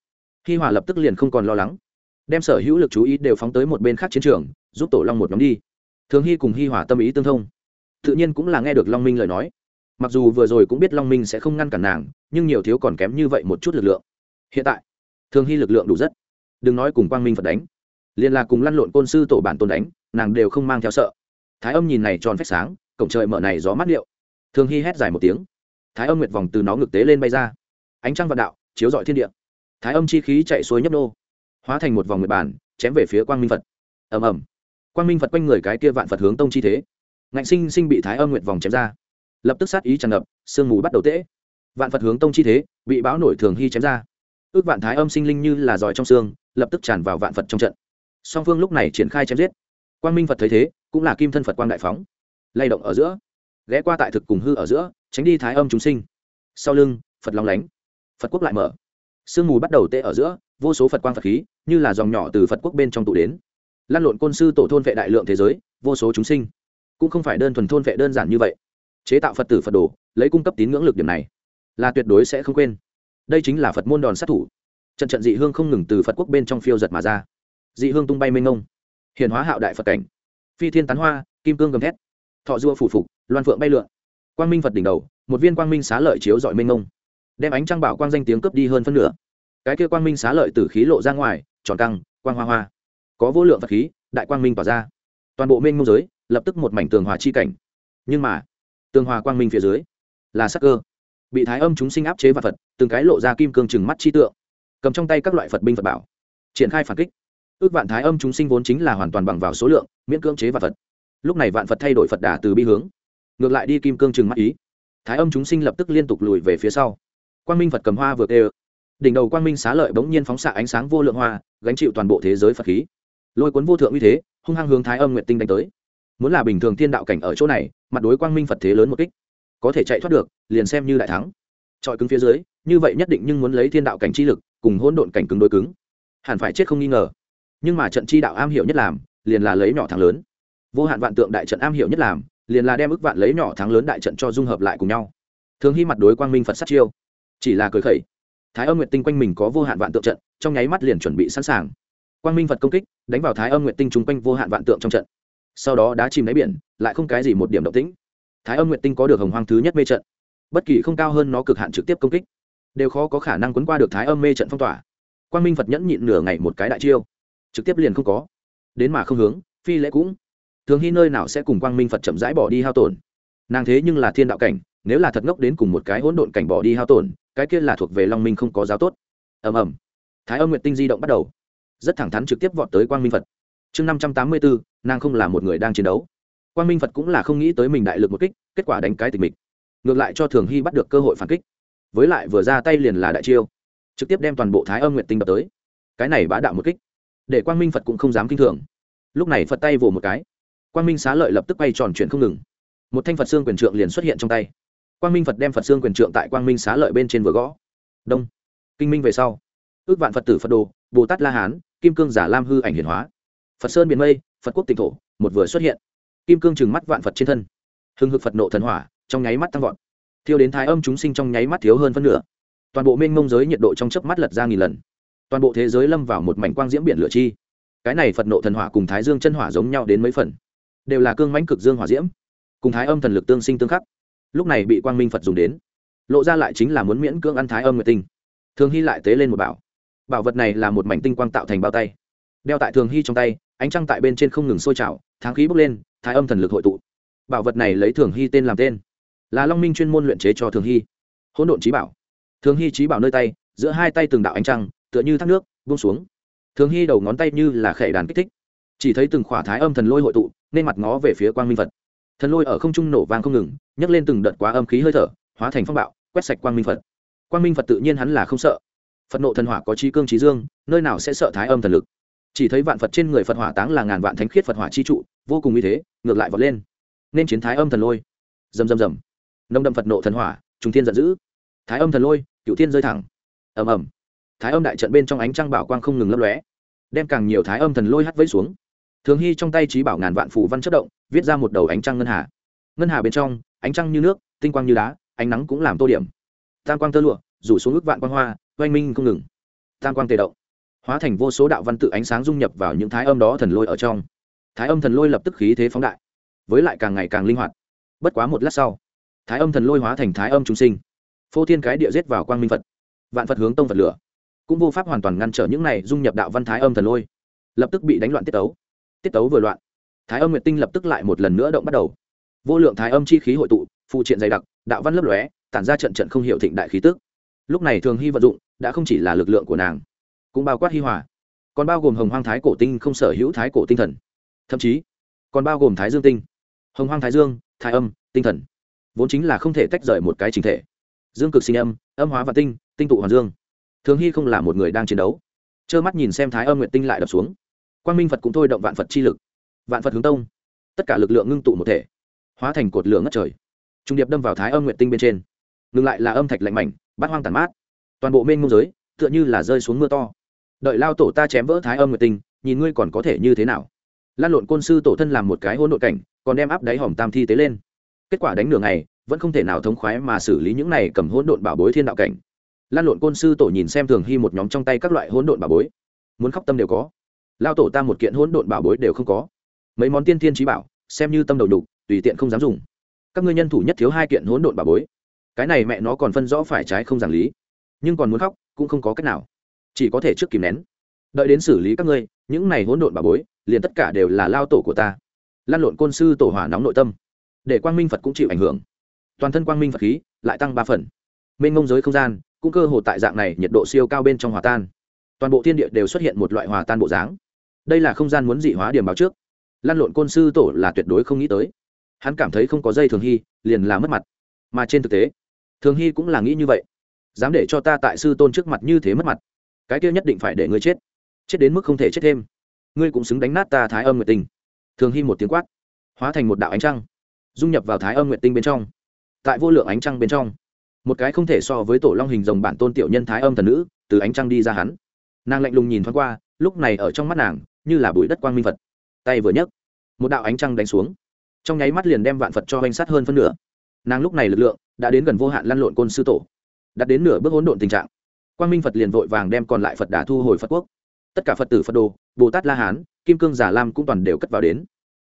Hi hỏa lập tức liền không còn lo lắng. Đem sở hữu lực chú ý đều phóng tới một bên khác chiến trường, giúp tổ long một nhóm đi thường hy cùng hi hỏa tâm ý tương thông. Tự nhiên cũng là nghe được long minh lời nói. Mặc dù vừa rồi cũng biết long minh sẽ không ngăn cản nàng, nhưng nhiều thiếu còn kém như vậy một chút lực lượng. Hiện tại, thường hy lực lượng đủ rất. Đừng nói cùng quang minh phật đánh. Liền là cùng lăn lộn côn sư tổ bản tôn đánh, nàng đều không mang theo sợ. Thái âm nhìn này tròn phách sáng, cổng trời mở này gió mát liệu thường hy hét dài một tiếng. Thái âm nguyệt vòng từ nó ngực tế lên bay ra. Ánh trăng vạn đạo, chiếu dọi thiên địa. Thái âm chi khí chạy xuôi nhấp nô, hóa thành một vòng nguyệt bản chém về phía quang minh phật. Ầm ầm quang minh phật quanh người cái kia vạn phật hướng tông chi thế. Ngạnh sinh sinh bị thái âm nguyệt vòng chém ra. Lập tức sát ý tràn ngập, sương mù bắt đầu tễ. Vạn phật hướng tông chi thế, bị báo nổi thường hy chém ra. Ước vạn thái âm sinh linh như là giỏi trong xương, lập tức tràn vào vạn phật trong trận. Song phương lúc này triển khai chém giết. Quang minh phật thấy thế, cũng là kim thân phật quang đại phóng. Lay động ở giữa, ghé qua tại thực cùng hư ở giữa, tránh đi thái âm chúng sinh. Sau lưng, phật long lánh. Phật quốc lại mở. Sương mù bắt đầu tê ở giữa, vô số phật quang phật khí, như là dòng nhỏ từ phật quốc bên trong tụ đến lan lộn côn sư tổ thôn vệ đại lượng thế giới, vô số chúng sinh. Cũng không phải đơn thuần thôn vệ đơn giản như vậy. Chế tạo phật tử phật đồ, lấy cung cấp tín ngưỡng lực điểm này, là tuyệt đối sẽ không quên. Đây chính là phật môn đòn sát thủ. Trận trận dị hương không ngừng từ phật quốc bên trong phiêu giật mà ra. Dị hương tung bay mênh ngông hiền hóa hạo đại phật cảnh. Phi thiên tán hoa, kim cương gầm thét. Thọ dua phủ phục, loan phượng bay lượn. Quang minh phật đỉnh đầu, một viên quang minh xá lợi chiếu dọi mênh ngông đem ánh trăng bảo quang danh tiếng cướp đi hơn phân nửa. Cái kia quang minh xá lợi từ khí lộ ra ngoài, tròn căng, quang hoa hoa có vô lượng vật khí, đại quang minh tỏa ra. Toàn bộ minh mông giới, lập tức một mảnh tường hòa chi cảnh. Nhưng mà, tường hòa quang minh phía dưới là sắc cơ. Bị thái âm chúng sinh áp chế và phật, từng cái lộ ra kim cương chừng mắt chi tượng. Cầm trong tay các loại phật binh phật bảo, triển khai phản kích. Ước vạn thái âm chúng sinh vốn chính là hoàn toàn bằng vào số lượng, miễn cưỡng chế và phật. Lúc này vạn phật thay đổi phật đà từ bi hướng, ngược lại đi kim cương chừng mắt ý. Thái âm chúng sinh lập tức liên tục lùi về phía sau. Quang minh phật cầm hoa vừa kêu. Đỉnh đầu quang minh xá lợi bỗng nhiên phóng xạ ánh sáng vô lượng hoa, gánh chịu toàn bộ thế giới phật khí lôi cuốn vô thượng uy thế, hung hăng hướng thái âm nguyện tinh đánh tới. Muốn là bình thường thiên đạo cảnh ở chỗ này, mặt đối quang minh phật thế lớn một kích, có thể chạy thoát được, liền xem như đại thắng. Trọi cứng phía dưới, như vậy nhất định nhưng muốn lấy thiên đạo cảnh chi lực, cùng hỗn độn cảnh cứng đối cứng. Hẳn phải chết không nghi ngờ. Nhưng mà trận chi đạo am hiểu nhất làm, liền là lấy nhỏ thắng lớn. Vô hạn vạn tượng đại trận am hiểu nhất làm, liền là đem ức vạn lấy nhỏ thắng lớn đại trận cho dung hợp lại cùng nhau. Thường hy mặt đối quang minh phật sát chiêu. Chỉ là cười khẩy. Thái âm nguyệt tinh quanh mình có vô hạn vạn tượng trận, trong nháy mắt liền chuẩn bị sẵn sàng quang minh phật công kích, đánh vào thái âm nguyệt tinh chung quanh vô hạn vạn tượng trong trận. Sau đó đá chìm đáy biển, lại không cái gì một điểm động tĩnh. Thái âm nguyệt tinh có được hồng hoang thứ nhất mê trận. Bất kỳ không cao hơn nó cực hạn trực tiếp công kích, đều khó có khả năng quấn qua được thái âm mê trận phong tỏa. Quang minh phật nhẫn nhịn nửa ngày một cái đại chiêu, trực tiếp liền không có. Đến mà không hướng, phi lễ cũng. Thường hy nơi nào sẽ cùng quang minh phật chậm rãi bỏ đi hao tổn? Nàng thế nhưng là thiên đạo cảnh, nếu là thật ngốc đến cùng một cái hỗn độn cảnh bỏ đi hao tổn, cái kia là thuộc về long minh không có giáo tốt. Ầm ầm. Thái âm nguyệt tinh di động bắt đầu rất thẳng thắn trực tiếp vọt tới quang minh phật. Chương năm trăm tám mươi bốn nàng không là một người đang chiến đấu. Quang minh phật cũng là không nghĩ tới mình đại lực một kích, kết quả đánh cái tình mình ngược lại cho thường hy bắt được cơ hội phản kích. Với lại vừa ra tay liền là đại chiêu. Trực tiếp đem toàn bộ thái âm nguyệt tinh đập tới. Cái này bá đạo một kích, để quang minh phật cũng không dám kinh thường. Lúc này phật tay vồ một cái. Quang minh xá lợi lập tức quay tròn chuyện không ngừng. Một thanh phật xương quyền trượng liền xuất hiện trong tay. Quang minh phật đem phật xương quyền trượng tại quang minh xá lợi bên trên vừa gõ. Đông. Kinh minh về sau ước vạn phật tử phật đồ bồ tát la hán, kim cương giả lam hư ảnh hiển hóa. Phật sơn biển mây, phật quốc tỉnh thổ, một vừa xuất hiện. Kim cương trừng mắt vạn phật trên thân. Hưng hực phật nộ thần hỏa, trong nháy mắt tăng vọt. Thiêu đến thái âm chúng sinh trong nháy mắt thiếu hơn phân nửa. Toàn bộ mênh mông giới nhiệt độ trong chớp mắt lật ra nghìn lần. Toàn bộ thế giới lâm vào một mảnh quang diễm biển lửa chi. Cái này phật nộ thần hỏa cùng thái dương chân hỏa giống nhau đến mấy phần. Đều là cương mãnh cực dương hỏa diễm. Cùng thái âm thần lực tương sinh tương khắc. Lúc này bị quang minh phật dùng đến. Lộ ra lại chính là muốn miễn cưỡng ăn thái âm nguyệt tinh. Thường hy lại tế lên một bảo bảo vật này là một mảnh tinh quang tạo thành bao tay. Đeo tại thường hy trong tay, ánh trăng tại bên trên không ngừng sôi trào, tháng khí bốc lên, thái âm thần lực hội tụ. Bảo vật này lấy thường hy tên làm tên. Là long minh chuyên môn luyện chế cho thường hy. Hỗn độn trí bảo. Thường hy trí bảo nơi tay, giữa hai tay từng đạo ánh trăng, tựa như thác nước bung xuống. Thường hy đầu ngón tay như là khệ đàn kích thích. Chỉ thấy từng khỏa thái âm thần lôi hội tụ, nên mặt ngó về phía quang minh phật. Thần lôi ở không trung nổ vang không ngừng, nhấc lên từng đợt quá âm khí hơi thở, hóa thành phong bạo, quét sạch quang minh phật. Quang minh phật tự nhiên hắn là không sợ phật nộ thần hỏa có trí cương trí dương, nơi nào sẽ sợ thái âm thần lực? Chỉ thấy vạn phật trên người phật hỏa táng là ngàn vạn thánh khiết phật hỏa chi trụ, vô cùng uy thế, ngược lại vọt lên. Nên chiến thái âm thần lôi. Rầm rầm rầm. Nông đậm phật nộ thần hỏa trung thiên giận dữ. Thái âm thần lôi cựu thiên rơi thẳng. Ầm ầm. Thái âm đại trận bên trong ánh trăng bảo quang không ngừng lấp lóe, đem càng nhiều thái âm thần lôi hắt vẫy xuống. Thường hy trong tay trí bảo ngàn vạn phù văn chất động, viết ra một đầu ánh trăng ngân hà. Ngân hà bên trong, ánh trăng như nước, tinh quang như đá, ánh nắng cũng làm tô điểm. Tam quang tơ lụa, rủ xuống ước vạn quang hoa oanh minh không ngừng. Tam quang tề động. Hóa thành vô số đạo văn tự ánh sáng dung nhập vào những thái âm đó thần lôi ở trong. Thái âm thần lôi lập tức khí thế phóng đại, với lại càng ngày càng linh hoạt. Bất quá một lát sau, thái âm thần lôi hóa thành thái âm chúng sinh. Phô thiên cái địa giết vào quang minh phật, vạn phật hướng tông phật lửa, cũng vô pháp hoàn toàn ngăn trở những này dung nhập đạo văn thái âm thần lôi, lập tức bị đánh loạn tiết tấu. Tiết tấu vừa loạn, thái âm nguyệt tinh lập tức lại một lần nữa động bắt đầu. Vô lượng thái âm chi khí hội tụ phụ triện dày đặc, đạo văn lấp lóe, tản ra trận trận không hiệu thịnh đại khí tức. Lúc này thường hy vận dụng đã không chỉ là lực lượng của nàng, cũng bao quát hi hòa. Còn bao gồm hồng hoang thái cổ tinh không sở hữu thái cổ tinh thần. Thậm chí, còn bao gồm thái dương tinh. Hồng hoang thái dương, thái âm, tinh thần. Vốn chính là không thể tách rời một cái chính thể. Dương cực sinh âm âm hóa và tinh tinh tụ hoàn dương. Thường hy không là một người đang chiến đấu. Trơ mắt nhìn xem thái âm nguyện tinh lại đập xuống. Quan minh phật cũng thôi động vạn phật chi lực. Vạn phật hướng tông. Tất cả lực lượng ngưng tụ một thể, hóa thành cột lửa ngất trời. Trung điệp đâm vào thái âm nguyện tinh bên trên. Ngừng lại là âm thạch lạnh mảnh, bát hoang tàn mát toàn bộ mênh mông giới, tựa như là rơi xuống mưa to. Đợi lao tổ ta chém vỡ thái âm nguyệt tinh, nhìn ngươi còn có thể như thế nào? Lan lộn côn sư tổ thân làm một cái hỗn độn cảnh, còn đem áp đáy hỏng tam thi tế lên. Kết quả đánh nửa ngày, vẫn không thể nào thống khoái mà xử lý những này cầm hỗn độn bảo bối thiên đạo cảnh. Lan lộn côn sư tổ nhìn xem thường hy một nhóm trong tay các loại hỗn độn bảo bối. Muốn khóc tâm đều có. Lao tổ ta một kiện hỗn độn bảo bối đều không có. Mấy món tiên thiên trí bảo, xem như tâm đầu đục, tùy tiện không dám dùng. Các ngươi nhân thủ nhất thiếu hai kiện hỗn độn bảo bối. Cái này mẹ nó còn phân rõ phải trái không giảng lý nhưng còn muốn khóc, cũng không có cách nào. Chỉ có thể trước kìm nén. Đợi đến xử lý các ngươi, những này hỗn độn bà bối, liền tất cả đều là lao tổ của ta. Lan lộn côn sư tổ hỏa nóng nội tâm. Để quang minh phật cũng chịu ảnh hưởng. Toàn thân quang minh phật khí, lại tăng ba phần. Mênh ngông giới không gian, cũng cơ hồ tại dạng này nhiệt độ siêu cao bên trong hòa tan. Toàn bộ thiên địa đều xuất hiện một loại hòa tan bộ dáng. Đây là không gian muốn dị hóa điểm báo trước. Lan lộn côn sư tổ là tuyệt đối không nghĩ tới. Hắn cảm thấy không có dây thường hy, liền là mất mặt. Mà trên thực tế, thường hy cũng là nghĩ như vậy dám để cho ta tại sư tôn trước mặt như thế mất mặt. Cái kia nhất định phải để ngươi chết. Chết đến mức không thể chết thêm. Ngươi cũng xứng đánh nát ta thái âm nguyệt tinh. Thường hy một tiếng quát, hóa thành một đạo ánh trăng, dung nhập vào thái âm nguyệt tinh bên trong. Tại vô lượng ánh trăng bên trong, một cái không thể so với tổ long hình rồng bản tôn tiểu nhân thái âm thần nữ, từ ánh trăng đi ra hắn. Nàng lạnh lùng nhìn thoáng qua, lúc này ở trong mắt nàng, như là bụi đất quang minh phật. Tay vừa nhấc, một đạo ánh trăng đánh xuống. Trong nháy mắt liền đem vạn phật cho hoành sát hơn phân nửa. Nàng lúc này lực lượng đã đến gần vô hạn lăn lộn côn sư tổ đạt đến nửa bước hỗn độn tình trạng. Quang minh phật liền vội vàng đem còn lại phật đà thu hồi phật quốc. Tất cả phật tử, phật đồ, bồ tát la hán, kim cương giả lam cũng toàn đều cất vào đến.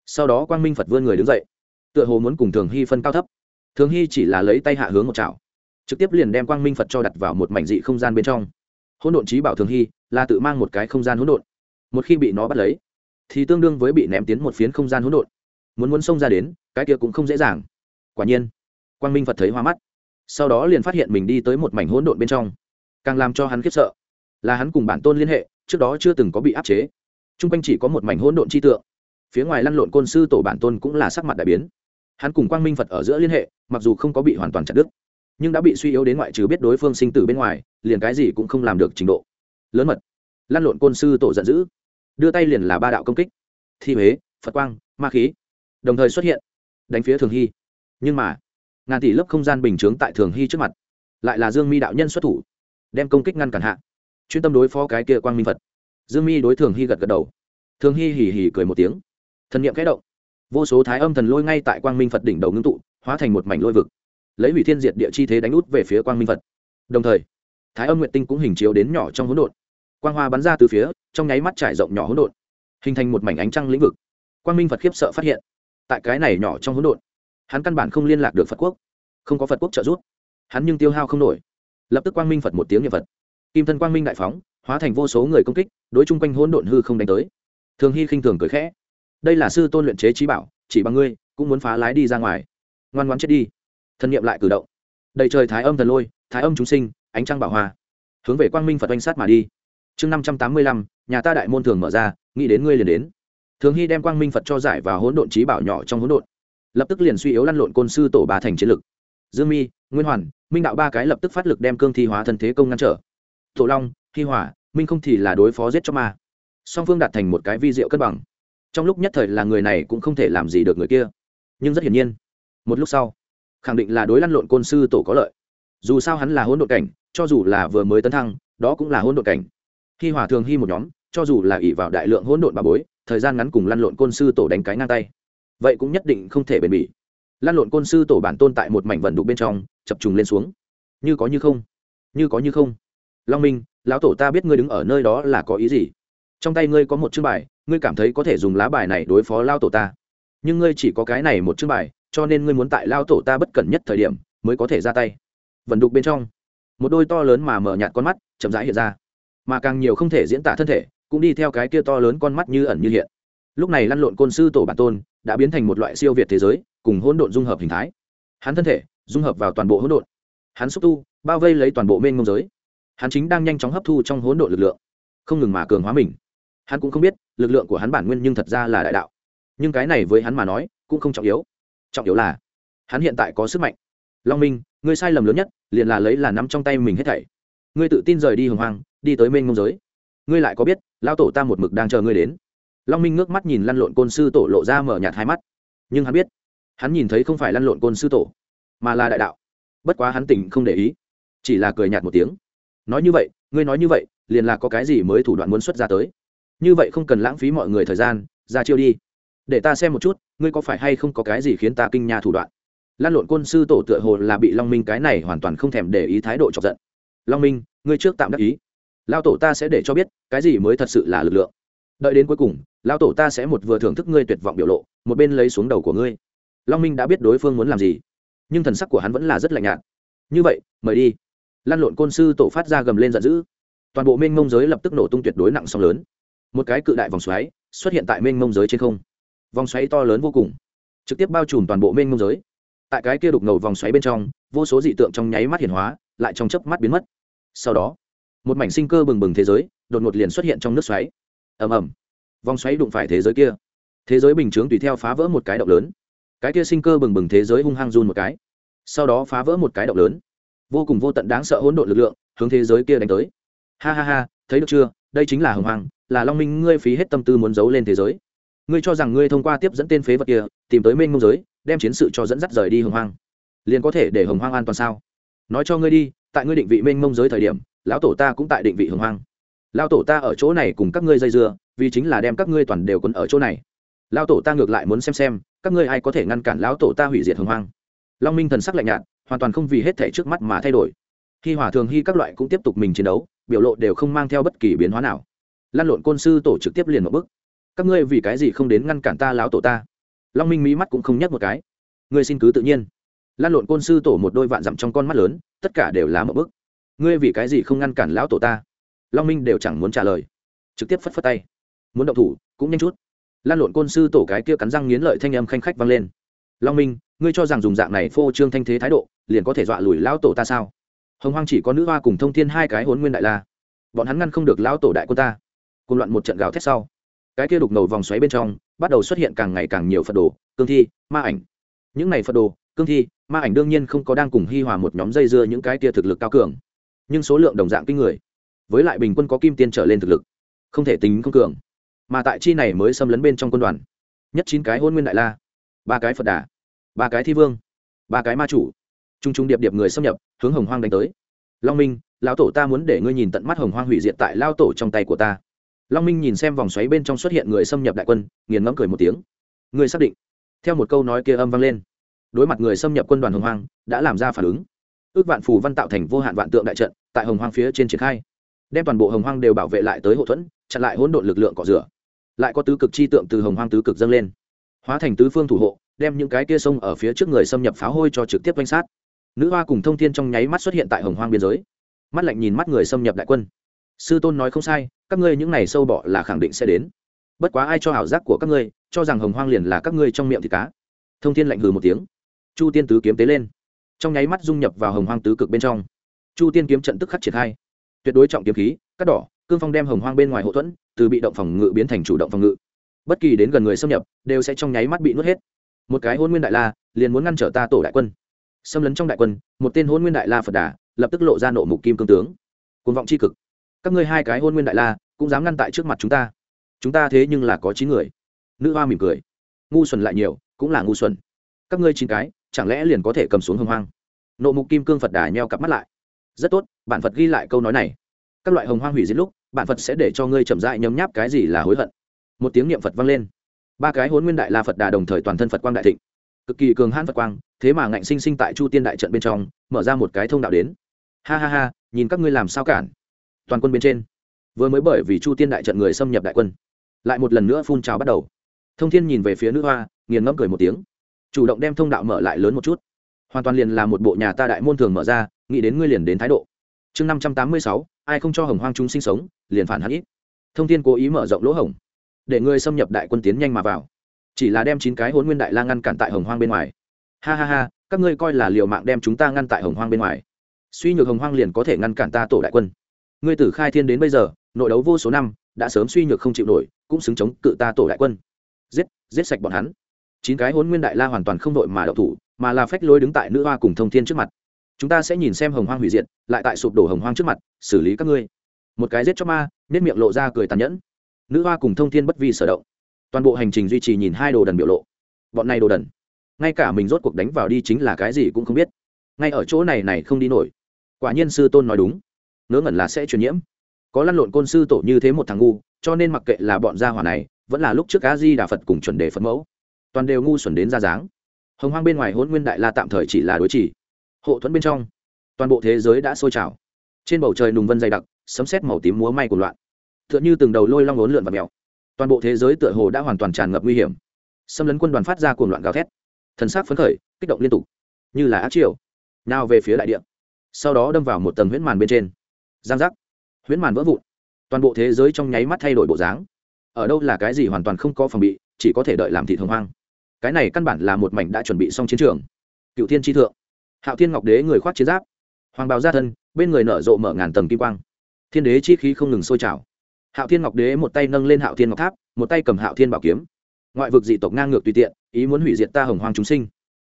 Sau đó quang minh phật vươn người đứng dậy, tựa hồ muốn cùng thường hy phân cao thấp. Thường hy chỉ là lấy tay hạ hướng một chảo, trực tiếp liền đem quang minh phật cho đặt vào một mảnh dị không gian bên trong. Hỗn độn trí bảo thường hy là tự mang một cái không gian hỗn độn, một khi bị nó bắt lấy, thì tương đương với bị ném tiến một phiến không gian hỗn độn. Muốn muốn xông ra đến, cái kia cũng không dễ dàng. Quả nhiên, quang minh phật thấy hoa mắt sau đó liền phát hiện mình đi tới một mảnh hỗn độn bên trong. Càng làm cho hắn khiếp sợ là hắn cùng bản tôn liên hệ, trước đó chưa từng có bị áp chế. T r u n g quanh chỉ có một mảnh hỗn độn chi tượng, phía ngoài lăn lộn côn sư tổ bản tôn cũng là sắc mặt đại biến. Hắn cùng quang minh phật ở giữa liên hệ, mặc dù không có bị hoàn toàn chặt đứt, nhưng đã bị suy yếu đến ngoại trừ biết đối phương sinh tử bên ngoài, liền cái gì cũng không làm được trình độ. Lớn mật, lăn lộn côn sư tổ giận dữ, đưa tay liền là ba đạo công kích. Thi huế, phật quang, ma khí, đồng thời xuất hiện, đánh phía thường hy. Nhưng mà ngàn tỷ lớp không gian bình chướng tại thường hy trước mặt, lại là dương mi đạo nhân xuất thủ, đem công kích ngăn cản hạ. Chuyên tâm đối phó cái kia quang minh phật. Dương mi đối thường hy gật gật đầu. Thường hy hì hì cười một tiếng. Thần n i ệ m kẽ động. Vô số thái âm thần lôi ngay tại quang minh phật đỉnh đầu ngưng tụ, hóa thành một mảnh lôi vực. Lấy hủy thiên diệt địa chi thế đánh út về phía quang minh phật. Đồng thời, thái âm nguyện tinh cũng hình chiếu đến nhỏ trong hỗn độn. Quang hoa bắn ra từ phía, trong nháy mắt trải rộng nhỏ hỗn độn, hình thành một mảnh ánh trăng lĩnh vực. Quang minh phật khiếp sợ phát hiện, tại cái này nhỏ trong hỗn độn hắn căn bản không liên lạc được phật quốc không có phật quốc trợ giúp. Hắn nhưng tiêu hao không nổi. Lập tức quang minh phật một tiếng niệm phật. Kim thân quang minh đại phóng hóa thành vô số người công kích đối chung quanh hỗn độn hư không đánh tới. Thường hy khinh thường cười khẽ. Đây là sư tôn luyện chế trí bảo chỉ bằng ngươi cũng muốn phá lái đi ra ngoài. Ngoan ngoan chết đi. Thân nhiệm lại cử động. Đầy trời thái âm thần lôi thái âm chúng sinh ánh trăng bảo hòa, hướng về quang minh phật oanh sát mà đi. Chương năm trăm tám mươi lăm nhà ta đại môn thường mở ra nghĩ đến ngươi liền đến. Thường hy đem quang minh phật cho giải vào hỗn độn trí bảo nhỏ trong hỗn độn lập tức liền suy yếu lăn lộn côn sư tổ ba thành chiến lực. Dương mi, nguyên hoàn, minh đạo ba cái lập tức phát lực đem cương thi hóa thân thế công ngăn trở. Tổ long Thi hỏa, minh không thì là đối phó giết cho ma. Song phương đạt thành một cái vi diệu cân bằng. Trong lúc nhất thời là người này cũng không thể làm gì được người kia. Nhưng rất hiển nhiên, một lúc sau, khẳng định là đối lăn lộn côn sư tổ có lợi. Dù sao hắn là hỗn độn cảnh, cho dù là vừa mới tấn thăng, đó cũng là hỗn độn cảnh. Khi hòa thường hy một nhóm, cho dù là ỷ vào đại lượng hỗn độn bà bối, thời gian ngắn cùng lăn lộn côn sư tổ đánh cái ngang tay vậy cũng nhất định không thể bền bỉ. Lan lộn côn sư tổ bản tôn tại một mảnh vần đục bên trong, chập trùng lên xuống. Như có như không. Như có như không. Long minh, lão tổ ta biết ngươi đứng ở nơi đó là có ý gì? Trong tay ngươi có một chương bài, ngươi cảm thấy có thể dùng lá bài này đối phó lao tổ ta. Nhưng ngươi chỉ có cái này một chương bài, cho nên ngươi muốn tại lao tổ ta bất cẩn nhất thời điểm mới có thể ra tay. Vần đục bên trong, một đôi to lớn mà mở nhạt con mắt chậm rãi hiện ra. Mà càng nhiều không thể diễn tả thân thể, cũng đi theo cái kia to lớn con mắt như ẩn như hiện. Lúc này lăn lộn côn sư tổ bản tôn đã biến thành một loại siêu việt thế giới, cùng hỗn độn dung hợp hình thái. Hắn thân thể dung hợp vào toàn bộ hỗn độn. Hắn xúc tu, bao vây lấy toàn bộ mênh mông giới. Hắn chính đang nhanh chóng hấp thu trong hỗn độn lực lượng, không ngừng mà cường hóa mình. Hắn cũng không biết, lực lượng của hắn bản nguyên nhưng thật ra là đại đạo. Nhưng cái này với hắn mà nói, cũng không trọng yếu. Trọng yếu là, hắn hiện tại có sức mạnh. Long minh, ngươi sai lầm lớn nhất, liền là lấy là nắm trong tay mình hết thảy. Ngươi tự tin rời đi hồng hoang, đi tới mênh mông giới. Ngươi lại có biết lao tổ ta một mực đang chờ ngươi đến long minh ngước mắt nhìn lăn lộn côn sư tổ lộ ra mở nhạt hai mắt. Nhưng hắn biết, hắn nhìn thấy không phải lăn lộn côn sư tổ, mà là đại đạo. Bất quá hắn tỉnh không để ý, chỉ là cười nhạt một tiếng. Nói như vậy, ngươi nói như vậy, liền là có cái gì mới thủ đoạn muốn xuất ra tới? Như vậy không cần lãng phí mọi người thời gian, ra chiêu đi. Để ta xem một chút, ngươi có phải hay không có cái gì khiến ta kinh nha thủ đoạn? Lan lộn côn sư tổ tựa hồ là bị long minh cái này hoàn toàn không thèm để ý thái độ chọc giận. Long minh, ngươi trước tạm đắc ý. Lao tổ ta sẽ để cho biết, cái gì mới thật sự là lực lượng? Đợi đến cuối cùng, lão tổ ta sẽ một vừa thưởng thức ngươi tuyệt vọng biểu lộ, một bên lấy xuống đầu của ngươi. Long minh đã biết đối phương muốn làm gì, nhưng thần sắc của hắn vẫn là rất lạnh nhạt. Như vậy, mời đi. Lan lộn côn sư tổ phát ra gầm lên giận dữ. Toàn bộ mênh mông giới lập tức nổ tung tuyệt đối nặng song lớn. Một cái cự đại vòng xoáy xuất hiện tại mênh mông giới trên không. Vòng xoáy to lớn vô cùng, trực tiếp bao trùm toàn bộ mênh mông giới. Tại cái kia đục ngầu vòng xoáy bên trong, vô số dị tượng trong nháy mắt hiển hóa, lại trong chớp mắt biến mất. Sau đó, một mảnh sinh cơ bừng bừng thế giới đột ngột liền xuất hiện trong nước xoáy ầm ầm. Vòng xoáy đụng phải thế giới kia. Thế giới bình chướng tùy theo phá vỡ một cái động lớn. Cái kia sinh cơ bừng bừng thế giới hung hăng run một cái. Sau đó phá vỡ một cái động lớn. Vô cùng vô tận đáng sợ hỗn độn lực lượng hướng thế giới kia đánh tới. Ha ha ha, thấy được chưa? Đây chính là hồng hoàng, là long minh, ngươi phí hết tâm tư muốn giấu lên thế giới. Ngươi cho rằng ngươi thông qua tiếp dẫn tên phế vật kia, tìm tới mênh mông giới, đem chiến sự cho dẫn dắt rời đi hồng hoang liền có thể để hồng hoang an toàn sao? Nói cho ngươi đi, tại ngươi định vị mênh mông giới thời điểm, lão tổ ta cũng tại định vị hồng hoang lão tổ ta ở chỗ này cùng các ngươi dây dưa, vì chính là đem các ngươi toàn đều quân ở chỗ này. Lão tổ ta ngược lại muốn xem xem, các ngươi ai có thể ngăn cản lão tổ ta hủy diệt hồng hoang. Long minh thần sắc lạnh nhạt, hoàn toàn không vì hết thể trước mắt mà thay đổi. Khi hỏa thường hy các loại cũng tiếp tục mình chiến đấu, biểu lộ đều không mang theo bất kỳ biến hóa nào. Lan lộn côn sư tổ trực tiếp liền một bức các ngươi vì cái gì không đến ngăn cản ta lão tổ ta? Long minh mỹ mắt cũng không nhắc một cái. Ngươi xin cứ tự nhiên. Lan lộn côn sư tổ một đôi vạn dặm trong con mắt lớn, tất cả đều là một bức ngươi vì cái gì không ngăn cản lão tổ ta? Long minh đều chẳng muốn trả lời trực tiếp phất phất tay muốn động thủ cũng nhanh chút lan lộn côn sư tổ cái kia cắn răng nghiến lợi thanh âm khanh khách vang lên long minh ngươi cho rằng dùng dạng này phô trương thanh thế thái độ liền có thể dọa lùi lão tổ ta sao hồng hoang chỉ có nữ hoa cùng thông thiên hai cái hốn nguyên đại la bọn hắn ngăn không được lão tổ đại quân ta cùng loạn một trận gào thét sau cái kia đục ngầu vòng xoáy bên trong bắt đầu xuất hiện càng ngày càng nhiều phật đồ cương thi ma ảnh những này phật đồ cương thi ma ảnh đương nhiên không có đang cùng hi hòa một nhóm dây dưa những cái kia thực lực cao cường nhưng số lượng đồng dạng kinh người với lại bình quân có kim tiên trở lên thực lực, không thể tính không cường. Mà tại chi này mới xâm lấn bên trong quân đoàn, nhất chín cái hôn nguyên đại la, ba cái phật đà, ba cái thi vương, ba cái ma chủ t r u n g t r u n g điệp điệp người xâm nhập, hướng hồng hoang đánh tới. Long minh, lão tổ ta muốn để ngươi nhìn tận mắt hồng hoang hủy diệt tại lao tổ trong tay của ta. Long minh nhìn xem vòng xoáy bên trong xuất hiện người xâm nhập đại quân, nghiền ngẫm cười một tiếng. Ngươi xác định? Theo một câu nói kia âm vang lên, đối mặt người xâm nhập quân đoàn hồng hoang, đã làm ra phản ứng. Ước vạn phù văn tạo thành vô hạn vạn tượng đại trận tại hồng hoang phía trên triển khai đem toàn bộ hồng hoang đều bảo vệ lại tới Hộ thuẫn, chặn lại hỗn độn lực lượng cọ rửa. Lại có tứ cực chi tượng từ hồng hoang tứ cực dâng lên. Hóa thành tứ phương thủ hộ, đem những cái kia sông ở phía trước người xâm nhập pháo hôi cho trực tiếp danh sát. Nữ hoa cùng thông thiên trong nháy mắt xuất hiện tại hồng hoang biên giới. Mắt lạnh nhìn mắt người xâm nhập đại quân. Sư tôn nói không sai, các ngươi những này sâu bọ là khẳng định sẽ đến. Bất quá ai cho ảo giác của các ngươi, cho rằng hồng hoang liền là các ngươi trong miệng thì cá. Thông thiên lạnh hừ một tiếng. Chu tiên tứ kiếm tế lên. Trong nháy mắt dung nhập vào hồng hoang tứ cực bên trong. Chu tiên kiếm trận tức khắc triển khai tuyệt đối trọng kiếm khí cắt đỏ, cương phong đem hồng hoang bên ngoài hậu thuẫn, từ bị động phòng ngự biến thành chủ động phòng ngự. Bất kỳ đến gần người xâm nhập, đều sẽ trong nháy mắt bị nuốt hết. Một cái hôn nguyên đại la, liền muốn ngăn trở ta tổ đại quân. Xâm lấn trong đại quân, một tên hôn nguyên đại la phật đà, lập tức lộ ra nộ mục kim cương tướng. Côn vọng c h i cực. Các ngươi hai cái hôn nguyên đại la, cũng dám ngăn tại trước mặt chúng ta. Chúng ta thế nhưng là có chín người. Nữ hoa mỉm cười. Ngu xuẩn lại nhiều, cũng là ngu xuẩn. Các ngươi chín cái, chẳng lẽ liền có thể cầm xuống hưng hoang? Nộ mục kim cương phật đà nheo cặp mắt lại rất tốt, bản phật ghi lại câu nói này. Các loại hồng hoang hủy diệt lúc, bản phật sẽ để cho ngươi chậm dại nhấm nháp cái gì là hối hận. Một tiếng niệm phật vang lên. Ba cái hôn nguyên đại la phật đà đồng thời toàn thân phật quang đại thịnh. Cực kỳ cường hãn phật quang, thế mà ngạnh sinh sinh tại chu tiên đại trận bên trong, mở ra một cái thông đạo đến. Ha ha ha, nhìn các ngươi làm sao cản. Toàn quân bên trên. Vừa mới bởi vì chu tiên đại trận người xâm nhập đại quân, lại một lần nữa phun trào bắt đầu. Thông thiên nhìn về phía nữ hoa, nghiền ngẫm cười một tiếng. Chủ động đem thông đạo mở lại lớn một chút. Hoàn toàn liền là một bộ nhà ta đại môn thường mở ra nghĩ đến ngươi liền đến thái độ. Chương năm trăm tám mươi sáu, ai không cho hồng hoang chúng sinh sống, liền phản hắn ít. Thông thiên cố ý mở rộng lỗ hổng, để ngươi xâm nhập đại quân tiến nhanh mà vào. Chỉ là đem chín cái hôn nguyên đại la ngăn cản tại hồng hoang bên ngoài. Ha ha ha, các ngươi coi là liều mạng đem chúng ta ngăn tại hồng hoang bên ngoài. Suy nhược hồng hoang liền có thể ngăn cản ta tổ đại quân. Ngươi từ khai thiên đến bây giờ, nội đấu vô số năm, đã sớm suy nhược không chịu nổi, cũng xứng chống cự ta tổ đại quân. Giết giết sạch bọn hắn. Chín cái hôn nguyên đại la hoàn toàn không đội mà đậu thủ, mà là phách lối đứng tại nữ hoa cùng thông thiên trước mặt chúng ta sẽ nhìn xem hồng hoang hủy diệt, lại tại sụp đổ hồng hoang trước mặt, xử lý các ngươi. Một cái giết cho ma nết miệng lộ ra cười tàn nhẫn. Nữ hoa cùng thông thiên bất vi sở động. Toàn bộ hành trình duy trì nhìn hai đồ đần biểu lộ. Bọn này đồ đần, ngay cả mình rốt cuộc đánh vào đi chính là cái gì cũng không biết. Ngay ở chỗ này này không đi nổi. Quả nhiên sư tôn nói đúng. Ngớ ngẩn là sẽ truyền nhiễm. Có lăn lộn côn sư tổ như thế một thằng ngu, cho nên mặc kệ là bọn gia hỏa này, vẫn là lúc trước cá di đà phật cùng chuẩn đề phật mẫu, toàn đều ngu xuẩn đến ra dáng. Hồng hoang bên ngoài hôn nguyên đại la tạm thời chỉ là đối chỉ hộ thuẫn bên trong. Toàn bộ thế giới đã sôi trào. Trên bầu trời nùng vân dày đặc, sấm xét màu tím múa may của loạn. T h ư ợ n h ư từng đầu lôi long ốn lượn và mèo. Toàn bộ thế giới tựa hồ đã hoàn toàn tràn ngập nguy hiểm. Xâm lấn quân đoàn phát ra cuồng loạn gào thét. Thần sắc phấn khởi, kích động liên tục. Như là ác triều. Nào về phía đại địa. Sau đó đâm vào một tầng huyễn màn bên trên. Giang giác. Huyễn màn vỡ vụn. Toàn bộ thế giới trong nháy mắt thay đổi bộ dáng. Ở đâu là cái gì hoàn toàn không có phòng bị, chỉ có thể đợi làm thị thường hoang. Cái này căn bản là một mảnh đã chuẩn bị xong chiến trường. Cựu thiên tri thượng hạo thiên ngọc đế người khoác chiến giáp. Hoàng bào ra thân, bên người nở rộ mở ngàn tầng kim quang. Thiên đế chi khí không ngừng sôi trào. Hạo thiên ngọc đế một tay nâng lên hạo thiên ngọc tháp, một tay cầm hạo thiên bảo kiếm. Ngoại vực dị tộc ngang ngược tùy tiện, ý muốn hủy diệt ta hồng hoàng chúng sinh.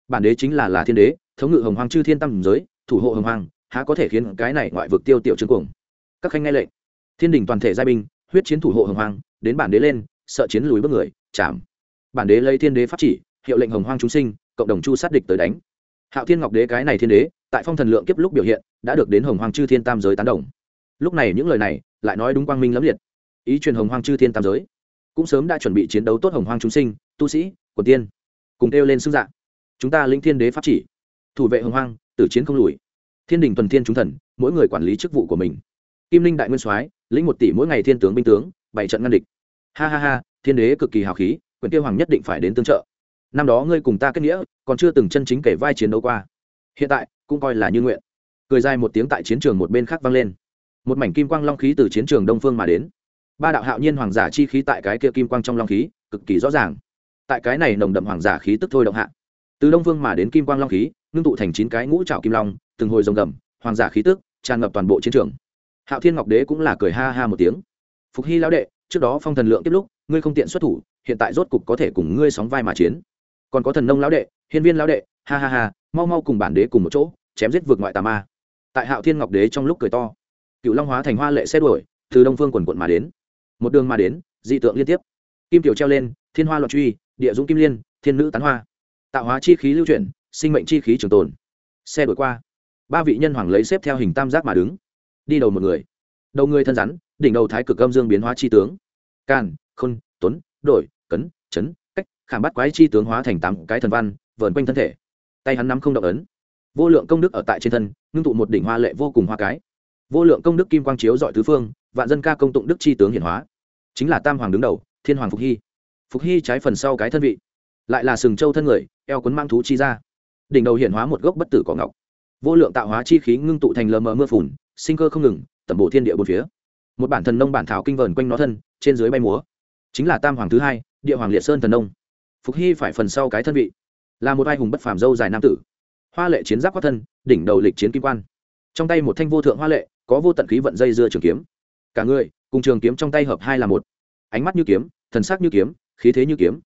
Bản đế chính là là thiên đế, thống ngự hồng hoàng chư thiên tâm giới, thủ hộ hồng hoàng há có thể khiến cái này ngoại vực tiêu tiểu trương cuồng. Các khanh nghe lệnh. Thiên đình toàn thể giai binh, huyết chiến thủ hộ hồng hoàng đến bản đế lên, sợ chiến lùi bước người, chạm. Bản đế lấy thiên đế pháp chỉ, hiệu lệnh hồng hoang chúng sinh, cộng đồng chu sát địch tới đánh hạo thiên ngọc đế cái này thiên đế, tại phong thần lượng kiếp lúc biểu hiện, đã được đến hồng hoang chư thiên tam giới tán đồng. Lúc này những lời này, lại nói đúng quang minh lắm liệt. Ý truyền hồng hoang chư thiên tam giới, cũng sớm đã chuẩn bị chiến đấu tốt hồng hoang chúng sinh, tu sĩ, quần tiên, cùng kêu lên xưng dạng. Chúng ta Linh thiên đế pháp chỉ, thủ vệ hồng hoang, tử chiến không lùi. Thiên đình tuần thiên chúng thần, mỗi người quản lý chức vụ của mình. Kim linh đại nguyên soái, lĩnh một tỷ mỗi ngày thiên tướng binh tướng bảy trận ngăn địch. Ha ha ha, thiên đế cực kỳ hào khí quyền tiêu hoàng nhất định phải đến tương trợ năm đó ngươi cùng ta kết nghĩa, còn chưa từng chân chính kể vai chiến đấu qua. Hiện tại, cũng coi là như nguyện. Cười dài một tiếng tại chiến trường một bên khác vang lên. Một mảnh kim quang long khí từ chiến trường đông phương mà đến. Ba đạo hạo nhiên hoàng giả chi khí tại cái kia kim quang trong long khí, cực kỳ rõ ràng. Tại cái này nồng đậm hoàng giả khí tức thôi động hạ. Từ đông phương mà đến kim quang long khí, ngưng tụ thành chín cái ngũ trào kim long, từng hồi rồng gầm, hoàng giả khí tức, tràn ngập toàn bộ chiến trường. Hạo thiên ngọc đế cũng là cười ha ha một tiếng. Phục hy lão đệ, trước đó phong thần lượng tiếp lúc, ngươi không tiện xuất thủ, hiện tại rốt cục có thể cùng ngươi sóng vai mà chiến còn có thần nông lão đệ, hiên viên lão đệ, ha ha ha, mau mau cùng bản đế cùng một chỗ, chém giết vượt ngoại tà ma. Tại hạo thiên ngọc đế trong lúc cười to cựu long hóa thành hoa lệ xe đuổi, từ đông phương quần quận mà đến. Một đường mà đến, dị tượng liên tiếp. Kim tiểu treo lên, thiên hoa loạn truy, địa dũng kim liên, thiên nữ tán hoa. Tạo hóa chi khí lưu chuyển, sinh mệnh chi khí trường tồn. Xe đuổi qua, ba vị nhân hoàng lấy xếp theo hình tam giác mà đứng. Đi đầu một người. Đầu người thân rắn, đỉnh đầu thái cực âm dương biến hóa chi tướng. Can khôn, tuấn, đổi, cấn, chấn khảm bắt quái chi tướng hóa thành tám cái thần văn, vờn quanh thân thể. Tay hắn nắm không động ấn. Vô lượng công đức ở tại trên thân, ngưng tụ một đỉnh hoa lệ vô cùng hoa cái. Vô lượng công đức kim quang chiếu dọi tứ phương, vạn dân ca công tụng đức chi tướng hiển hóa. Chính là tam hoàng đứng đầu, thiên hoàng phục hy. Phục hy trái phần sau cái thân vị, lại là sừng châu thân người, eo quấn mang thú chi ra. Đỉnh đầu hiển hóa một gốc bất tử cỏ ngọc. Vô lượng tạo hóa chi khí ngưng tụ thành lờ mờ mưa phùn, sinh cơ không ngừng, tẩm bộ thiên địa bốn phía. Một bản thần nông bản thảo kinh vờn quanh nó thân, trên dưới bay múa. Chính là tam hoàng thứ hai, địa hoàng liệt sơn thần nông phục hy phải phần sau cái thân vị. Là một ai hùng bất phàm dâu dài nam tử. Hoa lệ chiến giáp quát thân, đỉnh đầu lịch chiến kim quan. Trong tay một thanh vô thượng hoa lệ, có vô tận khí vận dây dưa trường kiếm. Cả người, cùng trường kiếm trong tay hợp hai là một. Ánh mắt như kiếm, thần sắc như kiếm, khí thế như kiếm.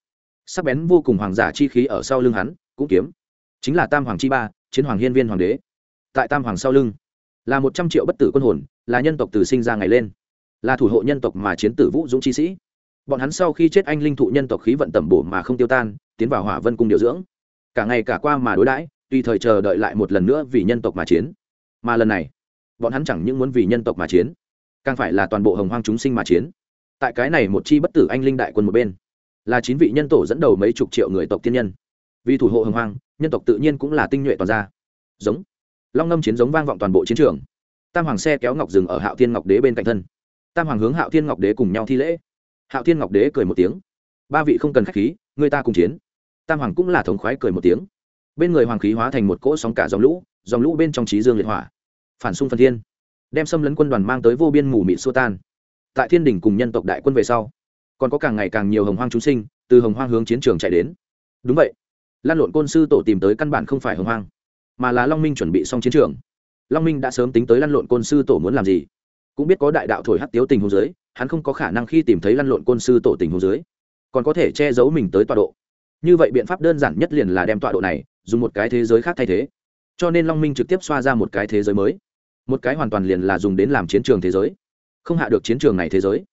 Sắc bén vô cùng hoàng giả chi khí ở sau lưng hắn, cũng kiếm. Chính là tam hoàng chi ba, chiến hoàng hiên viên hoàng đế. Tại tam hoàng sau lưng, là một trăm triệu bất tử quân hồn, là nhân tộc từ sinh ra ngày lên. Là thủ hộ nhân tộc mà chiến tử vũ dũng chi sĩ bọn hắn sau khi chết anh linh thụ nhân tộc khí vận tẩm bổ mà không tiêu tan, tiến vào hỏa vân cung điều dưỡng. Cả ngày cả qua mà đối đãi, tùy thời chờ đợi lại một lần nữa vì nhân tộc mà chiến. Mà lần này, bọn hắn chẳng những muốn vì nhân tộc mà chiến, càng phải là toàn bộ hồng hoang chúng sinh mà chiến. Tại cái này một chi bất tử anh linh đại quân một bên, là chín vị nhân tổ dẫn đầu mấy chục triệu người tộc tiên nhân. Vì thủ hộ hồng hoang, nhân tộc tự nhiên cũng là tinh nhuệ toàn gia giống. Long ngâm chiến giống vang vọng toàn bộ chiến trường. Tam hoàng xe kéo ngọc rừng ở hạo thiên ngọc đế bên cạnh thân. Tam hoàng hướng hạo thiên ngọc đế cùng nhau thi lễ hạo thiên ngọc đế cười một tiếng. Ba vị không cần k h á c h khí, người ta cùng chiến. Tam hoàng cũng là thống khoái cười một tiếng. Bên người hoàng khí hóa thành một cỗ sóng cả dòng lũ dòng lũ bên trong trí dương liệt hỏa. Phản xung phân thiên. Đem xâm lấn quân đoàn mang tới vô biên mù mịt xô tan. Tại thiên đình cùng nhân tộc đại quân về sau, còn có càng ngày càng nhiều hồng hoang chúng sinh từ hồng hoang hướng chiến trường chạy đến. Đúng vậy. Lan lộn côn sư tổ tìm tới căn bản không phải hồng hoang, mà là long minh chuẩn bị xong chiến trường. Long minh đã sớm tính tới lăn lộn côn sư tổ muốn làm gì, cũng biết có đại đạo thổi hắt tiếu tình hồ giới hắn không có khả năng khi tìm thấy lăn lộn côn sư tổ tình hồ dưới, còn có thể che giấu mình tới tọa độ. Như vậy biện pháp đơn giản nhất liền là đem tọa độ này dùng một cái thế giới khác thay thế. Cho nên long minh trực tiếp xoa ra một cái thế giới mới. Một cái hoàn toàn liền là dùng đến làm chiến trường thế giới. Không hạ được chiến trường này thế giới.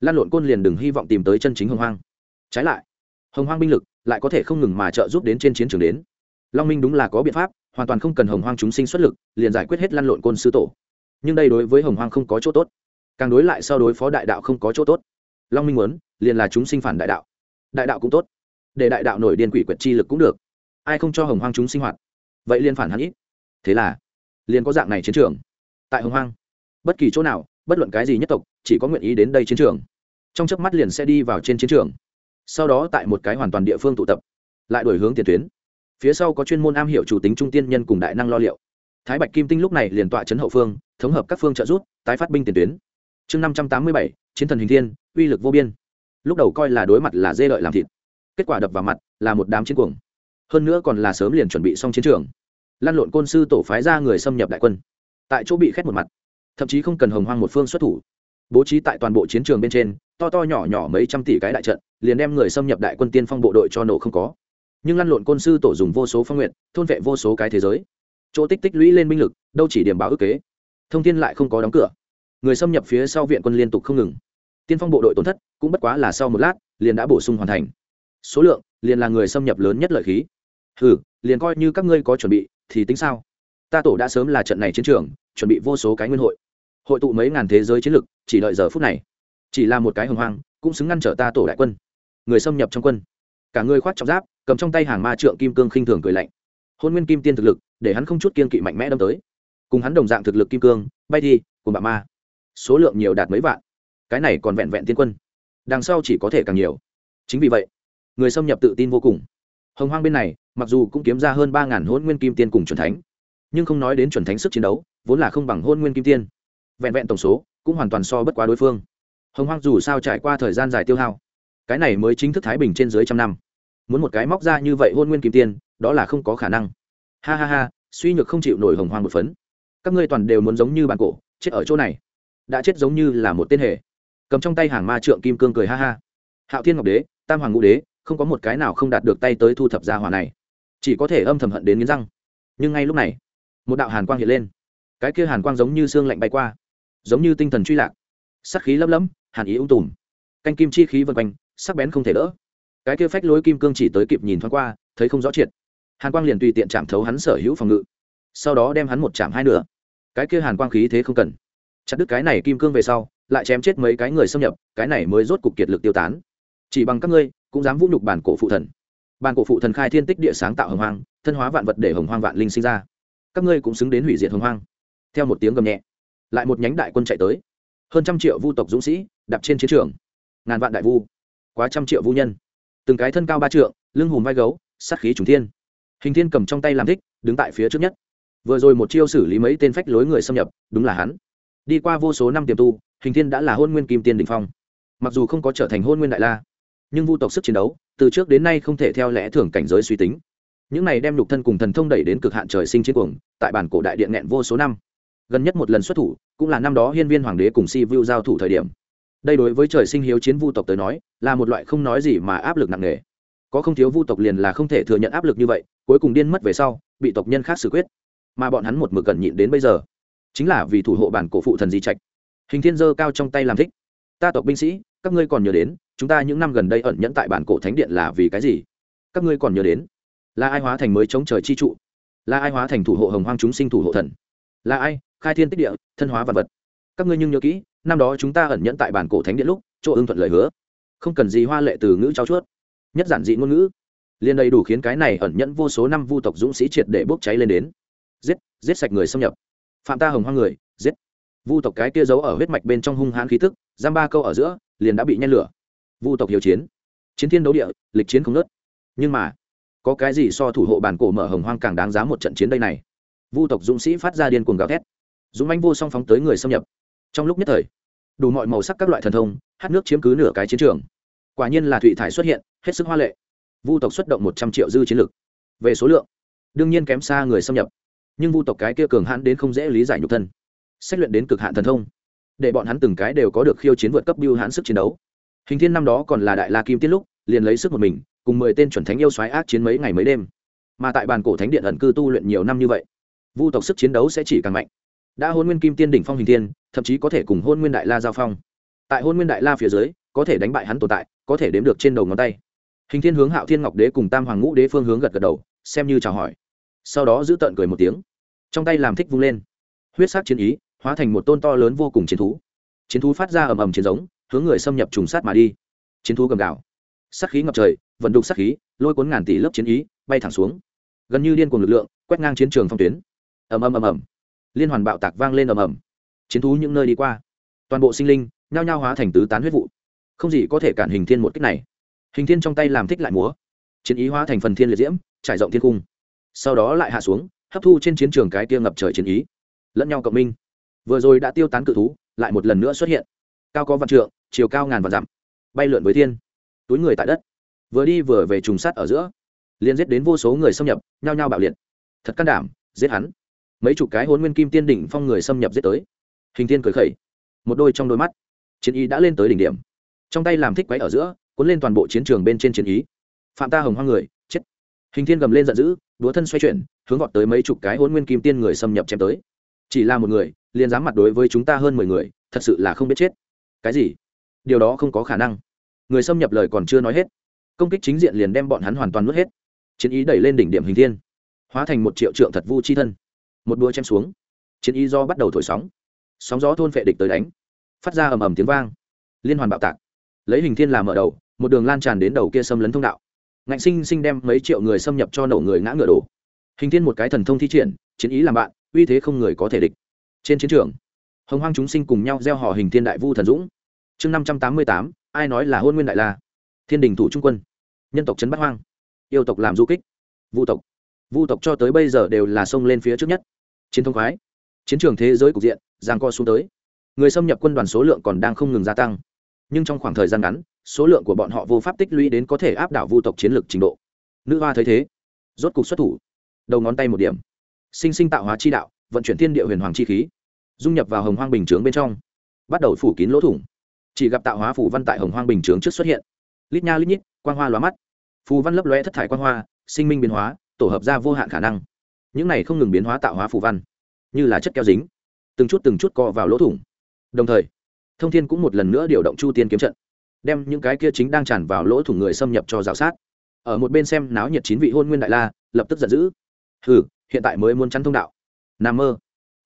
Lan lộn côn liền đừng hy vọng tìm tới chân chính hồng hoang. Trái lại, hồng hoang binh lực lại có thể không ngừng mà trợ giúp đến trên chiến trường đến. Long minh đúng là có biện pháp, hoàn toàn không cần hồng hoang chúng sinh xuất lực, liền giải quyết hết lăn lộn côn sư tổ. Nhưng đây đối với hồng hoang không có chỗ tốt càng đối lại sau đối phó đại đạo không có chỗ tốt. Long minh muốn, liền là chúng sinh phản đại đạo. Đại đạo cũng tốt, để đại đạo nổi điên quỷ quyệt chi lực cũng được. Ai không cho hồng hoang chúng sinh hoạt? Vậy liền phản hắn ít. Thế là, liền có dạng này chiến trường. Tại hồng hoang, bất kỳ chỗ nào, bất luận cái gì nhất tộc, chỉ có nguyện ý đến đây chiến trường. Trong chớp mắt liền sẽ đi vào trên chiến trường. Sau đó tại một cái hoàn toàn địa phương tụ tập, lại đổi hướng tiền tuyến. Phía sau có chuyên môn am hiểu chủ tính trung tiên nhân cùng đại năng lo liệu. Thái bạch kim tinh lúc này liền tọa chấn hậu phương, thống hợp các phương trợ giúp, tái phát binh tiền tuyến chương năm trăm tám mươi bảy, chiến thần hình thiên, uy lực vô biên. Lúc đầu coi là đối mặt là dê lợi làm thịt, kết quả đập vào mặt là một đám chiến cuồng. Hơn nữa còn là sớm liền chuẩn bị xong chiến trường. Lan lộn côn sư tổ phái ra người xâm nhập đại quân. Tại chỗ bị khét một mặt, thậm chí không cần hồng hoang một phương xuất thủ. Bố trí tại toàn bộ chiến trường bên trên, to to nhỏ nhỏ mấy trăm tỷ cái đại trận, liền đem người xâm nhập đại quân tiên phong bộ đội cho nổ không có. Nhưng lăn lộn côn sư tổ dùng vô số phong nguyện, thôn vệ vô số cái thế giới. Chỗ tích tích lũy lên binh lực, đâu chỉ điểm báo ước kế. Thông tin lại không có đóng cửa người xâm nhập phía sau viện quân liên tục không ngừng. Tiên phong bộ đội tổn thất cũng bất quá là sau một lát, liền đã bổ sung hoàn thành. Số lượng liền là người xâm nhập lớn nhất lợi khí. Ừ liền coi như các ngươi có chuẩn bị, thì tính sao? Ta tổ đã sớm là trận này chiến trường, chuẩn bị vô số cái nguyên hội. Hội tụ mấy ngàn thế giới chiến lực, chỉ đợi giờ phút này. Chỉ là một cái hồng hoang, cũng xứng ngăn trở ta tổ đại quân. Người xâm nhập trong quân. Cả người khoát trọng giáp, cầm trong tay hàng ma trượng kim cương khinh thường cười lạnh. Hôn nguyên kim tiên thực lực, để hắn không chút kiên kỵ mạnh mẽ đâm tới. Cùng hắn đồng dạng thực lực kim cương, bay thi cùng bà ma số lượng nhiều đạt mấy vạn. Cái này còn vẹn vẹn tiên quân. Đằng sau chỉ có thể càng nhiều. Chính vì vậy, người xâm nhập tự tin vô cùng. Hồng hoang bên này, mặc dù cũng kiếm ra hơn ba ngàn hôn nguyên kim tiên cùng c thánh, nhưng không nói đến c thánh sức chiến đấu, vốn là không bằng hôn nguyên kim tiên. Vẹn vẹn tổng số cũng hoàn toàn so bất quá đối phương. Hồng hoang dù sao trải qua thời gian dài tiêu hao, cái này mới chính thức thái bình trên dưới trăm năm. Muốn một cái móc ra như vậy hôn nguyên kim tiên, đó là không có khả năng. Ha ha ha, suy nhược không chịu nổi hồng hoang một phấn. Các ngươi toàn đều muốn giống như bàn cổ, chết ở chỗ này đã chết giống như là một tên hề. Cầm trong tay hàng ma trượng kim cương cười ha ha. Hạo thiên ngọc đế, tam hoàng ngũ đế, không có một cái nào không đạt được tay tới thu thập gia hỏa này. Chỉ có thể âm thầm hận đến nghiến răng. Nhưng ngay lúc này, một đạo hàn quang hiện lên. Cái kia hàn quang giống như xương lạnh bay qua, giống như tinh thần truy lạc. Sắc khí lấp lấm, hàn ý ung tùm. Canh kim chi khí vân quanh, sắc bén không thể đỡ. Cái kia phách lối kim cương chỉ tới kịp nhìn thoáng qua, thấy không rõ triệt. Hàn quang liền tùy tiện chạm thấu hắn sở hữu phòng ngự. Sau đó đem hắn một chạm hai nửa. Cái kia hàn quang khí thế không cần chặt đứt cái này kim cương về sau, lại chém chết mấy cái người xâm nhập, cái này mới rốt cục kiệt lực tiêu tán. Chỉ bằng các ngươi, cũng dám vũ nhục bản cổ phụ thần. Bản cổ phụ thần khai thiên tích địa sáng tạo hồng hoang, thân hóa vạn vật để hồng hoang vạn linh sinh ra. Các ngươi cũng xứng đến hủy diệt hồng hoang. Theo một tiếng gầm nhẹ, lại một nhánh đại quân chạy tới. Hơn trăm triệu vu tộc dũng sĩ đạp trên chiến trường. Ngàn vạn đại vu, quá trăm triệu vu nhân. Từng cái thân cao ba trượng, lưng hùm vai gấu, sát khí trùng thiên. Hình thiên cầm trong tay làm thích, đứng tại phía trước nhất. Vừa rồi một chiêu xử lý mấy tên phách lối người xâm nhập, đúng là hắn đi qua vô số năm tiềm tu, hình thiên đã là hôn nguyên kim tiên đình phong. Mặc dù không có trở thành hôn nguyên đại la, nhưng vu tộc sức chiến đấu, từ trước đến nay không thể theo lẽ thường cảnh giới suy tính. Những này đem lục thân cùng thần thông đẩy đến cực hạn trời sinh chiến cuồng, tại bản cổ đại điện nghẹn vô số năm. Gần nhất một lần xuất thủ, cũng là năm đó hiên viên hoàng đế cùng si vu giao thủ thời điểm. Đây đối với trời sinh hiếu chiến vu tộc tới nói, là một loại không nói gì mà áp lực nặng nề. Có không thiếu vu tộc liền là không thể thừa nhận áp lực như vậy, cuối cùng điên mất về sau, bị tộc nhân khác xử quyết. Mà bọn hắn một mực gần nhịn đến bây giờ chính là vì thủ hộ bản cổ phụ thần di trạch. Hình thiên dơ cao trong tay làm thích. Ta tộc binh sĩ, các ngươi còn nhớ đến, chúng ta những năm gần đây ẩn nhẫn tại bản cổ thánh điện là vì cái gì? Các ngươi còn nhớ đến? Là ai hóa thành mới chống trời chi trụ? Là ai hóa thành thủ hộ hồng hoang chúng sinh thủ hộ thần? Là ai, khai thiên tích địa, thân hóa vật vật? Các ngươi nhưng nhớ kỹ, năm đó chúng ta ẩn nhẫn tại bản cổ thánh điện lúc, chỗ ưng thuận lời hứa. Không cần gì hoa lệ từ ngữ trao chuốt. Nhất giản dị ngôn ngữ. Liền đầy đủ khiến cái này ẩn nhẫn vô số năm vu tộc dũng sĩ triệt để bốc cháy lên đến. Giết giết sạch người xâm nhập phạm ta hồng hoang người, giết. Vu tộc cái kia giấu ở huyết mạch bên trong hung hãn khí tức, giam ba câu ở giữa, liền đã bị nhen lửa. Vu tộc hiếu chiến. Chiến thiên đấu địa, lịch chiến không nớt nhưng mà, có cái gì so thủ hộ bản cổ mở hồng hoang càng đáng giá một trận chiến đây này? Vu tộc dũng sĩ phát ra điên cuồng gào thét. Dũng anh vô song phóng tới người xâm nhập. Trong lúc nhất thời, đủ mọi màu sắc các loại thần thông, hát nước chiếm cứ nửa cái chiến trường. Quả nhiên là thụy thải xuất hiện, hết sức hoa lệ. Vu tộc xuất động một trăm triệu dư chiến lực. Về số lượng, đương nhiên kém xa người xâm nhập nhưng vu tộc cái kia cường hãn đến không dễ lý giải nhục thân. Xét luyện đến cực hạn thần thông, để bọn hắn từng cái đều có được khiêu chiến vượt cấp biêu hãn sức chiến đấu. Hình thiên năm đó còn là đại la kim tiết lúc, liền lấy sức một mình, cùng mười tên chuẩn thánh yêu xoáy ác chiến mấy ngày mấy đêm. Mà tại bàn cổ thánh điện ẩn cư tu luyện nhiều năm như vậy, vu tộc sức chiến đấu sẽ chỉ càng mạnh. Đã hôn nguyên kim tiên đỉnh phong hình thiên, thậm chí có thể cùng hôn nguyên đại la giao phong. Tại hôn nguyên đại la phía dưới, có thể đánh bại hắn tồn tại, có thể đếm được trên đầu ngón tay. Hình thiên hướng hạo thiên ngọc đế cùng tam hoàng ngũ đế phương hướng gật gật đầu, xem như chào hỏi sau đó giữ tợn cười một tiếng. Trong tay làm thích vung lên. Huyết sắc chiến ý, hóa thành một tôn to lớn vô cùng chiến thú. Chiến thú phát ra ầm ầm chiến giống, hướng người xâm nhập trùng sát mà đi. Chiến thú gầm gào. Sắc khí ngập trời, vận đục sắc khí, lôi cuốn ngàn tỷ lớp chiến ý, bay thẳng xuống. Gần như điên cuồng lực lượng, quét ngang chiến trường phong tuyến. Ầm ầm ầm ầm. Liên hoàn bạo tạc vang lên ầm ầm. Chiến thú những nơi đi qua. Toàn bộ sinh linh, nhao nhao hóa thành tứ tán huyết vụ. Không gì có thể cản hình thiên một cách này. Hình thiên trong tay làm thích lại múa. Chiến ý hóa thành phần thiên liệt diễm, trải rộng thiên cung sau đó lại hạ xuống, hấp thu trên chiến trường cái kia ngập trời chiến ý. Lẫn nhau cộng minh. Vừa rồi đã tiêu tán cự thú, lại một lần nữa xuất hiện. Cao có vạn trượng, chiều cao ngàn vạn dặm. Bay lượn với thiên. Túi người tại đất. Vừa đi vừa về trùng sát ở giữa. Liền giết đến vô số người xâm nhập, nhao nhao bạo liệt. Thật can đảm, giết hắn. Mấy chục cái hôn nguyên kim tiên đỉnh phong người xâm nhập giết tới. Hình thiên cười khẩy. Một đôi trong đôi mắt. Chiến ý đã lên tới đỉnh điểm. Trong tay làm thích quấy ở giữa, cuốn lên toàn bộ chiến trường bên trên chiến ý. Phạm ta hồng hoa người hình thiên gầm lên giận dữ đúa thân xoay chuyển, hướng vọt tới mấy chục cái hôn nguyên kim tiên người xâm nhập chém tới. Chỉ là một người, liền dám mặt đối với chúng ta hơn mười người, thật sự là không biết chết. Cái gì? Điều đó không có khả năng. Người xâm nhập lời còn chưa nói hết, công kích chính diện liền đem bọn hắn hoàn toàn nuốt hết. Chiến ý đẩy lên đỉnh điểm hình thiên, hóa thành một triệu trượng thật vu chi thân. Một đua chém xuống, chiến ý do bắt đầu thổi sóng. Sóng gió thôn phệ địch tới đánh, phát ra ầm ầm tiếng vang, liên hoàn bạo tạc. Lấy hình thiên làm mở đầu, một đường lan tràn đến đầu kia xâm lấn thông đạo ngạnh sinh sinh đem mấy triệu người xâm nhập cho nổ người ngã ngựa đổ. Hình thiên một cái thần thông thi triển, chiến ý làm bạn, uy thế không người có thể địch. Trên chiến trường, hồng hoang chúng sinh cùng nhau gieo hò hình thiên đại vu thần dũng. Chương năm trăm tám mươi tám, ai nói là hôn nguyên đại la? Thiên đình thủ trung quân, nhân tộc trấn bắc hoang, yêu tộc làm du kích, vu tộc. Vu tộc cho tới bây giờ đều là xông lên phía trước nhất. Chiến thông khoái, chiến trường thế giới cục diện giang co xuống tới. Người xâm nhập quân đoàn số lượng còn đang không ngừng gia tăng nhưng trong khoảng thời gian ngắn, số lượng của bọn họ vô pháp tích lũy đến có thể áp đảo vu tộc chiến lược trình độ. Nữ hoa thấy thế, rốt cục xuất thủ. Đầu ngón tay một điểm. Sinh sinh tạo hóa chi đạo, vận chuyển thiên địa huyền hoàng chi khí, dung nhập vào hồng hoang bình chướng bên trong, bắt đầu phủ kín lỗ thủng. Chỉ gặp tạo hóa phủ văn tại hồng hoang bình chướng trước xuất hiện. Lít nha lít nhít, quang hoa lóa mắt. Phù văn lấp lóe thất thải quang hoa, sinh minh biến hóa, tổ hợp ra vô hạn khả năng. Những này không ngừng biến hóa tạo hóa phù văn, như là chất keo dính, từng chút từng chút co vào lỗ thủng. Đồng thời thông thiên cũng một lần nữa điều động chu tiên kiếm trận, đem những cái kia chính đang tràn vào lỗ thủng người xâm nhập cho rào sát. Ở một bên xem náo nhiệt chín vị hôn nguyên đại la, lập tức giận dữ. Hừ, hiện tại mới muốn chắn thông đạo. N mơ.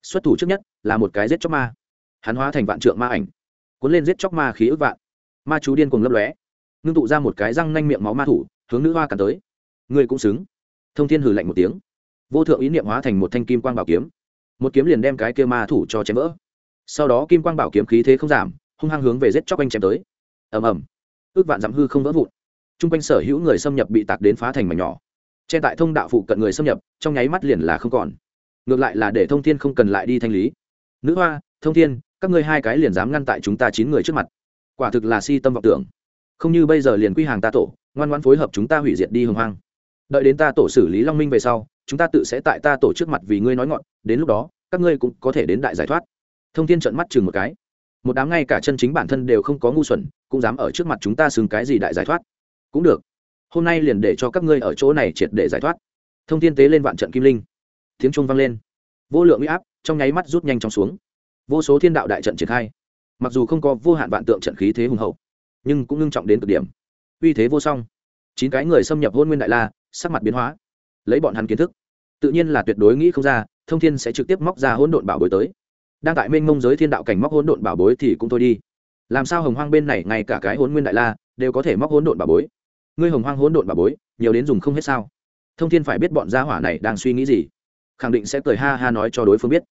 Xuất thủ trước nhất là một cái giết chóc ma. Hắn hóa thành vạn trượng ma ảnh, cuốn lên giết chóc ma khí ức vạn. Ma chú điên cùng lấp lóe, ngưng tụ ra một cái răng nanh miệng máu ma thủ, hướng nữ hoa càn tới. Ngươi cũng xứng. Thông thiên hừ lạnh một tiếng, vô thượng ý niệm hóa thành một thanh kim quang bảo kiếm. Một kiếm liền đem cái kia ma thủ cho chém vỡ sau đó kim quang bảo kiếm khí thế không giảm, hung hăng hướng về giết chóc anh chém tới. Ầm ầm. Ước vạn dặm hư không vỡ vụn. T r u n g quanh sở hữu người xâm nhập bị tạc đến phá thành mảnh nhỏ. Che tại thông đạo phụ cận người xâm nhập, trong nháy mắt liền là không còn. Ngược lại là để thông thiên không cần lại đi thanh lý. Nữ hoa, thông thiên, các ngươi hai cái liền dám ngăn tại chúng ta chín người trước mặt. Quả thực là si tâm vọng tưởng. Không như bây giờ liền quy hàng ta tổ, ngoan ngoan phối hợp chúng ta hủy diệt đi hồng hoang. Đợi đến ta tổ xử lý long minh về sau, chúng ta tự sẽ tại ta tổ trước mặt vì ngươi nói ngọn, đến lúc đó, các ngươi cũng có thể đến đại giải thoát thông thiên trận mắt chừng một cái. Một đám ngay cả chân chính bản thân đều không có ngu xuẩn, cũng dám ở trước mặt chúng ta xưng cái gì đại giải thoát. Cũng được. Hôm nay liền để cho các ngươi ở chỗ này triệt để giải thoát. Thông thiên tế lên vạn trận kim linh. Tiếng trung vang lên. Vô lượng uy áp trong nháy mắt rút nhanh chóng xuống. Vô số thiên đạo đại trận triển khai. Mặc dù không có vô hạn vạn tượng trận khí thế hùng hậu, nhưng cũng ngưng trọng đến cực điểm. Uy thế vô song. Chín cái người xâm nhập hôn nguyên đại la, sắc mặt biến hóa. Lấy bọn hắn kiến thức. Tự nhiên là tuyệt đối nghĩ không ra, thông thiên sẽ trực tiếp móc ra hỗn độn bảo bối tới đang tại mênh mông giới thiên đạo cảnh móc hỗn độn bảo bối thì cũng thôi đi. Làm sao hồng hoang bên này ngay cả cái hỗn nguyên đại la đều có thể móc hỗn độn bảo bối? Ngươi hồng hoang hỗn độn bảo bối, nhiều đến dùng không hết sao? Thông thiên phải biết bọn gia hỏa này đang suy nghĩ gì? Khẳng định sẽ cười ha ha nói cho đối phương biết.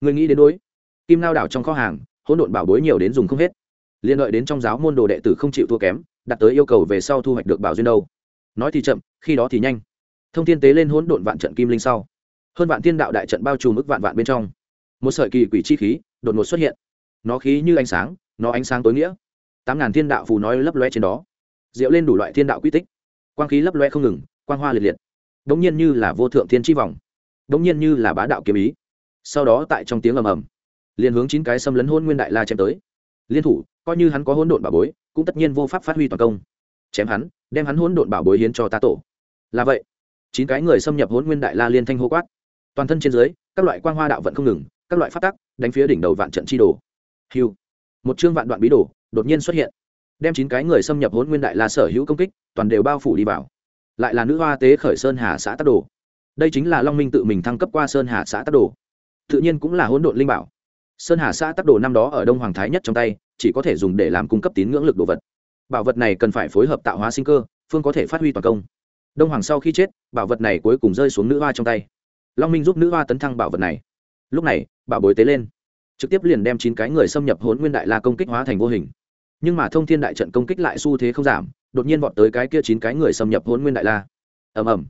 Ngươi nghĩ đến đối. Kim lao đảo trong kho hàng, hỗn độn bảo bối nhiều đến dùng không hết. Liên lợi đến trong giáo môn đồ đệ tử không chịu thua kém, đặt tới yêu cầu về sau thu hoạch được bảo duyên đâu. Nói thì chậm, khi đó thì nhanh. Thông thiên tế lên hỗn độn vạn trận kim linh sau. Hơn vạn thiên đạo đại trận bao trùm ức vạn vạn bên trong một sợi kỳ quỷ chi khí đột ngột xuất hiện. Nó khí như ánh sáng, nó ánh sáng tối nghĩa. Tám ngàn thiên đạo phù nói lấp loe trên đó. Diệu lên đủ loại thiên đạo quy tích. Quang khí lấp loe không ngừng, quang hoa liệt liệt. Đ ỗ n g nhiên như là vô thượng thiên tri vòng. Đ ỗ n g nhiên như là bá đạo kiếm ý. Sau đó tại trong tiếng ầm ầm, liền hướng chín cái xâm lấn hôn nguyên đại la chém tới. Liên thủ, coi như hắn có hỗn độn bảo bối, cũng tất nhiên vô pháp phát huy toàn công. Chém hắn, đem hắn hỗn độn bảo bối hiến cho ta tổ. Là vậy, chín cái người xâm nhập hôn nguyên đại la liên thanh hô quát. Toàn thân trên dưới, các loại quang hoa đạo vẫn không ngừng các loại phát tắc, đánh phía đỉnh đầu vạn trận chi đồ. Hiu. Một chương vạn đoạn bí đồ đột nhiên xuất hiện. Đem chín cái người xâm nhập hôn nguyên đại la sở hữu công kích, toàn đều bao phủ đi vào. Lại là nữ hoa tế khởi sơn hà xã tắc đồ. Đây chính là long minh tự mình thăng cấp qua sơn hà xã tắc đồ. Tự nhiên cũng là hỗn độn linh bảo. Sơn hà xã tắc đồ năm đó ở đông hoàng thái nhất trong tay, chỉ có thể dùng để làm cung cấp tín ngưỡng lực đồ vật. Bảo vật này cần phải phối hợp tạo hóa sinh cơ, phương có thể phát huy toàn công. Đông hoàng sau khi chết, bảo vật này cuối cùng rơi xuống nữ hoa trong tay. Long minh giúp nữ hoa tấn thăng bảo vật này lúc này bảo bối tế lên. Trực tiếp liền đem chín cái người xâm nhập hốn nguyên đại la công kích hóa thành vô hình. Nhưng mà thông thiên đại trận công kích lại xu thế không giảm, đột nhiên vọt tới cái kia chín cái người xâm nhập hốn nguyên đại la. Ầm ầm.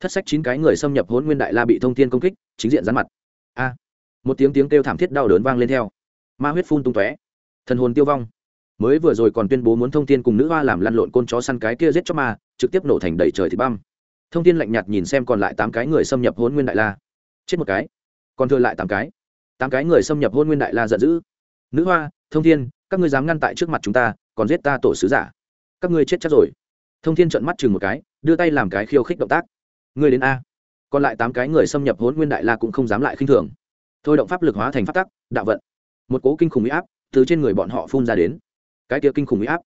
Thất sách chín cái người xâm nhập hốn nguyên đại la bị thông thiên công kích, chính diện rắn mặt. A! Một tiếng tiếng kêu thảm thiết đau đớn vang lên theo. Ma huyết phun tung tóe. Thần hồn tiêu vong. Mới vừa rồi còn tuyên bố muốn thông thiên cùng nữ hoa làm lăn lộn côn chó săn cái kia giết cho ma, trực tiếp nổ thành đầy trời thì băm. Thông thiên lạnh nhạt nhìn xem còn lại tám cái người xâm nhập hôn nguyên đại la. Chết một cái còn thừa lại tám cái. Tám cái người xâm nhập hôn nguyên đại la giận dữ. Nữ hoa, thông thiên, các ngươi dám ngăn tại trước mặt chúng ta, còn giết ta tổ sứ giả. Các ngươi chết chắc rồi. Thông thiên trợn mắt chừng một cái, đưa tay làm cái khiêu khích động tác. Ngươi đến a. Còn lại tám cái người xâm nhập hôn nguyên đại la cũng không dám lại khinh thường. Thôi động pháp lực hóa thành pháp tắc, đạo vận. Một cố kinh khủng huy áp từ trên người bọn họ phun ra đến. Cái kia kinh khủng huy áp.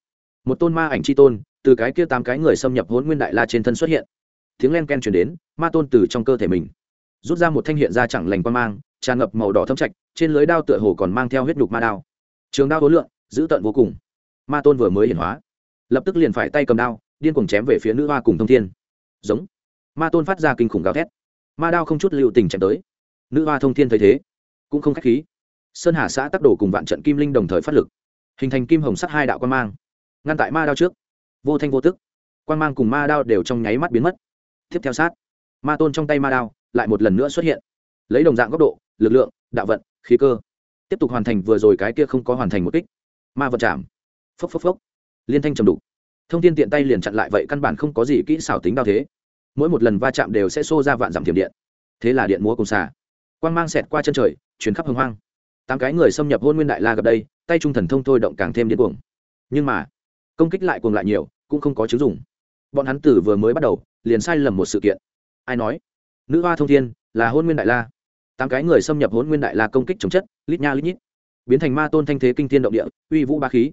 Một tôn ma ảnh c h i tôn, từ cái kia tám cái người xâm nhập hôn nguyên đại la trên thân xuất hiện. Tiếng len ken chuyển đến, ma tôn từ trong cơ thể mình rút ra một thanh hiện ra chẳng lành quan mang, tràn ngập màu đỏ thâm trạch, trên lưới đao tựa hồ còn mang theo huyết nhục ma đao. Trường đao hối lượng giữ tận vô cùng. Ma tôn vừa mới hiển hóa, lập tức liền phải tay cầm đao, điên cuồng chém về phía nữ hoa cùng thông thiên. Giống. Ma tôn phát ra kinh khủng gào thét. Ma đao không chút lưu tình chém tới. Nữ hoa thông thiên thấy thế, cũng không k h á c h khí. Sơn hà xã tắc đổ cùng vạn trận kim linh đồng thời phát lực, hình thành kim hồng sắt hai đạo quan mang. Ngăn tại ma đao trước, vô thanh vô tức quan mang cùng ma đao đều trong nháy mắt biến mất. Tiếp theo sát, ma tôn trong tay ma đao lại một lần nữa xuất hiện. Lấy đồng dạng góc độ, lực lượng, đạo vận, khí cơ, tiếp tục hoàn thành vừa rồi cái kia không có hoàn thành một kích. Ma vật chạm. Phốc phốc phốc. Liên thanh trầm đục. Thông tin tiện tay liền chặn lại vậy căn bản không có gì kỹ xảo tính đao thế. Mỗi một lần va chạm đều sẽ xô ra vạn giảm tiềm điện. Thế là điện múa cùng xà. Quang mang xẹt qua chân trời chuyến khắp hồng hoang. Tám cái người xâm nhập hôn nguyên đại la gặp đây, tay trung thần thông thôi động càng thêm điên cuồng. Nhưng mà, công kích lại cuồng lại nhiều, cũng không có chứng dùng bọn hắn tử vừa mới bắt đầu, liền sai lầm một sự kiện. Ai nói? Nữ hoa thông thiên, là hôn nguyên đại la. Tám cái người xâm nhập hôn nguyên đại la công kích chống chất, lít nha lít nhít. Biến thành ma tôn thanh thế kinh thiên động địa, uy vũ ba khí.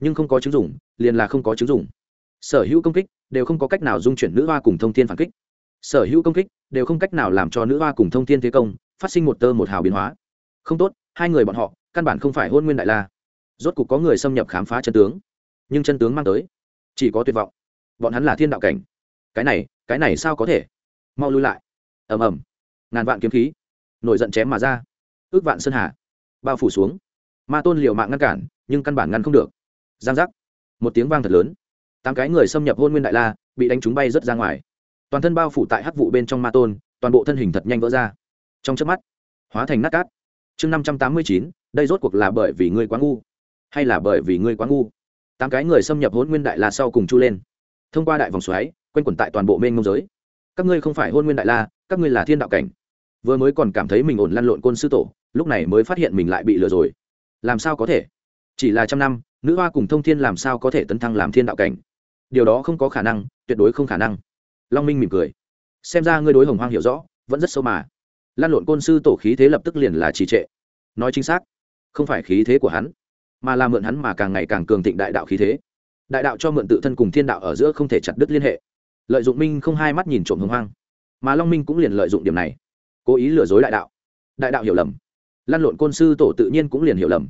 Nhưng không có chứng dụng, liền là không có chứng dụng. Sở hữu công kích, đều không có cách nào dung chuyển nữ hoa cùng thông thiên phản kích. Sở hữu công kích, đều không cách nào làm cho nữ hoa cùng thông thiên thế công, phát sinh một tơ một hào biến hóa. Không tốt, hai người bọn họ, căn bản không phải hôn nguyên đại la. Rốt cục có người xâm nhập khám phá chân tướng. Nhưng chân tướng mang tới. Chỉ có tuyệt vọng. Bọn hắn là thiên đạo cảnh. Cái này cái này sao có thể? Mau lui lại ầm ầm. Ngàn vạn kiếm khí, nổi giận chém mà ra. Ước vạn sơn hà, bao phủ xuống. Ma tôn liều mạng ngăn cản, nhưng căn bản ngăn không được. Giang giác. Một tiếng vang thật lớn. Tám cái người xâm nhập hôn nguyên đại la, bị đánh trúng bay rớt ra ngoài. Toàn thân bao phủ tại hắc vụ bên trong ma tôn, toàn bộ thân hình thật nhanh vỡ ra. Trong chớp mắt, hóa thành nát cát. Chương năm trăm tám mươi chín, đây rốt cuộc là bởi vì ngươi quá ngu, hay là bởi vì ngươi quá ngu? Tám cái người xâm nhập hôn nguyên đại la sau cùng chu lên. Thông qua đại vòng xoáy, quanh quẩn tại toàn bộ mênh mông giới. Các ngươi không phải hôn nguyên đại la các ngươi là thiên đạo cảnh. Vừa mới còn cảm thấy mình ổn lăn lộn côn sư tổ, lúc này mới phát hiện mình lại bị lừa rồi. Làm sao có thể? Chỉ là trăm năm, nữ hoa cùng thông thiên làm sao có thể tấn thăng làm thiên đạo cảnh? Điều đó không có khả năng, tuyệt đối không khả năng. Long minh mỉm cười. Xem ra ngươi đối hồng hoang hiểu rõ, vẫn rất sâu mà. Lan lộn côn sư tổ khí thế lập tức liền là trì trệ. Nói chính xác, không phải khí thế của hắn, mà là mượn hắn mà càng ngày càng cường thịnh đại đạo khí thế. Đại đạo cho mượn tự thân cùng thiên đạo ở giữa không thể chặt đứt liên hệ. Lợi dụng minh không hai mắt nhìn trộm hồng hoang mà long minh cũng liền lợi dụng điểm này. Cố ý lừa dối đại đạo. Đại đạo hiểu lầm. Lăn lộn côn sư tổ tự nhiên cũng liền hiểu lầm.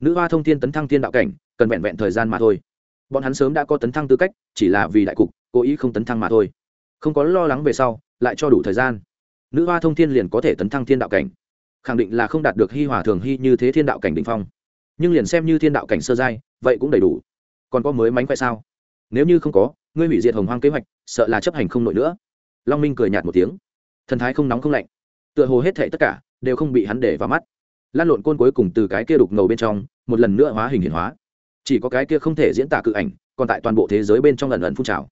Nữ hoa thông thiên tấn thăng thiên đạo cảnh, cần vẹn vẹn thời gian mà thôi. Bọn hắn sớm đã có tấn thăng tư cách, chỉ là vì đại cục, cố ý không tấn thăng mà thôi. Không có lo lắng về sau, lại cho đủ thời gian. Nữ hoa thông thiên liền có thể tấn thăng thiên đạo cảnh. Khẳng định là không đạt được hi hòa thường hy như thế thiên đạo cảnh đình phong. Nhưng liền xem như thiên đạo cảnh sơ giai, vậy cũng đầy đủ. Còn có mới mánh khoe sao? Nếu như không có, ngươi hủy diệt hồng hoang kế hoạch, sợ là chấp hành không nổi nữa long minh cười nhạt một tiếng. Thần thái không nóng không lạnh. Tựa hồ hết thệ tất cả đều không bị hắn để vào mắt. Lan lộn côn cuối cùng từ cái kia đục ngầu bên trong, một lần nữa hóa hình hiển hóa. Chỉ có cái kia không thể diễn tả cự ảnh, còn tại toàn bộ thế giới bên trong lần lần phun trào.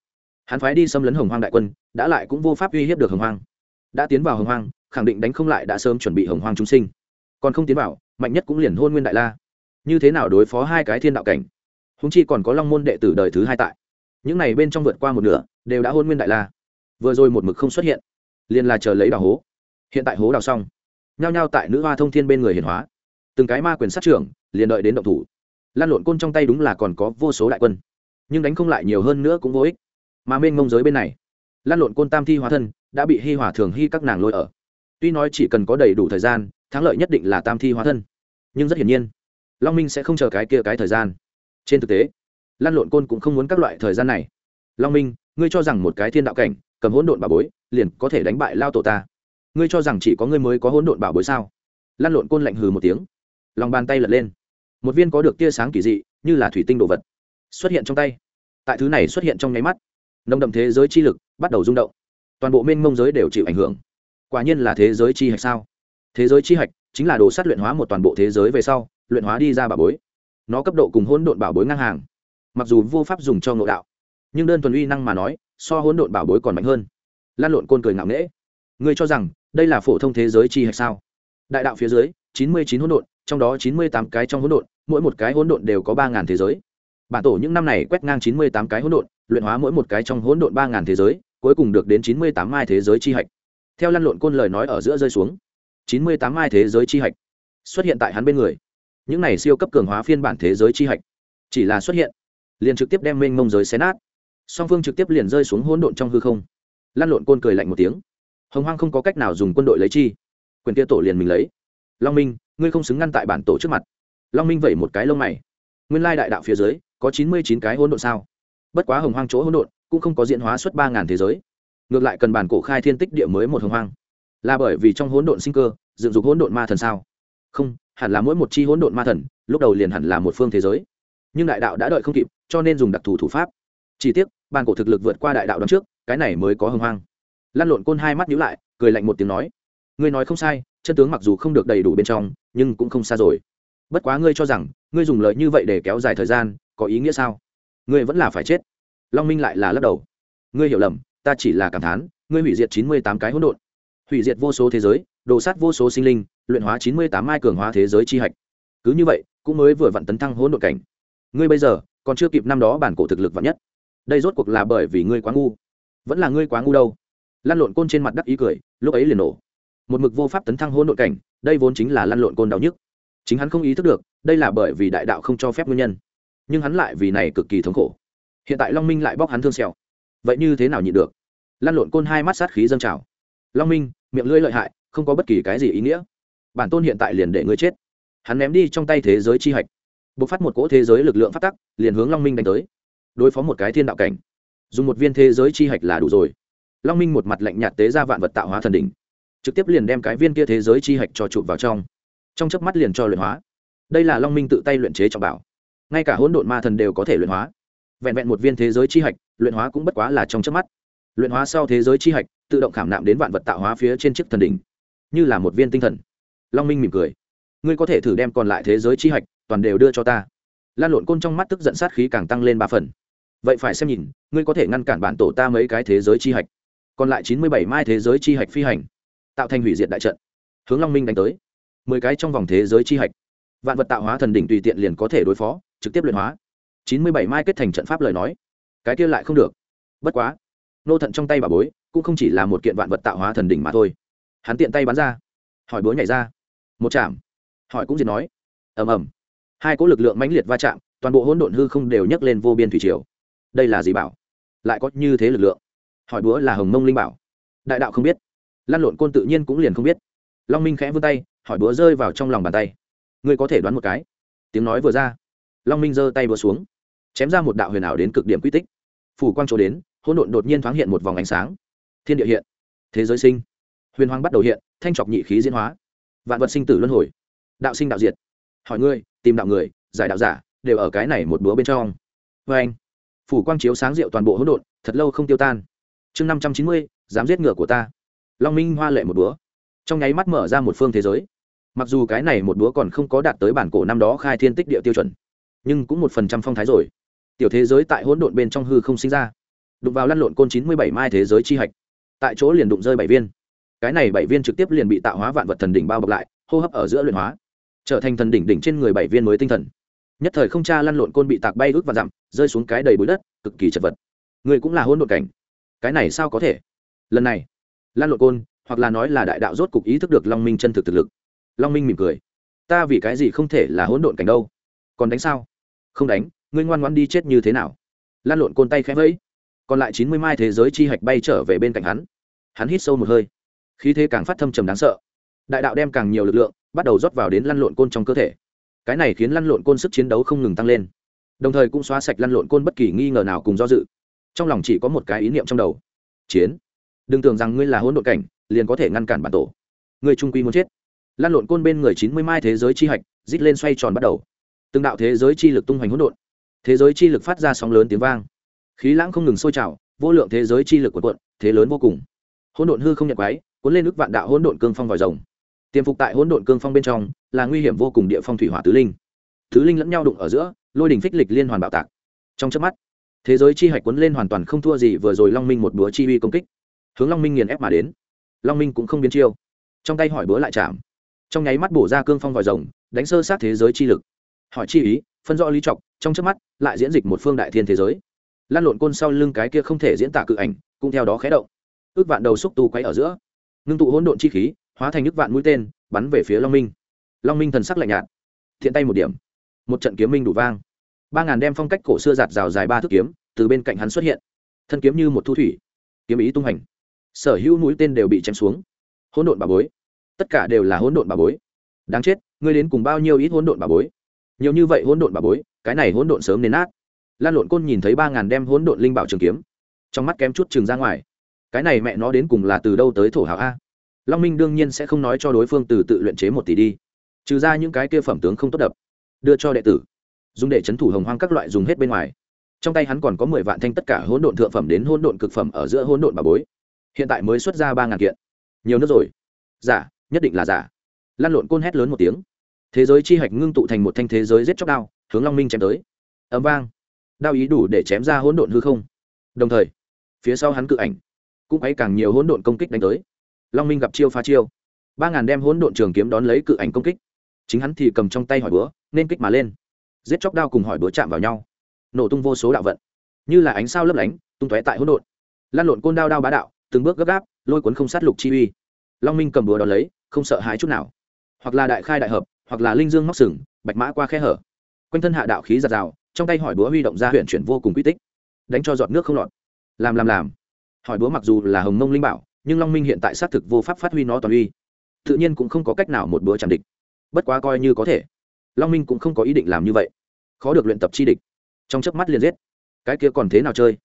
Hắn phái đi xâm lấn hồng hoang đại quân, đã lại cũng vô pháp uy hiếp được hồng hoang. Đã tiến vào hồng hoang, khẳng định đánh không lại đã sớm chuẩn bị hồng hoang chúng sinh. Còn không tiến vào, mạnh nhất cũng liền hôn nguyên đại la. Như thế nào đối phó hai cái thiên đạo cảnh? Húng chi còn có long môn đệ tử đời thứ hai tại. Những này bên trong vượt qua một nửa, đều đã hôn nguyên đại la vừa rồi một mực không xuất hiện, liền là chờ lấy đào hố. Hiện tại hố đào xong, nhao nhao tại nữ hoa thông thiên bên người hiển hóa. Từng cái ma quyền sát trưởng liền đợi đến động thủ. Lan lộn côn trong tay đúng là còn có vô số đại quân, nhưng đánh không lại nhiều hơn nữa cũng vô ích. Mà mênh mông giới bên này, lan lộn côn tam thi hóa thân đã bị hi hòa thường hy các nàng lôi ở. Tuy nói chỉ cần có đầy đủ thời gian, thắng lợi nhất định là tam thi hóa thân, nhưng rất hiển nhiên, long minh sẽ không chờ cái kia cái thời gian. Trên thực tế, lan lộn côn cũng không muốn các loại thời gian này. Long minh, ngươi cho rằng một cái thiên đạo cảnh cầm hỗn độn bảo bối, liền có thể đánh bại lao tổ ta. Ngươi cho rằng chỉ có ngươi mới có hỗn độn bảo bối sao? Lan lộn côn lạnh hừ một tiếng. Lòng bàn tay lật lên. Một viên có được tia sáng kỳ dị, như là thủy tinh đồ vật, xuất hiện trong tay. Tại thứ này xuất hiện trong nháy mắt, nồng đậm thế giới chi lực bắt đầu rung động. Toàn bộ mênh mông giới đều chịu ảnh hưởng. Quả nhiên là thế giới chi hạch sao? Thế giới chi hạch chính là đồ sắt luyện hóa một toàn bộ thế giới về sau, luyện hóa đi ra bảo bối. Nó cấp độ cùng hỗn độn bảo bối ngang hàng. Mặc dù vô pháp dùng cho ngộ đạo, nhưng đơn thuần uy năng mà nói so hỗn độn bảo bối còn mạnh hơn. Lan lộn côn cười ngạo nghễ. Ngươi cho rằng đây là phổ thông thế giới chi hạch sao? Đại đạo phía dưới, chín mươi chín hỗn độn, trong đó chín mươi tám cái trong hỗn độn, mỗi một cái hỗn độn đều có ba ngàn thế giới. Bản tổ những năm này quét ngang chín mươi tám cái hỗn độn, luyện hóa mỗi một cái trong hỗn độn ba ngàn thế giới, cuối cùng được đến chín mươi tám mai thế giới chi hạch. Theo lăn lộn côn lời nói ở giữa rơi xuống, chín mươi tám mai thế giới chi hạch xuất hiện tại hắn bên người. Những này siêu cấp cường hóa phiên bản thế giới chi hạch chỉ là xuất hiện, liền trực tiếp đem mênh mông giới xé nát song phương trực tiếp liền rơi xuống hỗn độn trong hư không. Lan lộn côn cười lạnh một tiếng. Hồng hoang không có cách nào dùng quân đội lấy chi. Quyền kia tổ liền mình lấy. Long minh, ngươi không xứng ngăn tại bản tổ trước mặt. Long minh vẩy một cái lông mày. Nguyên lai đại đạo phía dưới, có chín mươi chín cái hỗn độn sao? Bất quá hồng hoang chỗ hỗn độn, cũng không có diễn hóa suốt ba ngàn thế giới. Ngược lại cần bản cổ khai thiên tích địa mới một hồng hoang. Là bởi vì trong hỗn độn sinh cơ, dựng dục hỗn độn ma thần sao? Không, hẳn là mỗi một chi hỗn độn ma thần, lúc đầu liền hẳn là một phương thế giới. Nhưng đại đạo đã đợi không kịp, cho nên dùng đặc thù thủ pháp. Chỉ tiếc bàn cổ thực lực vượt qua đại đạo đón trước, cái này mới có hưng hoang. Lăn lộn côn hai mắt nhíu lại, cười lạnh một tiếng nói, ngươi nói không sai, chân tướng mặc dù không được đầy đủ bên trong, nhưng cũng không xa rồi. Bất quá ngươi cho rằng, ngươi dùng lợi như vậy để kéo dài thời gian, có ý nghĩa sao? Ngươi vẫn là phải chết. Long minh lại là lắc đầu, ngươi hiểu lầm, ta chỉ là cảm thán, ngươi hủy diệt chín mươi tám cái hỗn độn, hủy diệt vô số thế giới, đồ sát vô số sinh linh, luyện hóa chín mươi tám mai cường hóa thế giới chi hạch. Cứ như vậy, cũng mới vừa vặn tấn thăng hỗn độn cảnh. Ngươi bây giờ, còn chưa kịp năm đó bản cổ thực lực vạn nhất đây rốt cuộc là bởi vì ngươi quá ngu. Vẫn là ngươi quá ngu đâu. Lăn lộn côn trên mặt đắc ý cười, lúc ấy liền nổ. Một mực vô pháp tấn thăng hôn nội cảnh, đây vốn chính là lăn lộn côn đau nhức. Chính hắn không ý thức được, đây là bởi vì đại đạo không cho phép nguyên nhân. Nhưng hắn lại vì này cực kỳ thống khổ. Hiện tại long minh lại bóc hắn thương xẹo vậy như thế nào nhịn được? Lăn lộn côn hai mắt sát khí dâng trào. Long minh, miệng lưỡi lợi hại, không có bất kỳ cái gì ý nghĩa. Bản tôn hiện tại liền để ngươi chết. Hắn ném đi trong tay thế giới chi hạch. B ộ c phát một cỗ thế giới lực lượng phát tắc, liền hướng long minh đánh tới đối phó một cái thiên đạo cảnh. Dùng một viên thế giới chi hạch là đủ rồi. Long minh một mặt lạnh nhạt tế ra vạn vật tạo hóa thần đỉnh, trực tiếp liền đem cái viên kia thế giới chi hạch cho chụp vào trong. Trong chớp mắt liền cho luyện hóa. Đây là long minh tự tay luyện chế trọng bảo. Ngay cả hỗn độn ma thần đều có thể luyện hóa. Vẹn vẹn một viên thế giới chi hạch, luyện hóa cũng bất quá là trong chớp mắt. Luyện hóa sau thế giới chi hạch, tự động khảm nạm đến vạn vật tạo hóa phía trên chiếc thần đỉnh. Như là một viên tinh thần. Long minh mỉm cười. Ngươi có thể thử đem còn lại thế giới chi hạch, toàn đều đưa cho ta. Lan lộn côn trong mắt tức giận sát khí càng tăng lên ba phần vậy phải xem nhìn, ngươi có thể ngăn cản bản tổ ta mấy cái thế giới chi hạch. Còn lại chín mươi bảy mai thế giới chi hạch phi hành. Tạo thành hủy diệt đại trận. Hướng long minh đánh tới. mười cái trong vòng thế giới chi hạch. Vạn vật tạo hóa thần đỉnh tùy tiện liền có thể đối phó, trực tiếp luyện hóa. chín mươi bảy mai kết thành trận pháp lời nói. Cái kia lại không được. Bất quá, nô thận trong tay bà bối, cũng không chỉ là một kiện vạn vật tạo hóa thần đỉnh mà thôi. Hắn tiện tay bắn ra. Hỏi bối nhảy ra. Một chạm. Hỏi cũng diệt nói. Ầm ầm. Hai cỗ lực lượng mãnh liệt va chạm, toàn bộ hỗn độn hư không đều nhấc lên vô biên thủy triều đây là gì bảo? Lại có như thế lực lượng? Hỏi búa là hồng mông linh bảo. Đại đạo không biết. Lăn lộn côn tự nhiên cũng liền không biết. Long minh khẽ vươn tay, hỏi búa rơi vào trong lòng bàn tay. Ngươi có thể đoán một cái. Tiếng nói vừa ra, long minh giơ tay búa xuống, chém ra một đạo huyền ảo đến cực điểm quy tích. Phủ quang chỗ đến, hỗn độn đột nhiên thoáng hiện một vòng ánh sáng. Thiên địa hiện, thế giới sinh, huyền hoàng bắt đầu hiện, thanh trọc nhị khí diễn hóa. Vạn vật sinh tử luân hồi, đạo sinh đạo diệt. Hỏi ngươi, tìm đạo người, giải đạo giả, đều ở cái này một búa bên trong. Vê anh phủ quang chiếu sáng rượu toàn bộ hỗn độn, thật lâu không tiêu tan. Chương năm trăm chín mươi, dám giết ngựa của ta. Long minh hoa lệ một búa. Trong nháy mắt mở ra một phương thế giới. Mặc dù cái này một búa còn không có đạt tới bản cổ năm đó khai thiên tích địa tiêu chuẩn, nhưng cũng một phần trăm phong thái rồi. Tiểu thế giới tại hỗn độn bên trong hư không sinh ra. Đụng vào lăn lộn côn chín mươi bảy mai thế giới chi hạch. Tại chỗ liền đụng rơi bảy viên. Cái này bảy viên trực tiếp liền bị tạo hóa vạn vật thần đỉnh bao bọc lại, hô hấp ở giữa luyện hóa. Trở thành thần đỉnh đỉnh trên người bảy viên mới tinh thần nhất thời không cha lăn lộn côn bị tạc bay ước và dặm, rơi xuống cái đầy bụi đất, cực kỳ chật vật. Người cũng là hỗn độn cảnh. Cái này sao có thể? Lần này, lăn lộn côn, hoặc là nói là đại đạo rốt cục ý thức được long minh chân thực thực lực. Long minh mỉm cười. Ta vì cái gì không thể là hỗn độn cảnh đâu? Còn đánh sao? Không đánh, ngươi ngoan ngoan đi chết như thế nào? Lan lộn côn tay khẽ vẫy. Còn lại chín mươi mai thế giới chi hạch bay trở về bên cạnh hắn. Hắn hít sâu một hơi. Khí thế càng phát thâm trầm đáng sợ. Đại đạo đem càng nhiều lực lượng bắt đầu rót vào đến lăn lộn côn trong cơ thể cái này khiến lăn lộn côn sức chiến đấu không ngừng tăng lên. Đồng thời cũng xóa sạch lăn lộn côn bất kỳ nghi ngờ nào cùng do dự. Trong lòng chỉ có một cái ý niệm trong đầu. Chiến. Đừng tưởng rằng ngươi là hỗn độn cảnh, liền có thể ngăn cản bản tổ. Ngươi trung quy muốn chết. Lăn lộn côn bên người chín mươi mai thế giới chi hạch, rít lên xoay tròn bắt đầu. Từng đạo thế giới chi lực tung hoành hỗn độn. Thế giới chi lực phát ra sóng lớn tiếng vang. Khí lãng không ngừng sôi trào, vô lượng thế giới chi lực của quận thế lớn vô cùng. Hỗn độn hư không nhận quái, cuốn lên ức vạn đạo hỗn độn cương phong vòi rồng tiềm phục tại hỗn độn cương phong bên trong là nguy hiểm vô cùng địa phong thủy hỏa tứ linh. Tứ linh lẫn nhau đụng ở giữa, lôi đình phích lịch liên hoàn bạo tạc. Trong chớp mắt, thế giới chi hạch cuốn lên hoàn toàn không thua gì vừa rồi long minh một búa chi uy công kích. Hướng long minh nghiền ép mà đến. Long minh cũng không biến chiêu. Trong tay hỏi búa lại chạm. Trong nháy mắt bổ ra cương phong vòi rồng, đánh sơ sát thế giới chi lực. Hỏi chi ý, phân rõ lý trọc trong trước mắt lại diễn dịch một phương đại thiên thế giới. Lan lộn côn sau lưng cái kia không thể diễn tả cự ảnh, cũng theo đó khé động. Ước vạn đầu xúc tu quay ở giữa. Ngưng tụ hỗn độn chi khí hóa thành nước vạn mũi tên, bắn về phía long minh. Long minh thần sắc lạnh nhạt, thiện tay một điểm, một trận kiếm minh đủ vang. Ba ngàn đem phong cách cổ xưa giạt rào dài ba thước kiếm, từ bên cạnh hắn xuất hiện. Thân kiếm như một thu thủy, kiếm ý tung hành. Sở hữu mũi tên đều bị chém xuống. Hỗn độn bà bối. Tất cả đều là hỗn độn bà bối. Đáng chết, ngươi đến cùng bao nhiêu ít hỗn độn bà bối? Nhiều như vậy hỗn độn bà bối, cái này hỗn độn sớm nên nát. Lan lộn côn nhìn thấy ba ngàn đem hỗn độn linh bảo trường kiếm, trong mắt kém chút trường ra ngoài. Cái này mẹ nó đến cùng là từ đâu tới thổ hảo a? Long minh đương nhiên sẽ không nói cho đối phương từ tự luyện chế một tỷ đi. Trừ ra những cái kia phẩm tướng không tốt đập, đưa cho đệ tử. Dùng để c h ấ n thủ hồng hoang các loại dùng hết bên ngoài. Trong tay hắn còn có mười vạn thanh tất cả hỗn độn thượng phẩm đến hỗn độn cực phẩm ở giữa hỗn độn bà bối. Hiện tại mới xuất ra ba ngàn kiện. Nhiều nước rồi. Giả, nhất định là giả. Lăn lộn côn hét lớn một tiếng. Thế giới chi hạch ngưng tụ thành một thanh thế giới giết chóc đao, hướng long minh chém tới. Ấm vang. Đao ý đủ để chém ra hỗn độn hư không. Đồng thời, phía sau hắn cự ảnh cũng ấy càng nhiều hỗn độn công kích đánh tới long minh gặp chiêu phá chiêu. Ba ngàn đem hỗn độn trường kiếm đón lấy cự ảnh công kích. Chính hắn thì cầm trong tay hỏi búa, nên kích mà lên. Giết chóc đao cùng hỏi búa chạm vào nhau. Nổ tung vô số đạo vận. Như là ánh sao lấp lánh, tung tóe tại hỗn độn. Lan lộn côn đao đao bá đạo, từng bước gấp gáp, lôi cuốn không sát lục chi uy. Long minh cầm búa đón lấy, không sợ hãi chút nào. Hoặc là đại khai đại hợp, hoặc là linh dương móc sừng, bạch mã qua khe hở. Quanh thân hạ đạo khí giạt rào, trong tay hỏi búa huy động ra huyện chuyển vô cùng quy tích. Đánh cho giọt nước không lọt. Làm làm làm. Hỏi búa mặc dù là hồng mông linh bảo nhưng long minh hiện tại xác thực vô pháp phát huy nó toàn uy. Tự nhiên cũng không có cách nào một bữa chạm địch. Bất quá coi như có thể, long minh cũng không có ý định làm như vậy. Khó được luyện tập chi địch. Trong chớp mắt liền giết. Cái kia còn thế nào chơi?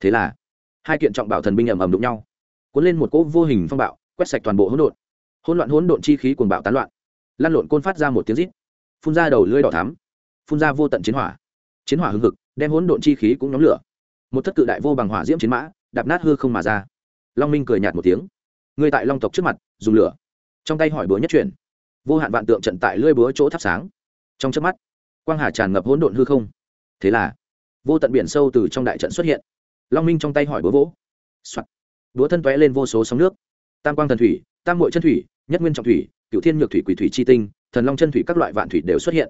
Thế là, hai kiện trọng bảo thần binh ầm ầm đụng nhau. Cuốn lên một cỗ vô hình phong bạo, quét sạch toàn bộ hỗn độn. Hỗn loạn hỗn độn chi khí cuồng bạo tán loạn. Lăn lộn côn phát ra một tiếng rít. Phun ra đầu lưỡi đỏ thắm. Phun ra vô tận chiến hỏa. Chiến hỏa hưng hực, đem hỗn độn chi khí cũng nhóm lửa. Một thất cự đại vô bằng hỏa diễm chiến mã, đạp nát hư không mà ra long minh cười nhạt một tiếng người tại long tộc trước mặt dùng lửa trong tay hỏi búa nhất chuyển vô hạn vạn tượng trận tại lưỡi búa chỗ thắp sáng trong trước mắt quang hà tràn ngập hỗn độn hư không thế là vô tận biển sâu từ trong đại trận xuất hiện long minh trong tay hỏi búa vỗ、Soạn. búa thân tóe lên vô số sóng nước tam quang thần thủy tam mội chân thủy nhất nguyên trọng thủy cựu thiên nhược thủy quỷ thủy chi tinh thần long chân thủy các loại vạn thủy đều xuất hiện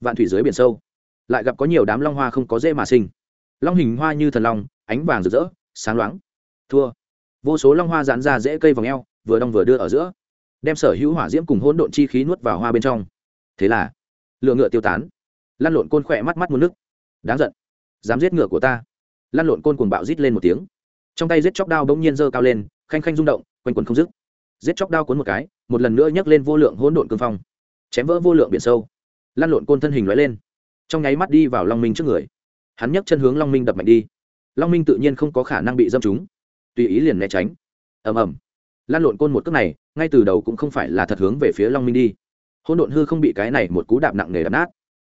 vạn thủy dưới biển sâu lại gặp có nhiều đám long hoa không có dễ mà sinh long hình hoa như thần long ánh vàng rực rỡ sáng loáng thua vô số long hoa giãn ra dễ cây vòng eo, vừa đong vừa đưa ở giữa, đem sở hữu hỏa diễm cùng hỗn độn chi khí nuốt vào hoa bên trong. Thế là lựa ngựa tiêu tán. Lăn lộn côn khỏe mắt mắt một nước đáng giận. Dám giết ngựa của ta. Lăn lộn côn cuồng bạo rít lên một tiếng. Trong tay giết chóc đao bỗng nhiên giơ cao lên, khanh khanh rung động, quanh quần không dứt. Giết chóc đao cuốn một cái, một lần nữa nhấc lên vô lượng hỗn độn cương phong, chém vỡ vô lượng biển sâu. Lăn lộn côn thân hình lóe lên, trong nháy mắt đi vào long minh trước người. Hắn nhấc chân hướng long minh đập mạnh đi. Long minh tự nhiên không có khả năng bị dâm trúng tùy ý liền né tránh. Ầm ầm. Lan lộn côn một cước này, ngay từ đầu cũng không phải là thật hướng về phía long minh đi. Hôn độn hư không bị cái này một cú đạp nặng nề đập nát.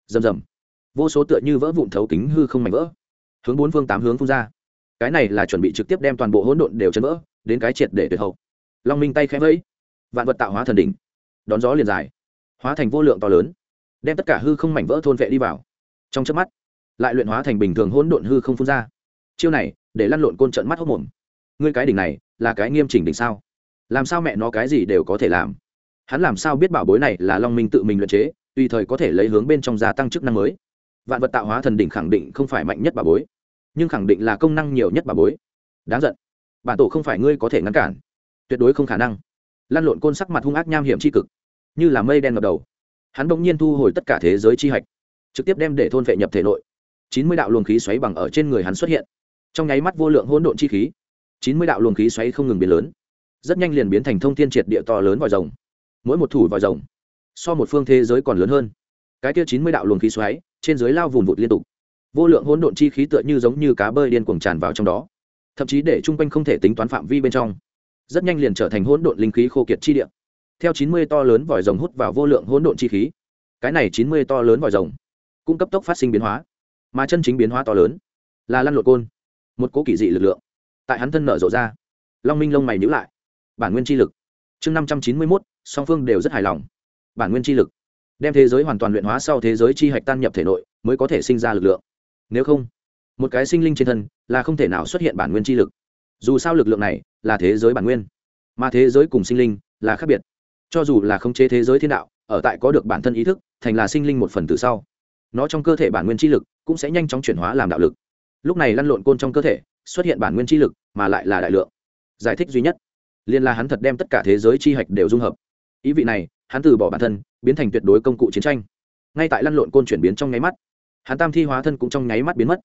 Rầm rầm. Vô số tựa như vỡ vụn thấu kính hư không mảnh vỡ. Hướng bốn phương tám hướng phun ra. Cái này là chuẩn bị trực tiếp đem toàn bộ hỗn độn đều chấn vỡ, đến cái triệt để tuyệt hậu. Long minh tay khẽ vẫy. Vạn vật tạo hóa thần đỉnh. Đón gió liền dài. Hóa thành vô lượng to lớn. Đem tất cả hư không mảnh vỡ thôn vệ đi vào. Trong chớp mắt, lại luyện hóa thành bình thường hỗn độn hư không phun ra. Chiêu này, để lăn lộn côn trận mắt hốc mồm ngươi cái đỉnh này là cái nghiêm chỉnh đỉnh sao? Làm sao mẹ nó cái gì đều có thể làm? Hắn làm sao biết bảo bối này là long minh tự mình luyện chế, tùy thời có thể lấy hướng bên trong gia tăng chức năng mới? Vạn vật tạo hóa thần đỉnh khẳng định không phải mạnh nhất bảo bối, nhưng khẳng định là công năng nhiều nhất bảo bối. Đáng giận. Bản tổ không phải ngươi có thể ngăn cản. Tuyệt đối không khả năng. Lăn lộn côn sắc mặt hung ác nham hiểm c h i cực, như là mây đen ngập đầu. Hắn bỗng nhiên thu hồi tất cả thế giới chi hạch, trực tiếp đem để thôn vệ nhập thể nội. Chín mươi đạo luồng khí xoáy bằng ở trên người hắn xuất hiện. Trong nháy mắt vô lượng hỗn độn chi khí chín mươi đạo luồng khí xoáy không ngừng biến lớn. Rất nhanh liền biến thành thông thiên triệt địa to lớn vòi rồng. Mỗi một thủ vòi rồng, so một phương thế giới còn lớn hơn. Cái kia chín mươi đạo luồng khí xoáy, trên dưới lao vùng vụt liên tục. Vô lượng hỗn độn chi khí tựa như giống như cá bơi điên cuồng tràn vào trong đó. Thậm chí để chung quanh không thể tính toán phạm vi bên trong. Rất nhanh liền trở thành hỗn độn linh khí khô kiệt chi địa. Theo chín mươi to lớn vòi rồng hút vào vô lượng hỗn độn chi khí, cái này chín mươi to lớn vòi rồng cũng cấp tốc phát sinh biến hóa. Mà chân chính biến hóa to lớn là lăn lộn côn, một cố kỳ dị lực lượng tại hắn thân nở rộ ra. Long minh lông mày nhữ lại. Bản nguyên chi lực. Chương năm trăm chín mươi mốt, song phương đều rất hài lòng. Bản nguyên chi lực. Đem thế giới hoàn toàn luyện hóa sau thế giới chi hạch tan nhập thể nội, mới có thể sinh ra lực lượng. Nếu không, một cái sinh linh trên thân là không thể nào xuất hiện bản nguyên chi lực. Dù sao lực lượng này là thế giới bản nguyên, mà thế giới cùng sinh linh là khác biệt. Cho dù là khống chế thế giới thiên đạo, ở tại có được bản thân ý thức, thành là sinh linh một phần từ sau, nó trong cơ thể bản nguyên chi lực cũng sẽ nhanh chóng chuyển hóa làm đạo lực. Lúc này lăn lộn côn trong cơ thể xuất hiện bản nguyên chi lực, mà lại là đại lượng. Giải thích duy nhất. Liên là hắn thật đem tất cả thế giới chi hạch đều dung hợp. Ý vị này, hắn từ bỏ bản thân, biến thành tuyệt đối công cụ chiến tranh. Ngay tại lăn lộn côn chuyển biến trong nháy mắt, hắn tam thi hóa thân cũng trong nháy mắt biến mất.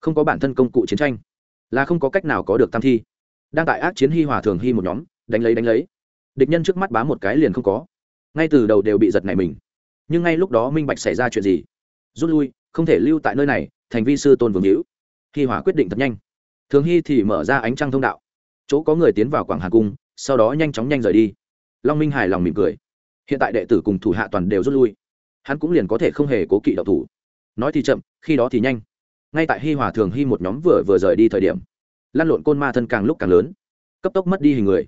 Không có bản thân công cụ chiến tranh, là không có cách nào có được tam thi. Đang tại ác chiến hi hòa thường hy một nhóm, đánh lấy đánh lấy. Địch nhân trước mắt bá một cái liền không có. Ngay từ đầu đều bị giật này mình. Nhưng ngay lúc đó minh bạch xảy ra chuyện gì? Rút lui, không thể lưu tại nơi này, thành vi sư tôn vương hữu. Hi hòa quyết định thật nhanh thường hy thì mở ra ánh trăng thông đạo. Chỗ có người tiến vào quảng hà cung, sau đó nhanh chóng nhanh rời đi. Long minh hài lòng mỉm cười. Hiện tại đệ tử cùng thủ hạ toàn đều rút lui. Hắn cũng liền có thể không hề cố kỵ độc thủ. Nói thì chậm, khi đó thì nhanh. Ngay tại hi hòa thường hy một nhóm vừa vừa rời đi thời điểm lăn lộn côn ma thân càng lúc càng lớn. Cấp tốc mất đi hình người.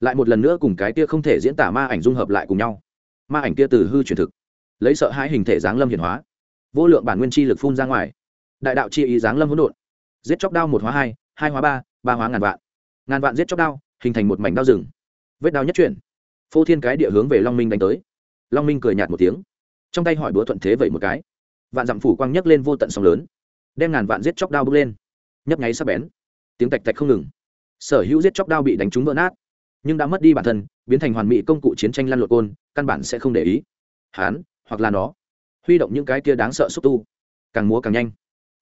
Lại một lần nữa cùng cái kia không thể diễn tả ma ảnh dung hợp lại cùng nhau. Ma ảnh kia từ hư truyền thực, lấy sợ hãi hình thể giáng lâm hiển hóa. Vô lượng bản nguyên chi lực phun ra ngoài. Đại đạo chi ý giáng lâm hỗn độn giết chóc đao một hóa hai hai hóa ba ba hóa ngàn vạn. Ngàn vạn giết chóc đao, hình thành một mảnh đao rừng. Vết đao nhất chuyển. Phô thiên cái địa hướng về long minh đánh tới. Long minh cười nhạt một tiếng. Trong tay hỏi búa thuận thế vậy một cái. Vạn dặm phủ quang nhấc lên vô tận sóng lớn, đem ngàn vạn giết chóc đao bước lên. Nhấp nháy sắp bén. Tiếng tạch tạch không ngừng. Sở hữu giết chóc đao bị đánh trúng vỡ nát, nhưng đã mất đi bản thân, biến thành hoàn mỹ công cụ chiến tranh lăn lộn côn, căn bản sẽ không để ý. Hán, hoặc là nó. Huy động những cái kia đáng sợ xúc tu. Càng múa càng nhanh.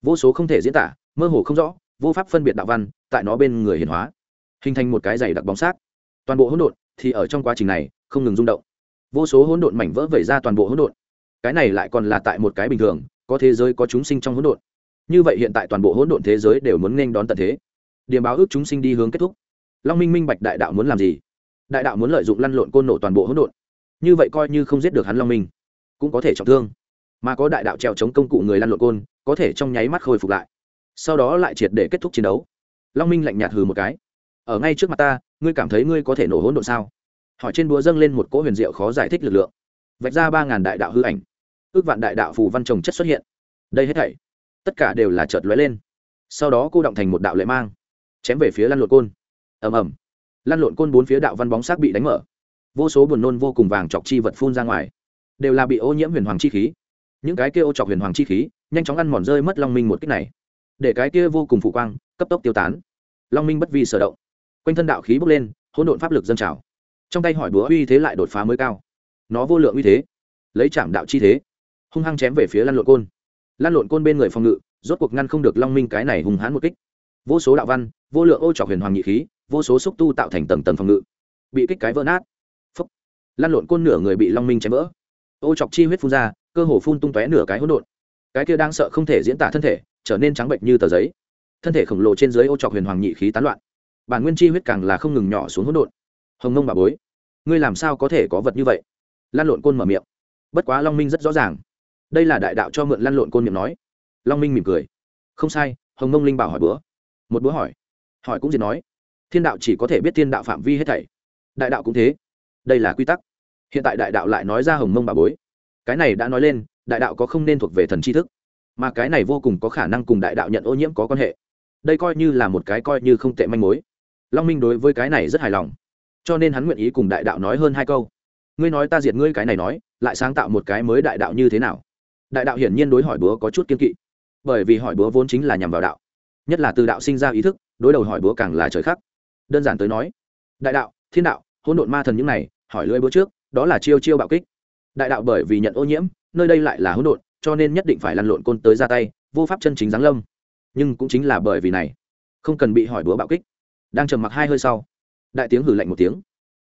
Vô số không thể diễn tả mơ hồ không rõ, vô pháp phân biệt đạo văn, tại nó bên người hiển hóa. Hình thành một cái dày đặc bóng sát toàn bộ hỗn độn thì ở trong quá trình này không ngừng rung động. Vô số hỗn độn mảnh vỡ vẩy ra toàn bộ hỗn độn. Cái này lại còn là tại một cái bình thường, có thế giới có chúng sinh trong hỗn độn. Như vậy hiện tại toàn bộ hỗn độn thế giới đều muốn nên đón tận thế. Điểm báo ước chúng sinh đi hướng kết thúc. Long minh minh bạch đại đạo muốn làm gì? Đại đạo muốn lợi dụng lăn lộn côn nổ toàn bộ hỗn độn. Như vậy coi như không giết được hắn long minh, cũng có thể trọng thương. Mà có đại đạo trèo chống công cụ người lăn lộn côn, có thể trong nháy mắt khôi phục lại sau đó lại triệt để kết thúc chiến đấu. Long minh lạnh nhạt hừ một cái. Ở ngay trước mặt ta, ngươi cảm thấy ngươi có thể nổ hỗn độn sao? Hỏi trên búa dâng lên một cỗ huyền diệu khó giải thích lực lượng. Vạch ra ba ngàn đại đạo hư ảnh. Ước vạn đại đạo phù văn trồng chất xuất hiện. Đây hết thảy, tất cả đều là chợt lóe lên. Sau đó cô động thành một đạo lệ mang, chém về phía lăn lộn côn. Ầm ầm. Lăn lộn côn bốn phía đạo văn bóng xác bị đánh mở. Vô số buồn nôn vô cùng vàng chọc chi vật phun ra ngoài. Đều là bị ô nhiễm huyền hoàng chi khí. Những cái kia ô chọc huyền hoàng chi khí, nhanh chóng ăn mòn rơi mất long minh một cách này để cái kia vô cùng phụ quang, cấp tốc tiêu tán. Long minh bất vi sở động. Quanh thân đạo khí bốc lên, hỗn độn pháp lực dâng trào. Trong tay hỏi búa uy thế lại đột phá mới cao. Nó vô lượng uy thế, lấy chạm đạo chi thế, hung hăng chém về phía lăn lộn côn. Lăn lộn côn bên người phòng ngự, rốt cuộc ngăn không được long minh cái này hùng hãn một kích. Vô số đạo văn, vô lượng ô trọc huyền hoàng nhị khí, vô số xúc tu tạo thành tầng tầng phòng ngự, bị kích cái vỡ nát. Phấp lăn lộn côn nửa người bị long minh chém vỡ. Ô trọc chi huyết phun ra, cơ hồ phun tung tóe nửa cái hỗn độn. Cái kia đang sợ không thể diễn tả thân thể trở nên trắng bệnh như tờ giấy. Thân thể khổng lồ trên dưới ô trọc huyền hoàng nhị khí tán loạn. Bản nguyên chi huyết càng là không ngừng nhỏ xuống hỗn độn. Hồng nông bà bối, ngươi làm sao có thể có vật như vậy? Lan lộn côn mở miệng. Bất quá long minh rất rõ ràng. Đây là đại đạo cho mượn lăn lộn côn miệng nói. Long minh mỉm cười. Không sai, hồng nông linh bảo hỏi bữa. Một bữa hỏi. Hỏi cũng gì nói. Thiên đạo chỉ có thể biết thiên đạo phạm vi hết thảy. Đại đạo cũng thế. Đây là quy tắc. Hiện tại đại đạo lại nói ra hồng mông bà bối. Cái này đã nói lên, đại đạo có không nên thuộc về thần tri thức mà cái này vô cùng có khả năng cùng đại đạo nhận ô nhiễm có quan hệ. Đây coi như là một cái coi như không tệ manh mối. Long minh đối với cái này rất hài lòng. Cho nên hắn nguyện ý cùng đại đạo nói hơn hai câu. Ngươi nói ta diệt ngươi cái này nói, lại sáng tạo một cái mới đại đạo như thế nào? Đại đạo hiển nhiên đối hỏi búa có chút kiên kỵ. Bởi vì hỏi búa vốn chính là nhằm vào đạo. Nhất là từ đạo sinh ra ý thức, đối đầu hỏi búa càng là trời khắc đơn giản tới nói, đại đạo, thiên đạo, hỗn độn ma thần những này, hỏi lưỡi búa trước, đó là chiêu chiêu bạo kích. Đại đạo bởi vì nhận ô nhiễm, nơi đây lại là hỗn độn cho nên nhất định phải lăn lộn côn tới ra tay, vô pháp chân chính giáng lâm. Nhưng cũng chính là bởi vì này, không cần bị hỏi búa bạo kích. Đang trầm mặc hai hơi sau, đại tiếng hử lạnh một tiếng.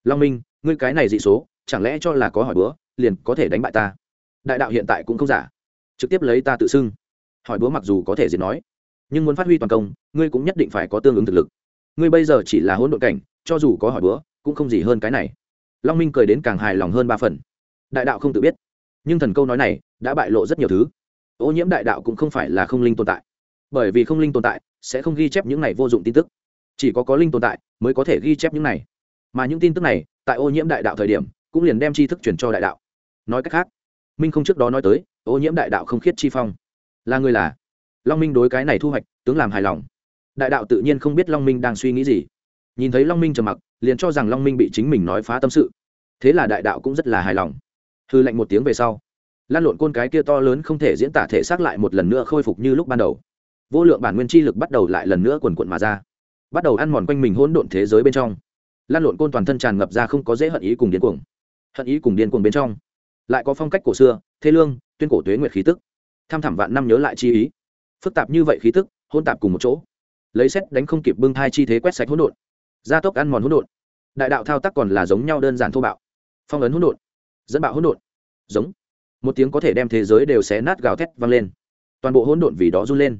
Long minh, ngươi cái này dị số, chẳng lẽ cho là có hỏi búa, liền có thể đánh bại ta? Đại đạo hiện tại cũng không giả. Trực tiếp lấy ta tự xưng. Hỏi búa mặc dù có thể diệt nói, nhưng muốn phát huy toàn công, ngươi cũng nhất định phải có tương ứng thực lực. Ngươi bây giờ chỉ là hỗn độn cảnh, cho dù có hỏi búa, cũng không gì hơn cái này. Long minh cười đến càng hài lòng hơn ba phần. Đại đạo không tự biết nhưng thần câu nói này đã bại lộ rất nhiều thứ. Ô nhiễm đại đạo cũng không phải là không linh tồn tại. Bởi vì không linh tồn tại, sẽ không ghi chép những này vô dụng tin tức. Chỉ có có linh tồn tại mới có thể ghi chép những này. Mà những tin tức này, tại ô nhiễm đại đạo thời điểm, cũng liền đem tri thức chuyển cho đại đạo. Nói cách khác, minh không trước đó nói tới, ô nhiễm đại đạo không khiết chi phong. Là người là long minh đối cái này thu hoạch, tướng làm hài lòng. Đại đạo tự nhiên không biết long minh đang suy nghĩ gì. Nhìn thấy long minh trầm mặc, liền cho rằng long minh bị chính mình nói phá tâm sự. Thế là đại đạo cũng rất là hài lòng hư lệnh một tiếng về sau, lan lộn côn cái kia to lớn không thể diễn tả thể xác lại một lần nữa khôi phục như lúc ban đầu. Vô lượng bản nguyên chi lực bắt đầu lại lần nữa quần quận mà ra, bắt đầu ăn mòn quanh mình hỗn độn thế giới bên trong. Lan lộn côn toàn thân tràn ngập ra không có dễ hận ý cùng điên cuồng, hận ý cùng điên cuồng bên trong. Lại có phong cách cổ xưa thế lương, tuyên cổ tuế nguyệt khí tức. Tham thẳm vạn năm nhớ lại chi ý. Phức tạp như vậy khí tức hôn tạp cùng một chỗ. Lấy xét đánh không kịp bưng thai chi thế quét sạch hỗn độn. Gia tốc ăn mòn hỗn độn. Đại đạo thao tác còn là giống nhau đơn giản thô bạo. Phong ấn hỗn độn dẫn bạo hỗn độn. Giống. Một tiếng có thể đem thế giới đều xé nát gào thét vang lên. Toàn bộ hỗn độn vì đó run lên.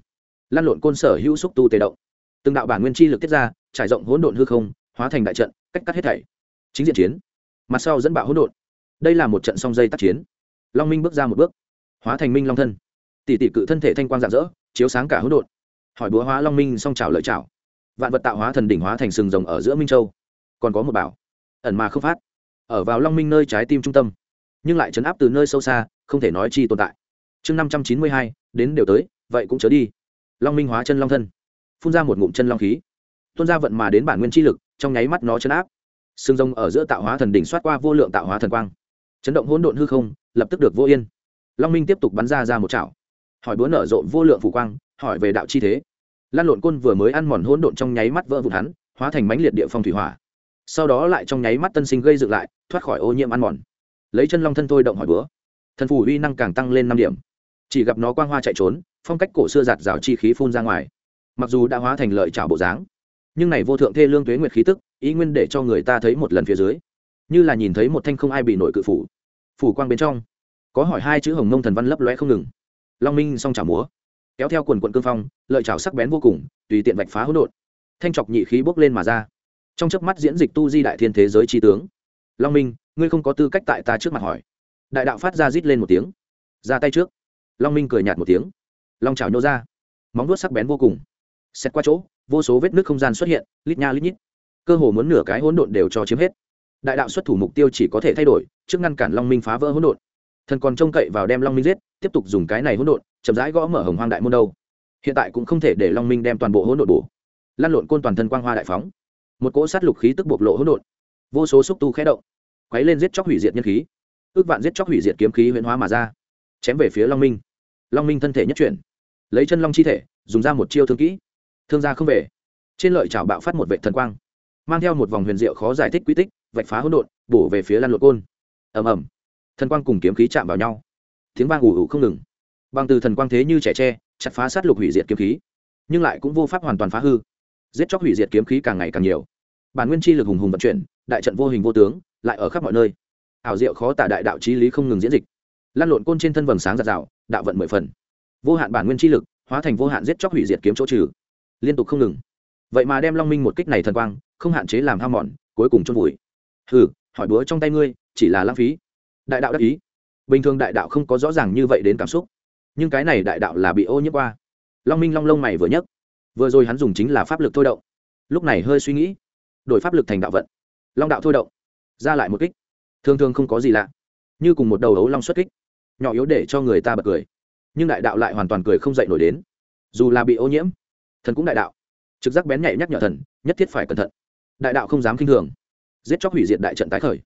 Lăn lộn côn sở hữu xúc tu tề động. Từng đạo bản nguyên chi lực tiết ra, trải rộng hỗn độn hư không, hóa thành đại trận, cách cắt hết thảy. Chính diện chiến. Mặt sau dẫn bạo hỗn độn. Đây là một trận song dây tác chiến. Long minh bước ra một bước. Hóa thành minh long thân. Tỷ tỷ cự thân thể thanh quang rạng rỡ, chiếu sáng cả hỗn độn. Hỏi búa hóa long minh song trào lợi trào vạn vật tạo hóa thần đỉnh hóa thành sừng rồng ở giữa minh châu. Còn có một bảo. Ẩn mà không phát ở vào long minh nơi trái tim trung tâm, nhưng lại chấn áp từ nơi sâu xa, không thể nói chi tồn tại. Chương năm trăm chín mươi hai, đến đều tới, vậy cũng chớ đi. Long minh hóa chân long thân, phun ra một ngụm chân long khí. Tuôn ra vận mà đến bản nguyên chi lực, trong nháy mắt nó chấn áp. Sương rông ở giữa tạo hóa thần đỉnh xoát qua vô lượng tạo hóa thần quang. Chấn động hỗn độn hư không, lập tức được vô yên. Long minh tiếp tục bắn ra ra một chảo. Hỏi búa nở rộ vô lượng phủ quang, hỏi về đạo chi thế. Lan lộn côn vừa mới ăn mòn hỗn độn trong nháy mắt vỡ vụn hắn, hóa thành mánh liệt địa phong thủy hỏa sau đó lại trong nháy mắt tân sinh gây dựng lại, thoát khỏi ô nhiễm ăn mòn. Lấy chân long thân thôi động hỏi búa thần phủ uy năng càng tăng lên năm điểm. Chỉ gặp nó quang hoa chạy trốn, phong cách cổ xưa giạt rào chi khí phun ra ngoài. Mặc dù đã hóa thành lợi trào bộ dáng, nhưng này vô thượng thê lương tuế nguyệt khí tức, ý nguyên để cho người ta thấy một lần phía dưới. Như là nhìn thấy một thanh không ai bị nổi cự phủ. Phủ quang bên trong, có hỏi hai chữ hồng mông thần văn lấp lóe không ngừng. Long minh song trả múa, kéo theo quần quận cương phong, lợi trào sắc bén vô cùng, tùy tiện vạch phá hỗn độn. Thanh chọc nhị khí bốc lên mà ra trong chớp mắt diễn dịch tu di đại thiên thế giới tri tướng. Long minh, ngươi không có tư cách tại ta trước mặt hỏi. Đại đạo phát ra rít lên một tiếng. Ra tay trước. Long minh cười nhạt một tiếng. Long trào nhô ra. Móng vuốt sắc bén vô cùng. Xét qua chỗ, vô số vết nước không gian xuất hiện, lít nha lít nhít. Cơ hồ muốn nửa cái hỗn độn đều cho chiếm hết. Đại đạo xuất thủ mục tiêu chỉ có thể thay đổi, trước ngăn cản long minh phá vỡ hỗn độn. Thần còn trông cậy vào đem long minh giết, tiếp tục dùng cái này hỗn độn, chậm rãi gõ mở hồng hoang đại môn đâu. Hiện tại cũng không thể để long minh đem toàn bộ hỗn độn bổ. Lăn lộn côn toàn thân quang hoa đại phóng một cỗ sát lục khí tức bộc lộ hỗn độn. Vô số xúc tu khẽ động, quấy lên giết chóc hủy diệt nhân khí, ước vạn giết chóc hủy diệt kiếm khí huyễn hóa mà ra, chém về phía long minh. Long minh thân thể nhất chuyển, lấy chân long chi thể, dùng ra một chiêu thương kỹ. Thương gia không về, trên lợi chảo bạo phát một vệ thần quang, mang theo một vòng huyền diệu khó giải thích quy tích, vạch phá hỗn độn, bổ về phía lan lộn côn. Ầm ầm, thần quang cùng kiếm khí chạm vào nhau. Tiếng vang ủ ủ không ngừng. Bằng từ thần quang thế như trẻ tre, chặt phá sát lục hủy diệt kiếm khí, nhưng lại cũng vô pháp hoàn toàn phá hư giết chóc hủy diệt kiếm khí càng ngày càng nhiều. Bản nguyên chi lực hùng hùng vận chuyển, đại trận vô hình vô tướng, lại ở khắp mọi nơi. Ảo diệu khó tả đại đạo trí lý không ngừng diễn dịch. Lan lộn côn trên thân vầng sáng giạt rào, đạo vận mười phần. Vô hạn bản nguyên chi lực, hóa thành vô hạn giết chóc hủy diệt kiếm chỗ trừ. Liên tục không ngừng. Vậy mà đem long minh một kích này thần quang, không hạn chế làm ham mòn, cuối cùng chôn vùi. Hừ, hỏi búa trong tay ngươi, chỉ là lãng phí. Đại đạo đắc ý. Bình thường đại đạo không có rõ ràng như vậy đến cảm xúc. Nhưng cái này đại đạo là bị ô nhiễm qua. Long minh long lông mày vừa nhấc vừa rồi hắn dùng chính là pháp lực thôi động. Lúc này hơi suy nghĩ, đổi pháp lực thành đạo vận. Long đạo thôi động, ra lại một kích. Thường thường không có gì lạ, như cùng một đầu ấu long xuất kích. Nhỏ yếu để cho người ta bật cười, nhưng đại đạo lại hoàn toàn cười không dậy nổi đến. Dù là bị ô nhiễm, thần cũng đại đạo. Trực giác bén nhạy nhắc nhở thần, nhất thiết phải cẩn thận. Đại đạo không dám k i n h thường, giết chóc hủy diệt đại trận tái khởi.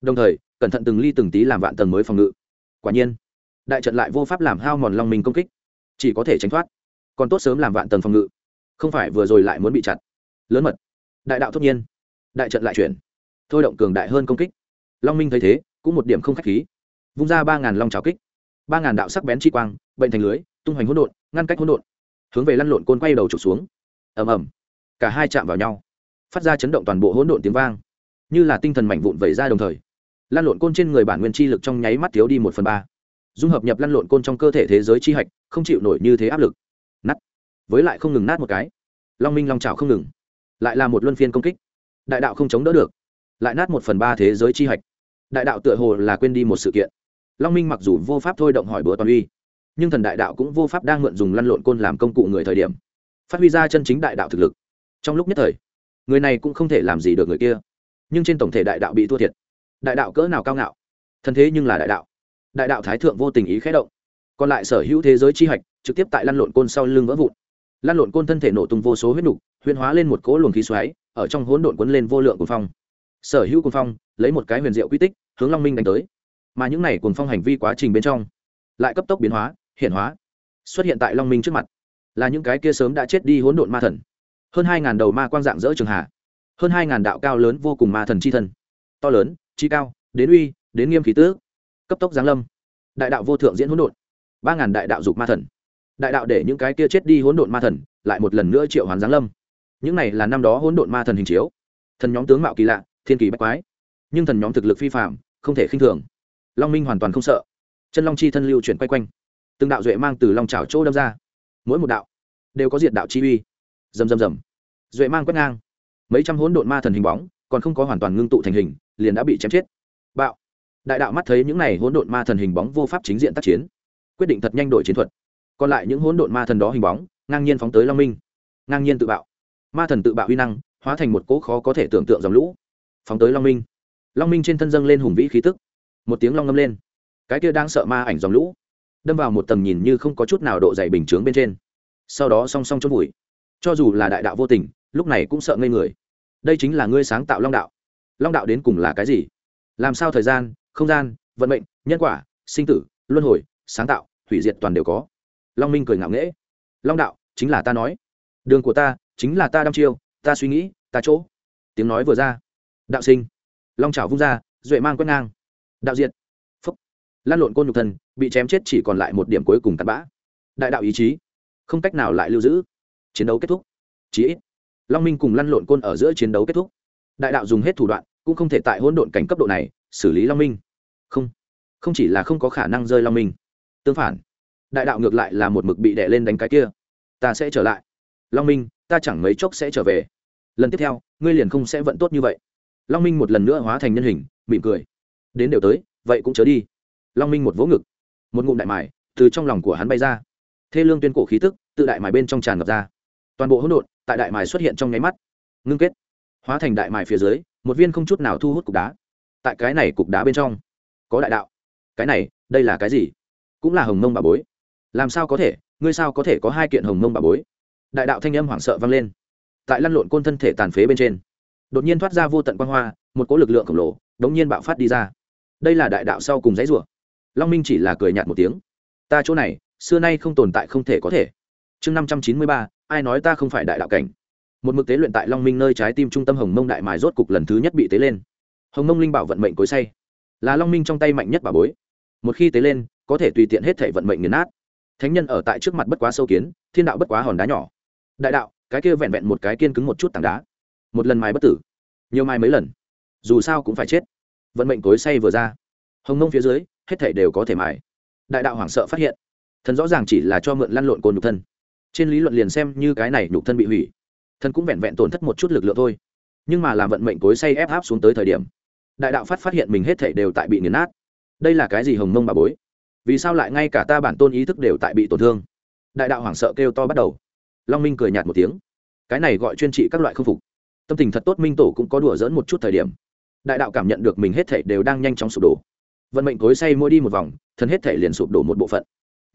Đồng thời, cẩn thận từng ly từng tí làm vạn tầng mới phòng ngự. Quả nhiên, đại trận lại vô pháp làm hao mòn long mình công kích, chỉ có thể tránh thoát. Còn tốt sớm làm vạn tầng phòng ngự không phải vừa rồi lại muốn bị chặt. Lớn mật. Đại đạo tất nhiên. Đại trận lại chuyển. Thôi động cường đại hơn công kích. Long minh thấy thế, cũng một điểm không k h á c h khí. Vung ra ba ngàn long trào kích. Ba ngàn đạo sắc bén chi quang, bệnh thành lưới, tung hoành hỗn độn, ngăn cách hỗn độn. Hướng về lăn lộn côn quay đầu trục xuống. Ầm ầm. Cả hai chạm vào nhau. Phát ra chấn động toàn bộ hỗn độn tiếng vang. Như là tinh thần mảnh vụn vẩy ra đồng thời. Lăn lộn côn trên người bản nguyên chi lực trong nháy mắt thiếu đi một phần ba. Dung hợp nhập lăn lộn côn trong cơ thể thế giới chi hạch, không chịu nổi như thế áp lực với lại không ngừng nát một cái. Long minh long trào không ngừng. Lại là một luân phiên công kích. Đại đạo không chống đỡ được. Lại nát một phần ba thế giới chi hạch. Đại đạo tựa hồ là quên đi một sự kiện. Long minh mặc dù vô pháp thôi động hỏi bữa toàn uy, nhưng thần đại đạo cũng vô pháp đang mượn dùng lăn lộn côn làm công cụ người thời điểm, phát huy ra chân chính đại đạo thực lực. Trong lúc nhất thời, người này cũng không thể làm gì được người kia. Nhưng trên tổng thể đại đạo bị thua thiệt. Đại đạo cỡ nào cao ngạo. Thân thế nhưng là đại đạo. Đại đạo thái thượng vô tình ý khé động. Còn lại sở hữu thế giới chi hạch trực tiếp tại lăn lộn côn sau lưng vỡ vụn lan lộn côn thân thể nổ tung vô số huyết nục huyên hóa lên một cỗ luồng khí xoáy, ở trong hỗn độn quấn lên vô lượng cuồng phong. Sở hữu cuồng phong, lấy một cái huyền diệu quy tích, hướng long minh đánh tới. Mà những này cuồng phong hành vi quá trình bên trong, lại cấp tốc biến hóa, hiện hóa, xuất hiện tại long minh trước mặt. Là những cái kia sớm đã chết đi hỗn độn ma thần. Hơn hai ngàn đầu ma quang dạng dỡ trường hạ. Hơn hai ngàn đạo cao lớn vô cùng ma thần c h i thân. To lớn, chi cao, đến uy, đến nghiêm khí tước. Cấp tốc giáng lâm. Đại đạo vô thượng diễn hỗn độn. Ba ngàn đại đạo dục ma thần đại đạo để những cái kia chết đi hỗn độn ma thần, lại một lần nữa triệu hoàn giáng lâm. Những này là năm đó hỗn độn ma thần hình chiếu. Thần nhóm tướng mạo kỳ lạ, thiên kỳ bách quái. Nhưng thần nhóm thực lực phi phạm không thể khinh thường. Long minh hoàn toàn không sợ. Chân long chi thân lưu chuyển quay quanh. Từng đạo duệ mang từ long trào chỗ đâm ra. Mỗi một đạo đều có diệt đạo chi uy. Rầm rầm rầm. Duệ mang quét ngang. Mấy trăm hỗn độn ma thần hình bóng, còn không có hoàn toàn ngưng tụ thành hình, liền đã bị chém chết. Bạo. Đại đạo mắt thấy những này hỗn độn ma thần hình bóng vô pháp chính diện tác chiến. Quyết định thật nhanh đổi chiến thuật còn lại những hỗn độn ma thần đó hình bóng ngang nhiên phóng tới long minh. Ngang nhiên tự bạo. Ma thần tự bạo huy năng hóa thành một cỗ khó có thể tưởng tượng dòng lũ phóng tới long minh. Long minh trên thân dâng lên hùng vĩ khí tức. Một tiếng long ngâm lên. Cái kia đang sợ ma ảnh dòng lũ đâm vào một tầng nhìn như không có chút nào độ dày bình chướng bên trên. Sau đó song song chôn bụi, cho dù là đại đạo vô tình lúc này cũng sợ ngây người. Đây chính là ngươi sáng tạo long đạo. Long đạo đến cùng là cái gì? Làm sao thời gian không gian vận mệnh nhân quả sinh tử luân hồi sáng tạo hủy diệt toàn đều có? Long minh cười ngạo nghễ. Long đạo, chính là ta nói. Đường của ta, chính là ta đăm chiêu, ta suy nghĩ, ta chỗ. Tiếng nói vừa ra. Đạo sinh. Long trào vung ra, duệ mang quét ngang. Đạo diệt. Phúc. Lan lộn côn nhục thần, bị chém chết chỉ còn lại một điểm cuối cùng tạt bã. Đại đạo ý chí. Không cách nào lại lưu giữ. Chiến đấu kết thúc. Chí ít. Long minh cùng lăn lộn côn ở giữa chiến đấu kết thúc. Đại đạo dùng hết thủ đoạn, cũng không thể tại hỗn độn cảnh cấp độ này xử lý long minh. Không. Không chỉ là không có khả năng rơi long minh. Tương phản đại đạo ngược lại là một mực bị đè lên đánh cái kia. Ta sẽ trở lại. Long minh, ta chẳng mấy chốc sẽ trở về. Lần tiếp theo, ngươi liền không sẽ vẫn tốt như vậy. Long minh một lần nữa hóa thành nhân hình, mỉm cười. Đến đều tới, vậy cũng chớ đi. Long minh một vỗ ngực. Một ngụm đại mải từ trong lòng của hắn bay ra. Thê lương tuyên cổ khí tức tự đại mải bên trong tràn ngập ra. Toàn bộ hỗn độn tại đại mải xuất hiện trong nháy mắt. Ngưng kết. Hóa thành đại mải phía dưới, một viên không chút nào thu hút cục đá. Tại cái này cục đá bên trong, có đại đạo. Cái này, đây là cái gì? Cũng là hồng mông bà bối làm sao có thể, ngươi sao có thể có hai kiện hồng mông bà bối? Đại đạo thanh âm hoảng sợ vang lên. Tại lăn lộn côn thân thể tàn phế bên trên, đột nhiên thoát ra vô tận quan hoa, một cỗ lực lượng khổng lồ đống nhiên bạo phát đi ra. Đây là đại đạo sau cùng dãy rủa. Long minh chỉ là cười nhạt một tiếng. Ta chỗ này, xưa nay không tồn tại không thể có thể. Chương năm trăm chín mươi ba, ai nói ta không phải đại đạo cảnh? Một mực tế luyện tại long minh nơi trái tim trung tâm hồng mông đại mài rốt cục lần thứ nhất bị tế lên. Hồng mông linh bảo vận mệnh cối say. Là long minh trong tay mạnh nhất bà bối. Một khi tế lên, có thể tùy tiện hết thể vận mệnh nghiền nát thánh nhân ở tại trước mặt bất quá sâu kiến, thiên đạo bất quá hòn đá nhỏ. Đại đạo, cái kia vẹn vẹn một cái kiên cứng một chút tảng đá. Một lần mài bất tử. Nhiều mai mấy lần. Dù sao cũng phải chết. Vận mệnh cối say vừa ra. Hồng mông phía dưới, hết thể đều có thể mài. Đại đạo hoảng sợ phát hiện. Thần rõ ràng chỉ là cho mượn lăn lộn cồn nhục thân. Trên lý luận liền xem như cái này nhục thân bị hủy. Thần cũng vẹn vẹn tổn thất một chút lực lượng thôi. Nhưng mà làm vận mệnh cối say ép áp xuống tới thời điểm, đại đạo phát phát hiện mình hết thể đều tại bị nghiền nát. Đây là cái gì hồng mông bà bối? Vì sao lại ngay cả ta bản tôn ý thức đều tại bị tổn thương? Đại đạo hoảng sợ kêu to bắt đầu. Long minh cười nhạt một tiếng. Cái này gọi chuyên trị các loại không phục. Tâm tình thật tốt minh tổ cũng có đùa dỡn một chút thời điểm. Đại đạo cảm nhận được mình hết thể đều đang nhanh chóng sụp đổ. Vận mệnh cối say mỗi đi một vòng, thần hết thể liền sụp đổ một bộ phận.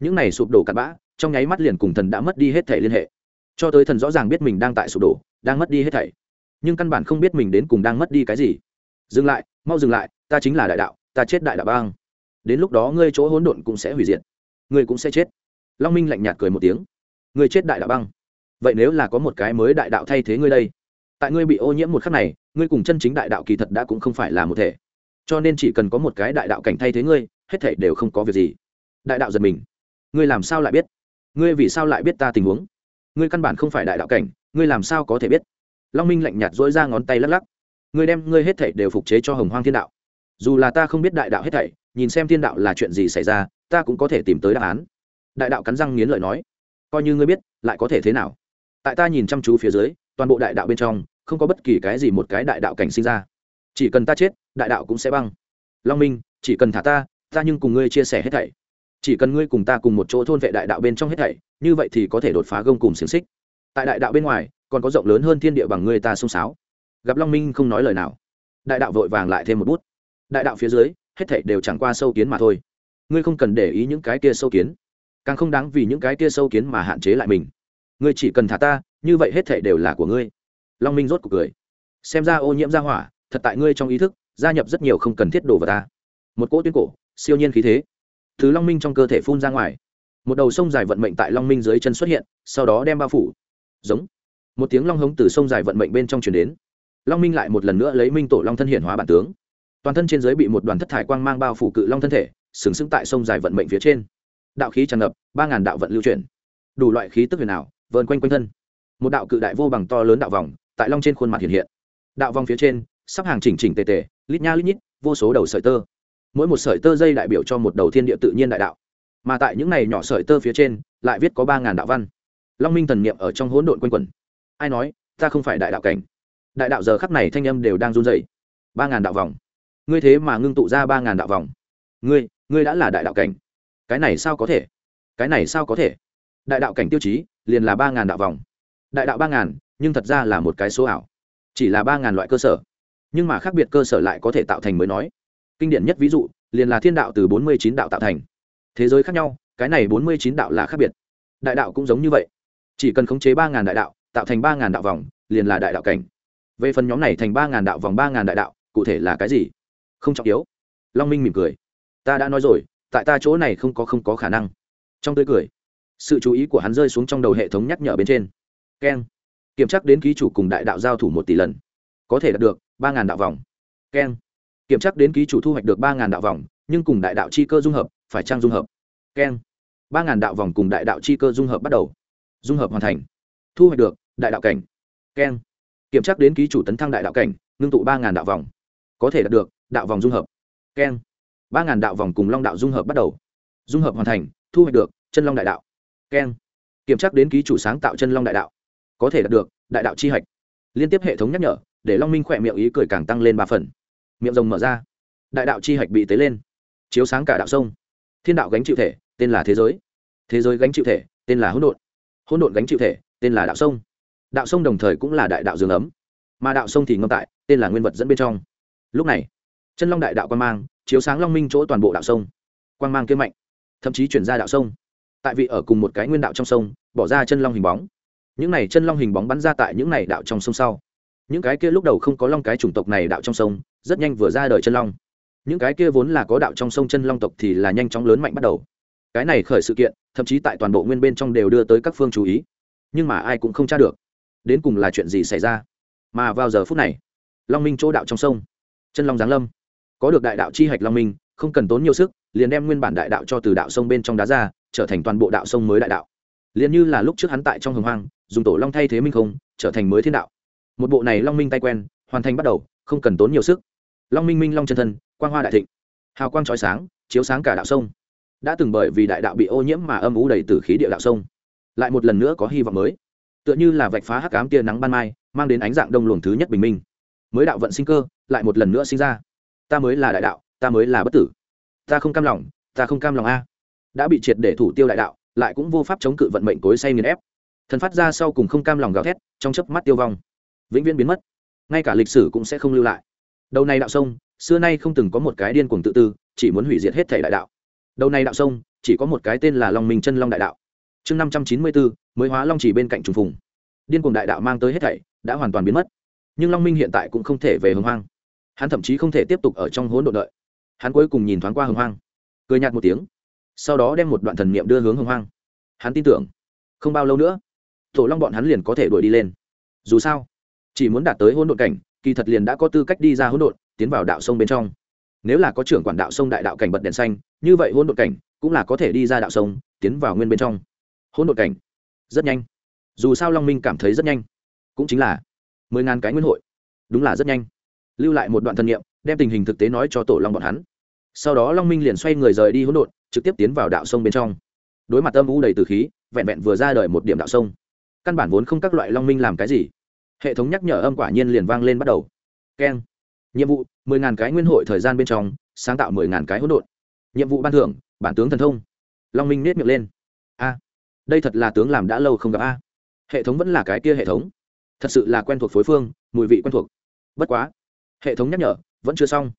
Những này sụp đổ cặn bã, trong nháy mắt liền cùng thần đã mất đi hết thể liên hệ. Cho tới thần rõ ràng biết mình đang tại sụp đổ, đang mất đi hết thảy. Nhưng căn bản không biết mình đến cùng đang mất đi cái gì. Dừng lại, mau dừng lại, ta chính là đại đạo, ta chết đại đạo bang đến lúc đó ngươi chỗ hỗn độn cũng sẽ hủy diệt, ngươi cũng sẽ chết. Long minh lạnh nhạt cười một tiếng. Ngươi chết đại đạo băng. Vậy nếu là có một cái mới đại đạo thay thế ngươi đây, tại ngươi bị ô nhiễm một khắc này, ngươi cùng chân chính đại đạo kỳ thật đã cũng không phải là một thể. Cho nên chỉ cần có một cái đại đạo cảnh thay thế ngươi, hết thể đều không có việc gì. Đại đạo giật mình. Ngươi làm sao lại biết? Ngươi vì sao lại biết ta tình huống? Ngươi căn bản không phải đại đạo cảnh, ngươi làm sao có thể biết? Long minh lạnh nhạt dỗi ra ngón tay lắc lắc. Ngươi đem ngươi hết thảy đều phục chế cho hồng hoang thiên đạo. Dù là ta không biết đại đạo hết thảy nhìn xem thiên đạo là chuyện gì xảy ra, ta cũng có thể tìm tới đáp án. Đại đạo cắn răng nghiến lợi nói. Coi như ngươi biết, lại có thể thế nào? Tại ta nhìn chăm chú phía dưới, toàn bộ đại đạo bên trong, không có bất kỳ cái gì một cái đại đạo cảnh sinh ra. Chỉ cần ta chết, đại đạo cũng sẽ băng. Long minh, chỉ cần thả ta ta nhưng cùng ngươi chia sẻ hết thảy. Chỉ cần ngươi cùng ta cùng một chỗ thôn vệ đại đạo bên trong hết thảy, như vậy thì có thể đột phá gông cùng xiềng xích. Tại đại đạo bên ngoài, còn có rộng lớn hơn thiên địa bằng ngươi ta xông xáo. Gặp long minh không nói lời nào. Đại đạo vội vàng lại thêm một bút. Đại đạo phía dưới hết thảy đều chẳng qua sâu kiến mà thôi. Ngươi không cần để ý những cái kia sâu kiến, càng không đáng vì những cái kia sâu kiến mà hạn chế lại mình. Ngươi chỉ cần thả ta, như vậy hết thảy đều là của ngươi. Long minh rốt cuộc cười. Xem ra ô nhiễm ra hỏa, thật tại ngươi trong ý thức, gia nhập rất nhiều không cần thiết đồ vào ta. Một cỗ tuyến cổ, siêu nhiên khí thế. Thứ long minh trong cơ thể phun ra ngoài. Một đầu sông dài vận mệnh tại long minh dưới chân xuất hiện, sau đó đem bao phủ. Giống. Một tiếng long hống từ sông dài vận mệnh bên trong chuyển đến. Long minh lại một lần nữa lấy minh tổ long thân hiện hóa bản tướng toàn thân trên giới bị một đoàn thất thải quang mang bao phủ cự long thân thể, sừng sững tại sông dài vận mệnh phía trên. Đạo khí tràn ngập, ba ngàn đạo vận lưu chuyển. Đủ loại khí tức huyền ảo, vờn quanh quanh thân. Một đạo cự đại vô bằng to lớn đạo vòng, tại long trên khuôn mặt hiện hiện. Đạo vòng phía trên, sắp hàng chỉnh chỉnh tề tề, lít nha lít nhít, vô số đầu sợi tơ. Mỗi một sợi tơ dây đại biểu cho một đầu thiên địa tự nhiên đại đạo. Mà tại những này nhỏ sợi tơ phía trên, lại viết có ba ngàn đạo văn. Long minh thần niệm ở trong hỗn độn quanh quẩn. Ai nói, ta không phải đại đạo cảnh. Đại đạo giờ khắc này thanh âm đều đang run rẩy. Ba ngàn đạo vòng ngươi thế mà ngưng tụ ra ba ngàn đạo vòng. Ngươi ngươi đã là đại đạo cảnh. Cái này sao có thể? Cái này sao có thể? Đại đạo cảnh tiêu chí, liền là ba ngàn đạo vòng. Đại đạo ba ngàn, nhưng thật ra là một cái số ảo. Chỉ là ba ngàn loại cơ sở. Nhưng mà khác biệt cơ sở lại có thể tạo thành mới nói. Kinh điển nhất ví dụ, liền là thiên đạo từ bốn mươi chín đạo tạo thành. Thế giới khác nhau, cái này bốn mươi chín đạo là khác biệt. Đại đạo cũng giống như vậy. Chỉ cần khống chế ba ngàn đại đạo, tạo thành ba ngàn đạo vòng, liền là đại đạo cảnh. Về phần nhóm này thành ba ngàn đạo vòng, ba ngàn đại đạo, cụ thể là cái gì? Không trọng yếu. Long minh mỉm cười. Ta đã nói rồi, tại ta chỗ này không có không có khả năng. Trong tươi cười, sự chú ý của hắn rơi xuống trong đầu hệ thống nhắc nhở bên trên. Keng. Kiểm tra đến ký chủ cùng đại đạo giao thủ một tỷ lần. Có thể đạt được ba ngàn đạo vòng. Keng. Kiểm tra đến ký chủ thu hoạch được ba ngàn đạo vòng, nhưng cùng đại đạo chi cơ dung hợp, phải trang dung hợp? Keng. ba ngàn đạo vòng cùng đại đạo chi cơ dung hợp bắt đầu. Dung hợp hoàn thành. Thu hoạch được đại đạo cảnh. Keng. Kiểm tra đến ký chủ tấn thăng đại đạo cảnh, ngưng tụ ba ngàn đạo vòng có thể đạt được, đạo vòng dung hợp. Keng. Ba ngàn đạo vòng cùng long đạo dung hợp bắt đầu. Dung hợp hoàn thành, thu hoạch được, chân long đại đạo. Keng. Kiểm tra đến ký chủ sáng tạo chân long đại đạo. Có thể đạt được, đại đạo chi hạch. Liên tiếp hệ thống nhắc nhở, để long minh khỏe miệng ý cười càng tăng lên ba phần. Miệng rồng mở ra. Đại đạo chi hạch bị tế lên. Chiếu sáng cả đạo sông. Thiên đạo gánh chịu thể, tên là thế giới. Thế giới gánh chịu thể, tên là hỗn độn. Hỗn độn gánh chịu thể, tên là đạo sông. Đạo sông đồng thời cũng là đại đạo dương ấm. Mà đạo sông thì ngâm tại, tên là nguyên vật dẫn bên trong lúc này, chân long đại đạo quan mang chiếu sáng long minh chỗ toàn bộ đạo sông. Quan mang kiếm mạnh, thậm chí chuyển ra đạo sông. Tại vị ở cùng một cái nguyên đạo trong sông, bỏ ra chân long hình bóng. Những này chân long hình bóng bắn ra tại những này đạo trong sông sau. Những cái kia lúc đầu không có long cái chủng tộc này đạo trong sông, rất nhanh vừa ra đời chân long. Những cái kia vốn là có đạo trong sông chân long tộc thì là nhanh chóng lớn mạnh bắt đầu. Cái này khởi sự kiện, thậm chí tại toàn bộ nguyên bên trong đều đưa tới các phương chú ý. Nhưng mà ai cũng không tra được, đến cùng là chuyện gì xảy ra. Mà vào giờ phút này, long minh chỗ đạo trong sông chân long giáng lâm. Có được đại đạo chi hạch long minh, không cần tốn nhiều sức, liền đem nguyên bản đại đạo cho từ đạo sông bên trong đá ra, trở thành toàn bộ đạo sông mới đại đạo. Liền như là lúc trước hắn tại trong hồng hoang, dùng tổ long thay thế minh không, trở thành mới thiên đạo. Một bộ này long minh tay quen, hoàn thành bắt đầu, không cần tốn nhiều sức. Long minh minh long chân thân, quang hoa đại thịnh, hào quang trói sáng, chiếu sáng cả đạo sông. Đã từng bởi vì đại đạo bị ô nhiễm mà âm ú đầy từ khí địa đạo sông, lại một lần nữa có hy vọng mới. Tựa như là vạch phá hắc ám tia nắng ban mai, mang đến ánh dạng đông luồng thứ nhất bình minh mới đạo vận sinh cơ, lại một lần nữa sinh ra. Ta mới là đại đạo, ta mới là bất tử. Ta không cam lòng, ta không cam lòng a. Đã bị triệt để thủ tiêu đại đạo, lại cũng vô pháp chống cự vận mệnh cối say nghiền ép. Thần phát ra sau cùng không cam lòng gào thét, trong chớp mắt tiêu vong. Vĩnh viễn biến mất. Ngay cả lịch sử cũng sẽ không lưu lại. Đầu này đạo sông, xưa nay không từng có một cái điên cuồng tự tư, chỉ muốn hủy diệt hết thể đại đạo. Đầu này đạo sông, chỉ có một cái tên là long minh chân long đại đạo. Chương năm trăm chín mươi bốn, mới hóa long chỉ bên cạnh trùng phùng. Điên cuồng đại đạo mang tới hết thảy, đã hoàn toàn biến mất nhưng long minh hiện tại cũng không thể về hồng hoang. Hắn thậm chí không thể tiếp tục ở trong hỗn độn đợi. Hắn cuối cùng nhìn thoáng qua hồng hoang, cười nhạt một tiếng, sau đó đem một đoạn thần niệm đưa hướng hồng hoang. Hắn tin tưởng, không bao lâu nữa, tổ long bọn hắn liền có thể đuổi đi lên. Dù sao, chỉ muốn đạt tới hỗn độn cảnh, kỳ thật liền đã có tư cách đi ra hỗn độn, tiến vào đạo sông bên trong. Nếu là có trưởng quản đạo sông đại đạo cảnh bật đèn xanh, như vậy hỗn độn cảnh cũng là có thể đi ra đạo sông, tiến vào nguyên bên trong. Hỗn độn cảnh, rất nhanh. Dù sao long minh cảm thấy rất nhanh, cũng chính là mười ngàn cái nguyên hội. Đúng là rất nhanh. Lưu lại một đoạn thân nhiệm đem tình hình thực tế nói cho tổ long bọn hắn. Sau đó long minh liền xoay người rời đi hỗn độn, trực tiếp tiến vào đạo sông bên trong. Đối mặt âm u đầy từ khí, vẹn vẹn vừa ra đời một điểm đạo sông. Căn bản vốn không các loại long minh làm cái gì. Hệ thống nhắc nhở âm quả nhiên liền vang lên bắt đầu. Keng. Nhiệm vụ, mười ngàn cái nguyên hội thời gian bên trong, sáng tạo mười ngàn cái hỗn độn. Nhiệm vụ ban thưởng, bản tướng thần thông. Long minh nết miệng lên. A. Đây thật là tướng làm đã lâu không gặp a. Hệ thống vẫn là cái kia hệ thống thật sự là quen thuộc phối phương, mùi vị quen thuộc. Bất quá, hệ thống nhắc nhở vẫn chưa xong.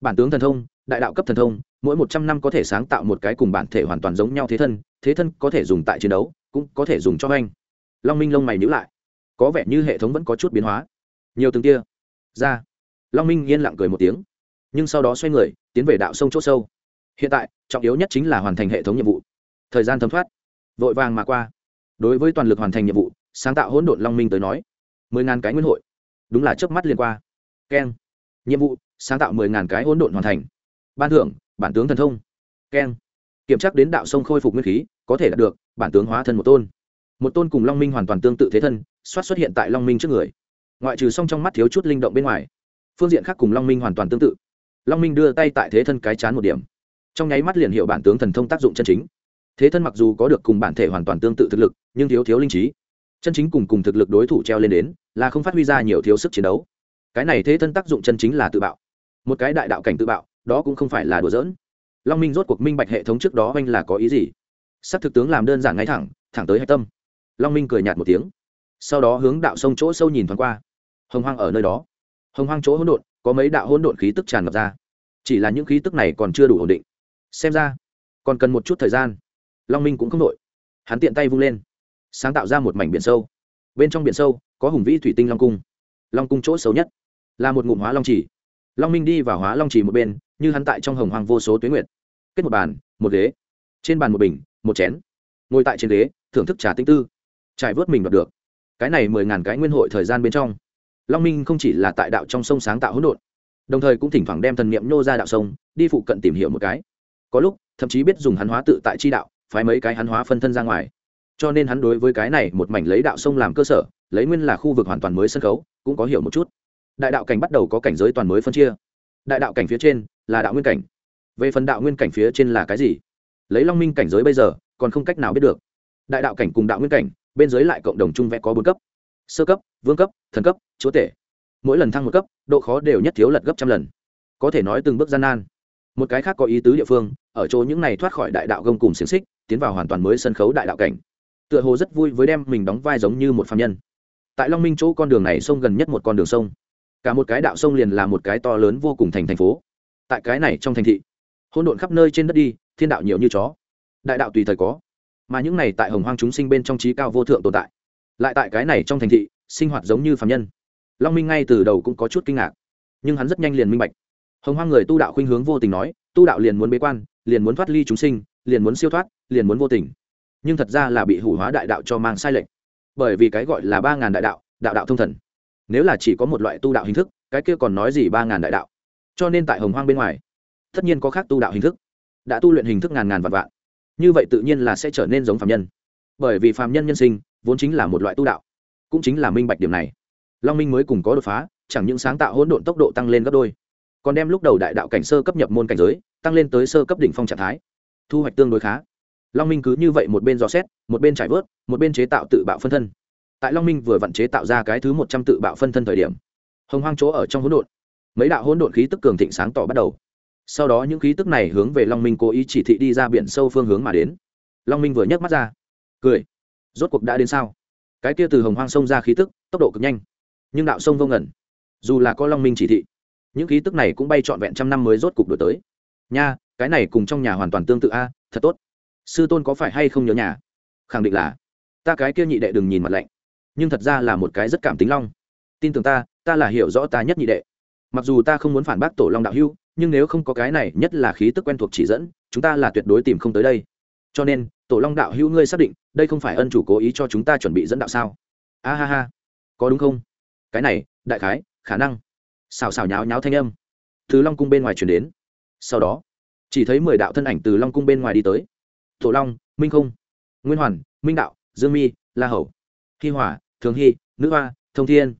Bản tướng thần thông, đại đạo cấp thần thông, mỗi một trăm năm có thể sáng tạo một cái cùng bản thể hoàn toàn giống nhau thế thân thế thân có thể dùng tại chiến đấu, cũng có thể dùng cho anh long minh lông mày nhữ lại. Có vẻ như hệ thống vẫn có chút biến hóa. Nhiều từng kia ra. Long minh yên lặng cười một tiếng. Nhưng sau đó xoay người, tiến về đạo sông c h ỗ sâu. Hiện tại, trọng yếu nhất chính là hoàn thành hệ thống nhiệm vụ. Thời gian thấm thoát. Vội vàng mà qua. Đối với toàn lực hoàn thành nhiệm vụ, sáng tạo hỗn độn long minh tới nói mười ngàn cái nguyên hội. Đúng là chớp mắt liên qua. Keng. Nhiệm vụ, sáng tạo mười ngàn cái hỗn độn hoàn thành. Ban thưởng, bản tướng thần thông. Keng. Kiểm tra đến đạo sông khôi phục nguyên khí, có thể đạt được, bản tướng hóa thân một tôn. Một tôn cùng long minh hoàn toàn tương tự thế thân soát xuất hiện tại long minh trước người. Ngoại trừ song trong mắt thiếu chút linh động bên ngoài, phương diện khác cùng long minh hoàn toàn tương tự. Long minh đưa tay tại thế thân cái chán một điểm. Trong nháy mắt liền hiệu bản tướng thần thông tác dụng chân chính. Thế thân mặc dù có được cùng bản thể hoàn toàn tương tự thực lực, nhưng thiếu thiếu linh trí chân chính cùng cùng thực lực đối thủ treo lên đến, là không phát huy ra nhiều thiếu sức chiến đấu. Cái này thế thân tác dụng chân chính là tự bạo. Một cái đại đạo cảnh tự bạo, đó cũng không phải là đùa giỡn. Long minh rốt cuộc minh bạch hệ thống trước đó anh là có ý gì. Sắc thực tướng làm đơn giản ngay thẳng thẳng tới hạch tâm. Long minh cười nhạt một tiếng. Sau đó hướng đạo sông chỗ sâu nhìn thoáng qua. Hồng hoang ở nơi đó. Hồng hoang chỗ hỗn độn, có mấy đạo hỗn độn khí tức tràn ngập ra. Chỉ là những khí tức này còn chưa đủ ổn định. Xem ra, còn cần một chút thời gian. Long minh cũng không đội hắn tiện tay vung lên sáng tạo ra một mảnh biển sâu. Bên trong biển sâu, có hùng vĩ thủy tinh long cung. Long cung chỗ xấu nhất, là một ngụm hóa long trì. Long minh đi vào hóa long trì một bên, như hắn tại trong hồng hoàng vô số tuyến nguyệt. Kết một bàn, một ghế. Trên bàn một bình, một chén. Ngồi tại trên ghế, thưởng thức trà tinh tư. Trải vớt mình đoạt được. Cái này mười ngàn cái nguyên hội thời gian bên trong. Long minh không chỉ là tại đạo trong sông sáng tạo hỗn độn, đồng thời cũng thỉnh thoảng đem thần niệm nhô ra đạo sông, đi phụ cận tìm hiểu một cái. Có lúc, thậm chí biết dùng hắn hóa tự tại chi đạo, phái mấy cái hắn hóa phân thân ra ngoài cho nên hắn đối với cái này một mảnh lấy đạo sông làm cơ sở, lấy nguyên là khu vực hoàn toàn mới sân khấu, cũng có hiểu một chút. Đại đạo cảnh bắt đầu có cảnh giới toàn mới phân chia. Đại đạo cảnh phía trên là đạo nguyên cảnh. Về phần đạo nguyên cảnh phía trên là cái gì? Lấy long minh cảnh giới bây giờ, còn không cách nào biết được. Đại đạo cảnh cùng đạo nguyên cảnh, bên dưới lại cộng đồng chung vẽ có bốn cấp. Sơ cấp, vương cấp, thần cấp, chúa tể. Mỗi lần thăng một cấp, độ khó đều nhất thiếu lật gấp trăm lần. Có thể nói từng bước gian nan. Một cái khác có ý tứ địa phương, ở chỗ những này thoát khỏi đại đạo gông cùng xiềng xích, tiến vào hoàn toàn mới sân khấu đại đạo cảnh tựa hồ rất vui với đem mình đóng vai giống như một phạm nhân. Tại long minh chỗ con đường này sông gần nhất một con đường sông. Cả một cái đạo sông liền là một cái to lớn vô cùng thành thành phố. Tại cái này trong thành thị hôn độn khắp nơi trên đất đi, thiên đạo nhiều như chó. Đại đạo tùy thời có, mà những này tại hồng hoang chúng sinh bên trong trí cao vô thượng tồn tại. Lại tại cái này trong thành thị, sinh hoạt giống như phạm nhân. Long minh ngay từ đầu cũng có chút kinh ngạc, nhưng hắn rất nhanh liền minh bạch. Hồng hoang người tu đạo khuynh hướng vô tình nói, tu đạo liền muốn bế quan, liền muốn thoát ly chúng sinh, liền muốn siêu thoát, liền muốn vô tình nhưng thật ra là bị hủ hóa đại đạo cho mang sai lệch. Bởi vì cái gọi là ba ngàn đại đạo đạo đạo thông thần. Nếu là chỉ có một loại tu đạo hình thức, cái kia còn nói gì ba ngàn đại đạo? Cho nên tại hồng hoang bên ngoài, tất nhiên có khác tu đạo hình thức. Đã tu luyện hình thức ngàn ngàn vạn vạn, như vậy tự nhiên là sẽ trở nên giống phạm nhân. Bởi vì phạm nhân nhân sinh, vốn chính là một loại tu đạo, cũng chính là minh bạch điểm này. Long minh mới cùng có đột phá, chẳng những sáng tạo hỗn độn tốc độ tăng lên gấp đôi, còn đem lúc đầu đại đạo cảnh sơ cấp nhập môn cảnh giới, tăng lên tới sơ cấp đỉnh phong trạng thái, thu hoạch tương đối khá long minh cứ như vậy một bên dò xét, một bên trải vớt, một bên chế tạo tự bạo phân thân. Tại long minh vừa vặn chế tạo ra cái thứ một trăm tự bạo phân thân thời điểm, hồng hoang chỗ ở trong hỗn độn, mấy đạo hỗn độn khí tức cường thịnh sáng tỏ bắt đầu. Sau đó những khí tức này hướng về long minh cố ý chỉ thị đi ra biển sâu phương hướng mà đến. Long minh vừa nhấc mắt ra, cười. Rốt cuộc đã đến sao? Cái kia từ hồng hoang sông ra khí tức, tốc độ cực nhanh, nhưng đạo sông vô ngẩn dù là có long minh chỉ thị, những khí tức này cũng bay trọn vẹn trăm năm mới rốt cục đổi tới. Nha, cái này cùng trong nhà hoàn toàn tương tự a, thật tốt sư tôn có phải hay không nhớ nhà? Khẳng định là. Ta cái kia nhị đệ đừng nhìn mặt lạnh. Nhưng thật ra là một cái rất cảm tính long. Tin tưởng ta ta là hiểu rõ ta nhất nhị đệ. Mặc dù ta không muốn phản bác tổ long đạo hưu nhưng nếu không có cái này nhất là khí tức quen thuộc chỉ dẫn, chúng ta là tuyệt đối tìm không tới đây. Cho nên, tổ long đạo hữu ngươi xác định, đây không phải ân chủ cố ý cho chúng ta chuẩn bị dẫn đạo sao? A ha ha. Có đúng không? Cái này, đại khái, khả năng. Xào xào nháo nháo thanh âm. Từ long cung bên ngoài chuyển đến. Sau đó, chỉ thấy mười đạo thân ảnh từ long cung bên ngoài đi tới tổ long, minh không, nguyên hoàn, minh đạo, dương mi, la hầu, hi hỏa, thường hy nữ hoa, thông thiên.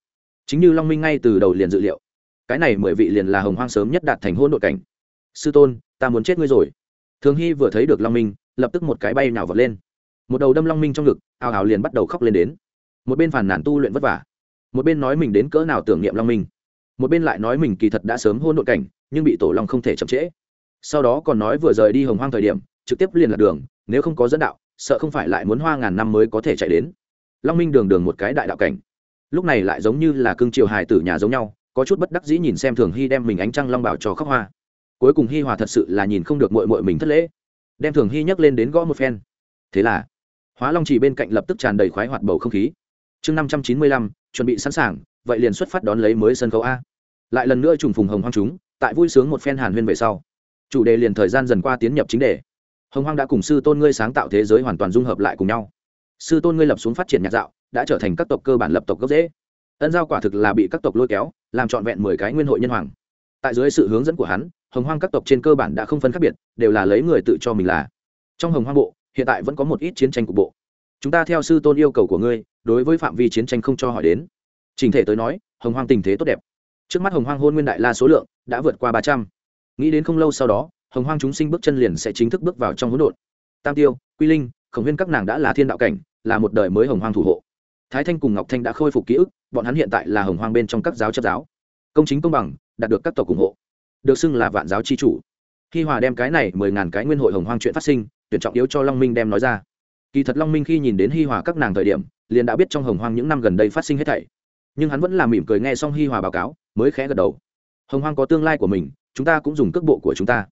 Chính như long minh ngay từ đầu liền dự liệu, cái này mười vị liền là hồng hoang sớm nhất đạt thành hôn đội cảnh. Sư tôn, ta muốn chết ngươi rồi. Thường hy vừa thấy được long minh, lập tức một cái bay nào vọt lên. Một đầu đâm long minh trong ngực, ào ào liền bắt đầu khóc lên đến. Một bên phản nản tu luyện vất vả, một bên nói mình đến cỡ nào tưởng niệm long minh. Một bên lại nói mình kỳ thật đã sớm hôn đội cảnh, nhưng bị tổ long không thể chậm trễ. Sau đó còn nói vừa rời đi hồng hoang thời điểm trực tiếp liền lạc đường, nếu không có dẫn đạo, sợ không phải lại muốn hoa ngàn năm mới có thể chạy đến. Long minh đường đường một cái đại đạo cảnh. Lúc này lại giống như là cương triều hài tử nhà giống nhau, có chút bất đắc dĩ nhìn xem thường hy đem mình ánh trăng long bảo cho khóc hoa. Cuối cùng hy hòa thật sự là nhìn không được mội mội mình thất lễ. Đem thường hy nhấc lên đến gõ một phen. Thế là, hóa long chỉ bên cạnh lập tức tràn đầy khoái hoạt bầu không khí. Chương năm trăm chín mươi lăm, chuẩn bị sẵn sàng, vậy liền xuất phát đón lấy mới sân khấu a. Lại lần nữa trùng phùng hồng hoang chúng, tại vui sướng một phen hàn huyên về sau. Chủ đề liền thời gian dần qua tiến nhập chính đề hồng hoang đã cùng sư tôn ngươi sáng tạo thế giới hoàn toàn dung hợp lại cùng nhau. Sư tôn ngươi lập xuống phát triển nhạc dạo, đã trở thành các tộc cơ bản lập tộc gốc dễ ân giao quả thực là bị các tộc lôi kéo, làm trọn vẹn mười cái nguyên hội nhân hoàng. Tại dưới sự hướng dẫn của hắn, hồng hoang các tộc trên cơ bản đã không phân khác biệt, đều là lấy người tự cho mình là. Trong hồng hoang bộ, hiện tại vẫn có một ít chiến tranh cục bộ. Chúng ta theo sư tôn yêu cầu của ngươi, đối với phạm vi chiến tranh không cho hỏi đến. Trình thể tới nói, hồng hoang tình thế tốt đẹp. Trước mắt hồng hoang hôn nguyên đại la số lượng đã vượt qua ba trăm. Nghĩ đến không lâu sau đó hồng hoang chúng sinh bước chân liền sẽ chính thức bước vào trong hỗn độn. Tam tiêu, quy linh, khổng huyên các nàng đã là thiên đạo cảnh, là một đời mới hồng hoang thủ hộ. Thái thanh cùng ngọc thanh đã khôi phục ký ức, bọn hắn hiện tại là hồng hoang bên trong các giáo chấp giáo. Công chính công bằng, đạt được các tộc ủng hộ. Được xưng là vạn giáo c h i chủ. Khi hòa đem cái này mười ngàn cái nguyên hội hồng hoang chuyện phát sinh, tuyển trọng yếu cho long minh đem nói ra. Kỳ thật long minh khi nhìn đến hi hòa các nàng thời điểm, liền đã biết trong hồng hoang những năm gần đây phát sinh hết thảy. Nhưng hắn vẫn là mỉm cười nghe xong hi hòa báo cáo, mới khẽ gật đầu. Hồng hoang có tương lai của mình, chúng ta cũng dùng cước bộ của chúng ta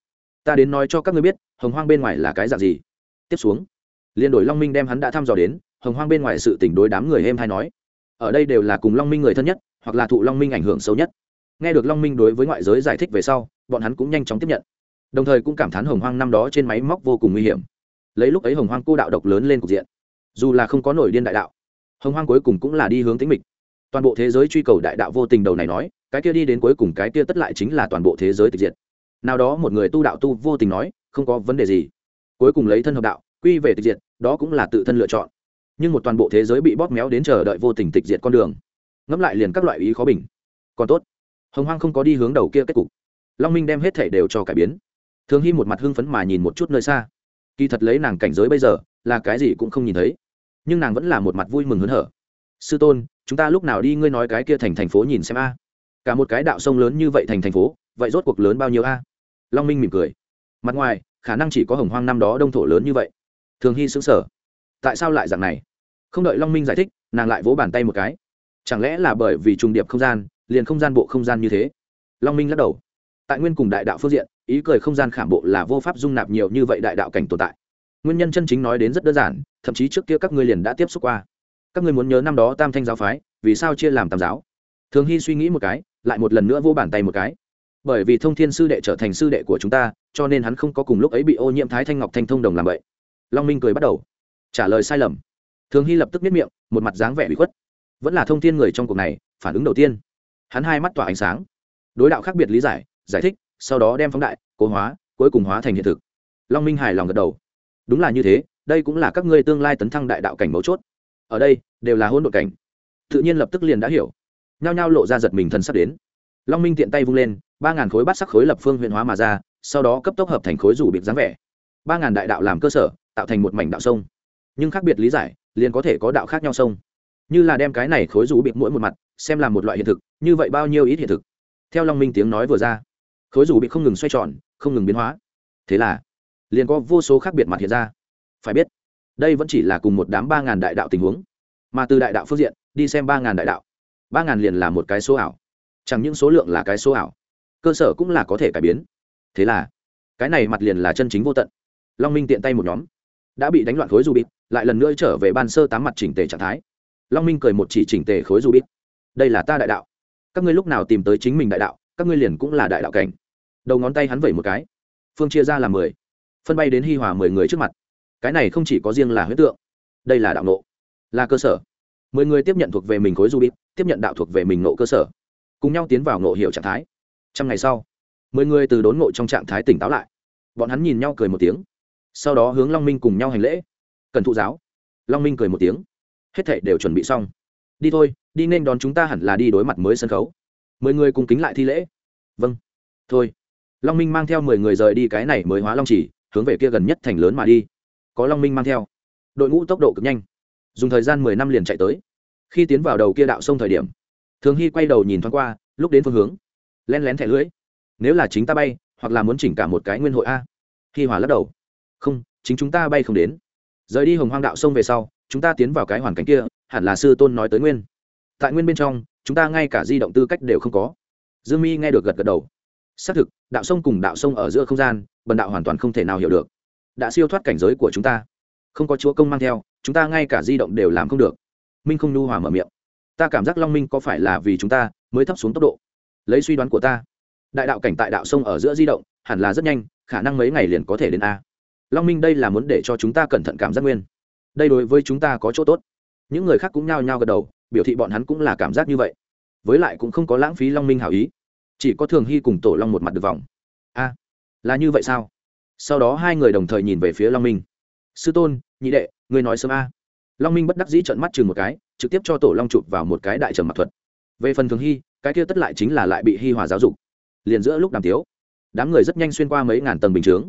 ta đến nói cho các ngươi biết, hồng hoang bên ngoài là cái dạng gì. Tiếp xuống, liên đổi long minh đem hắn đã thăm dò đến, hồng hoang bên ngoài sự tỉnh đối đám người êm hay nói. Ở đây đều là cùng long minh người thân nhất, hoặc là thụ long minh ảnh hưởng sâu nhất. Nghe được long minh đối với ngoại giới giải thích về sau, bọn hắn cũng nhanh chóng tiếp nhận. Đồng thời cũng cảm thán hồng hoang năm đó trên máy móc vô cùng nguy hiểm. Lấy lúc ấy hồng hoang cô đạo độc lớn lên cục diện. Dù là không có nổi điên đại đạo, hồng hoang cuối cùng cũng là đi hướng tính mịch. Toàn bộ thế giới truy cầu đại đạo vô tình đầu này nói, cái kia đi đến cuối cùng cái kia tất lại chính là toàn bộ thế giới tịch diệt nào đó một người tu đạo tu vô tình nói, không có vấn đề gì. Cuối cùng lấy thân hợp đạo, quy về tịch diệt, đó cũng là tự thân lựa chọn. Nhưng một toàn bộ thế giới bị bóp méo đến chờ đợi vô tình tịch diệt con đường. Ngẫm lại liền các loại ý khó bình. Còn tốt. Hồng hoang không có đi hướng đầu kia kết cục. Long minh đem hết thể đều cho cải biến. Thường hy một mặt hưng phấn mà nhìn một chút nơi xa. Kỳ thật lấy nàng cảnh giới bây giờ, là cái gì cũng không nhìn thấy. Nhưng nàng vẫn là một mặt vui mừng hớn hở. Sư tôn, chúng ta lúc nào đi ngươi nói cái kia thành thành phố nhìn xem a. Cả một cái đạo sông lớn như vậy thành thành phố vậy rốt cuộc lớn bao nhiêu a? Long minh mỉm cười. Mặt ngoài, khả năng chỉ có hồng hoang năm đó đông thổ lớn như vậy. Thường hy xứng sở tại sao lại dạng này? Không đợi long minh giải thích, nàng lại vỗ bàn tay một cái. Chẳng lẽ là bởi vì trùng điệp không gian, liền không gian bộ không gian như thế? Long minh lắc đầu. Tại nguyên cùng đại đạo phương diện, ý cười không gian khảm bộ là vô pháp dung nạp nhiều như vậy đại đạo cảnh tồn tại. Nguyên nhân chân chính nói đến rất đơn giản, thậm chí trước kia các ngươi liền đã tiếp xúc qua. Các ngươi muốn nhớ năm đó tam thanh giáo phái, vì sao chia làm tam giáo? Thường hy suy nghĩ một cái, lại một lần nữa vô bàn tay một cái bởi vì thông thiên sư đệ trở thành sư đệ của chúng ta, cho nên hắn không có cùng lúc ấy bị ô nhiễm thái thanh ngọc thanh thông đồng làm vậy. Long minh cười bắt đầu, trả lời sai lầm. Thường hy lập tức biết miệng, một mặt dáng vẻ bị khuất. Vẫn là thông thiên người trong cuộc này, phản ứng đầu tiên. Hắn hai mắt tỏa ánh sáng. Đối đạo khác biệt lý giải giải thích, sau đó đem phóng đại, cố hóa, cuối cùng hóa thành hiện thực. Long minh hài lòng gật đầu. Đúng là như thế, đây cũng là các ngươi tương lai tấn thăng đại đạo cảnh mấu chốt. Ở đây, đều là hôn đội cảnh. Tự nhiên lập tức liền đã hiểu. Nhao nhao lộ ra giật mình thân sắp đến long minh tiện tay vung lên, ba ngàn khối bát sắc khối lập phương huyện hóa mà ra, sau đó cấp tốc hợp thành khối rủ bịt dáng vẻ. Ba ngàn đại đạo làm cơ sở, tạo thành một mảnh đạo sông. Nhưng khác biệt lý giải, liền có thể có đạo khác nhau sông. Như là đem cái này khối rủ bịt mỗi một mặt, xem là một loại hiện thực, như vậy bao nhiêu ít hiện thực? Theo long minh tiếng nói vừa ra, khối rủ bị không ngừng xoay tròn, không ngừng biến hóa. Thế là, liền có vô số khác biệt mặt hiện ra. Phải biết, đây vẫn chỉ là cùng một đám ba ngàn đại đạo tình huống. Mà từ đại đạo phương diện, đi xem ba ngàn đại đạo, ba ngàn liền là một cái số ảo chẳng những số lượng là cái số ảo, cơ sở cũng là có thể cải biến. Thế là, cái này mặt liền là chân chính vô tận. Long minh tiện tay một nhóm, đã bị đánh loạn khối du bít lại lần nữa trở về ban sơ tám mặt chỉnh tề trạng thái. Long minh cười một chỉ chỉnh tề khối du bít đây là ta đại đạo. Các ngươi lúc nào tìm tới chính mình đại đạo, các ngươi liền cũng là đại đạo cảnh. Đầu ngón tay hắn vẩy một cái, phương chia ra là mười, phân bay đến hi hòa mười người trước mặt. Cái này không chỉ có riêng là huyết tượng, đây là đạo nộ, là cơ sở. Mười người tiếp nhận thuộc về mình khối du bít tiếp nhận đạo thuộc về mình nộ cơ sở cùng nhau tiến vào ngộ hiệu trạng thái. Trăm ngày sau, mười người từ đốn ngộ trong trạng thái tỉnh táo lại. Bọn hắn nhìn nhau cười một tiếng. Sau đó hướng long minh cùng nhau hành lễ. Cần thụ giáo. Long minh cười một tiếng. Hết thảy đều chuẩn bị xong. Đi thôi, đi nên đón chúng ta hẳn là đi đối mặt mới sân khấu. Mười người cùng kính lại thi lễ. Vâng. Thôi. Long minh mang theo mười người rời đi cái này mới hóa long chỉ, hướng về kia gần nhất thành lớn mà đi. Có long minh mang theo. Đội ngũ tốc độ cực nhanh. Dùng thời gian mười năm liền chạy tới. Khi tiến vào đầu kia đạo sông thời điểm thường hy quay đầu nhìn thoáng qua, lúc đến phương hướng. Len lén thẻ lưới. Nếu là chính ta bay, hoặc là muốn chỉnh cả một cái nguyên hội a. Hi hòa lắc đầu. Không, chính chúng ta bay không đến. Rời đi hồng hoang đạo sông về sau, chúng ta tiến vào cái hoàn cảnh kia, hẳn là sư tôn nói tới nguyên. Tại nguyên bên trong, chúng ta ngay cả di động tư cách đều không có. Dương mi nghe được gật gật đầu. Xác thực, đạo sông cùng đạo sông ở giữa không gian, bần đạo hoàn toàn không thể nào hiểu được. Đã siêu thoát cảnh giới của chúng ta. Không có chúa công mang theo, chúng ta ngay cả di động đều làm không được. Minh không nhu hòa mở miệng ta cảm giác long minh có phải là vì chúng ta mới thấp xuống tốc độ? Lấy suy đoán của ta. Đại đạo cảnh tại đạo sông ở giữa di động, hẳn là rất nhanh, khả năng mấy ngày liền có thể đến a. Long minh đây là muốn để cho chúng ta cẩn thận cảm giác nguyên. Đây đối với chúng ta có chỗ tốt. Những người khác cũng nhao nhao gật đầu, biểu thị bọn hắn cũng là cảm giác như vậy. Với lại cũng không có lãng phí long minh hảo ý. Chỉ có thường hy cùng tổ long một mặt được vòng a, là như vậy sao? Sau đó hai người đồng thời nhìn về phía long minh. Sư tôn, nhị đệ người nói sớm a long minh bất đắc dĩ trợn mắt chừng một cái, trực tiếp cho tổ long chụp vào một cái đại trầm mặt thuật. Về phần thường hy, cái kia tất lại chính là lại bị hi hòa giáo dục. Liền giữa lúc đàm tiếu, đám người rất nhanh xuyên qua mấy ngàn tầng bình chướng,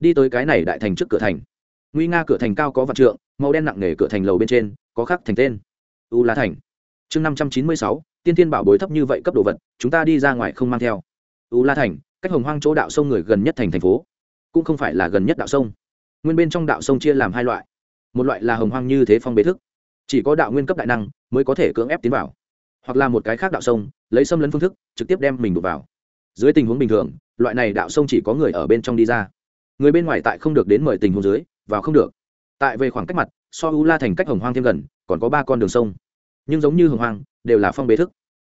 đi tới cái này đại thành trước cửa thành. Nguy nga cửa thành cao có vạn trượng, màu đen nặng nề cửa thành lầu bên trên, có khắc thành tên. U la thành. Chương năm trăm chín mươi sáu, tiên tiên bảo bối thấp như vậy cấp đồ vật, chúng ta đi ra ngoài không mang theo. U la thành, cách hồng hoang chỗ đạo sông người gần nhất thành thành phố. Cũng không phải là gần nhất đạo sông. Nguyên bên trong đạo sông chia làm hai loại một loại là hồng hoang như thế phong bế thức. Chỉ có đạo nguyên cấp đại năng mới có thể cưỡng ép tiến vào. Hoặc là một cái khác đạo sông, lấy xâm lấn phương thức, trực tiếp đem mình đụt vào. Dưới tình huống bình thường, loại này đạo sông chỉ có người ở bên trong đi ra. Người bên ngoài tại không được đến mời tình huống dưới, vào không được. Tại về khoảng cách mặt, so u la thành cách hồng hoang thêm gần, còn có ba con đường sông. Nhưng giống như hồng hoang, đều là phong bế thức.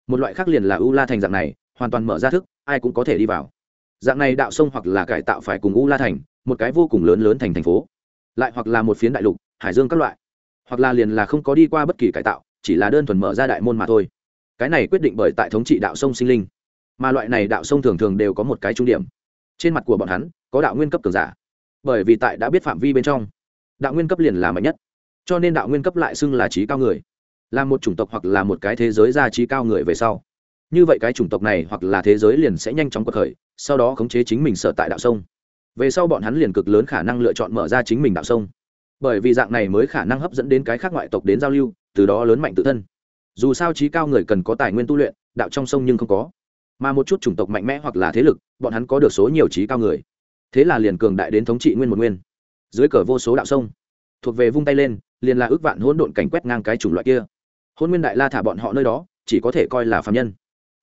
Một loại khác liền là u la thành dạng này, hoàn toàn mở ra thức, ai cũng có thể đi vào. Dạng này đạo sông hoặc là cải tạo phải cùng u la thành, một cái vô cùng lớn lớn thành thành phố. Lại hoặc là một phiến đại lục hải dương các loại, hoặc là liền là không có đi qua bất kỳ cải tạo, chỉ là đơn thuần mở ra đại môn mà thôi. Cái này quyết định bởi tại thống trị đạo sông sinh linh, mà loại này đạo sông thường thường đều có một cái trung điểm. Trên mặt của bọn hắn, có đạo nguyên cấp cường giả, bởi vì tại đã biết phạm vi bên trong, đạo nguyên cấp liền là mạnh nhất, cho nên đạo nguyên cấp lại xưng là trí cao người, là một chủng tộc hoặc là một cái thế giới ra trí cao người về sau. Như vậy cái chủng tộc này hoặc là thế giới liền sẽ nhanh chóng cuộc khởi, sau đó khống chế chính mình sở tại đạo sông. Về sau bọn hắn liền cực lớn khả năng lựa chọn mở ra chính mình đạo sông bởi vì dạng này mới khả năng hấp dẫn đến cái khác ngoại tộc đến giao lưu, từ đó lớn mạnh tự thân. Dù sao trí cao người cần có tài nguyên tu luyện, đạo trong sông nhưng không có. Mà một chút chủng tộc mạnh mẽ hoặc là thế lực, bọn hắn có được số nhiều trí cao người. Thế là liền cường đại đến thống trị nguyên một nguyên. Dưới cờ vô số đạo sông, thuộc về vung tay lên, liền là ước vạn hỗn độn cảnh quét ngang cái chủng loại kia. Hôn nguyên đại la thả bọn họ nơi đó, chỉ có thể coi là phạm nhân.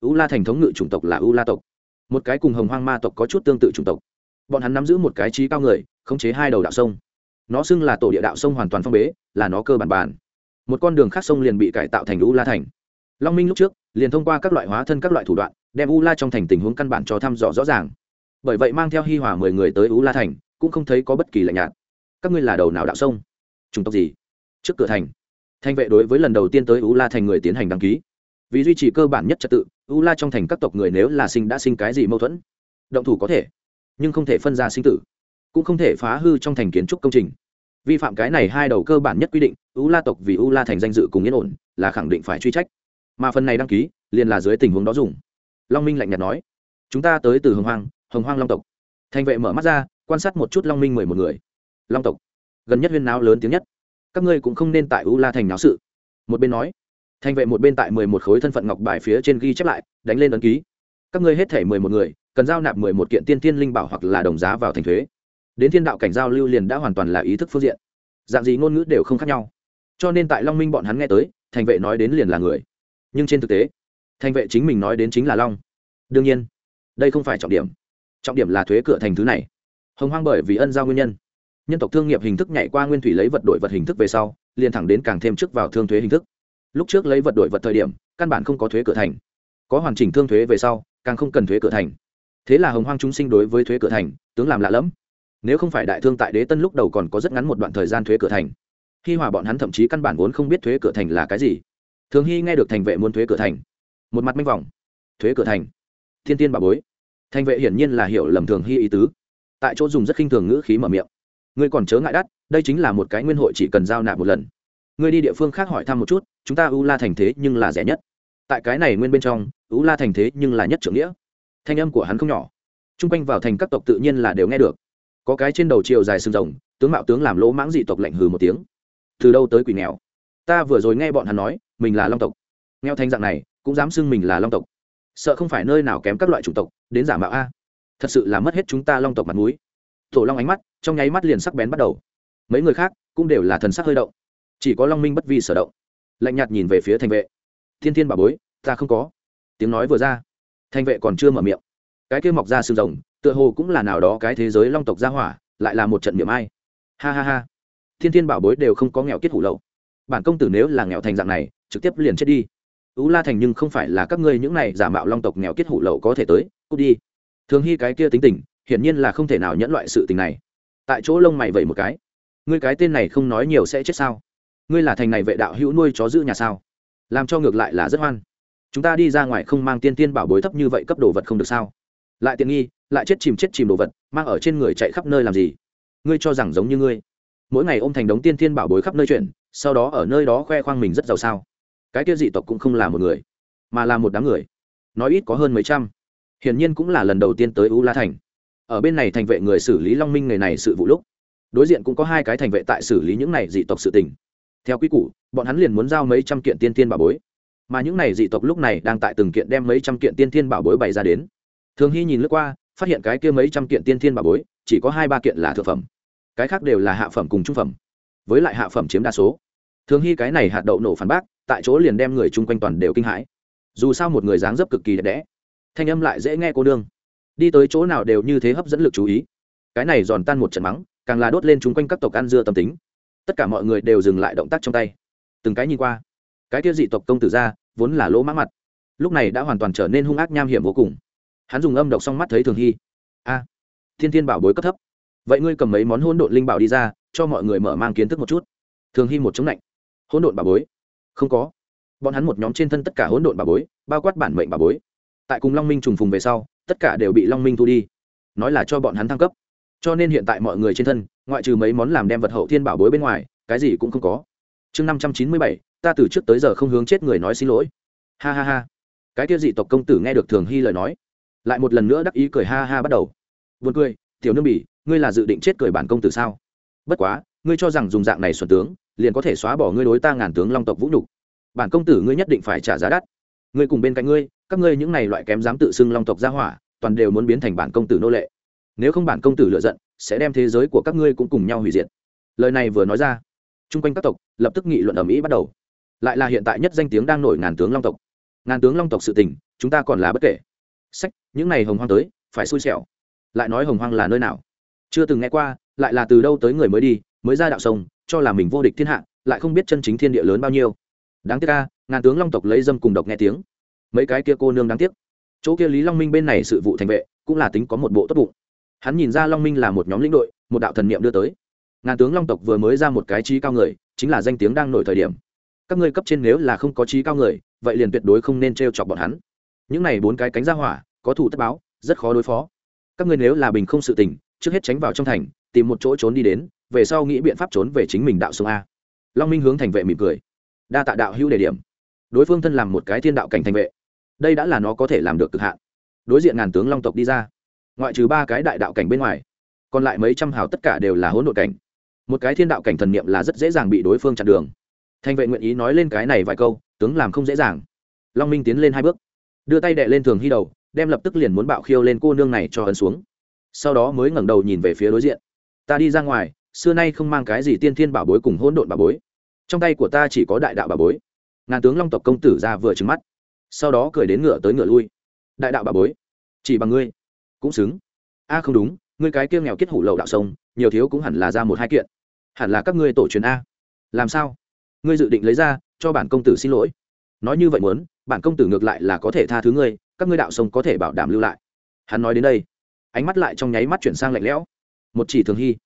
U la thành thống ngự chủng tộc là u la tộc. Một cái cùng hồng hoang ma tộc có chút tương tự chủng tộc. Bọn hắn nắm giữ một cái trí cao người, khống chế hai đầu đạo sông nó xưng là tổ địa đạo sông hoàn toàn phong bế, là nó cơ bản bản. Một con đường khác sông liền bị cải tạo thành u la thành. Long minh lúc trước, liền thông qua các loại hóa thân các loại thủ đoạn, đem u la trong thành tình huống căn bản cho thăm dò rõ ràng. Bởi vậy mang theo hi hòa mười người tới u la thành, cũng không thấy có bất kỳ lạnh nhạt. Các ngươi là đầu nào đạo sông? Chủng tộc gì? Trước cửa thành. Thanh vệ đối với lần đầu tiên tới u la thành người tiến hành đăng ký. Vì duy trì cơ bản nhất trật tự, u la trong thành các tộc người nếu là sinh đã sinh cái gì mâu thuẫn? Động thủ có thể, nhưng không thể phân ra sinh tử cũng không thể phá hư trong thành kiến trúc công trình. Vi phạm cái này hai đầu cơ bản nhất quy định, u la tộc vì u la thành danh dự cùng yên ổn, là khẳng định phải truy trách. Mà phần này đăng ký, liền là dưới tình huống đó dùng. Long minh lạnh nhạt nói, chúng ta tới từ hồng hoang hồng hoang long tộc. Thành vệ mở mắt ra, quan sát một chút long minh mười một người. Long tộc, gần nhất huyên náo lớn tiếng nhất. Các ngươi cũng không nên tại u la thành náo sự. Một bên nói, thành vệ một bên tại mười một khối thân phận ngọc bài phía trên ghi chép lại, đánh lên ấn ký. Các ngươi hết thể mười một người, cần giao nạp mười một kiện tiên tiên linh bảo hoặc là đồng giá vào thành thuế đến thiên đạo cảnh giao lưu liền đã hoàn toàn là ý thức phương diện. Dạng gì ngôn ngữ đều không khác nhau. Cho nên tại long minh bọn hắn nghe tới, thành vệ nói đến liền là người. Nhưng trên thực tế, thành vệ chính mình nói đến chính là long. Đương nhiên, đây không phải trọng điểm. Trọng điểm là thuế cửa thành thứ này. Hồng hoang bởi vì ân giao nguyên nhân nhân tộc thương nghiệp hình thức nhảy qua nguyên thủy lấy vật đổi vật hình thức về sau, liền thẳng đến càng thêm trước vào thương thuế hình thức. Lúc trước lấy vật đổi vật thời điểm, căn bản không có thuế cửa thành. Có hoàn chỉnh thương thuế về sau, càng không cần thuế cửa thành. Thế là hồng hoang chúng sinh đối với thuế cửa thành, tướng làm lạ lẫm nếu không phải đại thương tại đế tân lúc đầu còn có rất ngắn một đoạn thời gian thuế cửa thành khi hòa bọn hắn thậm chí căn bản vốn không biết thuế cửa thành là cái gì. Thường hy nghe được thành vệ muốn thuế cửa thành, một mặt manh vòng thuế cửa thành? Thiên tiên bà bối. Thành vệ hiển nhiên là hiểu lầm thường hy ý tứ. Tại chỗ dùng rất khinh thường ngữ khí mở miệng. Ngươi còn chớ ngại đắt, đây chính là một cái nguyên hội chỉ cần giao nạp một lần. Ngươi đi địa phương khác hỏi thăm một chút, chúng ta u la thành thế nhưng là rẻ nhất. Tại cái này nguyên bên trong, u la thành thế nhưng là nhất trưởng nghĩa. Thanh âm của hắn không nhỏ. T r u n g quanh vào thành các tộc tự nhiên là đều nghe được có cái trên đầu chiều dài sừng rồng, tướng mạo tướng làm lỗ mãng dị tộc lạnh hừ một tiếng. Từ đâu tới quỷ nghèo? Ta vừa rồi nghe bọn hắn nói, mình là long tộc. Nghèo thanh dạng này, cũng dám xưng mình là long tộc. Sợ không phải nơi nào kém các loại chủng tộc, đến giả mạo a. Thật sự là mất hết chúng ta long tộc mặt mũi. Tổ long ánh mắt, trong nháy mắt liền sắc bén bắt đầu. Mấy người khác, cũng đều là thần sắc hơi động. Chỉ có long minh bất vi sở động. Lạnh nhạt nhìn về phía thành vệ. Thiên thiên bà bối, ta không có. Tiếng nói vừa ra. Thành vệ còn chưa mở miệng. Cái kia mọc ra sừng rồng tựa hồ cũng là nào đó cái thế giới long tộc gia hỏa, lại là một trận miệng ai. Ha ha ha. Thiên thiên bảo bối đều không có nghèo kết hủ lậu. Bản công tử nếu là nghèo thành dạng này, trực tiếp liền chết đi. Ú la thành nhưng không phải là các ngươi những này giả mạo long tộc nghèo kết hủ lậu có thể tới, cút đi. Thường hy cái kia tính tình, hiển nhiên là không thể nào nhẫn loại sự tình này. Tại chỗ lông mày vẩy một cái. Ngươi cái tên này không nói nhiều sẽ chết sao? Ngươi là thành này vệ đạo hữu nuôi chó giữ nhà sao? Làm cho ngược lại là rất hoan. Chúng ta đi ra ngoài không mang tiên tiên bảo bối thấp như vậy cấp đồ vật không được sao? Lại tiện nghi lại chết chìm chết chìm đồ vật, mang ở trên người chạy khắp nơi làm gì? Ngươi cho rằng giống như ngươi. Mỗi ngày ôm thành đống tiên thiên bảo bối khắp nơi chuyển, sau đó ở nơi đó khoe khoang mình rất giàu sao? Cái kia dị tộc cũng không là một người, mà là một đám người. Nói ít có hơn mấy trăm. Hiển nhiên cũng là lần đầu tiên tới u la thành. Ở bên này thành vệ người xử lý long minh người này sự vụ lúc, đối diện cũng có hai cái thành vệ tại xử lý những này dị tộc sự tình. Theo quy củ, bọn hắn liền muốn giao mấy trăm kiện tiên tiên bảo bối. Mà những này dị tộc lúc này đang tại từng kiện đem mấy trăm kiện tiên tiên bảo bối bày ra đến. Thường hy nhìn lướt qua phát hiện cái kia mấy trăm kiện tiên thiên bảo bối, chỉ có hai ba kiện là thượng phẩm. Cái khác đều là hạ phẩm cùng trung phẩm. Với lại hạ phẩm chiếm đa số. Thường hy cái này hạt đậu nổ phản bác, tại chỗ liền đem người chung quanh toàn đều kinh hãi. Dù sao một người dáng dấp cực kỳ đẹp đẽ. Thanh âm lại dễ nghe cô đương đi tới chỗ nào đều như thế hấp dẫn lực chú ý. Cái này giòn tan một trận mắng, càng là đốt lên chung quanh các tộc ăn dưa tâm tính. Tất cả mọi người đều dừng lại động tác trong tay. Từng cái nhìn qua. Cái kia dị tộc công tử ra, vốn là lỗ mã mặt. Lúc này đã hoàn toàn trở nên hung ác nham hiểm vô cùng hắn dùng âm độc xong mắt thấy thường hy. A, thiên thiên bảo bối cấp thấp. Vậy ngươi cầm mấy món hôn độn linh bảo đi ra, cho mọi người mở mang kiến thức một chút. Thường hy một chống lạnh hôn độn bảo bối? Không có. Bọn hắn một nhóm trên thân tất cả hỗn độn bảo bối, bao quát bản mệnh bảo bối. Tại cùng long minh trùng phùng về sau, tất cả đều bị long minh thu đi. Nói là cho bọn hắn thăng cấp. Cho nên hiện tại mọi người trên thân, ngoại trừ mấy món làm đem vật hậu thiên bảo bối bên ngoài, cái gì cũng không có. Chương năm trăm chín mươi bảy, ta từ trước tới giờ không hướng chết người nói xin lỗi. Ha ha ha. Cái kia dị tộc công tử nghe được thường hy lời nói lại một lần nữa đắc ý cười ha ha bắt đầu. Vượt cười, tiểu nương bỉ, ngươi là dự định chết cười bản công tử sao? Bất quá, ngươi cho rằng dùng dạng này xuẩn tướng, liền có thể xóa bỏ ngươi đối ta ngàn tướng long tộc vũ nhục. Bản công tử ngươi nhất định phải trả giá đắt. Ngươi cùng bên cạnh ngươi, các ngươi những này loại kém dám tự xưng long tộc ra hỏa, toàn đều muốn biến thành bản công tử nô lệ. Nếu không bản công tử lựa giận, sẽ đem thế giới của các ngươi cũng cùng nhau hủy diệt. Lời này vừa nói ra, chung quanh các tộc lập tức nghị luận ở mỹ bắt đầu. Lại là hiện tại nhất danh tiếng đang nổi ngàn tướng long tộc. Ngàn tướng long tộc sự tình, chúng ta còn là bất kể sách, những này hồng hoang tới, phải xui xẻo. Lại nói hồng hoang là nơi nào? Chưa từng nghe qua, lại là từ đâu tới người mới đi, mới ra đạo sông, cho là mình vô địch thiên hạ, lại không biết chân chính thiên địa lớn bao nhiêu. Đáng tiếc ca ngàn tướng long tộc lấy dâm cùng độc nghe tiếng. Mấy cái kia cô nương đáng tiếc. Chỗ kia lý long minh bên này sự vụ thành vệ, cũng là tính có một bộ tốt bụng. Hắn nhìn ra long minh là một nhóm lĩnh đội, một đạo thần niệm đưa tới. Ngàn tướng long tộc vừa mới ra một cái trí cao người, chính là danh tiếng đang nổi thời điểm. Các ngươi cấp trên nếu là không có trí cao người, vậy liền tuyệt đối không nên t r e o chọc bọn hắn những này bốn cái cánh ra hỏa, có thủ tất báo, rất khó đối phó. Các ngươi nếu là bình không sự tình, trước hết tránh vào trong thành, tìm một chỗ trốn đi đến, về sau nghĩ biện pháp trốn về chính mình đạo sông a. Long minh hướng thành vệ mỉm cười. Đa tạ đạo hữu đề điểm. Đối phương thân làm một cái thiên đạo cảnh thành vệ. Đây đã là nó có thể làm được cực hạn. Đối diện ngàn tướng long tộc đi ra. Ngoại trừ ba cái đại đạo cảnh bên ngoài, còn lại mấy trăm hào tất cả đều là hỗn độn cảnh. Một cái thiên đạo cảnh thần niệm là rất dễ dàng bị đối phương chặn đường. Thành vệ nguyện ý nói lên cái này vài câu, tướng làm không dễ dàng. Long minh tiến lên hai bước đưa tay đệ lên thường hy đầu, đem lập tức liền muốn bạo khiêu lên cô nương này cho ấn xuống. Sau đó mới ngẩng đầu nhìn về phía đối diện. Ta đi ra ngoài, xưa nay không mang cái gì tiên thiên bảo bối cùng hỗn độn bảo bối. Trong tay của ta chỉ có đại đạo bảo bối. Ngàn tướng long tộc công tử ra vừa trứng mắt. Sau đó cười đến ngựa tới ngựa lui. Đại đạo bảo bối, chỉ bằng ngươi, cũng xứng. A, không đúng, ngươi cái kia nghèo kết hủ lậu đạo sông, nhiều thiếu cũng hẳn là ra một hai kiện. Hẳn là các ngươi tổ truyền a. Làm sao? Ngươi dự định lấy ra, cho bản công tử xin lỗi. Nói như vậy muốn bản công tử ngược lại là có thể tha thứ ngươi, các ngươi đạo sông có thể bảo đảm lưu lại. Hắn nói đến đây, ánh mắt lại trong nháy mắt chuyển sang lạnh lẽo. Một chỉ thường hy.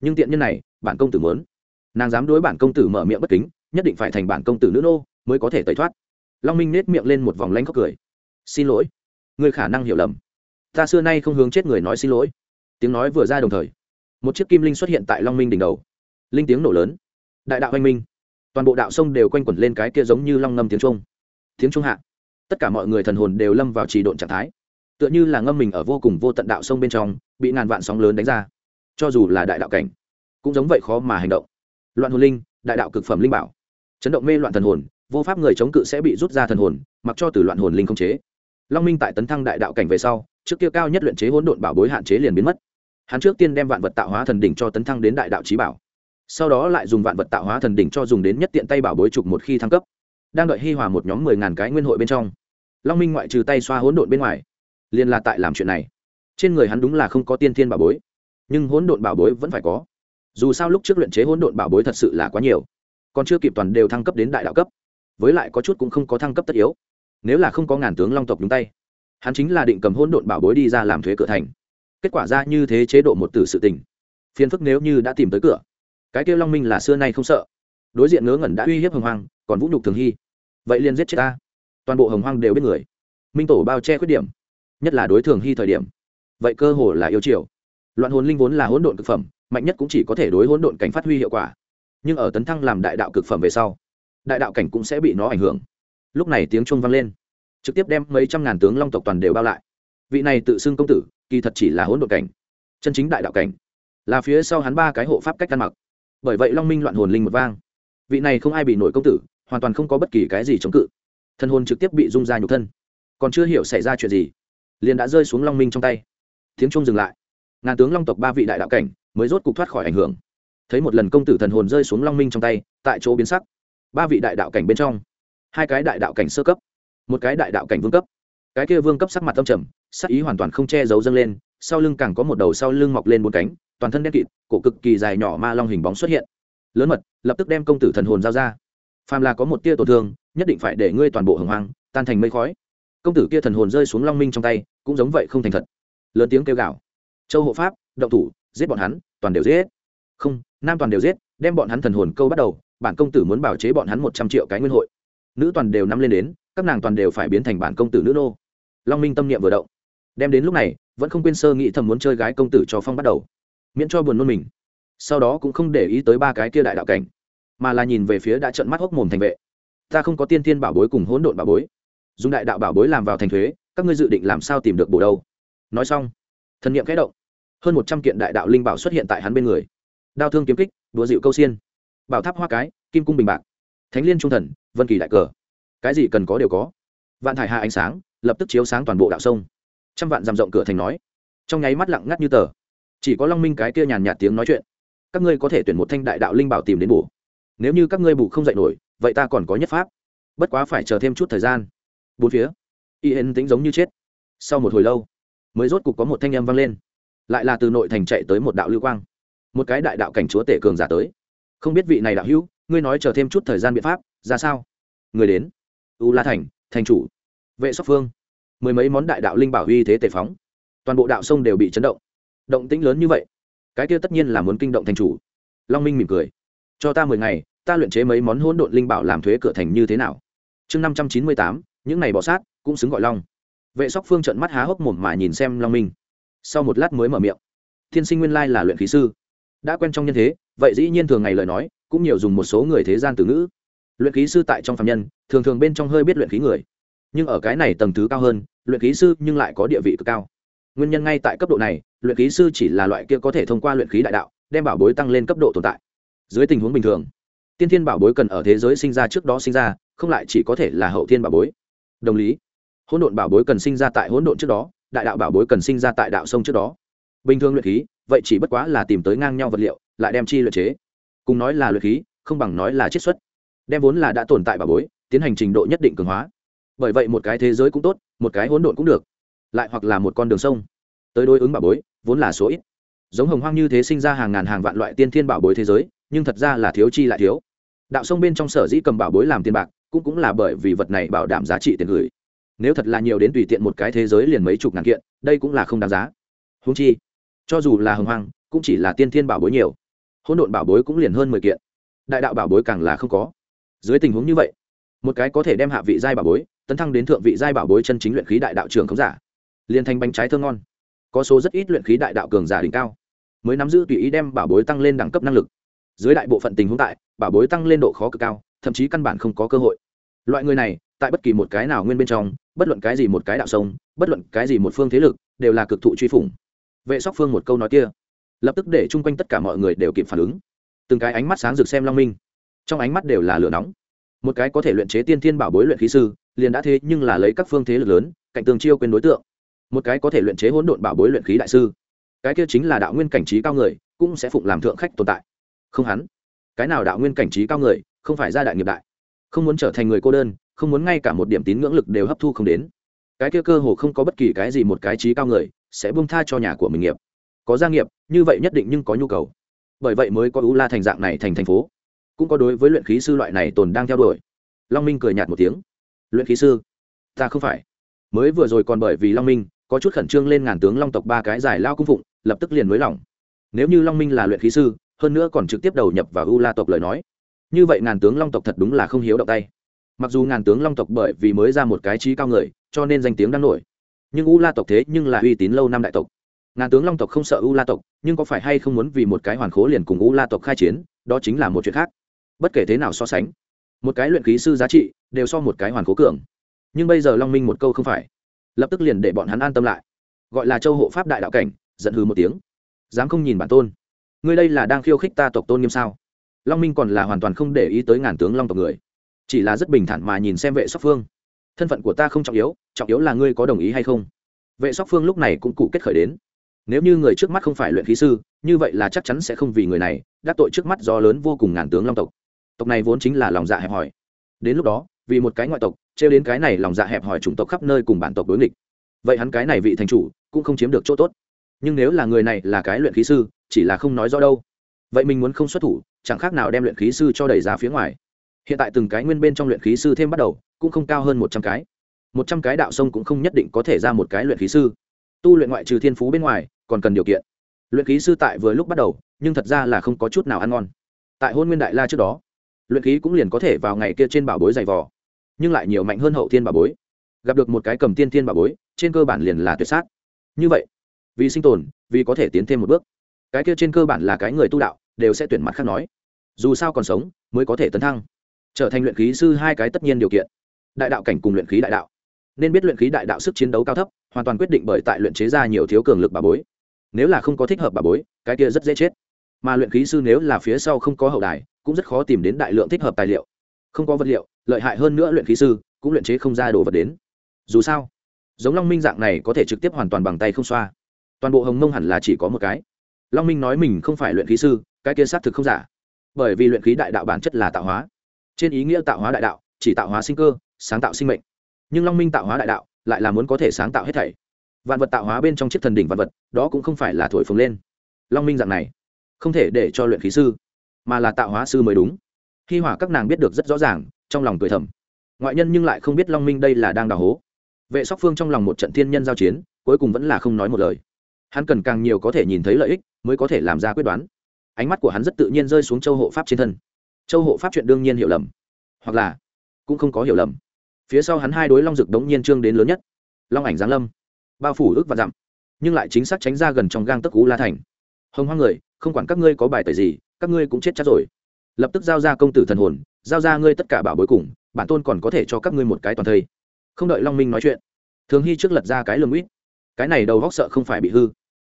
Nhưng tiện nhân này, bản công tử muốn. Nàng dám đối bản công tử mở miệng bất kính, nhất định phải thành bản công tử nữ nô, mới có thể tẩy thoát. Long minh nết miệng lên một vòng lanh khóc cười. Xin lỗi. Ngươi khả năng hiểu lầm. Ta xưa nay không hướng chết người nói xin lỗi. Tiếng nói vừa ra đồng thời, một chiếc kim linh xuất hiện tại long minh đỉnh đầu. Linh tiếng nổ lớn. Đại đạo anh minh. Toàn bộ đạo sông đều quanh quẩn lên cái kia giống như long ngâm tiếng trung tiếng trung hạ. Tất cả mọi người thần hồn đều lâm vào trì độn trạng thái. Tựa như là ngâm mình ở vô cùng vô tận đạo sông bên trong, bị ngàn vạn sóng lớn đánh ra. Cho dù là đại đạo cảnh, cũng giống vậy khó mà hành động. Loạn hồn linh, đại đạo cực phẩm linh bảo. Chấn động mê loạn thần hồn, vô pháp người chống cự sẽ bị rút ra thần hồn, mặc cho từ loạn hồn linh không chế. Long minh tại tấn thăng đại đạo cảnh về sau, trước kia cao nhất luyện chế hỗn độn bảo bối hạn chế liền biến mất. Hắn trước tiên đem vạn vật tạo hóa thần đỉnh cho tấn thăng đến đại đạo trí bảo. Sau đó lại dùng vạn vật tạo hóa thần đỉnh cho dùng đến nhất tiện tay bảo bối trục một khi thăng cấp đang đợi hi hòa một nhóm mười ngàn cái nguyên hội bên trong. Long minh ngoại trừ tay xoa hỗn độn bên ngoài liền là tại làm chuyện này. Trên người hắn đúng là không có tiên thiên bảo bối nhưng hỗn độn bảo bối vẫn phải có. Dù sao lúc trước luyện chế hỗn độn bảo bối thật sự là quá nhiều còn chưa kịp toàn đều thăng cấp đến đại đạo cấp với lại có chút cũng không có thăng cấp tất yếu. Nếu là không có ngàn tướng long tộc nhúng tay hắn chính là định cầm hỗn độn bảo bối đi ra làm thuế cửa thành. Kết quả ra như thế chế độ một tử sự tình phiền phức nếu như đã tìm tới cửa. Cái kêu long minh là xưa nay không sợ. Đối diện ngớ ngẩn đã uy hiếp hồng hăng, còn vũ nhục thường hy vậy liền giết chết ta. Toàn bộ hồng hoang đều biết người. Minh tổ bao che khuyết điểm, nhất là đối thường hy thời điểm. Vậy cơ hồ là yêu chiều loạn hồn linh vốn là hỗn độn cực phẩm, mạnh nhất cũng chỉ có thể đối hỗn độn cảnh phát huy hiệu quả. Nhưng ở tấn thăng làm đại đạo cực phẩm về sau, đại đạo cảnh cũng sẽ bị nó ảnh hưởng. Lúc này tiếng chuông vang lên, trực tiếp đem mấy trăm ngàn tướng long tộc toàn đều bao lại. Vị này tự xưng công tử, kỳ thật chỉ là hỗn độn cảnh, chân chính đại đạo cảnh. Là phía sau hắn ba cái hộ pháp cách ăn mặc. Bởi vậy long minh loạn hồn linh một vang. Vị này không ai bị nổi công tử hoàn toàn không có bất kỳ cái gì chống cự. Thân hồn trực tiếp bị rung ra nhục thân. Còn chưa hiểu xảy ra chuyện gì, liền đã rơi xuống long minh trong tay. Tiếng trung dừng lại. Ngàn tướng long tộc ba vị đại đạo cảnh mới rốt cục thoát khỏi ảnh hưởng. Thấy một lần công tử thần hồn rơi xuống long minh trong tay, tại chỗ biến sắc. Ba vị đại đạo cảnh bên trong, hai cái đại đạo cảnh sơ cấp, một cái đại đạo cảnh vương cấp. Cái kia vương cấp sắc mặt tâm trầm, sắc ý hoàn toàn không che giấu dâng lên, sau lưng càng có một đầu sau lưng mọc lên bốn cánh, toàn thân đen kịt, cổ cực kỳ dài nhỏ ma long hình bóng xuất hiện. Lớn mật, lập tức đem công tử thần hồn giao ra phàm là có một tia tổn thương, nhất định phải để ngươi toàn bộ hồng hoang, tan thành mây khói. Công tử kia thần hồn rơi xuống long minh trong tay, cũng giống vậy không thành thật. Lớn tiếng kêu gào. Châu hộ pháp, động thủ, giết bọn hắn, toàn đều giết. Không, nam toàn đều giết, đem bọn hắn thần hồn câu bắt đầu, bản công tử muốn bảo chế bọn hắn một trăm triệu cái nguyên hội. Nữ toàn đều nắm lên đến, các nàng toàn đều phải biến thành bản công tử nữ nô. Long minh tâm niệm vừa động. Đem đến lúc này, vẫn không quên sơ nghĩ thầm muốn chơi gái công tử cho phong bắt đầu. Miễn cho buồn nôn mình. Sau đó cũng không để ý tới ba cái kia đại đạo cảnh mà là nhìn về phía đã trận mắt hốc mồm thành vệ. Ta không có tiên thiên bảo bối cùng hỗn độn bảo bối. Dùng đại đạo bảo bối làm vào thành thuế, các ngươi dự định làm sao tìm được bổ đâu? Nói xong, thần n i ệ m kẽ động. Hơn một trăm kiện đại đạo linh bảo xuất hiện tại hắn bên người. Đao thương kiếm kích đùa dịu câu xiên. Bảo tháp hoa cái, kim cung bình bạc. Thánh liên trung thần, vân kỳ đại cờ. Cái gì cần có đều có. Vạn thải hạ ánh sáng, lập tức chiếu sáng toàn bộ đạo sông. Trăm vạn dằm rộng cửa thành nói. Trong nháy mắt lặng ngắt như tờ. Chỉ có long minh cái kia nhàn nhạt tiếng nói chuyện. Các ngươi có thể tuyển một thanh đại đạo linh bảo tìm đến bổ nếu như các ngươi bù không dạy nổi, vậy ta còn có nhất pháp. Bất quá phải chờ thêm chút thời gian. Bốn phía y hên tính giống như chết. Sau một hồi lâu, mới rốt cục có một thanh âm vang lên. Lại là từ nội thành chạy tới một đạo lưu quang. Một cái đại đạo cảnh chúa tể cường giả tới. Không biết vị này đạo hữu, ngươi nói chờ thêm chút thời gian biện pháp, ra sao? Người đến. U la thành thành chủ. Vệ sóc phương. Mười mấy món đại đạo linh bảo uy thế tề phóng. Toàn bộ đạo sông đều bị chấn động. Động tĩnh lớn như vậy. Cái kia tất nhiên là muốn kinh động thành chủ. Long minh mỉm cười cho ta mười ngày, ta luyện chế mấy món hỗn độn linh bảo làm thuế cửa thành như thế nào? Chương năm trăm chín mươi tám, những này bỏ sát, cũng xứng gọi long. Vệ sóc phương trận mắt há hốc mồm mà nhìn xem long minh. Sau một lát mới mở miệng. Thiên sinh nguyên lai là luyện khí sư. Đã quen trong nhân thế, vậy dĩ nhiên thường ngày lời nói, cũng nhiều dùng một số người thế gian từ ngữ. Luyện khí sư tại trong phạm nhân, thường thường bên trong hơi biết luyện khí người. Nhưng ở cái này tầng thứ cao hơn, luyện khí sư nhưng lại có địa vị cực cao. Nguyên nhân ngay tại cấp độ này, luyện khí sư chỉ là loại kia có thể thông qua luyện khí đại đạo, đem bảo bối tăng lên cấp độ tồn tại dưới tình huống bình thường, tiên thiên bảo bối cần ở thế giới sinh ra trước đó sinh ra, không lại chỉ có thể là hậu thiên bảo bối. Đồng lý, hỗn độn bảo bối cần sinh ra tại hỗn độn trước đó, đại đạo bảo bối cần sinh ra tại đạo sông trước đó. Bình thường luyện khí, vậy chỉ bất quá là tìm tới ngang nhau vật liệu, lại đem chi luyện chế. Cùng nói là luyện khí, không bằng nói là chiết xuất. Đem vốn là đã tồn tại bảo bối, tiến hành trình độ nhất định cường hóa. Bởi vậy một cái thế giới cũng tốt, một cái hỗn độn cũng được. Lại hoặc là một con đường sông. Tới đối ứng bảo bối, vốn là số ít. Giống hồng hoang như thế sinh ra hàng ngàn hàng vạn loại tiên thiên bảo bối thế giới nhưng thật ra là thiếu chi lại thiếu. Đạo sông bên trong sở dĩ cầm bảo bối làm tiền bạc, cũng cũng là bởi vì vật này bảo đảm giá trị tiền gửi. Nếu thật là nhiều đến tùy tiện một cái thế giới liền mấy chục ngàn kiện, đây cũng là không đáng giá. Húng chi, cho dù là hồng hoang, cũng chỉ là tiên thiên bảo bối nhiều. Hỗn độn bảo bối cũng liền hơn mười kiện. Đại đạo bảo bối càng là không có. Dưới tình huống như vậy, một cái có thể đem hạ vị giai bảo bối, tấn thăng đến thượng vị giai bảo bối chân chính luyện khí đại đạo trường không giả, liền thành bánh trái thơ ngon. Có số rất ít luyện khí đại đạo cường giả đỉnh cao, mới nắm giữ tùy ý đem bảo bối tăng lên đẳng cấp năng lực dưới đại bộ phận tình huống tại, bảo bối tăng lên độ khó cực cao, thậm chí căn bản không có cơ hội. Loại người này, tại bất kỳ một cái nào nguyên bên trong, bất luận cái gì một cái đạo sông, bất luận cái gì một phương thế lực, đều là cực thụ truy phủng. Vệ sóc phương một câu nói kia, lập tức để chung quanh tất cả mọi người đều kịp phản ứng. Từng cái ánh mắt sáng rực xem long minh. Trong ánh mắt đều là lửa nóng. Một cái có thể luyện chế tiên thiên bảo bối luyện khí sư, liền đã thế nhưng là lấy các phương thế lực lớn, cạnh tường chiêu quên đối tượng. Một cái có thể luyện chế hỗn độn bảo bối luyện khí đại sư. Cái kia chính là đạo nguyên cảnh trí cao người, cũng sẽ phụng làm thượng khách tồn tại không hắn. Cái nào đạo nguyên cảnh trí cao người, không phải gia đại nghiệp đại. Không muốn trở thành người cô đơn, không muốn ngay cả một điểm tín ngưỡng lực đều hấp thu không đến. Cái kia cơ hồ không có bất kỳ cái gì một cái trí cao người, sẽ buông tha cho nhà của mình nghiệp. Có gia nghiệp, như vậy nhất định nhưng có nhu cầu. Bởi vậy mới có ú la thành dạng này thành thành phố. Cũng có đối với luyện khí sư loại này tồn đang theo đuổi. Long minh cười nhạt một tiếng. Luyện khí sư? Ta không phải. Mới vừa rồi còn bởi vì long minh, có chút khẩn trương lên ngàn tướng long tộc ba cái giải lao cung phụng, lập tức liền mới lỏng. Nếu như long minh là luyện khí sư hơn nữa còn trực tiếp đầu nhập vào u la tộc lời nói. Như vậy ngàn tướng long tộc thật đúng là không hiếu động tay. Mặc dù ngàn tướng long tộc bởi vì mới ra một cái trí cao người, cho nên danh tiếng đang nổi, nhưng u la tộc thế nhưng là uy tín lâu năm đại tộc. Ngàn tướng long tộc không sợ u la tộc, nhưng có phải hay không muốn vì một cái hoàn khố liền cùng u la tộc khai chiến, đó chính là một chuyện khác. Bất kể thế nào so sánh, một cái luyện khí sư giá trị đều so một cái hoàn khố cường. Nhưng bây giờ long minh một câu không phải, lập tức liền để bọn hắn an tâm lại. Gọi là châu hộ pháp đại đạo cảnh, giận hư một tiếng. Dám không nhìn bản tôn ngươi đây là đang khiêu khích ta tộc tôn nghiêm sao? Long minh còn là hoàn toàn không để ý tới ngàn tướng long tộc người, chỉ là rất bình thản mà nhìn xem vệ sóc phương. Thân phận của ta không trọng yếu trọng yếu là ngươi có đồng ý hay không? Vệ sóc phương lúc này cũng cụ kết khởi đến. Nếu như người trước mắt không phải luyện khí sư, như vậy là chắc chắn sẽ không vì người này đắc tội trước mắt do lớn vô cùng ngàn tướng long tộc. Tộc này vốn chính là lòng dạ hẹp hòi. Đến lúc đó, vì một cái ngoại tộc, trêu đến cái này lòng dạ hẹp hòi chủng tộc khắp nơi cùng bản tộc đối nghịch. Vậy hắn cái này vị thành chủ cũng không chiếm được chỗ tốt. Nhưng nếu là người này là cái luyện khí sư chỉ là không nói rõ đâu. Vậy mình muốn không xuất thủ, chẳng khác nào đem luyện khí sư cho đẩy ra phía ngoài. Hiện tại từng cái nguyên bên trong luyện khí sư thêm bắt đầu, cũng không cao hơn một trăm cái. Một trăm cái đạo sông cũng không nhất định có thể ra một cái luyện khí sư. Tu luyện ngoại trừ thiên phú bên ngoài, còn cần điều kiện. Luyện khí sư tại vừa lúc bắt đầu, nhưng thật ra là không có chút nào ăn ngon. Tại hôn nguyên đại la trước đó, luyện khí cũng liền có thể vào ngày kia trên bảo bối dày vò, nhưng lại nhiều mạnh hơn hậu thiên bảo bối. Gặp được một cái cầm tiên thiên bảo bối, trên cơ bản liền là tuyệt sát. Như vậy, vì sinh tồn, vì có thể tiến thêm một bước cái kia trên cơ bản là cái người tu đạo, đều sẽ tuyển mặt khác nói. Dù sao còn sống, mới có thể tấn thăng. Trở thành luyện khí sư hai cái tất nhiên điều kiện. Đại đạo cảnh cùng luyện khí đại đạo. Nên biết luyện khí đại đạo sức chiến đấu cao thấp, hoàn toàn quyết định bởi tại luyện chế ra nhiều thiếu cường lực bà bối. Nếu là không có thích hợp bà bối, cái kia rất dễ chết. Mà luyện khí sư nếu là phía sau không có hậu đài, cũng rất khó tìm đến đại lượng thích hợp tài liệu. Không có vật liệu, lợi hại hơn nữa luyện khí sư, cũng luyện chế không ra đồ vật đến. Dù sao, giống long minh dạng này có thể trực tiếp hoàn toàn bằng tay không xoa. Toàn bộ hồng mông hẳn là chỉ có một cái long minh nói mình không phải luyện khí sư, cái kia xác thực không giả. Bởi vì luyện khí đại đạo bản chất là tạo hóa. Trên ý nghĩa tạo hóa đại đạo, chỉ tạo hóa sinh cơ, sáng tạo sinh mệnh. Nhưng long minh tạo hóa đại đạo lại là muốn có thể sáng tạo hết thảy. Vạn vật tạo hóa bên trong chiếc thần đỉnh vạn vật, đó cũng không phải là thổi phồng lên. Long minh dạng này, không thể để cho luyện khí sư, mà là tạo hóa sư mới đúng. Hi hỏa các nàng biết được rất rõ ràng, trong lòng cười thầm. Ngoại nhân nhưng lại không biết long minh đây là đang đào hố. Vệ sóc phương trong lòng một trận thiên nhân giao chiến, cuối cùng vẫn là không nói một lời hắn cần càng nhiều có thể nhìn thấy lợi ích, mới có thể làm ra quyết đoán. Ánh mắt của hắn rất tự nhiên rơi xuống châu hộ pháp trên thân. Châu hộ pháp chuyện đương nhiên hiểu lầm. Hoặc là, cũng không có hiểu lầm. Phía sau hắn hai đối long rực đống nhiên trương đến lớn nhất. Long ảnh giáng lâm. Bao phủ ước và dặm. Nhưng lại chính xác tránh ra gần trong gang tấc cú la thành. Hồng hoang người, không quản các ngươi có bài tời gì, các ngươi cũng chết chắc rồi. Lập tức giao ra công tử thần hồn, giao ra ngươi tất cả bảo bối cùng, bản tôn còn có thể cho các ngươi một cái toàn thây. Không đợi long minh nói chuyện, thường hy trước lật ra cái lồng uýt cái này đầu góc sợ không phải bị hư.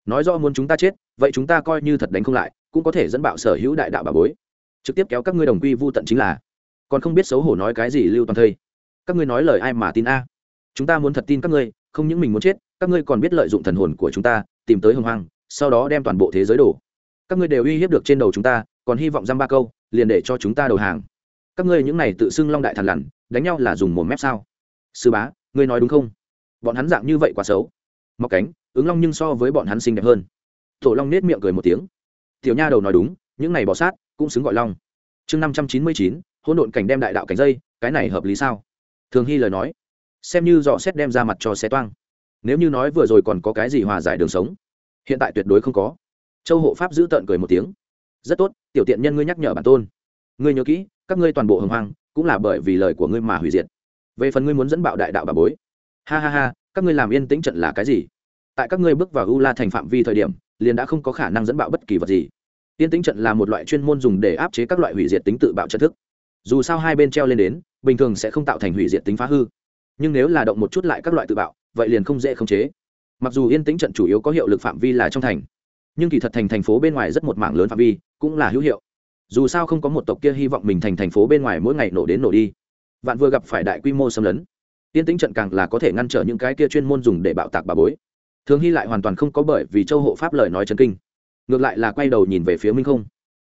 Nói rõ muốn chúng ta chết, vậy chúng ta coi như thật đánh không lại, cũng có thể dẫn bạo sở hữu đại đạo bà bối. Trực tiếp kéo các ngươi đồng quy vô tận chính là. Còn không biết xấu hổ nói cái gì lưu toàn thây. Các ngươi nói lời ai mà tin a? Chúng ta muốn thật tin các ngươi, không những mình muốn chết, các ngươi còn biết lợi dụng thần hồn của chúng ta, tìm tới hồng hoang, sau đó đem toàn bộ thế giới đổ. Các ngươi đều uy hiếp được trên đầu chúng ta, còn hy vọng dăm ba câu, liền để cho chúng ta đầu hàng. Các ngươi những này tự xưng long đại thần lằn, đánh nhau là dùng một mép sao? Sư bá, ngươi nói đúng không? Bọn hắn dạng như vậy quá xấu mọc cánh, ứng long nhưng so với bọn hắn xinh đẹp hơn. Tổ long nết miệng cười một tiếng. Tiểu nha đầu nói đúng, những này bỏ sát, cũng xứng gọi long. Chương năm trăm chín mươi chín hôn độn cảnh đem đại đạo cảnh dây, cái này hợp lý sao? Thường hy lời nói. Xem như dọ xét đem ra mặt cho xe toang. Nếu như nói vừa rồi còn có cái gì hòa giải đường sống, hiện tại tuyệt đối không có. Châu hộ pháp giữ tợn cười một tiếng. Rất tốt, tiểu tiện nhân ngươi nhắc nhở bản tôn. Ngươi nhớ kỹ, các ngươi toàn bộ hồng hoang, cũng là bởi vì lời của ngươi mà hủy diệt. Về phần ngươi muốn dẫn bạo đại đạo bà bối. Ha ha ha các ngươi làm yên tĩnh trận là cái gì? Tại các ngươi bước vào u la thành phạm vi thời điểm, liền đã không có khả năng dẫn bạo bất kỳ vật gì. Yên tĩnh trận là một loại chuyên môn dùng để áp chế các loại hủy diệt tính tự bạo trận thức. Dù sao hai bên treo lên đến, bình thường sẽ không tạo thành hủy diệt tính phá hư. Nhưng nếu là động một chút lại các loại tự bạo, vậy liền không dễ khống chế. Mặc dù yên tĩnh trận chủ yếu có hiệu lực phạm vi là trong thành, nhưng kỳ thật thành thành phố bên ngoài rất một mảng lớn phạm vi, cũng là hữu hiệu. Dù sao không có một tộc kia hy vọng mình thành thành phố bên ngoài mỗi ngày nổ đến nổ đi. Vạn vừa gặp phải đại quy mô xâm lấn Tiên tĩnh trận càng là có thể ngăn trở những cái kia chuyên môn dùng để bạo tạc bà bối. Thường hy lại hoàn toàn không có bởi vì châu hộ pháp lời nói chân kinh. Ngược lại là quay đầu nhìn về phía minh không.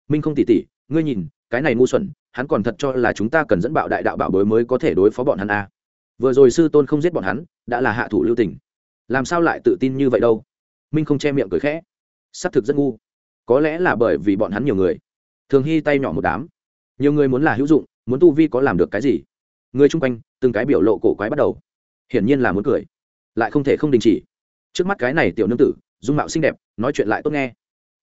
Minh không tỉ tỉ ngươi nhìn, cái này ngu xuẩn, hắn còn thật cho là chúng ta cần dẫn bạo đại đạo bảo bối mới có thể đối phó bọn hắn a à. vừa rồi sư tôn không giết bọn hắn, đã là hạ thủ lưu tình. Làm sao lại tự tin như vậy đâu? Minh không che miệng cười khẽ. Xác thực rất ngu. Có lẽ là bởi vì bọn hắn nhiều người. Thường hy tay nhỏ một đám. Nhiều người muốn là hữu dụng, muốn tu vi có làm được cái gì? Người chung quanh từng cái biểu lộ cổ quái bắt đầu. Hiển nhiên là muốn cười. Lại không thể không đình chỉ. Trước mắt cái này tiểu nương tử, dung mạo xinh đẹp, nói chuyện lại tốt nghe.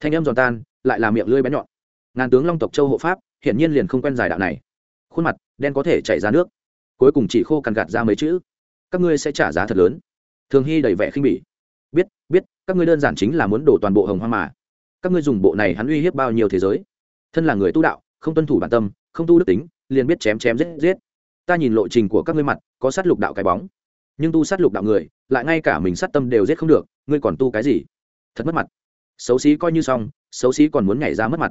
Thanh âm giòn tan, lại là miệng lưỡi bé nhọn. Ngàn tướng long tộc châu hộ pháp, hiển nhiên liền không quen giải đạo này. Khuôn mặt, đen có thể chảy ra nước. Cuối cùng chỉ khô cằn gạt ra mấy chữ. Các ngươi sẽ trả giá thật lớn. Thường hy đầy vẻ khinh bỉ. Biết biết, các ngươi đơn giản chính là muốn đổ toàn bộ hồng hoa mà. Các ngươi dùng bộ này hắn uy hiếp bao nhiêu thế giới. Thân là người tu đạo, không tuân thủ bản tâm, không tu đức tính, liền biết chém chém giết giết ta nhìn lộ trình của các ngươi mặt, có sát lục đạo cái bóng. Nhưng tu sát lục đạo người, lại ngay cả mình sát tâm đều giết không được, ngươi còn tu cái gì? Thật mất mặt. Xấu xí coi như xong, xấu xí còn muốn nhảy ra mất mặt.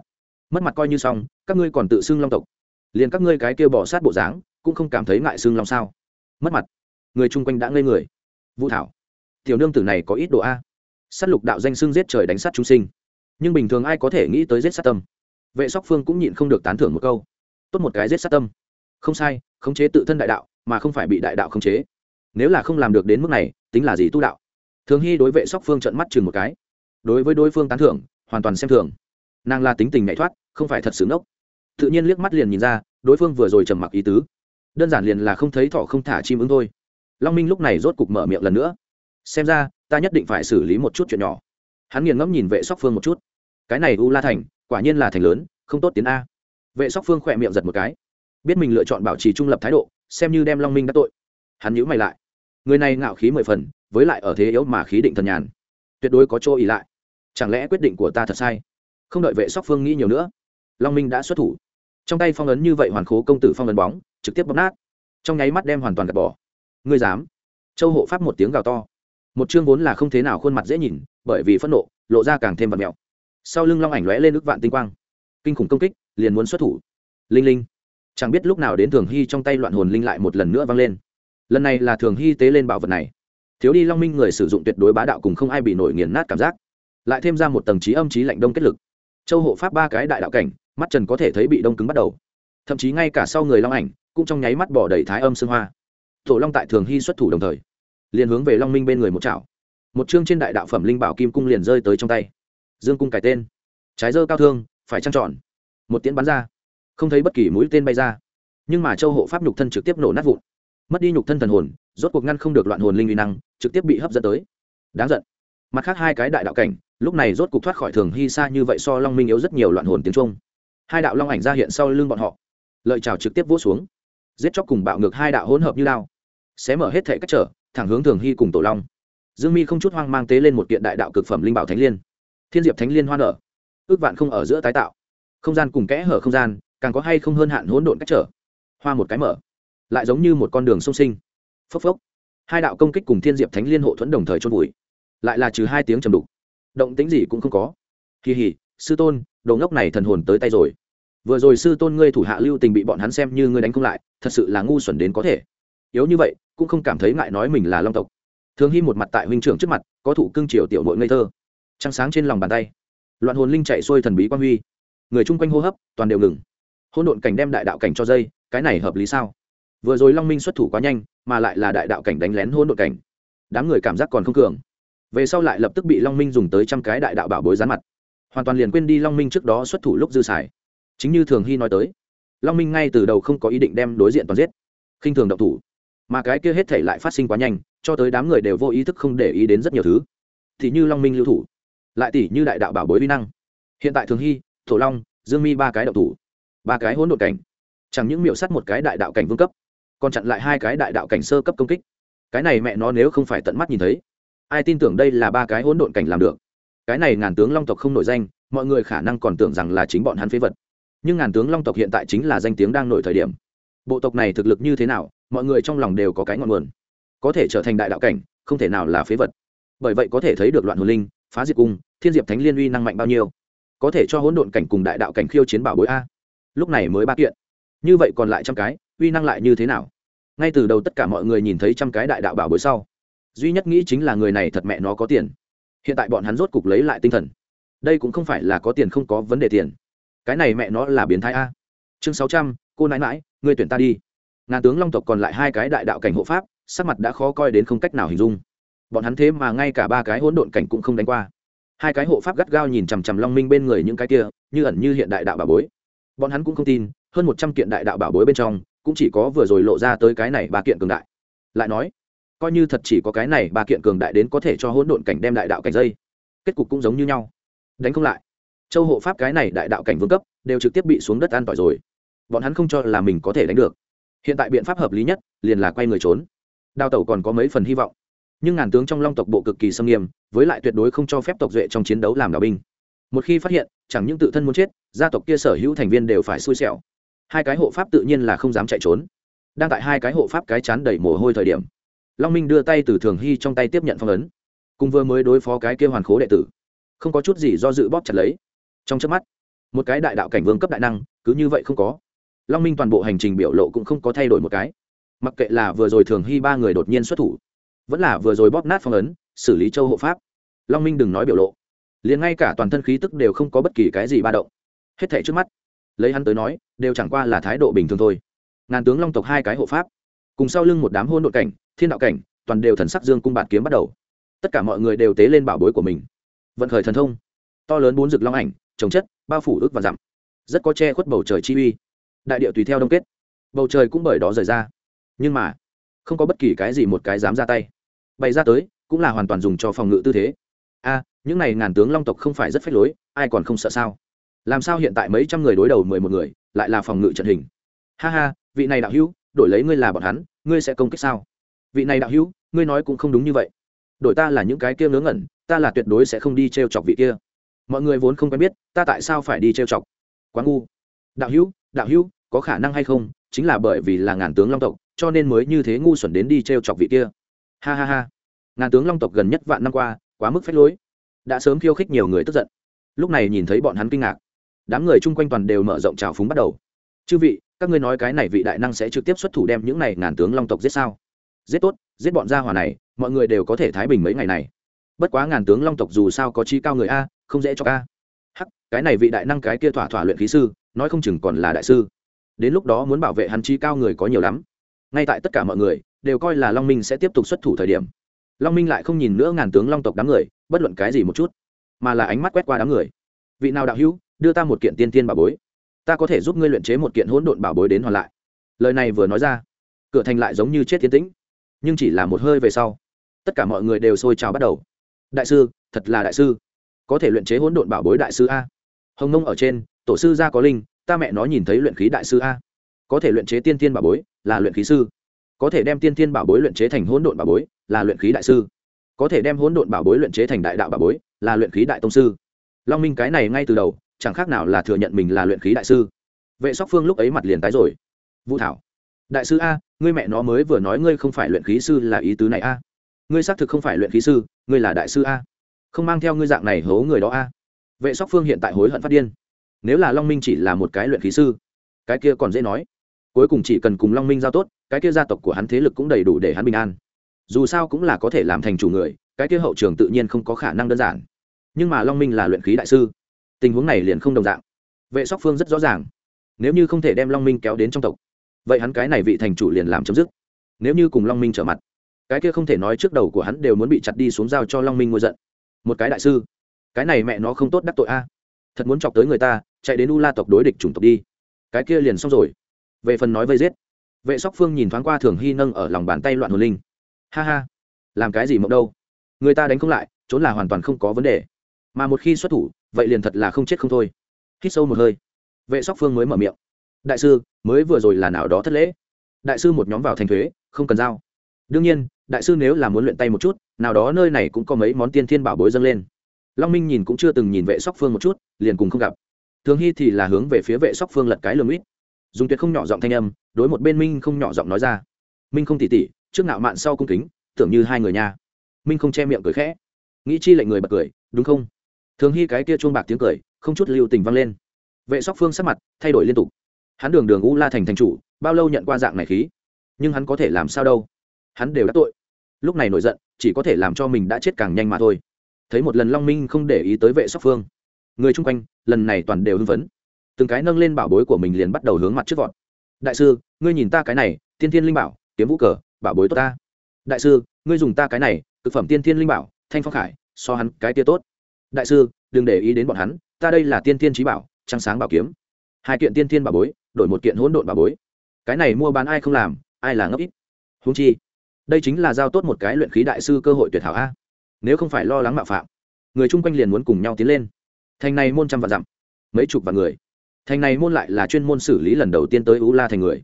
Mất mặt coi như xong, các ngươi còn tự xưng long tộc. Liền các ngươi cái kia bỏ sát bộ dáng, cũng không cảm thấy ngại xưng long sao? Mất mặt. Người chung quanh đã ngây người. Vũ thảo, tiểu nương tử này có ít độ a. Sát lục đạo danh xưng giết trời đánh sát chúng sinh. Nhưng bình thường ai có thể nghĩ tới giết sát tâm? Vệ sóc phương cũng nhịn không được tán thưởng một câu. Tốt một cái giết sát tâm không sai, khống chế tự thân đại đạo, mà không phải bị đại đạo khống chế. Nếu là không làm được đến mức này, tính là gì tu đạo? Thường hy đối vệ sóc phương trận mắt chừng một cái. Đối với đối phương tán thưởng, hoàn toàn xem thường. Nàng là tính tình nhạy thoát, không phải thật sự ngốc. Tự nhiên liếc mắt liền nhìn ra, đối phương vừa rồi trầm mặc ý tứ. Đơn giản liền là không thấy thỏ không thả chim ứng thôi. Long minh lúc này rốt cục mở miệng lần nữa. Xem ra, ta nhất định phải xử lý một chút chuyện nhỏ. Hắn nghiền ngẫm nhìn vệ sóc phương một chút. Cái này u la thành, quả nhiên là thành lớn, không tốt tiến a. Vệ sóc phương khỏe miệng giật một cái biết mình lựa chọn bảo trì trung lập thái độ, xem như đem long minh đã tội. Hắn nhữ mày lại. Người này ngạo khí mười phần, với lại ở thế yếu mà khí định thần nhàn. Tuyệt đối có chỗ ý lại. Chẳng lẽ quyết định của ta thật sai? Không đợi vệ sóc phương nghĩ nhiều nữa, long minh đã xuất thủ. Trong tay phong ấn như vậy hoàn khố công tử phong ấn bóng, trực tiếp bóp nát. Trong nháy mắt đem hoàn toàn gạt bỏ. Ngươi dám? Châu hộ pháp một tiếng gào to. Một chương vốn là không thế nào khuôn mặt dễ nhìn, bởi vì phẫn nộ, lộ ra càng thêm vật mẹo. Sau lưng long ảnh lóe lên ức vạn tinh quang. Kinh khủng công kích, liền muốn xuất thủ. Linh linh chẳng biết lúc nào đến thường hy trong tay loạn hồn linh lại một lần nữa vang lên. Lần này là thường hy tế lên bảo vật này. Thiếu đi long minh người sử dụng tuyệt đối bá đạo cùng không ai bị nổi nghiền nát cảm giác. Lại thêm ra một tầng trí âm trí lạnh đông kết lực. Châu hộ pháp ba cái đại đạo cảnh, mắt trần có thể thấy bị đông cứng bắt đầu. Thậm chí ngay cả sau người long ảnh, cũng trong nháy mắt bỏ đầy thái âm xương hoa. Tổ long tại thường hy xuất thủ đồng thời, liền hướng về long minh bên người một chảo. Một chương trên đại đạo phẩm linh bảo kim cung liền rơi tới trong tay. Dương cung cải tên. Trái dơ cao thương, phải trăng tròn. Một tiễn bắn ra không thấy bất kỳ mũi tên bay ra. Nhưng mà châu hộ pháp nhục thân trực tiếp nổ nát vụn. Mất đi nhục thân thần hồn, rốt cuộc ngăn không được loạn hồn linh uy năng, trực tiếp bị hấp dẫn tới. Đáng giận. Mặt khác hai cái đại đạo cảnh, lúc này rốt cuộc thoát khỏi thường hy xa như vậy so long minh yếu rất nhiều loạn hồn tiếng trung. Hai đạo long ảnh ra hiện sau lưng bọn họ. Lợi trào trực tiếp vỗ xuống. Giết chóc cùng bạo ngược hai đạo hỗn hợp như lao xé mở hết thể cách trở, thẳng hướng thường hy cùng tổ long. Dương mi không chút hoang mang tế lên một kiện đại đạo cực phẩm linh bảo thánh liên. Thiên diệp thánh liên hoa nở. Ước vạn không ở giữa tái tạo. Không gian cùng kẽ hở không gian càng có hay không hơn hạn hỗn độn cách trở. Hoa một cái mở, lại giống như một con đường sông sinh. Phốc phốc. Hai đạo công kích cùng thiên diệp thánh liên hộ thuẫn đồng thời trôn vùi, lại là trừ hai tiếng trầm đục. Động tính gì cũng không có. Kỳ hỉ, sư tôn, đồ ngốc này thần hồn tới tay rồi. Vừa rồi sư tôn ngươi thủ hạ lưu tình bị bọn hắn xem như ngươi đánh không lại, thật sự là ngu xuẩn đến có thể. Yếu như vậy, cũng không cảm thấy ngại nói mình là long tộc. Thường hy một mặt tại huynh trưởng trước mặt, có thủ cưng triều tiểu nội ngây thơ. Trăng sáng trên lòng bàn tay, loạn hồn linh chạy xuôi thần bí quan huy. Người chung quanh hô hấp, toàn đều ngừng hôn độn cảnh đem đại đạo cảnh cho dây, cái này hợp lý sao? Vừa rồi long minh xuất thủ quá nhanh, mà lại là đại đạo cảnh đánh lén hôn độn cảnh. Đám người cảm giác còn không cường. Về sau lại lập tức bị long minh dùng tới trăm cái đại đạo bảo bối rán mặt. Hoàn toàn liền quên đi long minh trước đó xuất thủ lúc dư xài. Chính như thường hy nói tới, long minh ngay từ đầu không có ý định đem đối diện toàn giết, khinh thường độc thủ. Mà cái kia hết thể lại phát sinh quá nhanh, cho tới đám người đều vô ý thức không để ý đến rất nhiều thứ. Thì như long minh lưu thủ, lại tỷ như đại đạo bảo bối vi năng. Hiện tại thường hy, thổ long, dương mi ba cái độc thủ ba cái hỗn độn cảnh. Chẳng những miệu t một cái đại đạo cảnh vương cấp, còn chặn lại hai cái đại đạo cảnh sơ cấp công kích. Cái này mẹ nó nếu không phải tận mắt nhìn thấy, ai tin tưởng đây là ba cái hỗn độn cảnh làm được? Cái này ngàn tướng long tộc không nổi danh, mọi người khả năng còn tưởng rằng là chính bọn hắn phế vật. Nhưng ngàn tướng long tộc hiện tại chính là danh tiếng đang nổi thời điểm. Bộ tộc này thực lực như thế nào, mọi người trong lòng đều có cái ngọn nguồn. Có thể trở thành đại đạo cảnh, không thể nào là phế vật. Bởi vậy có thể thấy được loạn hồn linh, phá diệt cung, thiên diệp thánh liên uy năng mạnh bao nhiêu. Có thể cho hỗn độn cảnh cùng đại đạo cảnh khiêu chiến bảo bối a lúc này mới ba kiện. Như vậy còn lại trăm cái, uy năng lại như thế nào? Ngay từ đầu tất cả mọi người nhìn thấy trăm cái đại đạo bảo bối sau, duy nhất nghĩ chính là người này thật mẹ nó có tiền. Hiện tại bọn hắn rốt cục lấy lại tinh thần. Đây cũng không phải là có tiền không có vấn đề tiền. Cái này mẹ nó là biến thái a. Chương sáu trăm, cô nãi mãi ngươi tuyển ta đi. Ngàn tướng long tộc còn lại hai cái đại đạo cảnh hộ pháp, sắc mặt đã khó coi đến không cách nào hình dung. Bọn hắn thế mà ngay cả ba cái hỗn độn cảnh cũng không đánh qua. Hai cái hộ pháp gắt gao nhìn chằm chằm long minh bên người những cái kia, như ẩn như hiện đại đạo bảo bối bọn hắn cũng không tin, hơn một trăm kiện đại đạo bảo bối bên trong, cũng chỉ có vừa rồi lộ ra tới cái này ba kiện cường đại. Lại nói, coi như thật chỉ có cái này ba kiện cường đại đến có thể cho hỗn độn cảnh đem đại đạo cảnh dây. Kết cục cũng giống như nhau. Đánh không lại. Châu hộ pháp cái này đại đạo cảnh vương cấp, đều trực tiếp bị xuống đất an tỏi rồi. Bọn hắn không cho là mình có thể đánh được. Hiện tại biện pháp hợp lý nhất, liền là quay người trốn. Đào tẩu còn có mấy phần hy vọng. Nhưng ngàn tướng trong long tộc bộ cực kỳ xâm nghiêm, với lại tuyệt đối không cho phép tộc duệ trong chiến đấu làm đạo binh một khi phát hiện, chẳng những tự thân muốn chết, gia tộc kia sở hữu thành viên đều phải xui xẻo. Hai cái hộ pháp tự nhiên là không dám chạy trốn. Đang tại hai cái hộ pháp cái chán đầy mồ hôi thời điểm, long minh đưa tay từ thường hy trong tay tiếp nhận phong ấn. Cùng vừa mới đối phó cái kia hoàn khố đệ tử, không có chút gì do dự bóp chặt lấy. Trong trước mắt, một cái đại đạo cảnh vương cấp đại năng, cứ như vậy không có. Long minh toàn bộ hành trình biểu lộ cũng không có thay đổi một cái. Mặc kệ là vừa rồi thường hy ba người đột nhiên xuất thủ, vẫn là vừa rồi bóp nát phong ấn, xử lý châu hộ pháp. Long minh đừng nói biểu lộ liền ngay cả toàn thân khí tức đều không có bất kỳ cái gì ba động. Hết thảy trước mắt, lấy hắn tới nói, đều chẳng qua là thái độ bình thường thôi. Ngàn tướng long tộc hai cái hộ pháp, cùng sau lưng một đám hôn đội cảnh, thiên đạo cảnh, toàn đều thần sắc dương cung bạt kiếm bắt đầu. Tất cả mọi người đều tế lên bảo bối của mình. Vận khởi thần thông, to lớn bốn rực long ảnh, trồng chất, bao phủ ước và dặm. Rất có che khuất bầu trời chi uy. Đại địa tùy theo đông kết. Bầu trời cũng bởi đó rời ra. Nhưng mà, không có bất kỳ cái gì một cái dám ra tay. Bày ra tới, cũng là hoàn toàn dùng cho phòng ngự tư thế a những này ngàn tướng long tộc không phải rất phách lối, ai còn không sợ sao? Làm sao hiện tại mấy trăm người đối đầu mười một người, lại là phòng ngự trận hình? Ha ha, vị này đạo hữu, đổi lấy ngươi là bọn hắn, ngươi sẽ công kích sao? Vị này đạo hữu, ngươi nói cũng không đúng như vậy. Đổi ta là những cái kia ngớ ngẩn, ta là tuyệt đối sẽ không đi t r e o chọc vị kia. Mọi người vốn không quen biết, ta tại sao phải đi t r e o chọc? Quá ngu. Đạo hữu đạo hữu, có khả năng hay không? Chính là bởi vì là ngàn tướng long tộc, cho nên mới như thế ngu xuẩn đến đi t r e o chọc vị kia. Ha ha ha. Ngàn tướng long tộc gần nhất vạn năm qua quá mức phép lối. Đã sớm khiêu khích nhiều người tức giận. Lúc này nhìn thấy bọn hắn kinh ngạc. Đám người chung quanh toàn đều mở rộng trào phúng bắt đầu. Chư vị, các ngươi nói cái này vị đại năng sẽ trực tiếp xuất thủ đem những này ngàn tướng long tộc giết sao? Giết tốt, giết bọn gia hỏa này, mọi người đều có thể thái bình mấy ngày này. Bất quá ngàn tướng long tộc dù sao có chi cao người a, không dễ cho a. Hắc, cái này vị đại năng cái kia thỏa thỏa luyện khí sư, nói không chừng còn là đại sư. Đến lúc đó muốn bảo vệ hắn chi cao người có nhiều lắm. Ngay tại tất cả mọi người đều coi là long minh sẽ tiếp tục xuất thủ thời điểm long minh lại không nhìn nữa ngàn tướng long tộc đám người, bất luận cái gì một chút, mà là ánh mắt quét qua đám người. Vị nào đạo hữu, đưa ta một kiện tiên tiên bảo bối. Ta có thể giúp ngươi luyện chế một kiện hỗn độn bảo bối đến hoàn lại. Lời này vừa nói ra, cửa thành lại giống như chết tiến tĩnh, nhưng chỉ là một hơi về sau, tất cả mọi người đều sôi trào bắt đầu. Đại sư, thật là đại sư. Có thể luyện chế hỗn độn bảo bối đại sư a. Hồng nông ở trên, tổ sư gia có linh, ta mẹ nó nhìn thấy luyện khí đại sư a. Có thể luyện chế tiên tiên bảo bối là luyện khí sư có thể đem tiên thiên bảo bối luyện chế thành hỗn độn bảo bối, là luyện khí đại sư. Có thể đem hỗn độn bảo bối luyện chế thành đại đạo bảo bối, là luyện khí đại tông sư. Long minh cái này ngay từ đầu, chẳng khác nào là thừa nhận mình là luyện khí đại sư. Vệ sóc phương lúc ấy mặt liền tái rồi. Vũ thảo, đại sư a, ngươi mẹ nó mới vừa nói ngươi không phải luyện khí sư là ý tứ này a. Ngươi xác thực không phải luyện khí sư, ngươi là đại sư a. Không mang theo ngươi dạng này hố người đó a. Vệ sóc phương hiện tại hối hận phát điên. Nếu là long minh chỉ là một cái luyện khí sư, cái kia còn dễ nói. Cuối cùng chỉ cần cùng long minh giao tốt cái kia gia tộc của hắn thế lực cũng đầy đủ để hắn bình an. Dù sao cũng là có thể làm thành chủ người, cái kia hậu trường tự nhiên không có khả năng đơn giản. Nhưng mà long minh là luyện khí đại sư, tình huống này liền không đồng dạng. Vệ sóc phương rất rõ ràng, nếu như không thể đem long minh kéo đến trong tộc, vậy hắn cái này vị thành chủ liền làm chấm dứt. Nếu như cùng long minh trở mặt, cái kia không thể nói trước đầu của hắn đều muốn bị chặt đi xuống giao cho long minh ngôi giận. Một cái đại sư, cái này mẹ nó không tốt đắc tội a. Thật muốn chọc tới người ta, chạy đến u la tộc đối địch chủng tộc đi. Cái kia liền xong rồi. Về phần nói vây giết vệ sóc phương nhìn thoáng qua thường hy nâng ở lòng bàn tay loạn hồn linh. Ha ha, làm cái gì mộng đâu? Người ta đánh không lại, trốn là hoàn toàn không có vấn đề. Mà một khi xuất thủ, vậy liền thật là không chết không thôi. Hít sâu một hơi, vệ sóc phương mới mở miệng. Đại sư, mới vừa rồi là nào đó thất lễ? Đại sư một nhóm vào thành thuế, không cần giao. Đương nhiên, đại sư nếu là muốn luyện tay một chút, nào đó nơi này cũng có mấy món tiên thiên bảo bối dâng lên. Long minh nhìn cũng chưa từng nhìn vệ sóc phương một chút, liền cùng không gặp. Thường hy thì là hướng về phía vệ sóc phương lật cái lường ít dùng tuyệt không nhỏ giọng thanh âm, đối một bên minh không nhỏ giọng nói ra. Minh không tỉ tỉ, trước nạo mạn sau cung kính, tưởng như hai người nha. Minh không che miệng cười khẽ. Nghĩ chi lệnh người bật cười, đúng không? Thường hy cái kia chuông bạc tiếng cười, không chút lưu tình vang lên. Vệ sóc phương sắc mặt thay đổi liên tục. Hắn đường đường u la thành thành chủ, bao lâu nhận qua dạng này khí? Nhưng hắn có thể làm sao đâu? Hắn đều đã tội. Lúc này nổi giận, chỉ có thể làm cho mình đã chết càng nhanh mà thôi. Thấy một lần long minh không để ý tới vệ sóc phương. Người chung quanh, lần này toàn đều hưng phấn từng cái nâng lên bảo bối của mình liền bắt đầu hướng mặt trước vọt. Đại sư, ngươi nhìn ta cái này, tiên thiên linh bảo, kiếm vũ cờ, bảo bối tốt ta. Đại sư, ngươi dùng ta cái này thực phẩm tiên thiên linh bảo, thanh phong khải, so hắn cái tia tốt. Đại sư, đừng để ý đến bọn hắn, ta đây là tiên thiên trí bảo, trăng sáng bảo kiếm. Hai kiện tiên thiên bảo bối, đổi một kiện hỗn độn bảo bối. Cái này mua bán ai không làm, ai là ngốc ít. Húng chi, đây chính là giao tốt một cái luyện khí đại sư cơ hội tuyệt hảo a. Nếu không phải lo lắng mạo phạm, người chung quanh liền muốn cùng nhau tiến lên. Thành này môn trăm vạn dặm, mấy chục vạn người thành này môn lại là chuyên môn xử lý lần đầu tiên tới u la thành người.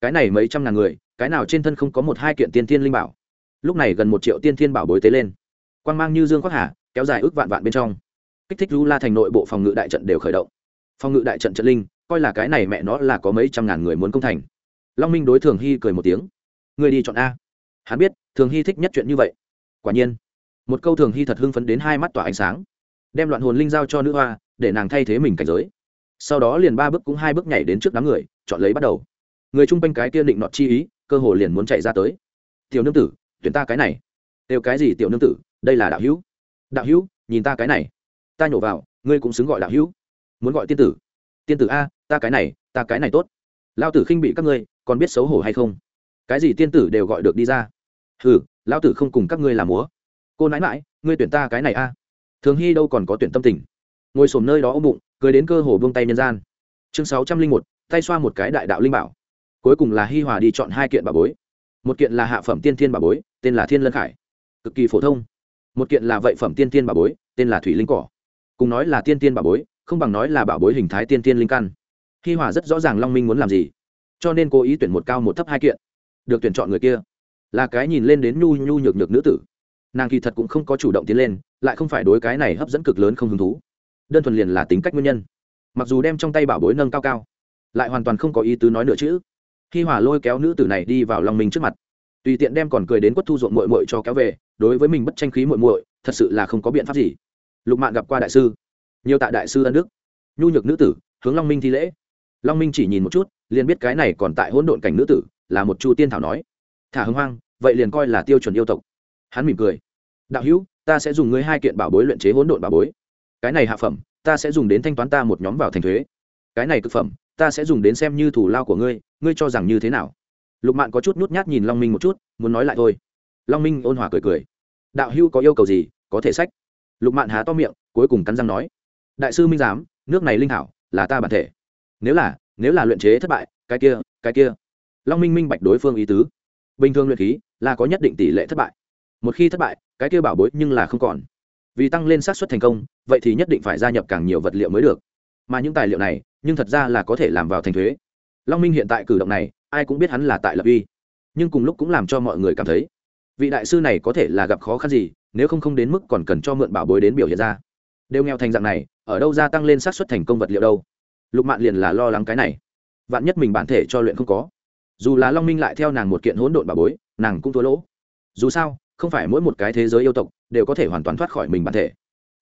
Cái này mấy trăm ngàn người, cái nào trên thân không có một hai kiện tiên thiên linh bảo. Lúc này gần một triệu tiên thiên bảo bối tế lên. Quan g mang như dương khoác hà, kéo dài ước vạn vạn bên trong. Kích thích u la thành nội bộ phòng ngự đại trận đều khởi động. Phòng ngự đại trận trận linh, coi là cái này mẹ nó là có mấy trăm ngàn người muốn công thành. Long minh đối thường hy cười một tiếng. Người đi chọn a. Hắn biết, thường hy thích nhất chuyện như vậy. Quả nhiên, một câu thường hy thật hưng phấn đến hai mắt tỏa ánh sáng. Đem loạn hồn linh giao cho nữ hoa, để nàng thay thế mình cảnh giới sau đó liền ba bước cũng hai bước nhảy đến trước đám người, chọn lấy bắt đầu. Người chung quanh cái kia định nọt chi ý, cơ hồ liền muốn chạy ra tới. Tiểu nương tử, tuyển ta cái này. Đều cái gì tiểu nương tử, đây là đạo hữu. Đạo hữu, nhìn ta cái này. Ta nhổ vào, ngươi cũng xứng gọi đạo hữu. Muốn gọi tiên tử. Tiên tử a, ta cái này, ta cái này tốt. Lao tử khinh bị các ngươi, còn biết xấu hổ hay không? Cái gì tiên tử đều gọi được đi ra. Hừ lao tử không cùng các ngươi làm múa. Cô nãi mãi ngươi tuyển ta cái này a. Thường hy đâu còn có tuyển tâm tình. Ngồi sồn nơi đó ôm bụng cười đến cơ hồ buông tay nhân gian. Chương sáu trăm linh một, tay xoa một cái đại đạo linh bảo. Cuối cùng là hi hòa đi chọn hai kiện bà bối. Một kiện là hạ phẩm tiên thiên bà bối, tên là thiên lân khải. Cực kỳ phổ thông. Một kiện là vậy phẩm tiên thiên bà bối, tên là thủy linh cỏ. Cùng nói là tiên thiên bà bối, không bằng nói là bảo bối hình thái tiên thiên linh căn. Hi hòa rất rõ ràng long minh muốn làm gì. Cho nên cố ý tuyển một cao một thấp hai kiện. Được tuyển chọn người kia. Là cái nhìn lên đến nhu nhu nhược nhược nữ tử. Nàng kỳ thật cũng không có chủ động tiến lên, lại không phải đối cái này hấp dẫn cực lớn không hứng thú đơn thuần liền là tính cách nguyên nhân. Mặc dù đem trong tay bảo bối nâng cao cao, lại hoàn toàn không có ý tứ nói nữa chứ. khi hòa lôi kéo nữ tử này đi vào lòng mình trước mặt, tùy tiện đem còn cười đến quất thu ruộng mội mội cho kéo về, đối với mình bất tranh khí mội mội thật sự là không có biện pháp gì. Lục mạng gặp qua đại sư, nhiều tạ đại sư ân đức. Nhu nhược nữ tử, hướng long minh thi lễ. Long minh chỉ nhìn một chút, liền biết cái này còn tại hỗn độn cảnh nữ tử, là một chu tiên thảo nói. Thả hưng hoang, vậy liền coi là tiêu chuẩn yêu tộc. Hắn mỉm cười. Đạo hữu, ta sẽ dùng ngươi hai kiện bảo bối luyện chế hỗn độn bảo bối cái này hạ phẩm, ta sẽ dùng đến thanh toán ta một nhóm vào thành thuế. Cái này cực phẩm, ta sẽ dùng đến xem như thủ lao của ngươi ngươi cho rằng như thế nào? Lục mạn có chút nhút nhát nhìn long minh một chút, muốn nói lại thôi. Long minh ôn hòa cười cười. Đạo hưu có yêu cầu gì, có thể sách. Lục mạn há to miệng, cuối cùng cắn răng nói. Đại sư minh giám, nước này linh hảo là ta bản thể. Nếu là nếu là luyện chế thất bại, cái kia cái kia. Long minh minh bạch đối phương ý tứ. Bình thường luyện khí là có nhất định tỷ lệ thất bại. Một khi thất bại, cái kia bảo bối nhưng là không còn vì tăng lên xác suất thành công, vậy thì nhất định phải gia nhập càng nhiều vật liệu mới được. Mà những tài liệu này, nhưng thật ra là có thể làm vào thành thuế. Long minh hiện tại cử động này, ai cũng biết hắn là tại lập uy. Nhưng cùng lúc cũng làm cho mọi người cảm thấy, vị đại sư này có thể là gặp khó khăn gì, nếu không không đến mức còn cần cho mượn bảo bối đến biểu hiện ra. Đều nghèo thành dạng này, ở đâu gia tăng lên xác suất thành công vật liệu đâu? Lục mạn liền là lo lắng cái này. Vạn nhất mình bản thể cho luyện không có. Dù là long minh lại theo nàng một kiện hỗn độn bảo bối, nàng cũng thua lỗ. Dù sao không phải mỗi một cái thế giới yêu tộc đều có thể hoàn toàn thoát khỏi mình bản thể.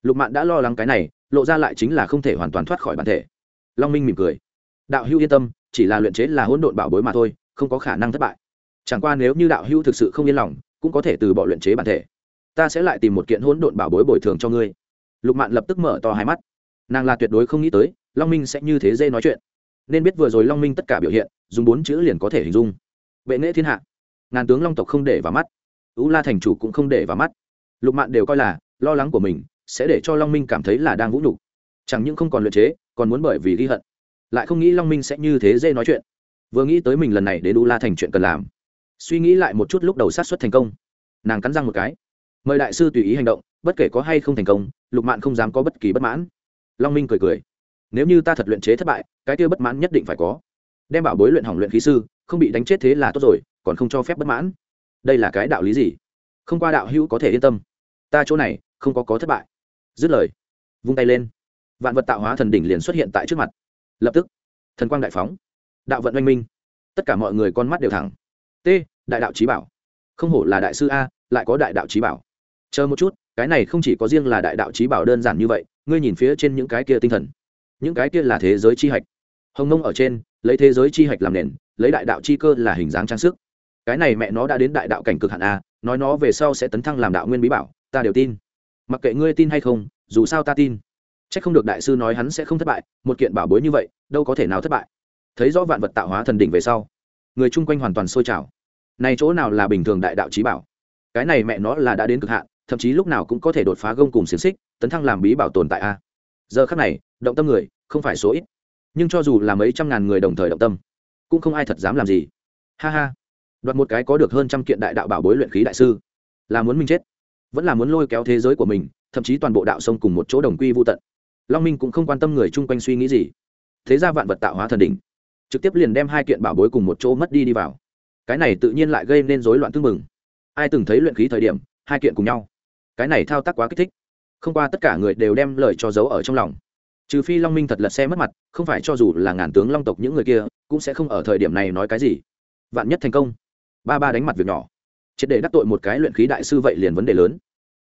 Lục mạn đã lo lắng cái này, lộ ra lại chính là không thể hoàn toàn thoát khỏi bản thể. Long minh mỉm cười. Đạo hữu yên tâm, chỉ là luyện chế là hỗn độn bảo bối mà thôi, không có khả năng thất bại. Chẳng qua nếu như đạo hữu thực sự không yên lòng, cũng có thể từ bỏ luyện chế bản thể. Ta sẽ lại tìm một kiện hỗn độn bảo bối bồi thường cho ngươi. Lục mạn lập tức mở to hai mắt. Nàng là tuyệt đối không nghĩ tới, long minh sẽ như thế dê nói chuyện. Nên biết vừa rồi long minh tất cả biểu hiện, dùng bốn chữ liền có thể hình dung. Bệ nghệ thiên hạ. Ngàn tướng long tộc không để vào mắt ú la thành chủ cũng không để vào mắt. Lục mạn đều coi là, lo lắng của mình sẽ để cho long minh cảm thấy là đang vũ nhục. Chẳng những không còn luyện chế, còn muốn bởi vì ghi hận. Lại không nghĩ long minh sẽ như thế dễ nói chuyện. Vừa nghĩ tới mình lần này đến u la thành chuyện cần làm, suy nghĩ lại một chút lúc đầu sát xuất thành công. Nàng cắn răng một cái. Mời đại sư tùy ý hành động, bất kể có hay không thành công, lục mạn không dám có bất kỳ bất mãn. Long minh cười cười. Nếu như ta thật luyện chế thất bại, cái tiêu bất mãn nhất định phải có. Đem bảo bối luyện hỏng luyện khí sư, không bị đánh chết thế là tốt rồi, còn không cho phép bất mãn đây là cái đạo lý gì? Không qua đạo hữu có thể yên tâm. Ta chỗ này không có có thất bại. Dứt lời, vung tay lên. Vạn vật tạo hóa thần đỉnh liền xuất hiện tại trước mặt. Lập tức, thần quang đại phóng. Đạo vận oanh minh. Tất cả mọi người con mắt đều thẳng. T, đại đạo trí bảo. Không hổ là đại sư a, lại có đại đạo trí bảo. Chờ một chút, cái này không chỉ có riêng là đại đạo trí bảo đơn giản như vậy, ngươi nhìn phía trên những cái kia tinh thần. Những cái kia là thế giới chi hạch. Hồng nông ở trên, lấy thế giới chi hạch làm nền, lấy đại đạo chi cơ là hình dáng trang sức cái này mẹ nó đã đến đại đạo cảnh cực hạn a nói nó về sau sẽ tấn thăng làm đạo nguyên bí bảo, ta đều tin. Mặc kệ ngươi tin hay không, dù sao ta tin. C h ắ c không được đại sư nói hắn sẽ không thất bại, một kiện bảo bối như vậy, đâu có thể nào thất bại. Thấy rõ vạn vật tạo hóa thần đỉnh về sau, người chung quanh hoàn toàn sôi trào. Này chỗ nào là bình thường đại đạo trí bảo? Cái này mẹ nó là đã đến cực hạn, thậm chí lúc nào cũng có thể đột phá gông cùng xiềng xích, tấn thăng làm bí bảo tồn tại a giờ khắc này, động tâm người, không phải số ít. Nhưng cho dù là mấy trăm ngàn người đồng thời động tâm, cũng không ai thật dám làm gì. Ha ha đoạt một cái có được hơn trăm kiện đại đạo bảo bối luyện khí đại sư. Là muốn mình chết, vẫn là muốn lôi kéo thế giới của mình, thậm chí toàn bộ đạo sông cùng một chỗ đồng quy vô tận. Long minh cũng không quan tâm người chung quanh suy nghĩ gì. Thế ra vạn vật tạo hóa thần đỉnh, trực tiếp liền đem hai kiện bảo bối cùng một chỗ mất đi đi vào. Cái này tự nhiên lại gây nên rối loạn tương mừng ai từng thấy luyện khí thời điểm, hai kiện cùng nhau. Cái này thao tác quá kích thích. Không qua tất cả người đều đem lời cho giấu ở trong lòng. Trừ phi long minh thật lật xe mất mặt, không phải cho dù là ngàn tướng long tộc những người kia, cũng sẽ không ở thời điểm này nói cái gì. Vạn nhất thành công ba ba đánh mặt việc nhỏ. Triệt để đắc tội một cái luyện khí đại sư vậy liền vấn đề lớn.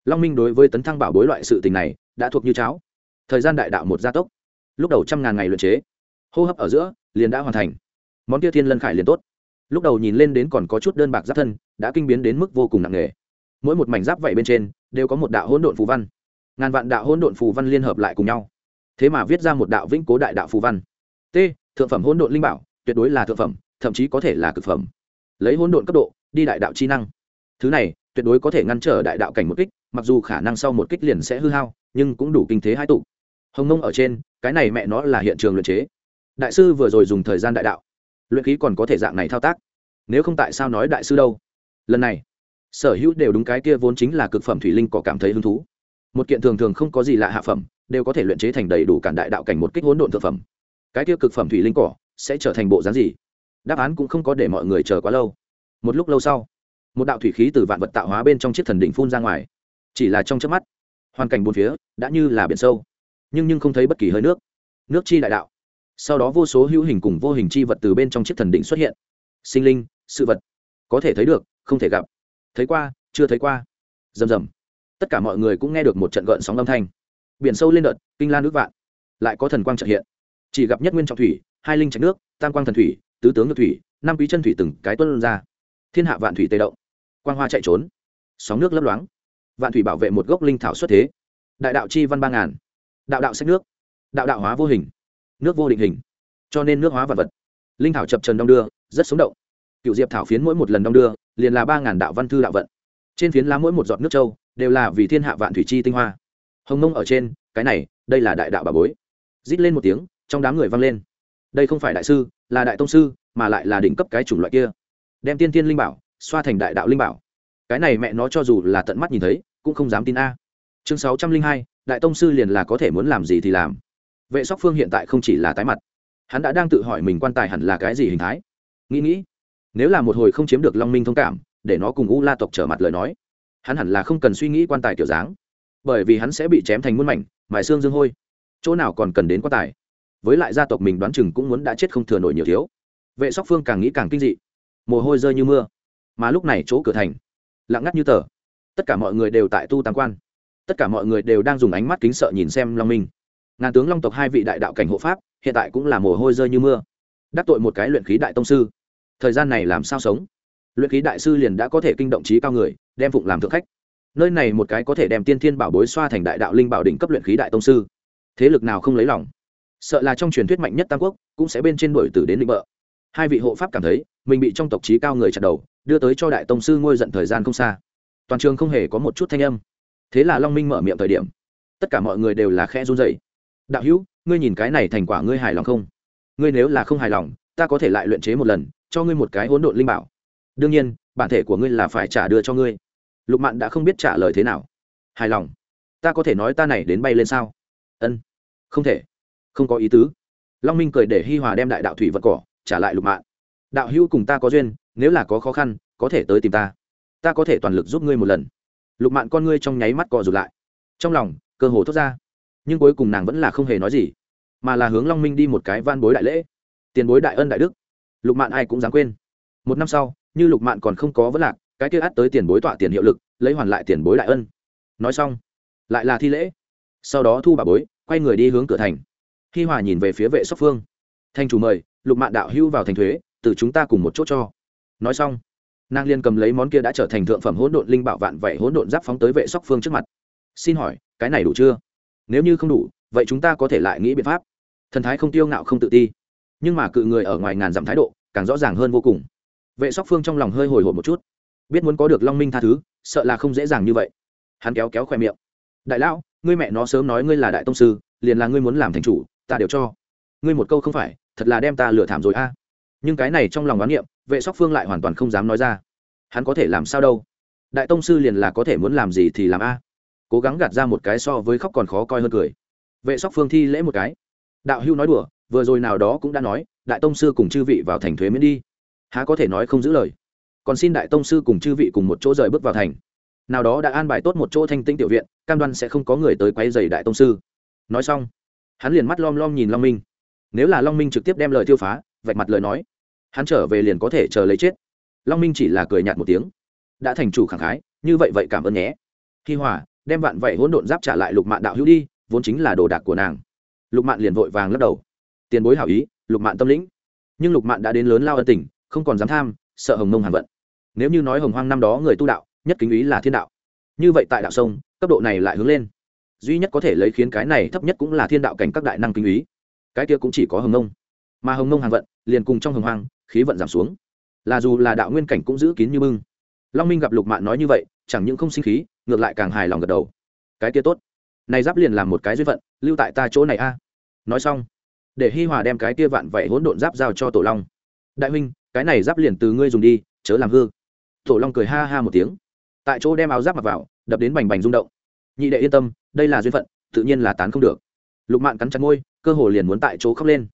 Long minh đối với tấn thăng bảo bối loại sự tình này, đã thuộc như cháo. Thời gian đại đạo một gia tốc. Lúc đầu trăm ngàn ngày luyện chế, hô hấp ở giữa, liền đã hoàn thành. Món kia thiên lân khải liền tốt. Lúc đầu nhìn lên đến còn có chút đơn bạc giáp thân, đã kinh biến đến mức vô cùng nặng nề. Mỗi một mảnh giáp vậy bên trên, đều có một đạo hỗn độn phù văn. Ngàn vạn đạo hỗn độn phù văn liên hợp lại cùng nhau. Thế mà viết ra một đạo vĩnh cố đại đạo phù văn. T, thượng phẩm hỗn độn linh bảo, tuyệt đối là thượng phẩm, thậm chí có thể là cực phẩm lấy hỗn độn cấp độ, đi đại đạo chi năng. Thứ này, tuyệt đối có thể ngăn trở đại đạo cảnh một kích, mặc dù khả năng sau một kích liền sẽ hư hao, nhưng cũng đủ kinh thế hai tụ. Hồng nông ở trên, cái này mẹ nó là hiện trường luyện chế. Đại sư vừa rồi dùng thời gian đại đạo. Luyện khí còn có thể dạng này thao tác. Nếu không tại sao nói đại sư đâu? Lần này, sở hữu đều đúng cái kia vốn chính là cực phẩm thủy linh có cảm thấy hứng thú. Một kiện thường thường không có gì lạ hạ phẩm, đều có thể luyện chế thành đầy đủ cản đại đạo cảnh một kích hỗn độn thực phẩm. Cái kia cực phẩm thủy linh cỏ sẽ trở thành bộ dáng gì? Đáp án cũng không có để mọi người chờ quá lâu. Một lúc lâu sau, một đạo thủy khí từ vạn vật tạo hóa bên trong chiếc thần đỉnh phun ra ngoài. Chỉ là trong trước mắt, hoàn cảnh bốn phía đã như là biển sâu, nhưng nhưng không thấy bất kỳ hơi nước. Nước chi đại đạo. Sau đó vô số hữu hình cùng vô hình chi vật từ bên trong chiếc thần đỉnh xuất hiện. Sinh linh, sự vật, có thể thấy được, không thể gặp. Thấy qua, chưa thấy qua. Rầm rầm. Tất cả mọi người cũng nghe được một trận gợn sóng âm thanh. Biển sâu lên đợt, kinh lan nước vạn. Lại có thần quang trợ hiện. Chỉ gặp nhất nguyên trọng thủy, hai linh trạch nước, tam quang thần thủy tứ tướng ngược thủy, năm quý chân thủy từng cái tuân ra. Thiên hạ vạn thủy tê động. Quang hoa chạy trốn. Sóng nước lấp loáng. Vạn thủy bảo vệ một gốc linh thảo xuất thế. Đại đạo chi văn ba ngàn. Đạo đạo sách nước. Đạo đạo hóa vô hình. Nước vô định hình. Cho nên nước hóa vật vật. Linh thảo chập trần đong đưa, rất sống động. Cựu diệp thảo phiến mỗi một lần đong đưa, liền là ba ngàn đạo văn thư đạo vận. Trên phiến lá mỗi một giọt nước trâu đều là vì thiên hạ vạn thủy chi tinh hoa. Hồng mông ở trên, cái này, đây là đại đạo bà bối. Rít lên một tiếng, trong đám người vang lên đây không phải đại sư, là đại tông sư, mà lại là đỉnh cấp cái chủng loại kia. Đem tiên tiên linh bảo, xoa thành đại đạo linh bảo. Cái này mẹ nó cho dù là tận mắt nhìn thấy, cũng không dám tin a. Chương sáu trăm linh hai, đại tông sư liền là có thể muốn làm gì thì làm. Vệ sóc phương hiện tại không chỉ là tái mặt. Hắn đã đang tự hỏi mình quan tài hẳn là cái gì hình thái. Nghĩ nghĩ, nếu là một hồi không chiếm được long minh thông cảm, để nó cùng u la tộc trở mặt lời nói, hắn hẳn là không cần suy nghĩ quan tài kiểu dáng. Bởi vì hắn sẽ bị chém thành muôn mảnh, mài xương dương hôi. Chỗ nào còn cần đến quan tài? Với lại gia tộc mình đoán chừng cũng muốn đã chết không thừa nổi nhiều thiếu. Vệ sóc phương càng nghĩ càng kinh dị. Mồ hôi rơi như mưa. Mà lúc này chỗ cửa thành, lặng ngắt như tờ. Tất cả mọi người đều tại tu tam quan. Tất cả mọi người đều đang dùng ánh mắt kính sợ nhìn xem long minh. Ngàn tướng long tộc hai vị đại đạo cảnh hộ pháp, hiện tại cũng là mồ hôi rơi như mưa. Đắc tội một cái luyện khí đại tông sư. Thời gian này làm sao sống? Luyện khí đại sư liền đã có thể kinh động trí cao người, đem phụng làm thượng khách. Nơi này một cái có thể đem tiên thiên bảo bối xoa thành đại đạo linh bảo đỉnh cấp luyện khí đại tông sư. Thế lực nào không lấy lòng? Sợ là trong truyền thuyết mạnh nhất tam quốc cũng sẽ bên trên đổi tử đến định bợ. Hai vị hộ pháp cảm thấy, mình bị trong tộc trí cao người chặt đầu, đưa tới cho đại tông sư ngôi giận thời gian không xa. Toàn trường không hề có một chút thanh âm. Thế là long minh mở miệng thời điểm. Tất cả mọi người đều là khe run dậy đạo hữu, ngươi nhìn cái này thành quả ngươi hài lòng không? Ngươi nếu là không hài lòng, ta có thể lại luyện chế một lần, cho ngươi một cái hỗn độn linh bảo. Đương nhiên, bản thể của ngươi là phải trả đưa cho ngươi. Lục mạn đã không biết trả lời thế nào. Hài lòng? Ta có thể nói ta này đến bay lên sao? Ân, không thể không có ý tứ. Long minh cười để hi hòa đem đại đạo thủy vật cỏ trả lại lục mạn. Đạo hữu cùng ta có duyên, nếu là có khó khăn, có thể tới tìm ta. Ta có thể toàn lực giúp ngươi một lần. Lục mạn con ngươi trong nháy mắt cọ rụt lại. Trong lòng, cơ hồ thốt ra. Nhưng cuối cùng nàng vẫn là không hề nói gì, mà là hướng long minh đi một cái van bối đại lễ. Tiền bối đại ân đại đức. Lục mạn ai cũng dám quên. Một năm sau, như lục mạn còn không có vấn lạc, cái kia át tới tiền bối tọa tiền hiệu lực, lấy hoàn lại tiền bối đại ân. Nói xong, lại là thi lễ. Sau đó thu bà bối, quay người đi hướng cửa thành hi hòa nhìn về phía vệ sóc phương. Thanh chủ mời, lục mạn đạo hưu vào thành thuế, từ chúng ta cùng một chỗ cho. Nói xong, nàng liên cầm lấy món kia đã trở thành thượng phẩm hỗn độn linh bảo vạn vậy hỗn độn giáp phóng tới vệ sóc phương trước mặt. Xin hỏi, cái này đủ chưa? Nếu như không đủ, vậy chúng ta có thể lại nghĩ biện pháp. Thần thái không tiêu ngạo không tự ti. Nhưng mà cự người ở ngoài ngàn dặm thái độ, càng rõ ràng hơn vô cùng. Vệ sóc phương trong lòng hơi hồi hộp một chút. Biết muốn có được long minh tha thứ, sợ là không dễ dàng như vậy. Hắn kéo kéo khoe miệng. Đại lão, ngươi mẹ nó sớm nói ngươi là đại tông sư, liền là ngươi muốn làm thành chủ ta đều cho. Ngươi một câu không phải, thật là đem ta lừa thảm rồi a. Nhưng cái này trong lòng đoán niệm, vệ sóc phương lại hoàn toàn không dám nói ra. Hắn có thể làm sao đâu? Đại tông sư liền là có thể muốn làm gì thì làm a. Cố gắng gạt ra một cái so với khóc còn khó coi hơn cười. Vệ sóc phương thi lễ một cái. Đạo hưu nói đùa, vừa rồi nào đó cũng đã nói, đại tông sư cùng chư vị vào thành thuế miễn đi. Há có thể nói không giữ lời. Còn xin đại tông sư cùng chư vị cùng một chỗ rời bước vào thành. Nào đó đã an bài tốt một chỗ thanh tinh tiểu viện, cam đoan sẽ không có người tới quay dày đại tông sư. Nói xong hắn liền mắt lom lom nhìn long minh. Nếu là long minh trực tiếp đem lời tiêu phá, vạch mặt lời nói, hắn trở về liền có thể chờ lấy chết. Long minh chỉ là cười nhạt một tiếng. Đã thành chủ khẳng khái, như vậy vậy cảm ơn nhé. Khi hòa, đem vạn vậy hỗn độn giáp trả lại lục mạn đạo hữu đi, vốn chính là đồ đạc của nàng. Lục mạn liền vội vàng lắc đầu. Tiền bối hảo ý, lục mạn tâm lĩnh. Nhưng lục mạn đã đến lớn lao ân tình, không còn dám tham, sợ hồng mông hàn vận. Nếu như nói hồng hoang năm đó người tu đạo, nhất kính ý là thiên đạo. Như vậy tại đạo sông, cấp độ này lại hướng lên duy nhất có thể lấy khiến cái này thấp nhất cũng là thiên đạo cảnh các đại năng kinh ý. Cái kia cũng chỉ có hồng nông. Mà hồng nông hàng vận, liền cùng trong hồng hoang, khí vận giảm xuống. Là dù là đạo nguyên cảnh cũng giữ kín như bưng. Long minh gặp lục mạn nói như vậy, chẳng những không sinh khí, ngược lại càng hài lòng gật đầu. Cái kia tốt. Này giáp liền làm một cái duyên vận lưu tại ta chỗ này a. Nói xong, để hi hòa đem cái kia vạn vậy hỗn độn giáp giao cho tổ long. Đại huynh, cái này giáp liền từ ngươi dùng đi, chớ làm hư. Tổ long cười ha ha một tiếng. Tại chỗ đem áo giáp mặc vào, đập đến bành bành rung động. Nhị đệ yên tâm đây là duyên phận, tự nhiên là tán không được. Lục mạn cắn chặt môi, cơ hồ liền muốn tại chỗ khóc lên.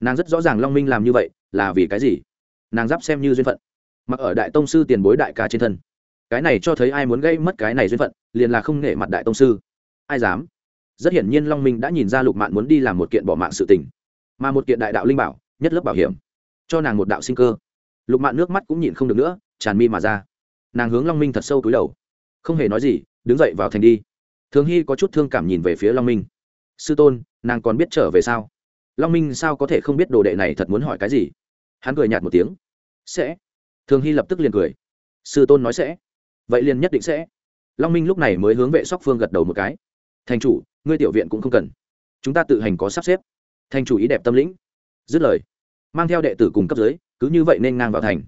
Nàng rất rõ ràng long minh làm như vậy là vì cái gì. Nàng giáp xem như duyên phận, mặc ở đại tông sư tiền bối đại ca trên thân. Cái này cho thấy ai muốn gây mất cái này duyên phận, liền là không nể mặt đại tông sư. Ai dám? Rất hiển nhiên long minh đã nhìn ra lục mạn muốn đi làm một kiện bỏ mạng sự tình, mà một kiện đại đạo linh bảo, nhất lớp bảo hiểm, cho nàng một đạo sinh cơ. Lục mạn nước mắt cũng nhìn không được nữa, tràn mi mà ra. Nàng hướng long minh thật sâu túi đầu. Không hề nói gì, đứng dậy vào thành đi thường hy có chút thương cảm nhìn về phía long minh. Sư tôn, nàng còn biết trở về sao? Long minh sao có thể không biết đồ đệ này thật muốn hỏi cái gì? Hắn cười nhạt một tiếng. Sẽ. Thường hy lập tức liền cười. Sư tôn nói sẽ. Vậy liền nhất định sẽ. Long minh lúc này mới hướng vệ sóc phương gật đầu một cái. Thành chủ, ngươi tiểu viện cũng không cần. Chúng ta tự hành có sắp xếp. Thành chủ ý đẹp tâm lĩnh. Dứt lời, mang theo đệ tử cùng cấp dưới, cứ như vậy nên ngang vào thành.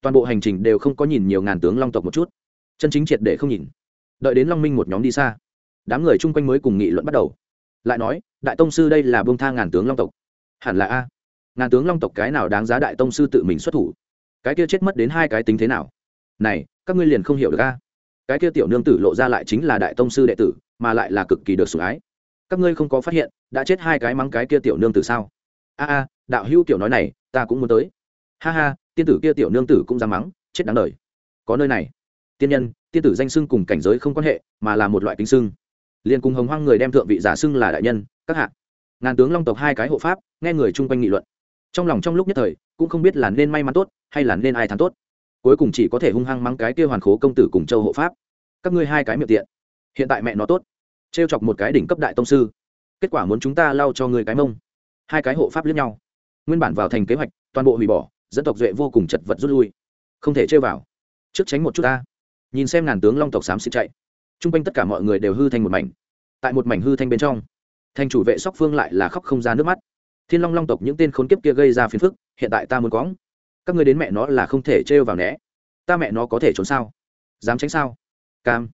Toàn bộ hành trình đều không có nhìn nhiều ngàn tướng long tộc một chút. Chân chính triệt để không nhìn. Đợi đến long minh một nhóm đi xa đám người chung quanh mới cùng nghị luận bắt đầu. Lại nói, đại tông sư đây là bông tha ngàn tướng long tộc. Hẳn là a. Ngàn tướng long tộc cái nào đáng giá đại tông sư tự mình xuất thủ? Cái kia chết mất đến hai cái tính thế nào? Này, các ngươi liền không hiểu được a. Cái kia tiểu nương tử lộ ra lại chính là đại tông sư đệ tử, mà lại là cực kỳ được sủng ái. Các ngươi không có phát hiện, đã chết hai cái mắng cái kia tiểu nương tử sao? A a, đạo hữu tiểu nói này, ta cũng muốn tới. Ha ha, tiên tử kia tiểu nương tử cũng dám mắng, chết đáng đời. Có nơi này. Tiên nhân, tiên tử danh xưng cùng cảnh giới không quan hệ, mà là một loại kính xưng liền cùng hồng hoang người đem thượng vị giả xưng là đại nhân, các hạ. Ngàn tướng long tộc hai cái hộ pháp, nghe người chung quanh nghị luận. Trong lòng trong lúc nhất thời, cũng không biết là nên may mắn tốt, hay là nên ai thắng tốt. Cuối cùng chỉ có thể hung hăng mắng cái kia hoàn khố công tử cùng châu hộ pháp. Các ngươi hai cái miệng tiện. Hiện tại mẹ nó tốt. Trêu chọc một cái đỉnh cấp đại tông sư. Kết quả muốn chúng ta lau cho người cái mông. Hai cái hộ pháp lẫn nhau. Nguyên bản vào thành kế hoạch, toàn bộ hủy bỏ dân tộc duệ vô cùng chật vật rút lui. Không thể chơi vào. Trước tránh một chút ta. Nhìn xem ngàn tướng long tộc xám xịt chạy t r u n g quanh tất cả mọi người đều hư thành một mảnh. Tại một mảnh hư thanh bên trong, thành chủ vệ sóc phương lại là khóc không ra nước mắt. Thiên long long tộc những tên khốn kiếp kia gây ra phiền phức, hiện tại ta muốn cóng các người đến mẹ nó là không thể trêu vào né. Ta mẹ nó có thể trốn sao? Dám tránh sao? Cam.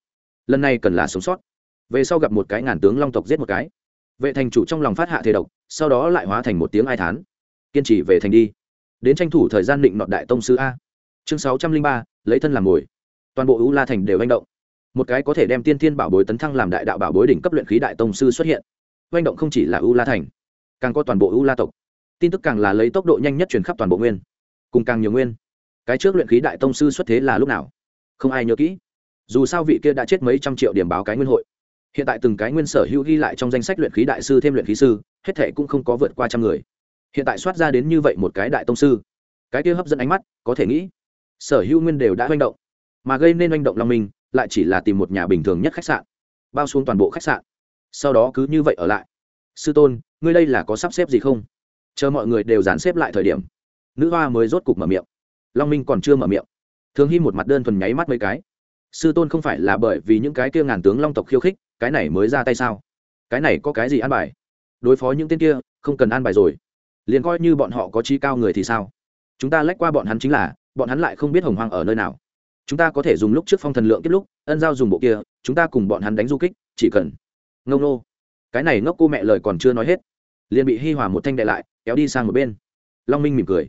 Lần này cần là sống sót. Về sau gặp một cái ngàn tướng long tộc giết một cái. Vệ thành chủ trong lòng phát hạ thể độc, sau đó lại hóa thành một tiếng ai thán. Kiên trì về thành đi. Đến tranh thủ thời gian định nọt đại tông sư a. Chương sáu trăm linh ba, lấy thân làm mồi. Toàn bộ u la thành đều manh động một cái có thể đem tiên thiên bảo bối tấn thăng làm đại đạo bảo bối đỉnh cấp luyện khí đại tông sư xuất hiện. Manh động không chỉ là u la thành, càng có toàn bộ u la tộc. Tin tức càng là lấy tốc độ nhanh nhất truyền khắp toàn bộ nguyên. Cùng càng nhiều nguyên. Cái trước luyện khí đại tông sư xuất thế là lúc nào? Không ai nhớ kỹ. Dù sao vị kia đã chết mấy trăm triệu điểm báo cái nguyên hội. Hiện tại từng cái nguyên sở hữu ghi lại trong danh sách luyện khí đại sư thêm luyện khí sư, hết thể cũng không có vượt qua trăm người. Hiện tại soát ra đến như vậy một cái đại tông sư, cái kia hấp dẫn ánh mắt, có thể nghĩ, sở hữu nguyên đều đã manh động, mà gây nên manh động long minh lại chỉ là tìm một nhà bình thường nhất khách sạn, bao xuống toàn bộ khách sạn. Sau đó cứ như vậy ở lại. Sư tôn, ngươi đây là có sắp xếp gì không? Chờ mọi người đều dàn xếp lại thời điểm, nữ hoa mới rốt cục mở miệng. Long minh còn chưa mở miệng. Thường hy một mặt đơn thuần nháy mắt mấy cái. Sư tôn không phải là bởi vì những cái kia ngàn tướng long tộc khiêu khích, cái này mới ra tay sao? Cái này có cái gì an bài? Đối phó những tên kia, không cần an bài rồi. Liền coi như bọn họ có trí cao người thì sao? Chúng ta lách qua bọn hắn chính là, bọn hắn lại không biết hồng hoang ở nơi nào chúng ta có thể dùng lúc trước phong thần lượng kết lúc, ân giao dùng bộ kia, chúng ta cùng bọn hắn đánh du kích, chỉ cần. Ngông nô. Cái này ngốc cô mẹ lời còn chưa nói hết. Liền bị hi hòa một thanh đệ lại, kéo đi sang một bên. Long minh mỉm cười.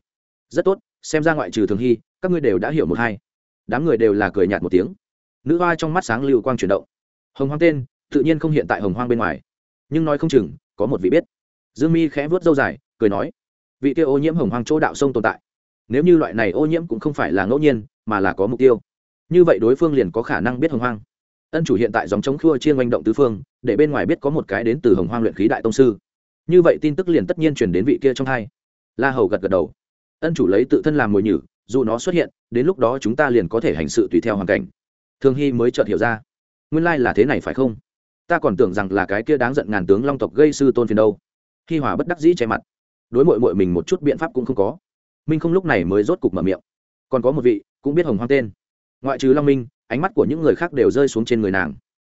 Rất tốt, xem ra ngoại trừ thường hy, các ngươi đều đã hiểu một hai. Đám người đều là cười nhạt một tiếng. Nữ hoa trong mắt sáng lưu quang chuyển động. Hồng hoang tên, tự nhiên không hiện tại hồng hoang bên ngoài. Nhưng nói không chừng, có một vị biết. Dương mi khẽ vớt dâu dài, cười nói, vị kia ô nhiễm hồng hoang chỗ đạo sông tồn tại. Nếu như loại này ô nhiễm cũng không phải là ngẫu nhiên, mà là có mục tiêu như vậy đối phương liền có khả năng biết hồng hoang. Ân chủ hiện tại dòng chống khua chiên manh động tứ phương, để bên ngoài biết có một cái đến từ hồng hoang luyện khí đại tông sư. Như vậy tin tức liền tất nhiên chuyển đến vị kia trong hai. La hầu gật gật đầu. Ân chủ lấy tự thân làm mồi nhử, dù nó xuất hiện, đến lúc đó chúng ta liền có thể hành sự tùy theo hoàn cảnh. Thường hy mới chợt hiểu ra. Nguyên lai là thế này phải không? Ta còn tưởng rằng là cái kia đáng giận ngàn tướng long tộc gây sư tôn phiền đâu. Hi hòa bất đắc dĩ che mặt. Đối mội mội mình một chút biện pháp cũng không có. Minh không lúc này mới rốt cục mở miệng. Còn có một vị, cũng biết hồng hoang tên ngoại trừ long minh, ánh mắt của những người khác đều rơi xuống trên người nàng.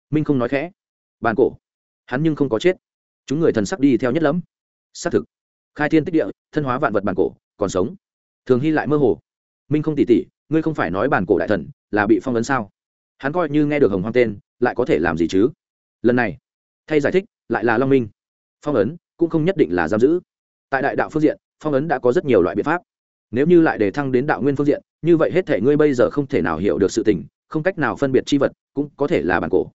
Minh không nói khẽ. Bàn cổ. Hắn nhưng không có chết. Chúng người thần sắc đi theo nhất lắm xác thực. Khai thiên tích địa, thân hóa vạn vật bàn cổ, còn sống. Thường hy lại mơ hồ. Minh không tỉ tỉ, ngươi không phải nói bàn cổ đại thần, là bị phong ấn sao? Hắn coi như nghe được hồng hoang tên, lại có thể làm gì chứ? Lần này, thay giải thích, lại là long minh. Phong ấn, cũng không nhất định là giam giữ. Tại đại đạo phương diện, phong ấn đã có rất nhiều loại biện pháp nếu như lại để thăng đến đạo nguyên phương diện, như vậy hết thể ngươi bây giờ không thể nào hiểu được sự tình, không cách nào phân biệt c h i vật, cũng có thể là bản cổ.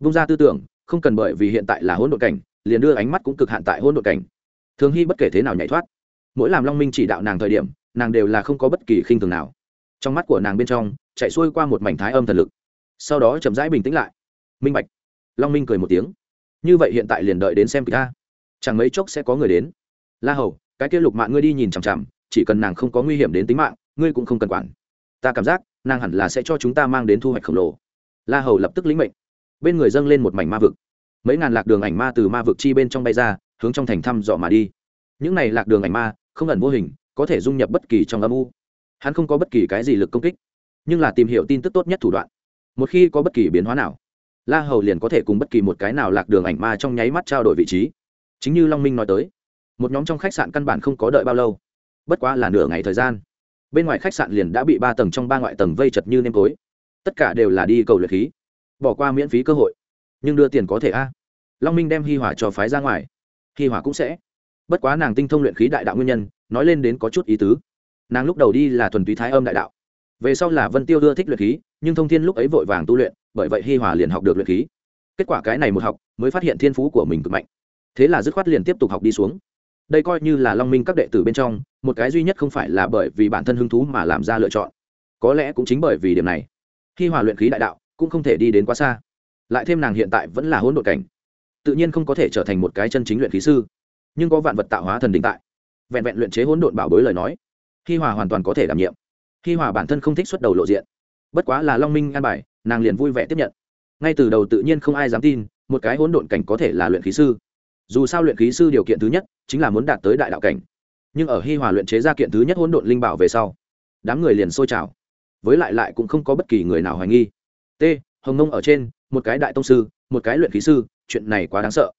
Vung ra tư tưởng, không cần bởi vì hiện tại là hỗn độn cảnh, liền đưa ánh mắt cũng cực hạn tại hỗn độn cảnh. Thường hy bất kể thế nào nhảy thoát. Mỗi làm long minh chỉ đạo nàng thời điểm, nàng đều là không có bất kỳ khinh thường nào. Trong mắt của nàng bên trong, chạy xuôi qua một mảnh thái âm thần lực. Sau đó chậm rãi bình tĩnh lại. Minh bạch. Long minh cười một tiếng. Như vậy hiện tại liền đợi đến xem kịch ta chẳng mấy chốc sẽ có người đến. La hầu, cái kia lục mạng ngươi đi nhìn chằm chằm chỉ cần nàng không có nguy hiểm đến tính mạng, ngươi cũng không cần quản. Ta cảm giác, nàng hẳn là sẽ cho chúng ta mang đến thu hoạch khổng lồ. La hầu lập tức lĩnh mệnh. Bên người dâng lên một mảnh ma vực. Mấy ngàn lạc đường ảnh ma từ ma vực chi bên trong bay ra, hướng trong thành thăm dò mà đi. Những này lạc đường ảnh ma, không ẩn vô hình, có thể dung nhập bất kỳ trong âm u. Hắn không có bất kỳ cái gì lực công kích, nhưng là tìm hiểu tin tức tốt nhất thủ đoạn. Một khi có bất kỳ biến hóa nào, la hầu liền có thể cùng bất kỳ một cái nào lạc đường ảnh ma trong nháy mắt trao đổi vị trí. Chính như long minh nói tới, một nhóm trong khách sạn căn bản không có đợi bao lâu bất quá là nửa ngày thời gian. Bên ngoài khách sạn liền đã bị ba tầng trong ba ngoại tầng vây chật như nêm tối. Tất cả đều là đi cầu luyện khí, bỏ qua miễn phí cơ hội. Nhưng đưa tiền có thể a? Long minh đem hi hỏa cho phái ra ngoài. Hi hỏa cũng sẽ. Bất quá nàng tinh thông luyện khí đại đạo nguyên nhân, nói lên đến có chút ý tứ. Nàng lúc đầu đi là thuần túy thái âm đại đạo. Về sau là vân tiêu đưa thích luyện khí, nhưng thông thiên lúc ấy vội vàng tu luyện, bởi vậy hi hòa liền học được luyện khí. Kết quả cái này một học, mới phát hiện thiên phú của mình cực mạnh. Thế là dứt khoát liền tiếp tục học đi xuống đây coi như là long minh các đệ tử bên trong, một cái duy nhất không phải là bởi vì bản thân hứng thú mà làm ra lựa chọn. Có lẽ cũng chính bởi vì điểm này, khi hòa luyện khí đại đạo, cũng không thể đi đến quá xa. Lại thêm nàng hiện tại vẫn là hỗn độn cảnh, tự nhiên không có thể trở thành một cái chân chính luyện khí sư, nhưng có vạn vật tạo hóa thần đình tại, vẹn vẹn luyện chế hỗn độn bảo bối lời nói, khi hòa hoàn toàn có thể đảm nhiệm. Khi hòa bản thân không thích xuất đầu lộ diện, bất quá là long minh an bài, nàng liền vui vẻ tiếp nhận. Ngay từ đầu tự nhiên không ai dám tin, một cái hỗn độn cảnh có thể là luyện khí sư dù sao luyện khí sư điều kiện thứ nhất chính là muốn đạt tới đại đạo cảnh. Nhưng ở hi hòa luyện chế ra kiện thứ nhất hỗn độn linh bảo về sau, đám người liền sôi trào. Với lại lại cũng không có bất kỳ người nào hoài nghi. T, hồng nông ở trên, một cái đại tông sư, một cái luyện khí sư, chuyện này quá đáng sợ.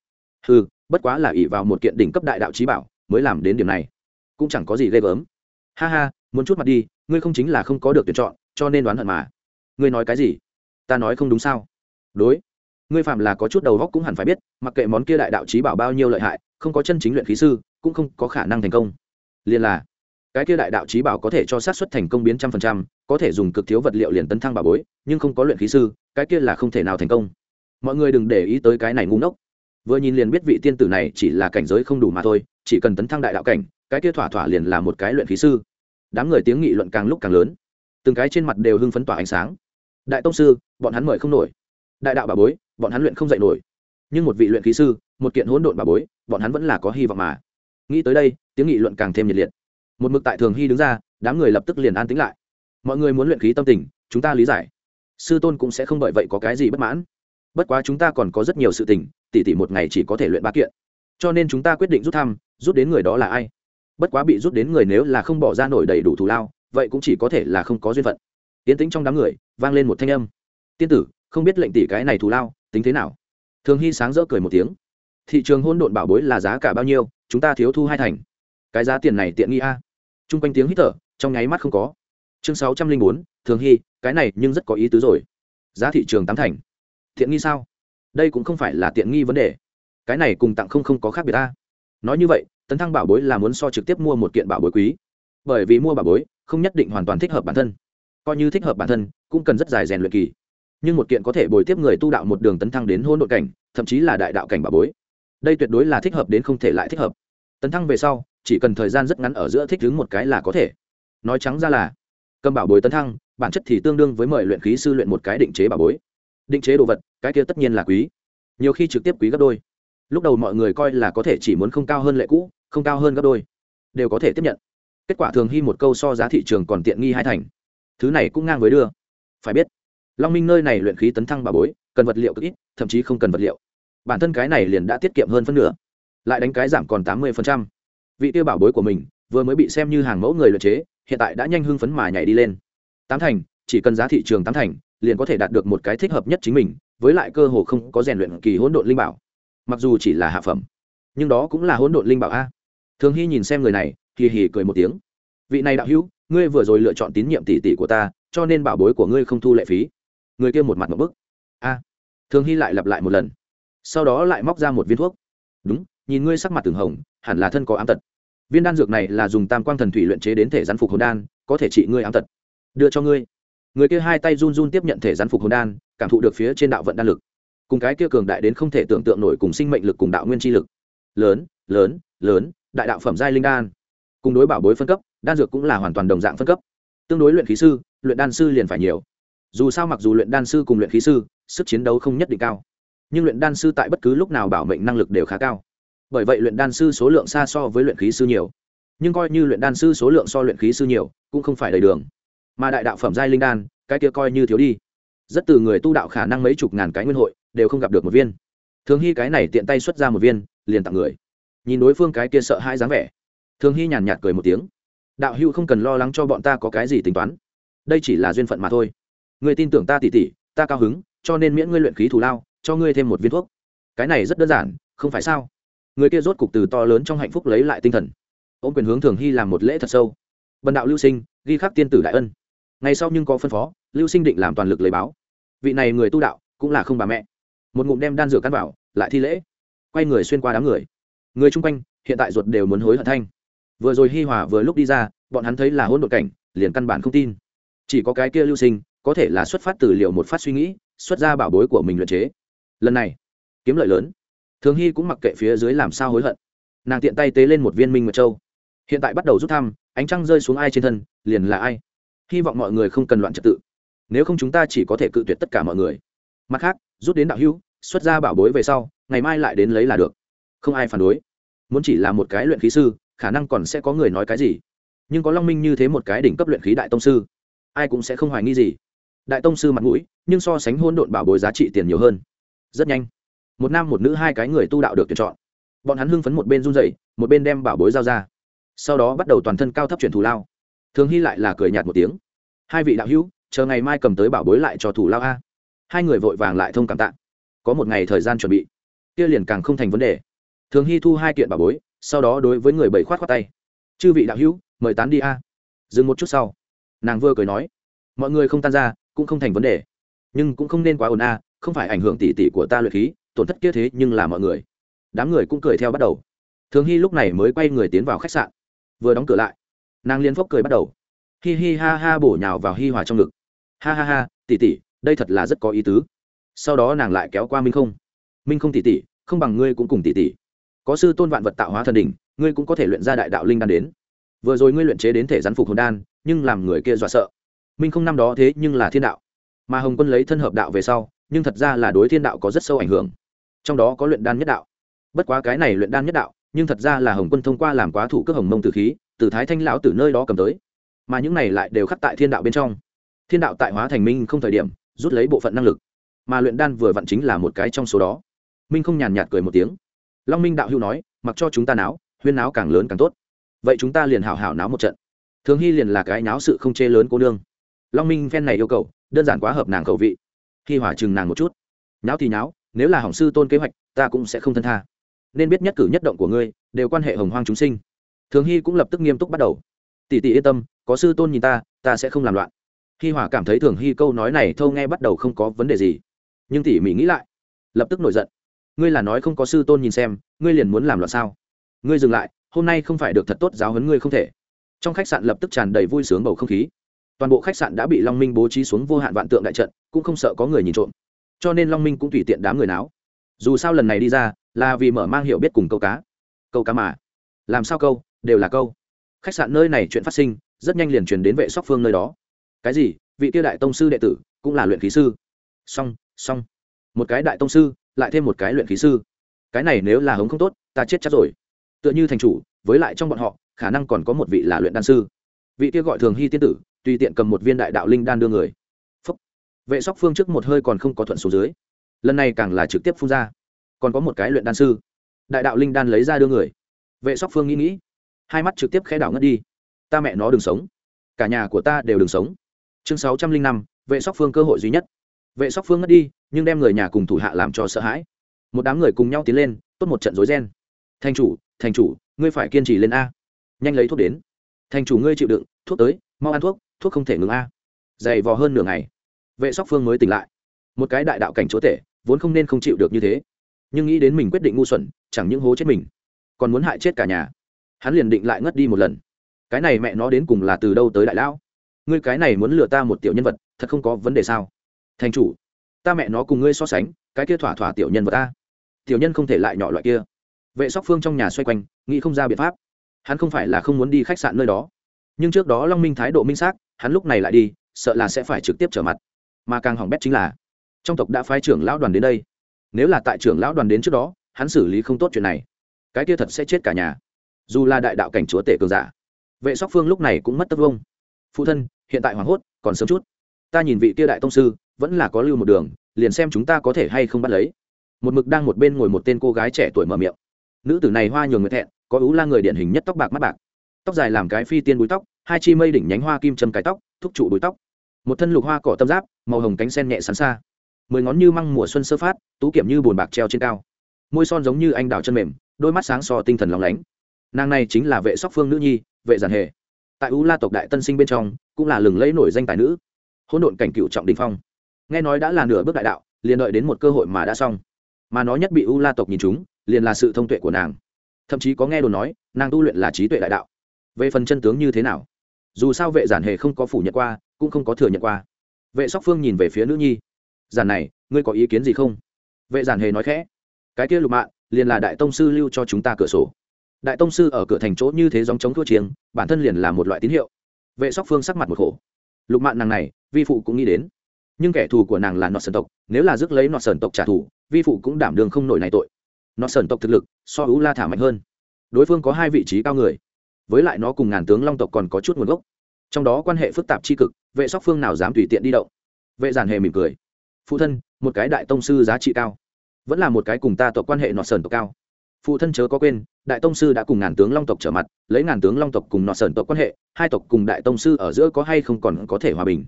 Ừ bất quá là ỷ vào một kiện đỉnh cấp đại đạo trí bảo mới làm đến điểm này. Cũng chẳng có gì ghê gớm. Ha ha, muốn chút mặt đi, ngươi không chính là không có được tuyển chọn, cho nên đoán hận mà. Ngươi nói cái gì? Ta nói không đúng sao? Đối ngươi phạm là có chút đầu góc cũng hẳn phải biết, mặc kệ món kia đại đạo trí bảo bao nhiêu lợi hại, không có chân chính luyện khí sư, cũng không có khả năng thành công. Liền là, cái kia đại đạo trí bảo có thể cho sát xuất thành công biến trăm phần trăm, có thể dùng cực thiếu vật liệu liền tấn thăng bảo bối, nhưng không có luyện khí sư, cái kia là không thể nào thành công. Mọi người đừng để ý tới cái này ngu ngốc. Vừa nhìn liền biết vị tiên tử này chỉ là cảnh giới không đủ mà thôi, chỉ cần tấn thăng đại đạo cảnh, cái kia thỏa thỏa liền là một cái luyện khí sư. Đám người tiếng nghị luận càng lúc càng lớn. Từng cái trên mặt đều hưng phấn tỏa ánh sáng. Đại tông sư, bọn hắn mời không nổi đại đạo bà bối, bọn hắn luyện không dạy nổi. Nhưng một vị luyện khí sư, một kiện hỗn độn bà bối, bọn hắn vẫn là có hy vọng mà. Nghĩ tới đây, tiếng nghị luận càng thêm nhiệt liệt. Một mực tại thường hy đứng ra, đám người lập tức liền an tính lại. Mọi người muốn luyện khí tâm tình, chúng ta lý giải. Sư tôn cũng sẽ không bởi vậy có cái gì bất mãn. Bất quá chúng ta còn có rất nhiều sự tình tỉ tỉ một ngày chỉ có thể luyện ba kiện. Cho nên chúng ta quyết định rút thăm, rút đến người đó là ai? Bất quá bị rút đến người nếu là không bỏ ra nổi đầy đủ thù lao, vậy cũng chỉ có thể là không có duyên phận. Tiến tĩnh trong đám người, vang lên một thanh âm. Tiên tử không biết lệnh tỷ cái này thù lao, tính thế nào? Thường hy sáng rỡ cười một tiếng. Thị trường hôn độn bảo bối là giá cả bao nhiêu, chúng ta thiếu thu hai thành. Cái giá tiền này tiện nghi a. T r u n g quanh tiếng hít thở, trong nháy mắt không có. Chương sáu trăm linh bốn, thường hy, cái này nhưng rất có ý tứ rồi. Giá thị trường tám thành. Tiện nghi sao? Đây cũng không phải là tiện nghi vấn đề. Cái này cùng tặng không không có khác biệt ta nói như vậy, tấn thăng bảo bối là muốn so trực tiếp mua một kiện bảo bối quý. Bởi vì mua bảo bối không nhất định hoàn toàn thích hợp bản thân. Coi như thích hợp bản thân, cũng cần rất dài rèn luyện kỳ nhưng một kiện có thể bồi tiếp người tu đạo một đường tấn thăng đến hôn đội cảnh, thậm chí là đại đạo cảnh bà bối. Đây tuyệt đối là thích hợp đến không thể lại thích hợp. Tấn thăng về sau, chỉ cần thời gian rất ngắn ở giữa thích đứng một cái là có thể. Nói trắng ra là, cầm bảo bối tấn thăng, bản chất thì tương đương với mời luyện khí sư luyện một cái định chế bảo bối. Định chế đồ vật, cái kia tất nhiên là quý. Nhiều khi trực tiếp quý gấp đôi. Lúc đầu mọi người coi là có thể chỉ muốn không cao hơn lệ cũ, không cao hơn gấp đôi. Đều có thể tiếp nhận. Kết quả thường hy một câu so giá thị trường còn tiện nghi hai thành. Thứ này cũng ngang với đưa. Phải biết long minh nơi này luyện khí tấn thăng bà bối, cần vật liệu cực ít, thậm chí không cần vật liệu. Bản thân cái này liền đã tiết kiệm hơn phân nửa, lại đánh cái giảm còn tám mươi vị tiêu bảo bối của mình vừa mới bị xem như hàng mẫu người luyện chế, hiện tại đã nhanh hưng phấn mà nhảy đi lên. Tám thành, chỉ cần giá thị trường tám thành, liền có thể đạt được một cái thích hợp nhất chính mình, với lại cơ hồ không có rèn luyện kỳ hỗn độn linh bảo. Mặc dù chỉ là hạ phẩm, nhưng đó cũng là hỗn độn linh bảo a. Thường hy nhìn xem người này thì hỉ cười một tiếng. Vị này đạo hữu, ngươi vừa rồi lựa chọn tín nhiệm tỷ tỷ của ta, cho nên bảo bối của ngươi không thu lệ phí người kia một mặt một bức. A, thường hy lại lặp lại một lần. Sau đó lại móc ra một viên thuốc. Đúng, nhìn ngươi sắc mặt từng hồng, hẳn là thân có ám tật. Viên đan dược này là dùng tam quang thần thủy luyện chế đến thể gián phục hồn đan, có thể trị ngươi ám tật. Đưa cho ngươi. Người kia hai tay run run tiếp nhận thể gián phục hồn đan, cảm thụ được phía trên đạo vận đan lực. Cùng cái kia cường đại đến không thể tưởng tượng nổi cùng sinh mệnh lực cùng đạo nguyên chi lực. Lớn lớn lớn, đại đạo phẩm giai linh đan. Cùng đối bảo bối phân cấp, đan dược cũng là hoàn toàn đồng dạng phân cấp. Tương đối luyện khí sư, luyện đan sư liền phải nhiều dù sao mặc dù luyện đan sư cùng luyện khí sư, sức chiến đấu không nhất định cao, nhưng luyện đan sư tại bất cứ lúc nào bảo mệnh năng lực đều khá cao. Bởi vậy luyện đan sư số lượng xa so với luyện khí sư nhiều, nhưng coi như luyện đan sư số lượng so luyện khí sư nhiều, cũng không phải đầy đường. Mà đại đạo phẩm giai linh đan, cái kia coi như thiếu đi. Rất từ người tu đạo khả năng mấy chục ngàn cái nguyên hội, đều không gặp được một viên. Thường hy cái này tiện tay xuất ra một viên, liền tặng người. Nhìn đối phương cái kia sợ hai dáng vẻ, thường hy nhàn nhạt cười một tiếng. Đạo hữu không cần lo lắng cho bọn ta có cái gì tính toán. Đây chỉ là duyên phận mà thôi người tin tưởng ta tỉ tỉ ta cao hứng cho nên miễn ngươi luyện khí thù lao cho ngươi thêm một viên thuốc. Cái này rất đơn giản không phải sao? Người kia rốt cục từ to lớn trong hạnh phúc lấy lại tinh thần. Ô quyền hướng thường hy làm một lễ thật sâu. Bần đạo lưu sinh ghi khắc tiên tử đại ân. Ngày sau nhưng có phân phó lưu sinh định làm toàn lực lấy báo. Vị này người tu đạo cũng là không bà mẹ. Một ngụm đem đan rửa căn vào, lại thi lễ. Quay người xuyên qua đám người. Người chung quanh hiện tại ruột đều muốn hối hận thanh. Vừa rồi hi hòa vừa lúc đi ra bọn hắn thấy là hôn đột cảnh liền căn bản không tin. Chỉ có cái kia lưu sinh có thể là xuất phát từ liệu một phát suy nghĩ, xuất ra bảo bối của mình luyện chế. Lần này, kiếm lợi lớn. Thường hy cũng mặc kệ phía dưới làm sao hối hận. Nàng tiện tay tế lên một viên minh mật châu. Hiện tại bắt đầu rút thăm, ánh trăng rơi xuống ai trên thân, liền là ai. Hy vọng mọi người không cần loạn trật tự. Nếu không chúng ta chỉ có thể cự tuyệt tất cả mọi người. Mặt khác, rút đến đạo hữu, xuất ra bảo bối về sau, ngày mai lại đến lấy là được. Không ai phản đối. Muốn chỉ là một cái luyện khí sư, khả năng còn sẽ có người nói cái gì. Nhưng có long minh như thế một cái đỉnh cấp luyện khí đại tông sư, ai cũng sẽ không hoài nghi gì đại tông sư mặt mũi, nhưng so sánh hôn độn bảo bối giá trị tiền nhiều hơn. Rất nhanh, một nam một nữ hai cái người tu đạo được tuyển chọn. Bọn hắn hưng phấn một bên run dậy một bên đem bảo bối giao ra. Sau đó bắt đầu toàn thân cao thấp chuyển thù lao. Thường hy lại là cười nhạt một tiếng. Hai vị đạo hữu, chờ ngày mai cầm tới bảo bối lại cho thủ lao a. Hai người vội vàng lại thông cảm tạ. Có một ngày thời gian chuẩn bị, kia liền càng không thành vấn đề. Thường hy thu hai kiện bảo bối, sau đó đối với người bảy khoát khoát tay. Chư vị đạo hữu, mời tán đi a. Dừng một chút sau, nàng vừa cười nói, mọi người không tan ra cũng không thành vấn đề. Nhưng cũng không nên quá ồn a, không phải ảnh hưởng tỉ tỉ của ta luyện khí, tổn thất kia thế nhưng là mọi người. Đám người cũng cười theo bắt đầu. Thường hy lúc này mới quay người tiến vào khách sạn. Vừa đóng cửa lại, nàng liên phốc cười bắt đầu. Hi hi ha ha bổ nhào vào hi hòa trong ngực. Ha ha ha, tỉ tỉ, đây thật là rất có ý tứ. Sau đó nàng lại kéo qua minh không. Minh không tỉ tỉ, không bằng ngươi cũng cùng tỉ tỉ. Có sư tôn vạn vật tạo hóa thần đỉnh, ngươi cũng có thể luyện ra đại đạo linh đan đến. Vừa rồi ngươi luyện chế đến thể gián phục hồn đan, nhưng làm người kia dọa sợ minh không năm đó thế nhưng là thiên đạo. Mà hồng quân lấy thân hợp đạo về sau, nhưng thật ra là đối thiên đạo có rất sâu ảnh hưởng. Trong đó có luyện đan nhất đạo. Bất quá cái này luyện đan nhất đạo, nhưng thật ra là hồng quân thông qua làm quá thủ cước hồng mông từ khí, từ thái thanh lão từ nơi đó cầm tới. Mà những này lại đều khắc tại thiên đạo bên trong. Thiên đạo tại hóa thành minh không thời điểm, rút lấy bộ phận năng lực. Mà luyện đan vừa vặn chính là một cái trong số đó. Minh không nhàn nhạt cười một tiếng. Long minh đạo hưu nói, mặc cho chúng ta náo, huyên náo càng lớn càng tốt. Vậy chúng ta liền hảo hảo náo một trận. Thường hy liền là cái náo sự không chê lớn cô nương long minh phen này yêu cầu, đơn giản quá hợp nàng khẩu vị. Khi hỏa chừng nàng một chút. Nháo thì nháo. nếu là hỏng sư tôn kế hoạch, ta cũng sẽ không thân tha. Nên biết nhất cử nhất động của ngươi, đều quan hệ hồng hoang chúng sinh. Thường hy cũng lập tức nghiêm túc bắt đầu. Tỷ tỷ yên tâm, có sư tôn nhìn ta ta sẽ không làm loạn. Hi hòa cảm thấy thường hy câu nói này thâu nghe bắt đầu không có vấn đề gì. Nhưng tỷ mỹ nghĩ lại, lập tức nổi giận. Ngươi là nói không có sư tôn nhìn xem, ngươi liền muốn làm loạn sao? Ngươi dừng lại, hôm nay không phải được thật tốt giáo huấn ngươi không thể. Trong khách sạn lập tức tràn đầy vui sướng bầu không khí toàn bộ khách sạn đã bị long minh bố trí xuống vô hạn vạn tượng đại trận, cũng không sợ có người nhìn trộm. Cho nên long minh cũng tùy tiện đám người náo. Dù sao lần này đi ra, là vì mở mang hiểu biết cùng câu cá. Câu cá mà. Làm sao câu? Đều là câu. Khách sạn nơi này chuyện phát sinh, rất nhanh liền truyền đến vệ sóc phương nơi đó. Cái gì? Vị tiêu đại tông sư đệ tử, cũng là luyện khí sư. Song song một cái đại tông sư, lại thêm một cái luyện khí sư. Cái này nếu là hống không tốt, ta chết chắc rồi. Tựa như thành chủ, với lại trong bọn họ, khả năng còn có một vị là luyện đan sư vị kia gọi thường hy tiên tử, tùy tiện cầm một viên đại đạo linh đan đưa người. Phúc. vệ sóc phương trước một hơi còn không có thuận số dưới. Lần này càng là trực tiếp phun ra. Còn có một cái luyện đan sư. Đại đạo linh đan lấy ra đưa người. Vệ sóc phương nghĩ nghĩ, hai mắt trực tiếp khẽ đảo ngất đi. Ta mẹ nó đừng sống. Cả nhà của ta đều đừng sống. Chương sáu trăm linh năm, vệ sóc phương cơ hội duy nhất. Vệ sóc phương ngất đi, nhưng đem người nhà cùng thủ hạ làm cho sợ hãi. Một đám người cùng nhau tiến lên, tốt một trận rối ren. Thành chủ thành chủ, ngươi phải kiên trì lên a. Nhanh lấy thuốc đến. Thành chủ ngươi chịu đựng thuốc tới, mau ăn thuốc thuốc không thể ngừng a. Dày vò hơn nửa ngày. Vệ sóc phương mới tỉnh lại. Một cái đại đạo cảnh chúa tể, vốn không nên không chịu được như thế. Nhưng nghĩ đến mình quyết định ngu xuẩn, chẳng những hố chết mình, còn muốn hại chết cả nhà. Hắn liền định lại ngất đi một lần. Cái này mẹ nó đến cùng là từ đâu tới đại lão? Ngươi cái này muốn lừa ta một tiểu nhân vật, thật không có vấn đề sao? Thành chủ, ta mẹ nó cùng ngươi so sánh, cái kia thỏa thỏa tiểu nhân vật ta. Tiểu nhân không thể lại nhỏ loại kia. Vệ sóc phương trong nhà xoay quanh, nghĩ không ra biện pháp. Hắn không phải là không muốn đi khách sạn nơi đó nhưng trước đó long minh thái độ minh xác, hắn lúc này lại đi, sợ là sẽ phải trực tiếp trở mặt. Mà càng hỏng bét chính là, trong tộc đã phái trưởng lão đoàn đến đây. Nếu là tại trưởng lão đoàn đến trước đó, hắn xử lý không tốt chuyện này. Cái kia thật sẽ chết cả nhà. Dù là đại đạo cảnh chúa tể cường giả, vệ sóc phương lúc này cũng mất tất vông phụ thân, hiện tại hoảng hốt, còn sớm chút. Ta nhìn vị kia đại tông sư, vẫn là có lưu một đường, liền xem chúng ta có thể hay không bắt lấy. Một mực đang một bên ngồi một tên cô gái trẻ tuổi mở miệng. Nữ tử này hoa nhường người thẹn, có ú la người điển hình nhất tóc bạc mắt bạc tóc dài làm cái phi tiên búi tóc, hai chi mây đỉnh nhánh hoa kim châm cái tóc, thúc trụ búi tóc. Một thân lục hoa cỏ tâm giáp, màu hồng cánh sen nhẹ sắn xa. Mười ngón như măng mùa xuân sơ phát, tú kiểm như bồn bạc treo trên cao. Môi son giống như anh đào chân mềm, đôi mắt sáng so tinh thần lóng lánh. Nàng này chính là vệ sóc phương nữ nhi, vệ giản hề. Tại u la tộc đại tân sinh bên trong, cũng là lừng lẫy nổi danh tài nữ. Hỗn độn cảnh cựu trọng đình phong. Nghe nói đã là nửa bước đại đạo, liền đợi đến một cơ hội mà đã xong. Mà nó nhất bị u la tộc nhìn chúng liền là sự thông tuệ của nàng. Thậm chí có nghe đồn nói, nàng tu luyện là trí tuệ đại đạo về phần chân tướng như thế nào? Dù sao vệ giản hề không có phủ nhận qua, cũng không có thừa nhận qua. Vệ sóc phương nhìn về phía nữ nhi. Giản này, ngươi có ý kiến gì không? Vệ giản hề nói khẽ. Cái kia lục mạng liền là đại tông sư lưu cho chúng ta cửa sổ. Đại tông sư ở cửa thành chỗ như thế dòng chống thua chiêng, bản thân liền là một loại tín hiệu. Vệ sóc phương sắc mặt một khổ. Lục mạng nàng này, vi phụ cũng nghĩ đến. Nhưng kẻ thù của nàng là nọt sơn tộc, nếu là rước lấy nọt sơn tộc trả thù, vi phụ cũng đảm đường không nổi này tội. Nọt sơn tộc thực lực, so hữu la thả mạnh hơn. Đối phương có hai vị trí cao người với lại nó cùng ngàn tướng long tộc còn có chút nguồn gốc. Trong đó quan hệ phức tạp tri cực, vệ sóc phương nào dám tùy tiện đi động? Vệ giản hề mỉm cười. Phụ thân, một cái đại tông sư giá trị cao. Vẫn là một cái cùng ta tộc quan hệ nọ sơn tộc cao. Phụ thân chớ có quên, đại tông sư đã cùng ngàn tướng long tộc trở mặt, lấy ngàn tướng long tộc cùng nọ sơn tộc quan hệ, hai tộc cùng đại tông sư ở giữa có hay không còn có thể hòa bình.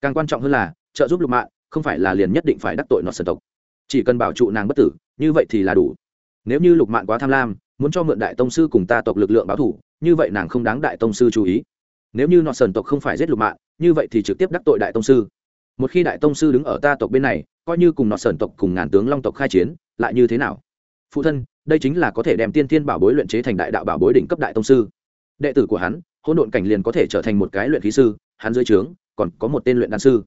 Càng quan trọng hơn là, trợ giúp lục mạng, không phải là liền nhất định phải đắc tội nọ sơn tộc. Chỉ cần bảo trụ nàng bất tử, như vậy thì là đủ. Nếu như lục mạng quá tham lam, muốn cho mượn đại tông sư cùng ta tộc lực lượng báo thủ như vậy nàng không đáng đại tông sư chú ý. Nếu như nọ sơn tộc không phải giết lục mạng, như vậy thì trực tiếp đắc tội đại tông sư. Một khi đại tông sư đứng ở ta tộc bên này, coi như cùng nọ sơn tộc cùng ngàn tướng long tộc khai chiến, lại như thế nào? Phụ thân, đây chính là có thể đem tiên thiên bảo bối luyện chế thành đại đạo bảo bối đỉnh cấp đại tông sư. Đệ tử của hắn, hỗn độn cảnh liền có thể trở thành một cái luyện khí sư, hắn dưới trướng, còn có một tên luyện đan sư.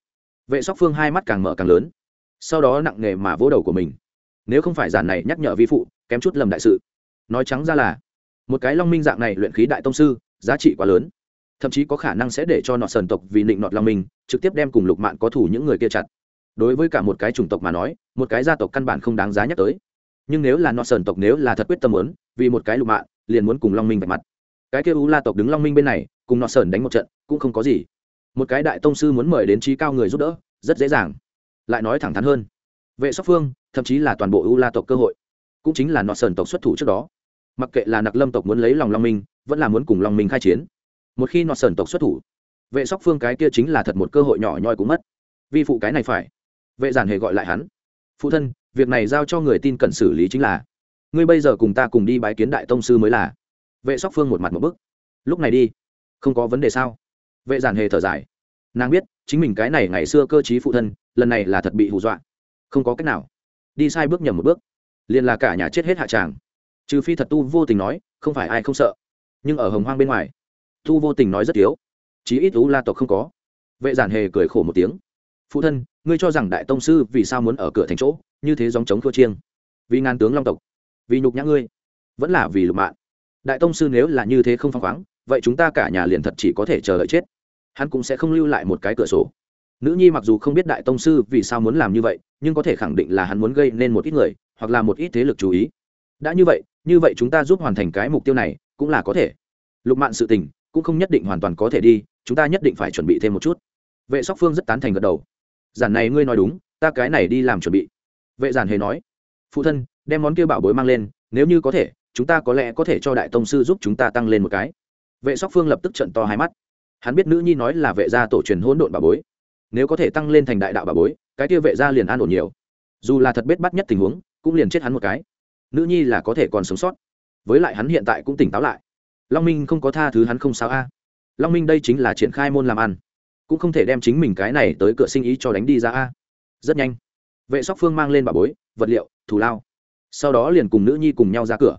Vệ sóc phương hai mắt càng mở càng lớn. Sau đó nặng nghề mà vỗ đầu của mình. Nếu không phải giản này nhắc nhở vi phụ, kém chút lầm đại sự. Nói trắng ra là một cái long minh dạng này luyện khí đại tông sư, giá trị quá lớn. Thậm chí có khả năng sẽ để cho nọ sần tộc vì định nọt long minh, trực tiếp đem cùng lục mạn có thủ những người kia chặt. Đối với cả một cái chủng tộc mà nói, một cái gia tộc căn bản không đáng giá nhắc tới. Nhưng nếu là nọ sần tộc nếu là thật quyết tâm muốn, vì một cái lục mạn, liền muốn cùng long minh vạch mặt. Cái kia u la tộc đứng long minh bên này, cùng nọ sần đánh một trận, cũng không có gì. Một cái đại tông sư muốn mời đến trí cao người giúp đỡ, rất dễ dàng. Lại nói thẳng thắn hơn, vệ sóc phương, thậm chí là toàn bộ u la tộc cơ hội, cũng chính là nọ sần tộc xuất thủ trước đó mặc kệ là nặc lâm tộc muốn lấy lòng long minh, vẫn là muốn cùng long minh khai chiến. Một khi nọ sơn tộc xuất thủ, vệ sóc phương cái kia chính là thật một cơ hội nhỏ nhoi cũng mất. Vi phụ cái này phải. Vệ giản hề gọi lại hắn. Phụ thân, việc này giao cho người tin cần xử lý chính là. Ngươi bây giờ cùng ta cùng đi bái kiến đại tông sư mới là. Vệ sóc phương một mặt một bức. Lúc này đi. Không có vấn đề sao? Vệ giản hề thở dài. Nàng biết, chính mình cái này ngày xưa cơ t phụ thân, lần này là thật bị hù dọa. Không có cách nào. Đi sai bước nhầm một bước. Liền là cả nhà chết hết hạ tràng trừ phi thật tu vô tình nói, không phải ai không sợ. Nhưng ở hồng hoang bên ngoài, tu vô tình nói rất yếu chí ít u la tộc không có. Vệ giản hề cười khổ một tiếng. Phụ thân, ngươi cho rằng đại tông sư vì sao muốn ở cửa thành chỗ, như thế dòng chống thua chiêng. Vì ngàn tướng long tộc, vì nhục nhã ngươi, vẫn là vì lục mạng. Đại tông sư nếu là như thế không phăng khoáng, vậy chúng ta cả nhà liền thật chỉ có thể chờ đợi chết. Hắn cũng sẽ không lưu lại một cái cửa sổ. Nữ nhi mặc dù không biết đại tông sư vì sao muốn làm như vậy, nhưng có thể khẳng định là hắn muốn gây nên một ít người, hoặc là một ít thế lực chú ý đã như vậy như vậy chúng ta giúp hoàn thành cái mục tiêu này, cũng là có thể. Lục mạn sự tình, cũng không nhất định hoàn toàn có thể đi, chúng ta nhất định phải chuẩn bị thêm một chút. Vệ sóc phương rất tán thành gật đầu. Giản này ngươi nói đúng, ta cái này đi làm chuẩn bị. Vệ giản hề nói. Phụ thân, đem món kia bảo bối mang lên, nếu như có thể, chúng ta có lẽ có thể cho đại tông sư giúp chúng ta tăng lên một cái. Vệ sóc phương lập tức trận to hai mắt. Hắn biết nữ nhi nói là vệ gia tổ truyền hỗn độn bảo bối. Nếu có thể tăng lên thành đại đạo bảo bối, cái kia vệ gia liền an ổn nhiều. Dù là thật biết bắt nhất tình huống, cũng liền chết hắn một cái nữ nhi là có thể còn sống sót. Với lại hắn hiện tại cũng tỉnh táo lại. Long minh không có tha thứ hắn không sao a. Long minh đây chính là triển khai môn làm ăn. Cũng không thể đem chính mình cái này tới cửa sinh ý cho đánh đi ra a. Rất nhanh, vệ sóc phương mang lên bà bối, vật liệu, thù lao. Sau đó liền cùng nữ nhi cùng nhau ra cửa.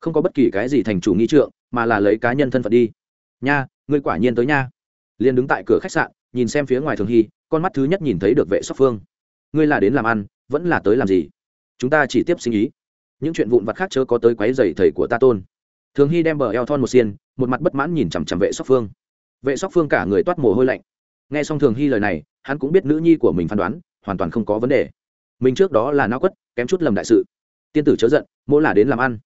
Không có bất kỳ cái gì thành chủ nghi trượng, mà là lấy cá nhân thân phận đi. Nha, ngươi quả nhiên tới nha. Liền đứng tại cửa khách sạn, nhìn xem phía ngoài thường hy, con mắt thứ nhất nhìn thấy được vệ sóc phương. Ngươi là đến làm ăn, vẫn là tới làm gì? Chúng ta chỉ tiếp sinh ý những chuyện vụn vặt khác chớ có tới quấy rầy thầy của ta tôn. Thường hy đem bờ eo thon một xiên, một mặt bất mãn nhìn chằm chằm vệ sóc phương. Vệ sóc phương cả người toát mồ hôi lạnh. Nghe xong thường hy lời này, hắn cũng biết nữ nhi của mình phán đoán, hoàn toàn không có vấn đề. Mình trước đó là nao quất, kém chút lầm đại sự. Tiên tử chớ giận mỗi là đến làm ăn.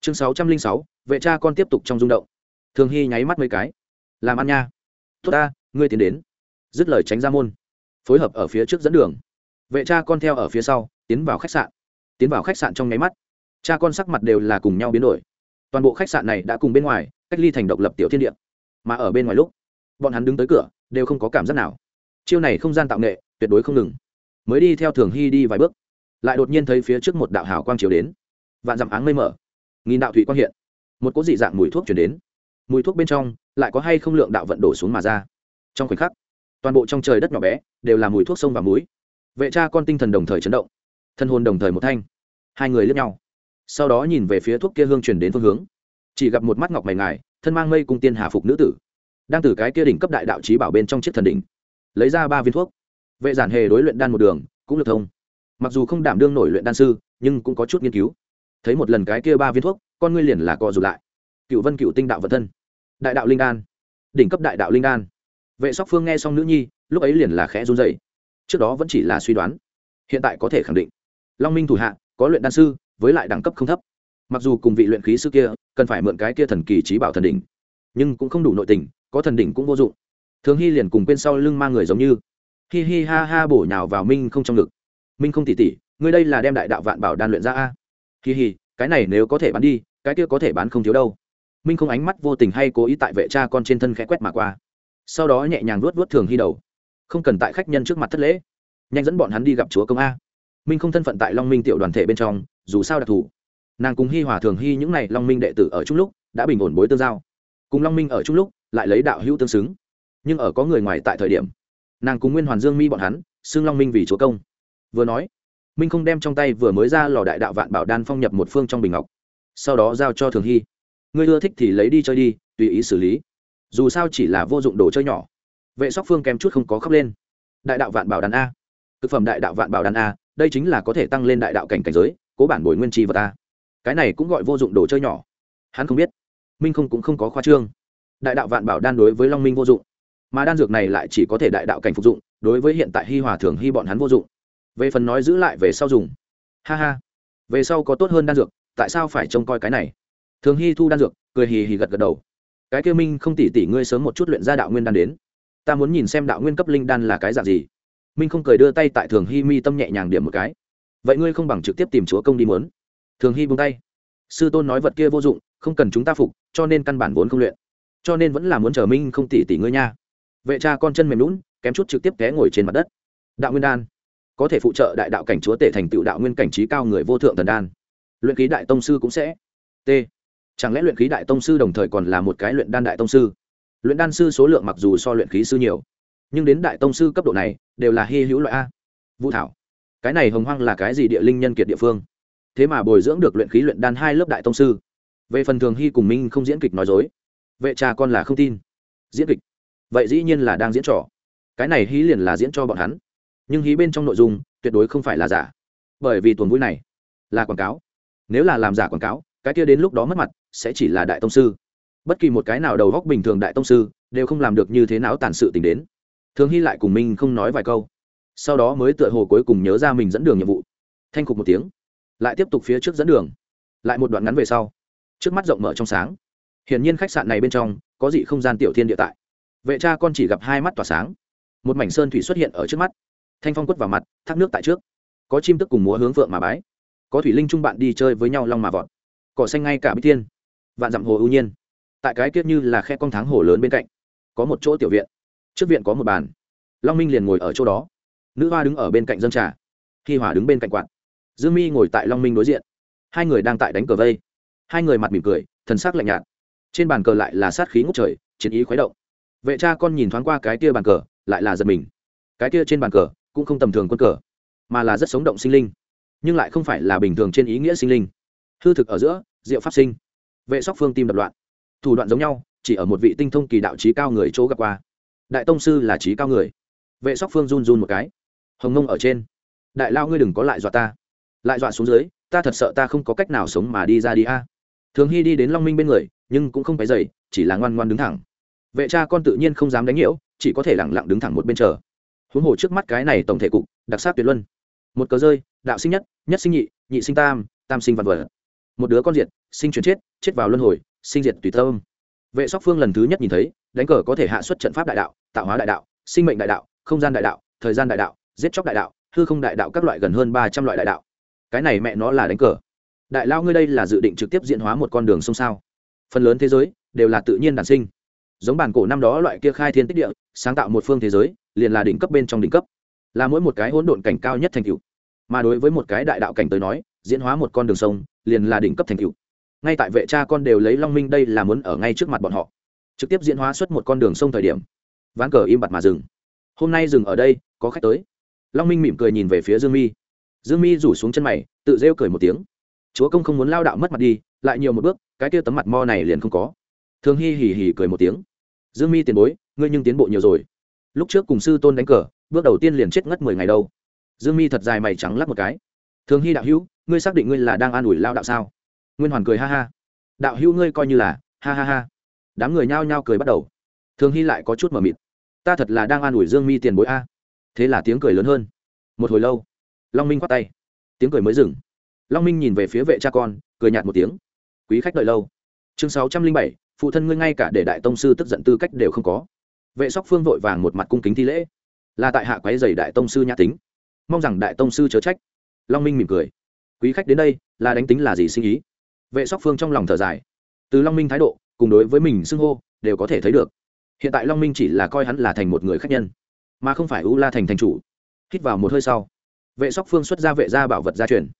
Chương sáu trăm linh sáu, vệ cha con tiếp tục trong rung động. Thường hy nháy mắt mấy cái. Làm ăn nha. Tốt ta, ngươi tiến đến. Dứt lời tránh ra môn. Phối hợp ở phía trước dẫn đường. Vệ cha con theo ở phía sau, tiến vào khách sạn. Tiến vào khách sạn trong nháy mắt cha con sắc mặt đều là cùng nhau biến đổi. Toàn bộ khách sạn này đã cùng bên ngoài, cách ly thành độc lập tiểu thiên địa. Mà ở bên ngoài lúc, bọn hắn đứng tới cửa, đều không có cảm giác nào. Chiêu này không gian tạo nghệ, tuyệt đối không ngừng. Mới đi theo thường hy đi vài bước, lại đột nhiên thấy phía trước một đạo hào quang chiếu đến. Vạn dặm áng mây mở, nghìn đạo thủy quang hiện. Một cỗ dị dạng mùi thuốc chuyển đến. Mùi thuốc bên trong, lại có hay không lượng đạo vận đổ xuống mà ra. Trong khoảnh khắc, toàn bộ trong trời đất nhỏ bé, đều là mùi thuốc sông và muối. Vệ cha con tinh thần đồng thời chấn động, thân hồn đồng thời một thanh. Hai người lướt nhau sau đó nhìn về phía thuốc kia hương truyền đến phương hướng. Chỉ gặp một mắt ngọc mày ngài, thân mang mây cung tiên hà phục nữ tử, đang từ cái kia đỉnh cấp đại đạo trí bảo bên trong chiếc thần đỉnh, lấy ra ba viên thuốc. Vệ giản hề đối luyện đan một đường, cũng được thông. Mặc dù không đảm đương nổi luyện đan sư, nhưng cũng có chút nghiên cứu. Thấy một lần cái kia ba viên thuốc, con ngươi liền là co rụt lại. Cựu vân cựu tinh đạo vật thân, đại đạo linh đan, đỉnh cấp đại đạo linh đan. Vệ sóc phương nghe xong nữ nhi, lúc ấy liền là khẽ run dậy trước đó vẫn chỉ là suy đoán, hiện tại có thể khẳng định. Long minh thủ hạ, có luyện đan sư với lại đẳng cấp không thấp. Mặc dù cùng vị luyện khí sư kia cần phải mượn cái kia thần kỳ trí bảo thần đỉnh, nhưng cũng không đủ nội tình, có thần đỉnh cũng vô dụng. Thường hy liền cùng bên sau lưng mang người giống như, hi hi ha ha bổ nhào vào minh không trong ngực. Minh không tỉ tỉ, ngươi đây là đem đại đạo vạn bảo đan luyện ra a? Hi hi, cái này nếu có thể bán đi, cái kia có thể bán không thiếu đâu. Minh không ánh mắt vô tình hay cố ý tại vệ cha con trên thân khẽ quét mà qua. Sau đó nhẹ nhàng vuốt vuốt thường hy đầu. Không cần tại khách nhân trước mặt thất lễ. Nhanh dẫn bọn hắn đi gặp chúa công a minh không thân phận tại long minh tiểu đoàn thể bên trong, dù sao đặc thù. Nàng cùng hi hòa thường hy những n à y long minh đệ tử ở chung lúc, đã bình ổn bối tương giao. Cùng long minh ở chung lúc, lại lấy đạo hữu tương xứng. Nhưng ở có người ngoài tại thời điểm, nàng cùng nguyên hoàn dương mi bọn hắn, xưng long minh vì chúa công. Vừa nói, minh không đem trong tay vừa mới ra lò đại đạo vạn bảo đan phong nhập một phương trong bình ngọc. Sau đó giao cho thường hy ngươi ưa thích thì lấy đi chơi đi, tùy ý xử lý. Dù sao chỉ là vô dụng đồ chơi nhỏ. Vệ sóc phương kém chút không có khóc lên. Đại đạo vạn bảo đàn a. Thực phẩm đại đạo vạn bảo đàn a đây chính là có thể tăng lên đại đạo cảnh cảnh giới cố bản bồi nguyên trì vật ta, cái này cũng gọi vô dụng đồ chơi nhỏ. Hắn không biết. Minh không cũng không có khoa trương. Đại đạo vạn bảo đan đối với long minh vô dụng. Mà đan dược này lại chỉ có thể đại đạo cảnh phục dụng đối với hiện tại hi hòa thường hy bọn hắn vô dụng. Về phần nói giữ lại về sau dùng. Ha ha. Về sau có tốt hơn đan dược tại sao phải trông coi cái này? Thường hy thu đan dược cười hì hì gật gật đầu. Cái kêu minh không tỉ tỉ ngươi sớm một chút luyện ra đạo nguyên đan đến. Ta muốn nhìn xem đạo nguyên cấp linh đan là cái dạng gì minh không cười đưa tay tại thường hy mi tâm nhẹ nhàng điểm một cái. Vậy ngươi không bằng trực tiếp tìm chúa công đi mớn thường hy buông tay. Sư tôn nói vật kia vô dụng, không cần chúng ta phục, cho nên căn bản vốn không luyện. Cho nên vẫn là muốn chờ minh không tỉ tỉ ngươi nha. Vệ cha con chân mềm lún kém chút trực tiếp té ngồi trên mặt đất. Đạo nguyên đan. Có thể phụ trợ đại đạo cảnh chúa tể thành tựu đạo nguyên cảnh trí cao người vô thượng thần đan. Luyện khí đại tông sư cũng sẽ. T. Chẳng lẽ luyện khí đại tông sư đồng thời còn là một cái luyện đan đại tông sư? Luyện đan sư số lượng mặc dù so luyện khí sư nhiều nhưng đến đại tông sư cấp độ này, đều là hy hữu loại a. Vũ thảo, cái này hồng hoang là cái gì địa linh nhân kiệt địa phương? Thế mà bồi dưỡng được luyện khí luyện đan hai lớp đại tông sư. Về phần thường hy cùng minh không diễn kịch nói dối. Vệ cha con là không tin. Diễn kịch? Vậy dĩ nhiên là đang diễn trò. Cái này hí liền là diễn cho bọn hắn. Nhưng hí bên trong nội dung, tuyệt đối không phải là giả. Bởi vì tuần vui này là quảng cáo. Nếu là làm giả quảng cáo, cái kia đến lúc đó mất mặt, sẽ chỉ là đại tông sư. Bất kỳ một cái nào đầu góc bình thường đại tông sư, đều không làm được như thế nào tàn sự tình đến thường hy lại cùng minh không nói vài câu. Sau đó mới tựa hồ cuối cùng nhớ ra mình dẫn đường nhiệm vụ. Thanh khục một tiếng, lại tiếp tục phía trước dẫn đường. Lại một đoạn ngắn về sau, trước mắt rộng mở trong sáng. Hiển nhiên khách sạn này bên trong, có dị không gian tiểu thiên địa tại. Vệ cha con chỉ gặp hai mắt tỏa sáng. Một mảnh sơn thủy xuất hiện ở trước mắt. Thanh phong quất vào mặt, thác nước tại trước. Có chim tức cùng múa hướng vượng mà bái. Có thủy linh chung bạn đi chơi với nhau long mà vọt. Cỏ xanh ngay cả bích thiên, vạn dặm hồ ưu nhiên. Tại cái kiết như là khe con tháng hồ lớn bên cạnh, có một chỗ tiểu viện trước viện có một bàn. Long minh liền ngồi ở chỗ đó. Nữ hoa đứng ở bên cạnh dân trà. Hi hỏa đứng bên cạnh quạt. Dương mi ngồi tại long minh đối diện. Hai người đang tại đánh cờ vây. Hai người mặt mỉm cười, thần sắc lạnh nhạt. Trên bàn cờ lại là sát khí ngốc trời, chiến ý khuấy động. Vệ cha con nhìn thoáng qua cái kia bàn cờ, lại là giật mình. Cái kia trên bàn cờ, cũng không tầm thường quân cờ, mà là rất sống động sinh linh. Nhưng lại không phải là bình thường trên ý nghĩa sinh linh. Hư thực ở giữa, diệu pháp sinh. Vệ sóc phương tim đập loạn. Thủ đoạn giống nhau, chỉ ở một vị tinh thông kỳ đạo trí cao người chỗ gặp qua đại tông sư là trí cao người. Vệ sóc phương run run một cái. Hồng ngông ở trên. Đại lao ngươi đừng có lại dọa ta. Lại dọa xuống dưới, ta thật sợ ta không có cách nào sống mà đi ra đi a. Thường hy đi đến long minh bên người, nhưng cũng không phải dậy chỉ là ngoan ngoan đứng thẳng. Vệ cha con tự nhiên không dám đánh nhiễu, chỉ có thể lẳng lặng đứng thẳng một bên chờ. Huống hồ trước mắt cái này tổng thể cục, đặc sắc tuyệt luân. Một cờ rơi, đạo sinh nhất nhất sinh nhị nhị sinh tam tam sinh vật vật. Một đứa con diệt, sinh chuyển chết chết vào luân hồi, sinh diệt tùy tâm. Vệ sóc phương lần thứ nhất nhìn thấy, đánh cờ có thể hạ xuất trận pháp đại đạo tạo hóa đại đạo, sinh mệnh đại đạo, không gian đại đạo, thời gian đại đạo, giết chóc đại đạo, hư không đại đạo các loại gần hơn ba trăm loại đại đạo. Cái này mẹ nó là đánh cờ. Đại lao ngươi đây là dự định trực tiếp diễn hóa một con đường sông sao? Phần lớn thế giới đều là tự nhiên đản sinh. Giống bản cổ năm đó loại kia khai thiên tích địa, sáng tạo một phương thế giới, liền là đỉnh cấp bên trong đỉnh cấp. Là mỗi một cái hỗn độn cảnh cao nhất thành cựu mà đối với một cái đại đạo cảnh tới nói, diễn hóa một con đường sông, liền là đỉnh cấp thành cựu ngay tại vệ cha con đều lấy long minh đây là muốn ở ngay trước mặt bọn họ. Trực tiếp diễn hóa xuất một con đường sông thời điểm ván cờ im bặt mà dừng. Hôm nay dừng ở đây, có khách tới. Long minh mỉm cười nhìn về phía dương mi. Dương mi rủ xuống chân mày, tự rêu cười một tiếng. Chúa công không muốn lao đạo mất mặt đi, lại nhiều một bước, cái kia tấm mặt mo này liền không có. Thường hy hì hì cười một tiếng. Dương mi tiền bối, ngươi nhưng tiến bộ nhiều rồi. Lúc trước cùng sư tôn đánh cờ, bước đầu tiên liền chết ngất mười ngày đâu. Dương mi thật dài mày trắng lắc một cái. Thường hy đạo hữu, ngươi xác định ngươi là đang an ủi lao đạo sao? Nguyên hoàn cười ha ha. Đạo hữu ngươi coi như là, ha ha ha. Đám người nhao nhao cười bắt đầu thường hy lại có chút mờ mịt. Ta thật là đang an ủi dương mi tiền bối a. Thế là tiếng cười lớn hơn. Một hồi lâu, long minh khoát tay. Tiếng cười mới dừng. Long minh nhìn về phía vệ cha con, cười nhạt một tiếng. Quý khách đợi lâu. Chương sáu trăm linh bảy, phụ thân ngươi ngay cả để đại tông sư tức giận tư cách đều không có. Vệ sóc phương vội vàng một mặt cung kính thi lễ. Là tại hạ quái dày đại tông sư nhã tính. Mong rằng đại tông sư chớ trách. Long minh mỉm cười. Quý khách đến đây, là đánh tính là gì sinh ý? Vệ sóc phương trong lòng thở dài. Từ long minh thái độ, cùng đối với mình xưng hô, đều có thể thấy được hiện tại long minh chỉ là coi hắn là thành một người khách nhân, mà không phải u la thành thành chủ. Hít vào một hơi sau, vệ sóc phương xuất ra vệ gia bảo vật gia truyền.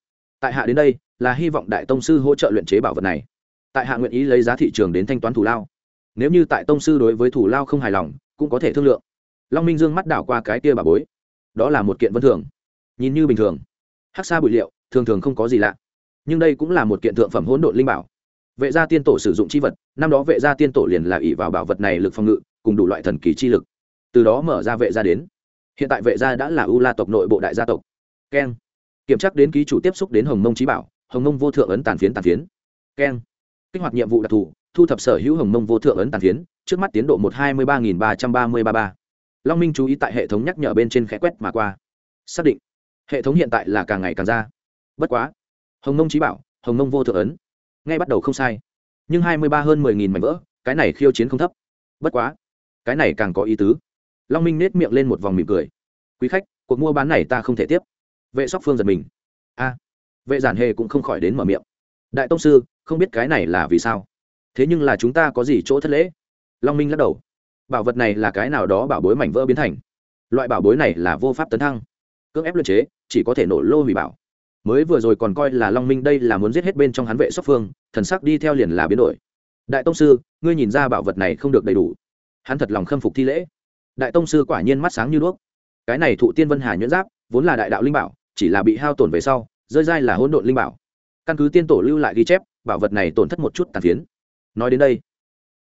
Tại hạ đến đây, là hy vọng đại tông sư hỗ trợ luyện chế bảo vật này. Tại hạ nguyện ý lấy giá thị trường đến thanh toán thủ lao. Nếu như tại tông sư đối với thủ lao không hài lòng, cũng có thể thương lượng. Long minh dương mắt đảo qua cái tia bà bối. Đó là một kiện vân thường. Nhìn như bình thường. Hắc sa bụi liệu, thường thường không có gì lạ. Nhưng đây cũng là một kiện thượng phẩm hỗn độn linh bảo. Vệ gia tiên tổ sử dụng chi vật, năm đó vệ gia tiên tổ liền là ỷ vào bảo vật này lực phòng ngự cùng đủ loại thần kỳ chi lực. Từ đó mở ra vệ gia đến. Hiện tại vệ gia đã là u la tộc nội bộ đại gia tộc. Keng. Kiểm tra đến ký chủ tiếp xúc đến hồng mông trí bảo, hồng mông vô thượng ấn tàn phiến tàn phiến. Keng. Kích hoạt nhiệm vụ đặc thù, thu thập sở hữu hồng mông vô thượng ấn tàn phiến, trước mắt tiến độ một hai mươi ba nghìn ba trăm ba mươi ba ba. Long minh chú ý tại hệ thống nhắc nhở bên trên khẽ quét mà qua. Xác định. Hệ thống hiện tại là càng ngày càng ra. Bất quá. Hồng mông trí bảo, hồng mông vô thượng ấn. Ngay bắt đầu không sai. Nhưng hai mươi ba hơn mười nghìn mảnh vỡ, cái này khiêu chiến không thấp. Bất quá cái này càng có ý tứ. Long minh nết miệng lên một vòng mỉm cười. Quý khách, cuộc mua bán này ta không thể tiếp. Vệ sóc phương giật mình. A, vệ giản hề cũng không khỏi đến mở miệng. Đại tông sư, không biết cái này là vì sao? Thế nhưng là chúng ta có gì chỗ thất lễ? Long minh lắc đầu. Bảo vật này là cái nào đó bảo bối mảnh vỡ biến thành. Loại bảo bối này là vô pháp tấn thăng. Cưỡng ép luận chế, chỉ có thể nổ lô hủy bảo. Mới vừa rồi còn coi là long minh đây là muốn giết hết bên trong hắn vệ sóc phương, thần sắc đi theo liền là biến đổi. Đại tông sư, ngươi nhìn ra bảo vật này không được đầy đủ hắn thật lòng khâm phục thi lễ. Đại tông sư quả nhiên mắt sáng như đuốc. Cái này thụ tiên vân hà nhuyễn giáp, vốn là đại đạo linh bảo, chỉ là bị hao tổn về sau, rơi dai là hỗn độn linh bảo. Căn cứ tiên tổ lưu lại ghi chép, bảo vật này tổn thất một chút tàn phiến. Nói đến đây